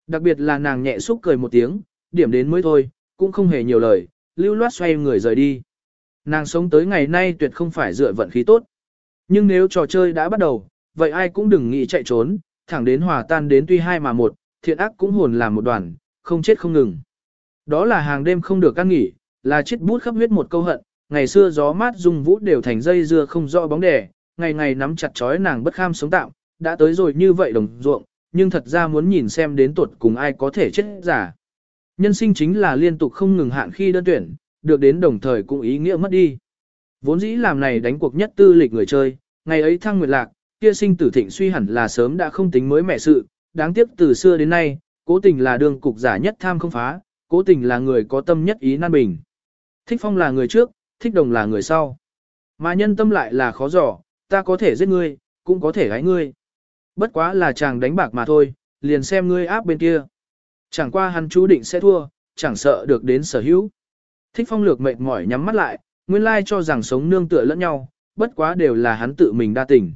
Đặc biệt là nàng nhẹ xúc cười một tiếng, điểm đến mới thôi, cũng không hề nhiều lời, lưu loát xoay người rời đi. Nàng sống tới ngày nay tuyệt không phải dựa vận khí tốt. Nhưng nếu trò chơi đã bắt đầu, vậy ai cũng đừng nghĩ chạy trốn, thẳng đến hòa tan đến tuy hai mà một, thiện ác cũng hồn làm một đoàn, không chết không ngừng. Đó là hàng đêm không được ăn nghỉ, là chết bút khắp huyết một câu hận, ngày xưa gió mát dung vũ đều thành dây dưa không rõ bóng đẻ, ngày ngày nắm chặt chói nàng bất kham sống tạm, đã tới rồi như vậy đồng ruộng, nhưng thật ra muốn nhìn xem đến tuột cùng ai có thể chết giả. Nhân sinh chính là liên tục không ngừng hạn khi đơn tuyển, được đến đồng thời cũng ý nghĩa mất đi. Vốn dĩ làm này đánh cuộc nhất tư lịch người chơi, ngày ấy thăng nguyệt lạc, kia sinh tử thịnh suy hẳn là sớm đã không tính mới mẹ sự, đáng tiếc từ xưa đến nay, cố tình là đường cục giả nhất tham không phá, cố tình là người có tâm nhất ý nan bình. Thích phong là người trước, thích đồng là người sau. Mà nhân tâm lại là khó dò, ta có thể giết ngươi, cũng có thể gái ngươi. Bất quá là chàng đánh bạc mà thôi, liền xem ngươi áp bên kia. Chẳng qua hắn chú định sẽ thua, chẳng sợ được đến sở hữu. Thích phong lược mệt mỏi nhắm mắt lại, nguyên lai cho rằng sống nương tựa lẫn nhau, bất quá đều là hắn tự mình đa tình.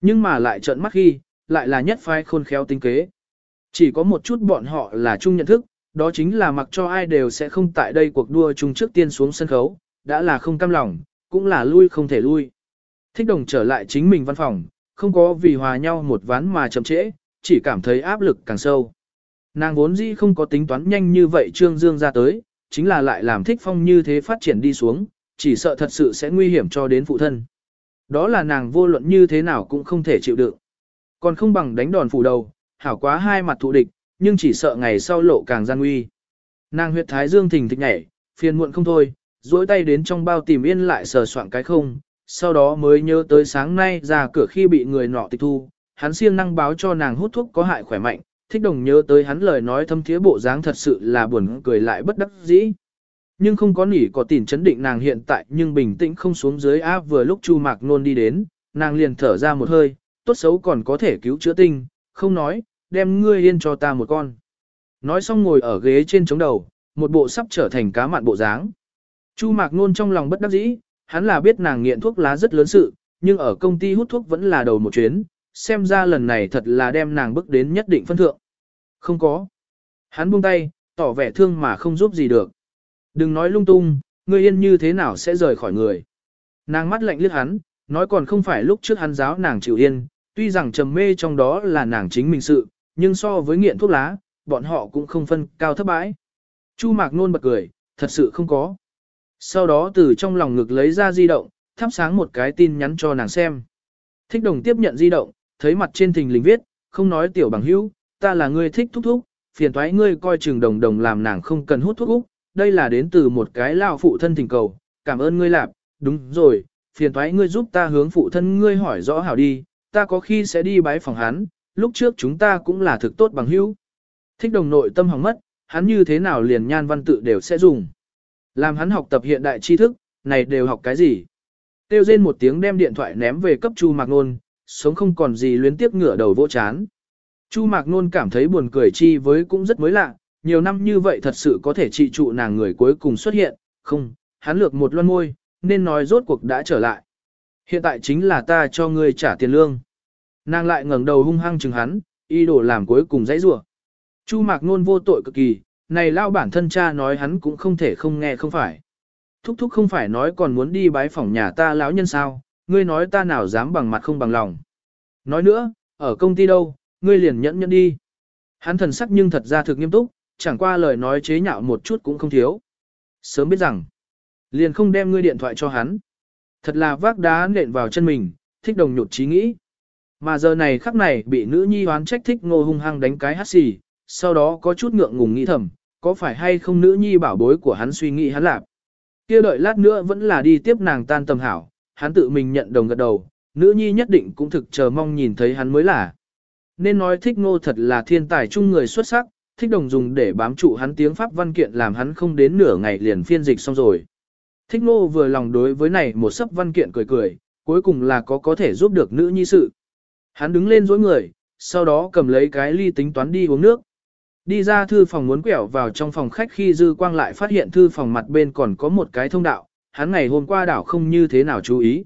Nhưng mà lại trợn mắt khi, lại là nhất phái khôn khéo tính kế. Chỉ có một chút bọn họ là chung nhận thức, đó chính là mặc cho ai đều sẽ không tại đây cuộc đua chung trước tiên xuống sân khấu, đã là không cam lòng, cũng là lui không thể lui. Thích đồng trở lại chính mình văn phòng, không có vì hòa nhau một ván mà chậm trễ, chỉ cảm thấy áp lực càng sâu. Nàng vốn dĩ không có tính toán nhanh như vậy Trương Dương ra tới, chính là lại làm thích phong như thế phát triển đi xuống, chỉ sợ thật sự sẽ nguy hiểm cho đến phụ thân. Đó là nàng vô luận như thế nào cũng không thể chịu đựng. Còn không bằng đánh đòn phủ đầu, hảo quá hai mặt thụ địch, nhưng chỉ sợ ngày sau lộ càng gian nguy. Nàng huyệt thái dương thình thịch nhảy, phiền muộn không thôi, duỗi tay đến trong bao tìm yên lại sờ soạn cái không, sau đó mới nhớ tới sáng nay ra cửa khi bị người nọ tịch thu, hắn siêng năng báo cho nàng hút thuốc có hại khỏe mạnh, thích đồng nhớ tới hắn lời nói thâm thiế bộ dáng thật sự là buồn cười lại bất đắc dĩ. Nhưng không có nỉ có tìm chấn định nàng hiện tại nhưng bình tĩnh không xuống dưới áp vừa lúc Chu Mạc Nôn đi đến, nàng liền thở ra một hơi, tốt xấu còn có thể cứu chữa tinh, không nói, đem ngươi yên cho ta một con. Nói xong ngồi ở ghế trên chống đầu, một bộ sắp trở thành cá mặn bộ dáng. Chu Mạc Nôn trong lòng bất đắc dĩ, hắn là biết nàng nghiện thuốc lá rất lớn sự, nhưng ở công ty hút thuốc vẫn là đầu một chuyến, xem ra lần này thật là đem nàng bước đến nhất định phân thượng. Không có. Hắn buông tay, tỏ vẻ thương mà không giúp gì được. Đừng nói lung tung, ngươi yên như thế nào sẽ rời khỏi người. Nàng mắt lạnh liếc hắn, nói còn không phải lúc trước hắn giáo nàng chịu yên, tuy rằng trầm mê trong đó là nàng chính mình sự, nhưng so với nghiện thuốc lá, bọn họ cũng không phân cao thấp bãi. Chu Mạc Nôn bật cười, thật sự không có. Sau đó từ trong lòng ngực lấy ra di động, thắp sáng một cái tin nhắn cho nàng xem. Thích đồng tiếp nhận di động, thấy mặt trên thình lình viết, không nói tiểu bằng hữu, ta là người thích thúc thúc, phiền thoái ngươi coi chừng đồng đồng làm nàng không cần hút thuốc úc, đây là đến từ một cái lao phụ thân thỉnh cầu, cảm ơn ngươi lạp, đúng rồi, phiền thoái ngươi giúp ta hướng phụ thân ngươi hỏi rõ hảo đi, ta có khi sẽ đi bái phòng hắn, lúc trước chúng ta cũng là thực tốt bằng hữu. Thích đồng nội tâm hỏng mất, hắn như thế nào liền nhan văn tự đều sẽ dùng. Làm hắn học tập hiện đại tri thức, này đều học cái gì? Tiêu rên một tiếng đem điện thoại ném về cấp Chu Mạc Nôn, sống không còn gì luyến tiếp ngửa đầu vỗ chán. Chu Mạc Nôn cảm thấy buồn cười chi với cũng rất mới lạ, nhiều năm như vậy thật sự có thể trị trụ nàng người cuối cùng xuất hiện, không, hắn lược một loan môi, nên nói rốt cuộc đã trở lại. Hiện tại chính là ta cho ngươi trả tiền lương. Nàng lại ngẩng đầu hung hăng chừng hắn, y đổ làm cuối cùng dãy rủa. Chu Mạc Nôn vô tội cực kỳ, này lao bản thân cha nói hắn cũng không thể không nghe không phải. Thúc thúc không phải nói còn muốn đi bái phỏng nhà ta lão nhân sao, ngươi nói ta nào dám bằng mặt không bằng lòng. Nói nữa, ở công ty đâu, ngươi liền nhẫn nhẫn đi. Hắn thần sắc nhưng thật ra thực nghiêm túc, chẳng qua lời nói chế nhạo một chút cũng không thiếu. Sớm biết rằng, liền không đem ngươi điện thoại cho hắn. Thật là vác đá nện vào chân mình, thích đồng nhột trí nghĩ. Mà giờ này khắc này bị nữ nhi hoán trách thích ngô hung hăng đánh cái hát xì, sau đó có chút ngượng ngùng nghĩ thầm, có phải hay không nữ nhi bảo bối của hắn suy nghĩ hắn lạp. kia đợi lát nữa vẫn là đi tiếp nàng tan tầm hảo, hắn tự mình nhận đồng gật đầu, nữ nhi nhất định cũng thực chờ mong nhìn thấy hắn mới là. Nên nói thích ngô thật là thiên tài chung người xuất sắc, thích đồng dùng để bám trụ hắn tiếng Pháp văn kiện làm hắn không đến nửa ngày liền phiên dịch xong rồi. Thích ngô vừa lòng đối với này một sấp văn kiện cười cười, cuối cùng là có có thể giúp được nữ nhi sự. Hắn đứng lên dối người, sau đó cầm lấy cái ly tính toán đi uống nước. Đi ra thư phòng muốn quẹo vào trong phòng khách khi dư quang lại phát hiện thư phòng mặt bên còn có một cái thông đạo, hắn ngày hôm qua đảo không như thế nào chú ý.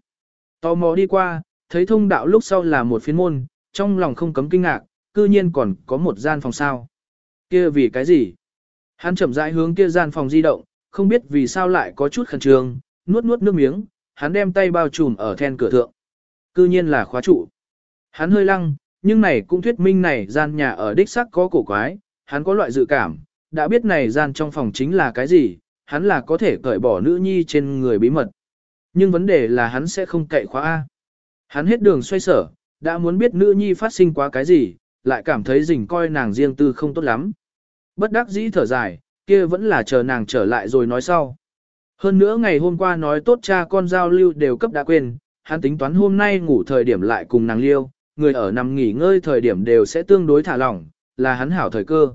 Tò mò đi qua, thấy thông đạo lúc sau là một phiên môn, trong lòng không cấm kinh ngạc, cư nhiên còn có một gian phòng sao. Kia vì cái gì? Hắn chậm rãi hướng kia gian phòng di động, không biết vì sao lại có chút khẩn trương, nuốt nuốt nước miếng, hắn đem tay bao trùm ở then cửa thượng. Cư nhiên là khóa trụ. Hắn hơi lăng, nhưng này cũng thuyết minh này gian nhà ở đích sắc có cổ quái, hắn có loại dự cảm, đã biết này gian trong phòng chính là cái gì, hắn là có thể cởi bỏ nữ nhi trên người bí mật. Nhưng vấn đề là hắn sẽ không cậy khóa A. Hắn hết đường xoay sở, đã muốn biết nữ nhi phát sinh quá cái gì, lại cảm thấy rình coi nàng riêng tư không tốt lắm. Bất đắc dĩ thở dài, kia vẫn là chờ nàng trở lại rồi nói sau. Hơn nữa ngày hôm qua nói tốt cha con giao lưu đều cấp đã quên, hắn tính toán hôm nay ngủ thời điểm lại cùng nàng liêu, người ở nằm nghỉ ngơi thời điểm đều sẽ tương đối thả lỏng, là hắn hảo thời cơ.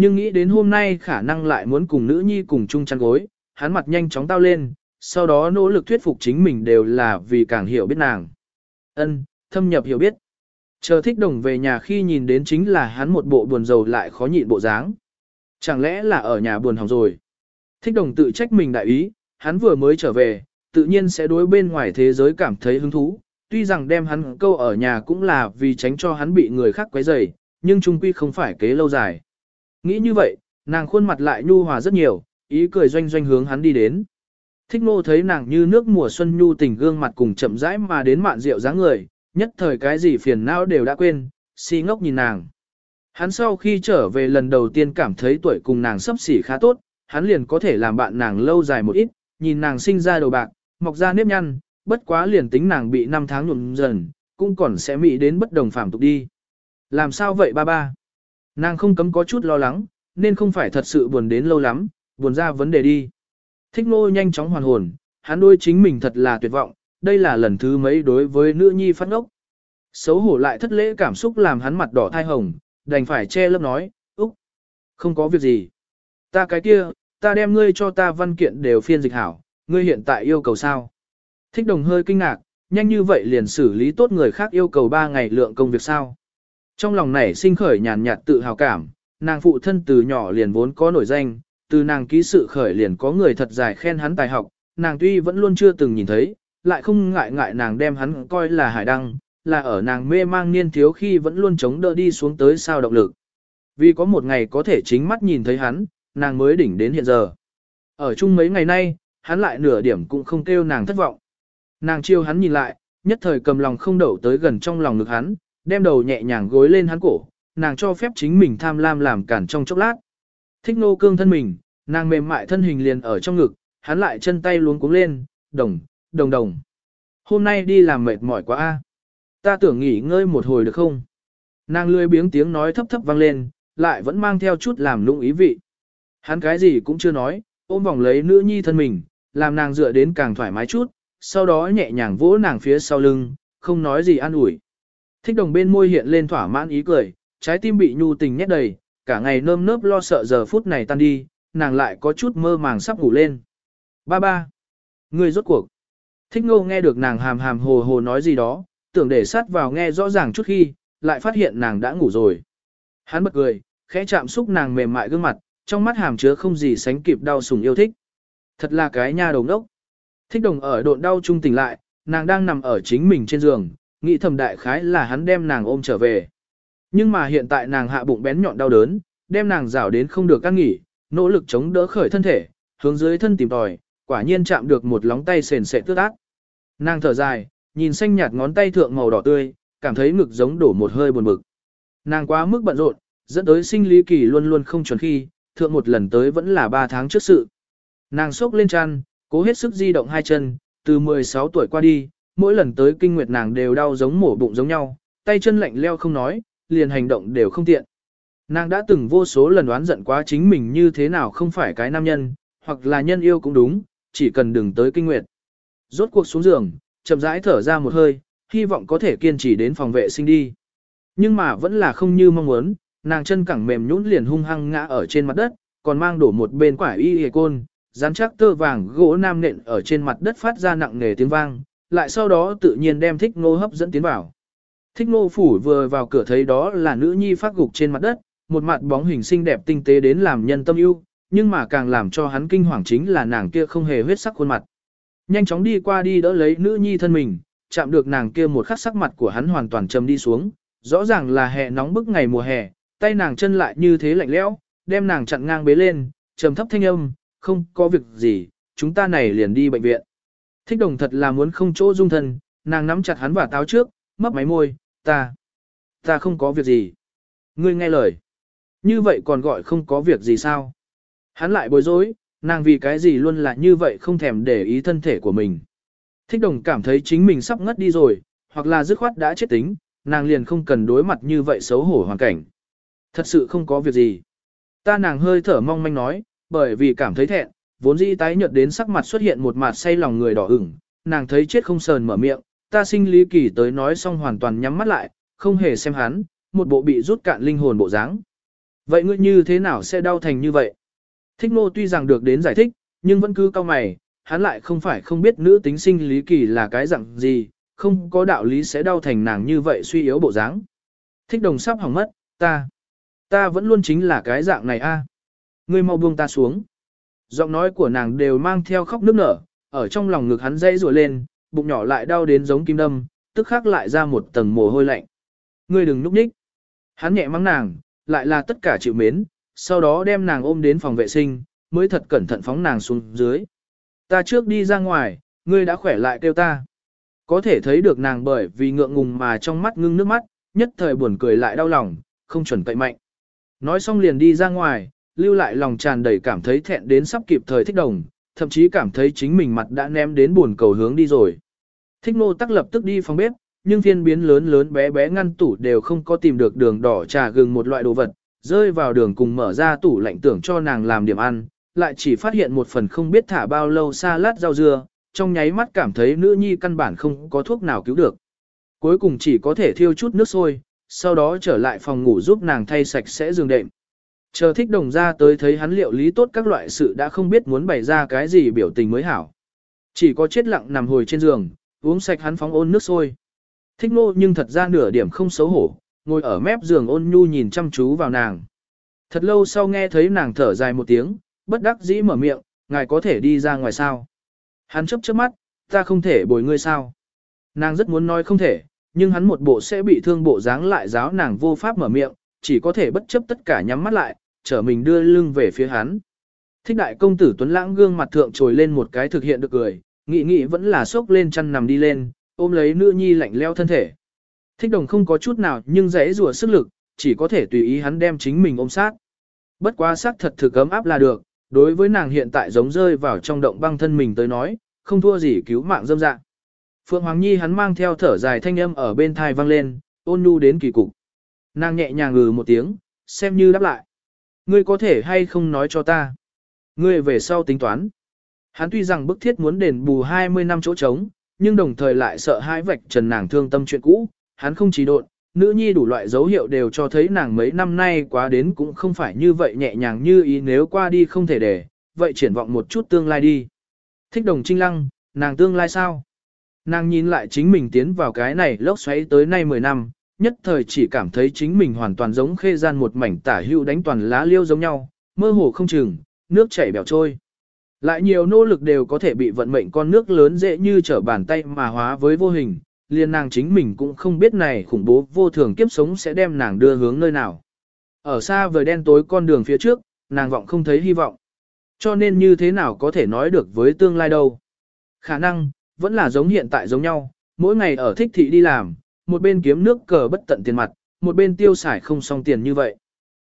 Nhưng nghĩ đến hôm nay khả năng lại muốn cùng nữ nhi cùng chung chăn gối, hắn mặt nhanh chóng tao lên, sau đó nỗ lực thuyết phục chính mình đều là vì càng hiểu biết nàng. Ân, thâm nhập hiểu biết. Chờ thích đồng về nhà khi nhìn đến chính là hắn một bộ buồn rầu lại khó nhịn bộ dáng. Chẳng lẽ là ở nhà buồn hỏng rồi? Thích đồng tự trách mình đại ý, hắn vừa mới trở về, tự nhiên sẽ đối bên ngoài thế giới cảm thấy hứng thú. Tuy rằng đem hắn câu ở nhà cũng là vì tránh cho hắn bị người khác quấy rầy, nhưng trung quy không phải kế lâu dài. Nghĩ như vậy, nàng khuôn mặt lại nhu hòa rất nhiều, ý cười doanh doanh hướng hắn đi đến. Thích nô thấy nàng như nước mùa xuân nhu tình gương mặt cùng chậm rãi mà đến mạn rượu dáng người, nhất thời cái gì phiền não đều đã quên, si ngốc nhìn nàng. Hắn sau khi trở về lần đầu tiên cảm thấy tuổi cùng nàng sắp xỉ khá tốt, hắn liền có thể làm bạn nàng lâu dài một ít, nhìn nàng sinh ra đầu bạc, mọc ra nếp nhăn, bất quá liền tính nàng bị năm tháng nhuộm dần, cũng còn sẽ mị đến bất đồng phàm tục đi. Làm sao vậy ba ba? Nàng không cấm có chút lo lắng, nên không phải thật sự buồn đến lâu lắm, buồn ra vấn đề đi. Thích nô nhanh chóng hoàn hồn, hắn đôi chính mình thật là tuyệt vọng, đây là lần thứ mấy đối với nữ nhi phát ngốc. Xấu hổ lại thất lễ cảm xúc làm hắn mặt đỏ thai hồng, đành phải che lớp nói, Úc, không có việc gì. Ta cái kia, ta đem ngươi cho ta văn kiện đều phiên dịch hảo, ngươi hiện tại yêu cầu sao? Thích đồng hơi kinh ngạc, nhanh như vậy liền xử lý tốt người khác yêu cầu 3 ngày lượng công việc sao? Trong lòng này sinh khởi nhàn nhạt tự hào cảm, nàng phụ thân từ nhỏ liền vốn có nổi danh, từ nàng ký sự khởi liền có người thật dài khen hắn tài học, nàng tuy vẫn luôn chưa từng nhìn thấy, lại không ngại ngại nàng đem hắn coi là hải đăng, là ở nàng mê mang niên thiếu khi vẫn luôn chống đỡ đi xuống tới sao động lực. Vì có một ngày có thể chính mắt nhìn thấy hắn, nàng mới đỉnh đến hiện giờ. Ở chung mấy ngày nay, hắn lại nửa điểm cũng không kêu nàng thất vọng. Nàng chiêu hắn nhìn lại, nhất thời cầm lòng không đậu tới gần trong lòng ngực hắn, đem đầu nhẹ nhàng gối lên hắn cổ, nàng cho phép chính mình tham lam làm cản trong chốc lát. Thích nô cương thân mình, nàng mềm mại thân hình liền ở trong ngực, hắn lại chân tay luống cuống lên, đồng, đồng đồng. Hôm nay đi làm mệt mỏi quá a. Ta tưởng nghỉ ngơi một hồi được không? Nàng lười biếng tiếng nói thấp thấp vang lên, lại vẫn mang theo chút làm lung ý vị. Hắn cái gì cũng chưa nói, ôm vòng lấy nữ nhi thân mình, làm nàng dựa đến càng thoải mái chút, sau đó nhẹ nhàng vỗ nàng phía sau lưng, không nói gì an ủi. Thích đồng bên môi hiện lên thỏa mãn ý cười, trái tim bị nhu tình nhét đầy, cả ngày nơm nớp lo sợ giờ phút này tan đi, nàng lại có chút mơ màng sắp ngủ lên. Ba ba. Người rốt cuộc. Thích ngô nghe được nàng hàm hàm hồ hồ nói gì đó, tưởng để sát vào nghe rõ ràng chút khi, lại phát hiện nàng đã ngủ rồi. Hắn bật cười, khẽ chạm xúc nàng mềm mại gương mặt, trong mắt hàm chứa không gì sánh kịp đau sủng yêu thích. Thật là cái nha đầu đốc. Thích đồng ở độn đau trung tỉnh lại, nàng đang nằm ở chính mình trên giường, nghĩ thầm đại khái là hắn đem nàng ôm trở về. Nhưng mà hiện tại nàng hạ bụng bén nhọn đau đớn, đem nàng rảo đến không được ăn nghỉ, nỗ lực chống đỡ khởi thân thể, hướng dưới thân tìm tòi, quả nhiên chạm được một lóng tay sền sệt tước ác. Nàng thở dài, nhìn xanh nhạt ngón tay thượng màu đỏ tươi, cảm thấy ngực giống đổ một hơi buồn bực. Nàng quá mức bận rộn, dẫn tới sinh lý kỳ luôn luôn không chuẩn khi, thượng một lần tới vẫn là 3 tháng trước sự. Nàng sốc lên chăn, cố hết sức di động hai chân, từ 16 tuổi qua đi, mỗi lần tới kinh nguyệt nàng đều đau giống mổ bụng giống nhau, tay chân lạnh leo không nói, liền hành động đều không tiện. Nàng đã từng vô số lần đoán giận quá chính mình như thế nào không phải cái nam nhân, hoặc là nhân yêu cũng đúng, chỉ cần đừng tới kinh nguyệt. Rốt cuộc xuống giường, chậm rãi thở ra một hơi, hy vọng có thể kiên trì đến phòng vệ sinh đi. Nhưng mà vẫn là không như mong muốn, nàng chân cẳng mềm nhũn liền hung hăng ngã ở trên mặt đất, còn mang đổ một bên quả y hề côn, rắn chắc tơ vàng gỗ nam nện ở trên mặt đất phát ra nặng nề tiếng vang, lại sau đó tự nhiên đem thích ngô hấp dẫn tiến vào. Thích ngô phủ vừa vào cửa thấy đó là nữ nhi phát gục trên mặt đất, một mặt bóng hình xinh đẹp tinh tế đến làm nhân tâm ưu, nhưng mà càng làm cho hắn kinh hoàng chính là nàng kia không hề huyết sắc khuôn mặt. Nhanh chóng đi qua đi đỡ lấy nữ nhi thân mình, chạm được nàng kia một khắc sắc mặt của hắn hoàn toàn trầm đi xuống, rõ ràng là hè nóng bức ngày mùa hè, tay nàng chân lại như thế lạnh lẽo, đem nàng chặn ngang bế lên, trầm thấp thanh âm, không có việc gì, chúng ta này liền đi bệnh viện. Thích đồng thật là muốn không chỗ dung thân, nàng nắm chặt hắn và táo trước, mấp máy môi, ta, ta không có việc gì. Ngươi nghe lời. Như vậy còn gọi không có việc gì sao? Hắn lại bối rối, nàng vì cái gì luôn là như vậy không thèm để ý thân thể của mình. Thích đồng cảm thấy chính mình sắp ngất đi rồi, hoặc là dứt khoát đã chết tính, nàng liền không cần đối mặt như vậy xấu hổ hoàn cảnh. Thật sự không có việc gì. Ta nàng hơi thở mong manh nói, bởi vì cảm thấy thẹn, vốn dĩ tái nhợt đến sắc mặt xuất hiện một mặt say lòng người đỏ ửng, nàng thấy chết không sờn mở miệng, ta sinh lý kỳ tới nói xong hoàn toàn nhắm mắt lại, không hề xem hắn, một bộ bị rút cạn linh hồn bộ dáng. Vậy ngươi như thế nào sẽ đau thành như vậy? Thích nô tuy rằng được đến giải thích, nhưng vẫn cứ cao mày, hắn lại không phải không biết nữ tính sinh lý kỳ là cái dạng gì, không có đạo lý sẽ đau thành nàng như vậy suy yếu bộ dáng. Thích đồng sắp hỏng mất, ta, ta vẫn luôn chính là cái dạng này a. Ngươi mau buông ta xuống. Giọng nói của nàng đều mang theo khóc nức nở, ở trong lòng ngực hắn dây rùa lên, bụng nhỏ lại đau đến giống kim đâm, tức khắc lại ra một tầng mồ hôi lạnh. Ngươi đừng núp nhích. Hắn nhẹ mắng nàng, lại là tất cả chịu mến, sau đó đem nàng ôm đến phòng vệ sinh, mới thật cẩn thận phóng nàng xuống dưới. Ta trước đi ra ngoài, ngươi đã khỏe lại kêu ta. Có thể thấy được nàng bởi vì ngượng ngùng mà trong mắt ngưng nước mắt, nhất thời buồn cười lại đau lòng, không chuẩn cậy mạnh. Nói xong liền đi ra ngoài, lưu lại lòng tràn đầy cảm thấy thẹn đến sắp kịp thời thích đồng, thậm chí cảm thấy chính mình mặt đã ném đến buồn cầu hướng đi rồi. Thích nô tắc lập tức đi phòng bếp, nhưng phiên biến lớn lớn bé bé ngăn tủ đều không có tìm được đường đỏ trà gừng một loại đồ vật, rơi vào đường cùng mở ra tủ lạnh tưởng cho nàng làm điểm ăn, lại chỉ phát hiện một phần không biết thả bao lâu xa lát rau dưa, trong nháy mắt cảm thấy nữ nhi căn bản không có thuốc nào cứu được. Cuối cùng chỉ có thể thiêu chút nước sôi, sau đó trở lại phòng ngủ giúp nàng thay sạch sẽ giường đệm. Chờ thích đồng ra tới thấy hắn liệu lý tốt các loại sự đã không biết muốn bày ra cái gì biểu tình mới hảo. Chỉ có chết lặng nằm hồi trên giường, uống sạch hắn phóng ôn nước sôi. Thích nô nhưng thật ra nửa điểm không xấu hổ, ngồi ở mép giường ôn nhu nhìn chăm chú vào nàng. Thật lâu sau nghe thấy nàng thở dài một tiếng, bất đắc dĩ mở miệng, ngài có thể đi ra ngoài sao. Hắn chấp chớp mắt, ta không thể bồi ngươi sao. Nàng rất muốn nói không thể, nhưng hắn một bộ sẽ bị thương bộ dáng lại giáo nàng vô pháp mở miệng, chỉ có thể bất chấp tất cả nhắm mắt lại, trở mình đưa lưng về phía hắn. Thích đại công tử Tuấn Lãng gương mặt thượng trồi lên một cái thực hiện được cười, nghị nghị vẫn là sốc lên chăn nằm đi lên, ôm lấy nữ nhi lạnh leo thân thể. Thích đồng không có chút nào nhưng dễ rùa sức lực, chỉ có thể tùy ý hắn đem chính mình ôm sát. Bất quá sát thật thực ấm áp là được, đối với nàng hiện tại giống rơi vào trong động băng thân mình tới nói, không thua gì cứu mạng dâm dạng. Phượng Hoàng Nhi hắn mang theo thở dài thanh âm ở bên thai vang lên, ôn nhu đến kỳ cục. Nàng nhẹ nhàng ngừ một tiếng, xem như đáp lại. Ngươi có thể hay không nói cho ta. Ngươi về sau tính toán. Hắn tuy rằng bức thiết muốn đền bù 20 năm chỗ trống, nhưng đồng thời lại sợ hãi vạch trần nàng thương tâm chuyện cũ. Hắn không chỉ độn, nữ nhi đủ loại dấu hiệu đều cho thấy nàng mấy năm nay quá đến cũng không phải như vậy nhẹ nhàng như ý nếu qua đi không thể để, vậy triển vọng một chút tương lai đi. Thích đồng trinh lăng, nàng tương lai sao? Nàng nhìn lại chính mình tiến vào cái này lốc xoáy tới nay 10 năm, nhất thời chỉ cảm thấy chính mình hoàn toàn giống khê gian một mảnh tả hữu đánh toàn lá liêu giống nhau, mơ hồ không chừng, nước chảy bèo trôi. Lại nhiều nỗ lực đều có thể bị vận mệnh con nước lớn dễ như trở bàn tay mà hóa với vô hình, liền nàng chính mình cũng không biết này khủng bố vô thường kiếp sống sẽ đem nàng đưa hướng nơi nào. Ở xa vời đen tối con đường phía trước, nàng vọng không thấy hy vọng. Cho nên như thế nào có thể nói được với tương lai đâu. Khả năng, vẫn là giống hiện tại giống nhau, mỗi ngày ở thích thị đi làm, một bên kiếm nước cờ bất tận tiền mặt, một bên tiêu xài không xong tiền như vậy.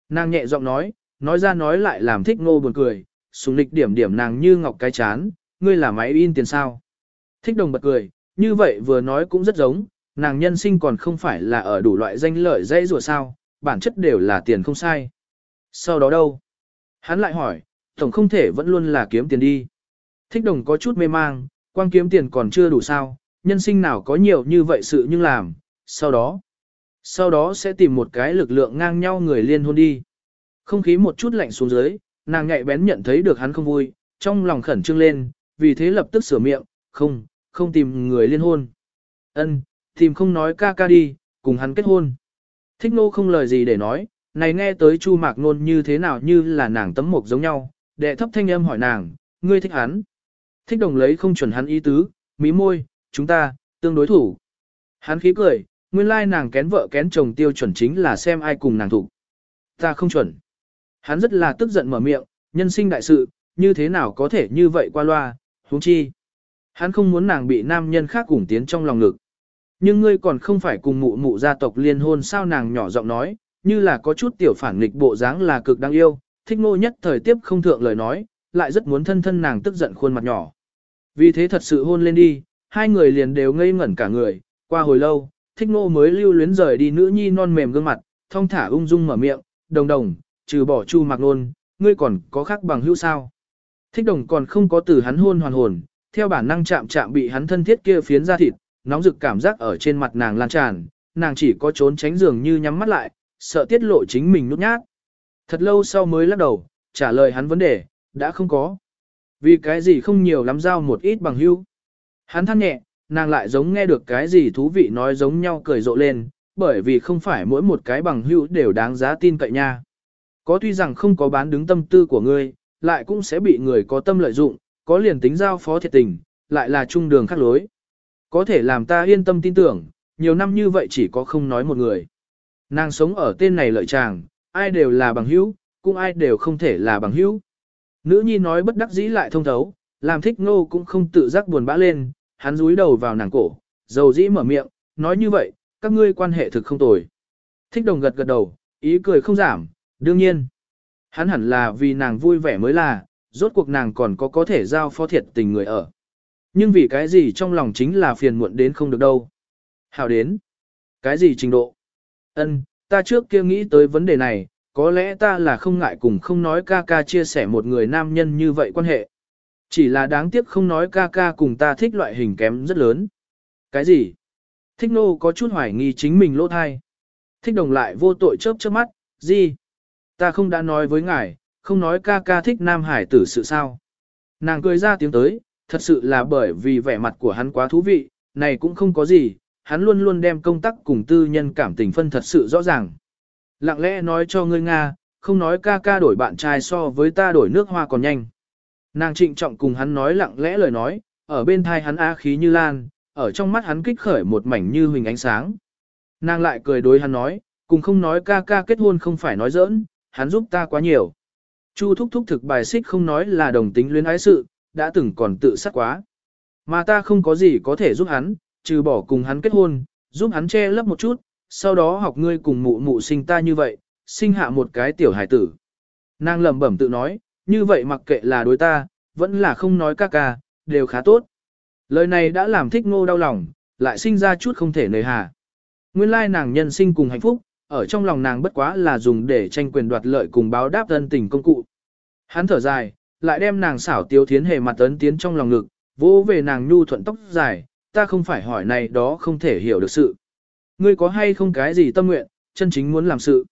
Nàng nhẹ giọng nói, nói ra nói lại làm thích ngô buồn cười, sùng lịch điểm điểm nàng như ngọc cái chán, ngươi là máy in tiền sao. Thích đồng bật cười, như vậy vừa nói cũng rất giống, nàng nhân sinh còn không phải là ở đủ loại danh lợi dây rùa sao, bản chất đều là tiền không sai. Sau đó đâu? Hắn lại hỏi, tổng không thể vẫn luôn là kiếm tiền đi. Thích đồng có chút mê mang, quang kiếm tiền còn chưa đủ sao, nhân sinh nào có nhiều như vậy sự nhưng làm, sau đó, sau đó sẽ tìm một cái lực lượng ngang nhau người liên hôn đi. Không khí một chút lạnh xuống dưới, nàng nhạy bén nhận thấy được hắn không vui, trong lòng khẩn trương lên, vì thế lập tức sửa miệng, không, không tìm người liên hôn. Ân, tìm không nói ca ca đi, cùng hắn kết hôn. Thích nô không lời gì để nói, này nghe tới Chu Mạc Nôn như thế nào như là nàng tấm mộc giống nhau, đệ thấp thanh âm hỏi nàng, ngươi thích hắn. Thích đồng lấy không chuẩn hắn ý tứ, mí môi, chúng ta, tương đối thủ. Hắn khí cười, nguyên lai nàng kén vợ kén chồng tiêu chuẩn chính là xem ai cùng nàng thủ. Ta không chuẩn. Hắn rất là tức giận mở miệng, nhân sinh đại sự, như thế nào có thể như vậy qua loa, huống chi. Hắn không muốn nàng bị nam nhân khác cùng tiến trong lòng ngực. Nhưng ngươi còn không phải cùng mụ mụ gia tộc liên hôn sao nàng nhỏ giọng nói, như là có chút tiểu phản nghịch bộ dáng là cực đáng yêu, thích ngô nhất thời tiếp không thượng lời nói, lại rất muốn thân thân nàng tức giận khuôn mặt nhỏ. Vì thế thật sự hôn lên đi, hai người liền đều ngây ngẩn cả người, qua hồi lâu, thích ngô mới lưu luyến rời đi nữ nhi non mềm gương mặt, thong thả ung dung mở miệng, đồng đồng, trừ bỏ chu mặc nôn, ngươi còn có khác bằng hữu sao. Thích đồng còn không có từ hắn hôn hoàn hồn, theo bản năng chạm chạm bị hắn thân thiết kia phiến ra thịt, nóng rực cảm giác ở trên mặt nàng lan tràn, nàng chỉ có trốn tránh giường như nhắm mắt lại, sợ tiết lộ chính mình nút nhát. Thật lâu sau mới lắc đầu, trả lời hắn vấn đề, đã không có. Vì cái gì không nhiều lắm giao một ít bằng hữu. Hắn than nhẹ, nàng lại giống nghe được cái gì thú vị nói giống nhau cười rộ lên, bởi vì không phải mỗi một cái bằng hữu đều đáng giá tin cậy nha. Có tuy rằng không có bán đứng tâm tư của ngươi, lại cũng sẽ bị người có tâm lợi dụng, có liền tính giao phó thiệt tình, lại là trung đường khác lối. Có thể làm ta yên tâm tin tưởng, nhiều năm như vậy chỉ có không nói một người. Nàng sống ở tên này lợi chàng, ai đều là bằng hữu, cũng ai đều không thể là bằng hữu. Nữ nhi nói bất đắc dĩ lại thông thấu, làm thích nô cũng không tự giác buồn bã lên, hắn rúi đầu vào nàng cổ, dầu dĩ mở miệng, nói như vậy, các ngươi quan hệ thực không tồi. Thích đồng gật gật đầu, ý cười không giảm, đương nhiên. Hắn hẳn là vì nàng vui vẻ mới là, rốt cuộc nàng còn có có thể giao phó thiệt tình người ở. Nhưng vì cái gì trong lòng chính là phiền muộn đến không được đâu. Hào đến. Cái gì trình độ? Ân, ta trước kia nghĩ tới vấn đề này, có lẽ ta là không ngại cùng không nói ca ca chia sẻ một người nam nhân như vậy quan hệ. Chỉ là đáng tiếc không nói ca ca cùng ta thích loại hình kém rất lớn. Cái gì? Thích nô có chút hoài nghi chính mình lỗ thai. Thích đồng lại vô tội chớp chớp mắt, gì? Ta không đã nói với ngài, không nói ca ca thích nam hải tử sự sao. Nàng cười ra tiếng tới, thật sự là bởi vì vẻ mặt của hắn quá thú vị, này cũng không có gì, hắn luôn luôn đem công tác cùng tư nhân cảm tình phân thật sự rõ ràng. Lặng lẽ nói cho ngươi Nga, không nói ca ca đổi bạn trai so với ta đổi nước hoa còn nhanh. Nàng trịnh trọng cùng hắn nói lặng lẽ lời nói, ở bên thai hắn á khí như lan, ở trong mắt hắn kích khởi một mảnh như huỳnh ánh sáng. Nàng lại cười đối hắn nói, cùng không nói ca ca kết hôn không phải nói giỡn, hắn giúp ta quá nhiều. Chu thúc thúc thực bài xích không nói là đồng tính luyến ái sự, đã từng còn tự sát quá. Mà ta không có gì có thể giúp hắn, trừ bỏ cùng hắn kết hôn, giúp hắn che lấp một chút, sau đó học ngươi cùng mụ mụ sinh ta như vậy, sinh hạ một cái tiểu hài tử. Nàng lẩm bẩm tự nói, như vậy mặc kệ là đối ta, vẫn là không nói ca ca, đều khá tốt. Lời này đã làm thích ngô đau lòng, lại sinh ra chút không thể nề hà. Nguyên lai nàng nhân sinh cùng hạnh phúc, ở trong lòng nàng bất quá là dùng để tranh quyền đoạt lợi cùng báo đáp thân tình công cụ. Hắn thở dài, lại đem nàng xảo tiêu thiến hề mặt ấn tiến trong lòng ngực, vỗ về nàng nhu thuận tóc dài, ta không phải hỏi này đó không thể hiểu được sự. Ngươi có hay không cái gì tâm nguyện, chân chính muốn làm sự.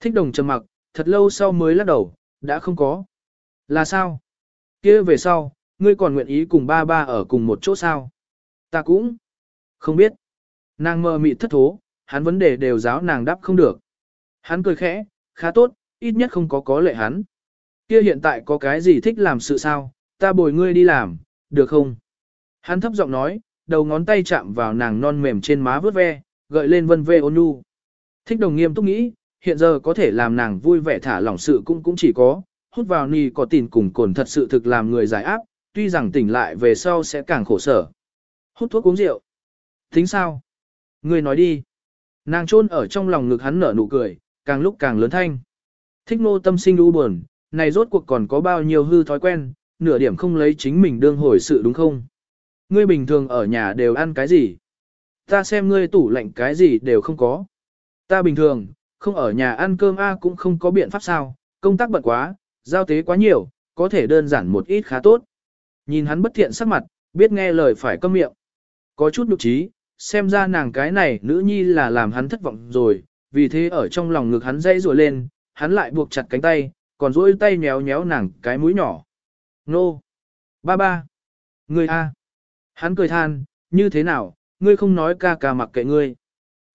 Thích đồng trầm mặc, thật lâu sau mới lắc đầu, đã không có. Là sao? kia về sau, ngươi còn nguyện ý cùng ba ba ở cùng một chỗ sao? Ta cũng không biết. Nàng mơ mị thất thố, hắn vấn đề đều giáo nàng đáp không được. Hắn cười khẽ, khá tốt, ít nhất không có có lệ hắn. Kia hiện tại có cái gì thích làm sự sao, ta bồi ngươi đi làm, được không? Hắn thấp giọng nói, đầu ngón tay chạm vào nàng non mềm trên má vớt ve, gợi lên vân ve ôn nhu. Thích đồng nghiêm túc nghĩ, hiện giờ có thể làm nàng vui vẻ thả lỏng sự cũng cũng chỉ có, hút vào ni có tìn cùng cồn thật sự thực làm người giải áp, tuy rằng tỉnh lại về sau sẽ càng khổ sở. Hút thuốc uống rượu. Tính sao? Người nói đi. Nàng chôn ở trong lòng ngực hắn nở nụ cười, càng lúc càng lớn thanh. Thích nô tâm sinh u buồn, này rốt cuộc còn có bao nhiêu hư thói quen, nửa điểm không lấy chính mình đương hồi sự đúng không? Ngươi bình thường ở nhà đều ăn cái gì? Ta xem ngươi tủ lạnh cái gì đều không có. Ta bình thường, không ở nhà ăn cơm A cũng không có biện pháp sao, công tác bận quá, giao tế quá nhiều, có thể đơn giản một ít khá tốt. Nhìn hắn bất thiện sắc mặt, biết nghe lời phải câm miệng. Có chút nhục trí, xem ra nàng cái này nữ nhi là làm hắn thất vọng rồi, vì thế ở trong lòng ngực hắn dây rùa lên, hắn lại buộc chặt cánh tay, còn duỗi tay nhéo nhéo nàng cái mũi nhỏ. Nô! Ba ba! Ngươi a! Hắn cười than, như thế nào, ngươi không nói ca ca mặc kệ ngươi.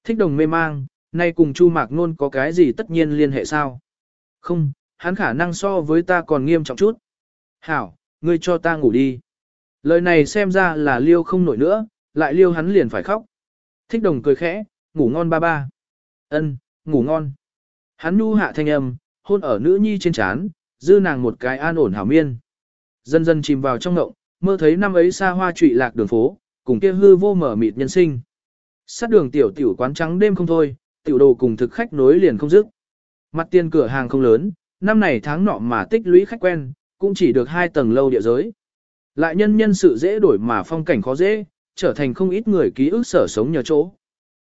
Thích đồng mê mang, nay cùng Chu Mạc Nôn có cái gì tất nhiên liên hệ sao? Không, hắn khả năng so với ta còn nghiêm trọng chút. Hảo, ngươi cho ta ngủ đi. Lời này xem ra là liêu không nổi nữa, lại liêu hắn liền phải khóc. Thích đồng cười khẽ, ngủ ngon ba ba. Ân, ngủ ngon. Hắn nu hạ thanh âm, hôn ở nữ nhi trên trán, dư nàng một cái an ổn hảo miên. Dần dần chìm vào trong ngộng, mơ thấy năm ấy xa hoa trụy lạc đường phố, cùng kia hư vô mở mịt nhân sinh. Sát đường tiểu tiểu quán trắng đêm không thôi, tiểu đồ cùng thực khách nối liền không dứt. Mặt tiền cửa hàng không lớn, năm này tháng nọ mà tích lũy khách quen, cũng chỉ được hai tầng lâu địa giới. Lại nhân nhân sự dễ đổi mà phong cảnh khó dễ, trở thành không ít người ký ức sở sống nhờ chỗ.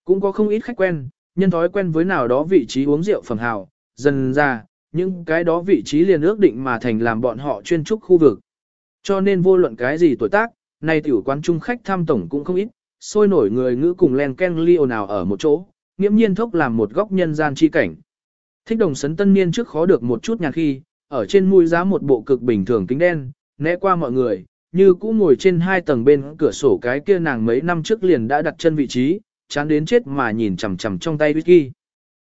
Cũng có không ít khách quen, nhân thói quen với nào đó vị trí uống rượu phẩm hào, dần ra, những cái đó vị trí liền ước định mà thành làm bọn họ chuyên trúc khu vực. Cho nên vô luận cái gì tuổi tác, nay tiểu quán trung khách tham tổng cũng không ít, sôi nổi người ngữ cùng len ken liêu nào ở một chỗ, nghiễm nhiên thốc làm một góc nhân gian chi cảnh. Thích đồng sấn tân niên trước khó được một chút nhàn khi, ở trên mũi giá một bộ cực bình thường kính đen, né qua mọi người, như cũ ngồi trên hai tầng bên cửa sổ cái kia nàng mấy năm trước liền đã đặt chân vị trí, chán đến chết mà nhìn chằm chằm trong tay whisky.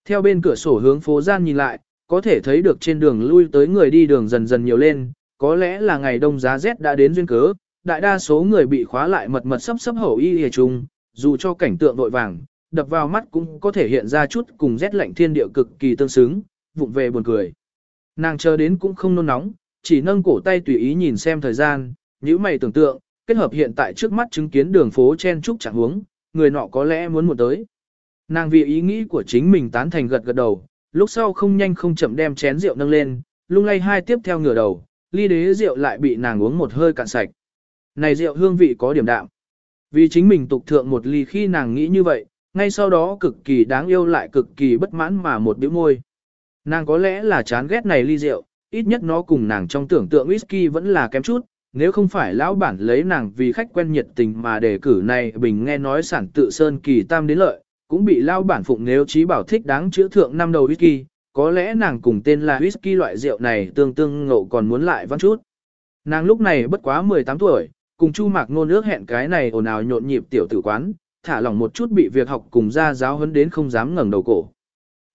Theo bên cửa sổ hướng phố gian nhìn lại, có thể thấy được trên đường lui tới người đi đường dần dần nhiều lên, có lẽ là ngày đông giá rét đã đến duyên cớ, đại đa số người bị khóa lại mật mật sấp sấp hậu y hề chung, dù cho cảnh tượng vội vàng, đập vào mắt cũng có thể hiện ra chút cùng rét lạnh thiên địa cực kỳ tương xứng, vụng về buồn cười. Nàng chờ đến cũng không nôn nóng, chỉ nâng cổ tay tùy ý nhìn xem thời gian, nhíu mày tưởng tượng, kết hợp hiện tại trước mắt chứng kiến đường phố chen trúc chẳng huống, người nọ có lẽ muốn một tới. Nàng vì ý nghĩ của chính mình tán thành gật gật đầu, lúc sau không nhanh không chậm đem chén rượu nâng lên, lung lay hai tiếp theo ngửa đầu, ly đế rượu lại bị nàng uống một hơi cạn sạch. Này rượu hương vị có điểm đạm. Vì chính mình tục thượng một ly khi nàng nghĩ như vậy, ngay sau đó cực kỳ đáng yêu lại cực kỳ bất mãn mà một biểu môi. Nàng có lẽ là chán ghét này ly rượu, ít nhất nó cùng nàng trong tưởng tượng whisky vẫn là kém chút, nếu không phải lão bản lấy nàng vì khách quen nhiệt tình mà đề cử này bình nghe nói sản tự sơn kỳ tam đến lợi, cũng bị lão bản phụng nếu trí bảo thích đáng chữa thượng năm đầu whisky, có lẽ nàng cùng tên là whisky loại rượu này tương tương ngộ còn muốn lại văn chút. Nàng lúc này bất quá 18 tuổi, cùng Chu Mạc Nôn ước hẹn cái này ồn ào nhộn nhịp tiểu tử quán, thả lỏng một chút bị việc học cùng ra giáo huấn đến không dám ngẩng đầu cổ.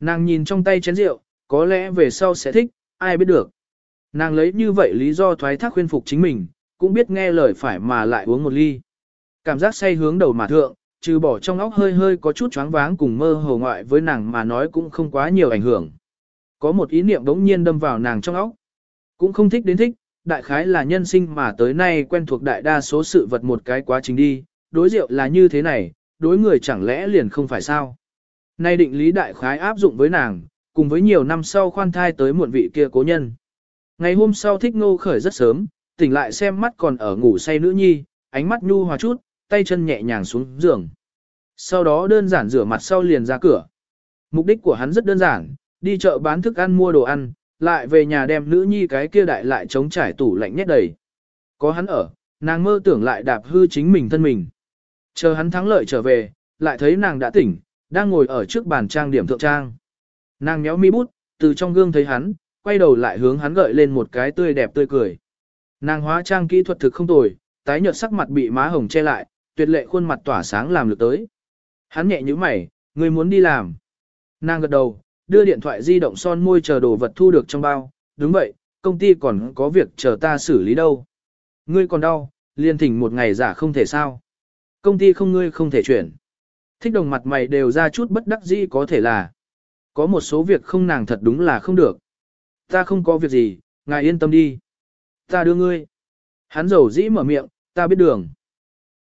Nàng nhìn trong tay chén rượu, có lẽ về sau sẽ thích, ai biết được. Nàng lấy như vậy lý do thoái thác khuyên phục chính mình, cũng biết nghe lời phải mà lại uống một ly. Cảm giác say hướng đầu mà thượng, trừ bỏ trong óc hơi hơi có chút choáng váng cùng mơ hồ ngoại với nàng mà nói cũng không quá nhiều ảnh hưởng. Có một ý niệm đống nhiên đâm vào nàng trong óc. Cũng không thích đến thích, đại khái là nhân sinh mà tới nay quen thuộc đại đa số sự vật một cái quá trình đi, đối rượu là như thế này, đối người chẳng lẽ liền không phải sao. Nay định lý đại khái áp dụng với nàng, cùng với nhiều năm sau khoan thai tới muộn vị kia cố nhân. Ngày hôm sau thích ngô khởi rất sớm, tỉnh lại xem mắt còn ở ngủ say nữ nhi, ánh mắt nhu hòa chút, tay chân nhẹ nhàng xuống giường. Sau đó đơn giản rửa mặt sau liền ra cửa. Mục đích của hắn rất đơn giản, đi chợ bán thức ăn mua đồ ăn, lại về nhà đem nữ nhi cái kia đại lại chống trải tủ lạnh nhét đầy. Có hắn ở, nàng mơ tưởng lại đạp hư chính mình thân mình. Chờ hắn thắng lợi trở về, lại thấy nàng đã tỉnh, đang ngồi ở trước bàn trang điểm thượng trang. Nàng méo mi bút, từ trong gương thấy hắn, quay đầu lại hướng hắn gợi lên một cái tươi đẹp tươi cười. Nàng hóa trang kỹ thuật thực không tồi, tái nhợt sắc mặt bị má hồng che lại, tuyệt lệ khuôn mặt tỏa sáng làm lực tới. Hắn nhẹ như mày, người muốn đi làm. Nàng gật đầu, đưa điện thoại di động son môi chờ đồ vật thu được trong bao. Đúng vậy, công ty còn có việc chờ ta xử lý đâu. Ngươi còn đau, liên thỉnh một ngày giả không thể sao. Công ty không ngươi không thể chuyển. Thích đồng mặt mày đều ra chút bất đắc dĩ có thể là. Có một số việc không nàng thật đúng là không được. Ta không có việc gì, ngài yên tâm đi. Ta đưa ngươi. Hắn dầu dĩ mở miệng, ta biết đường.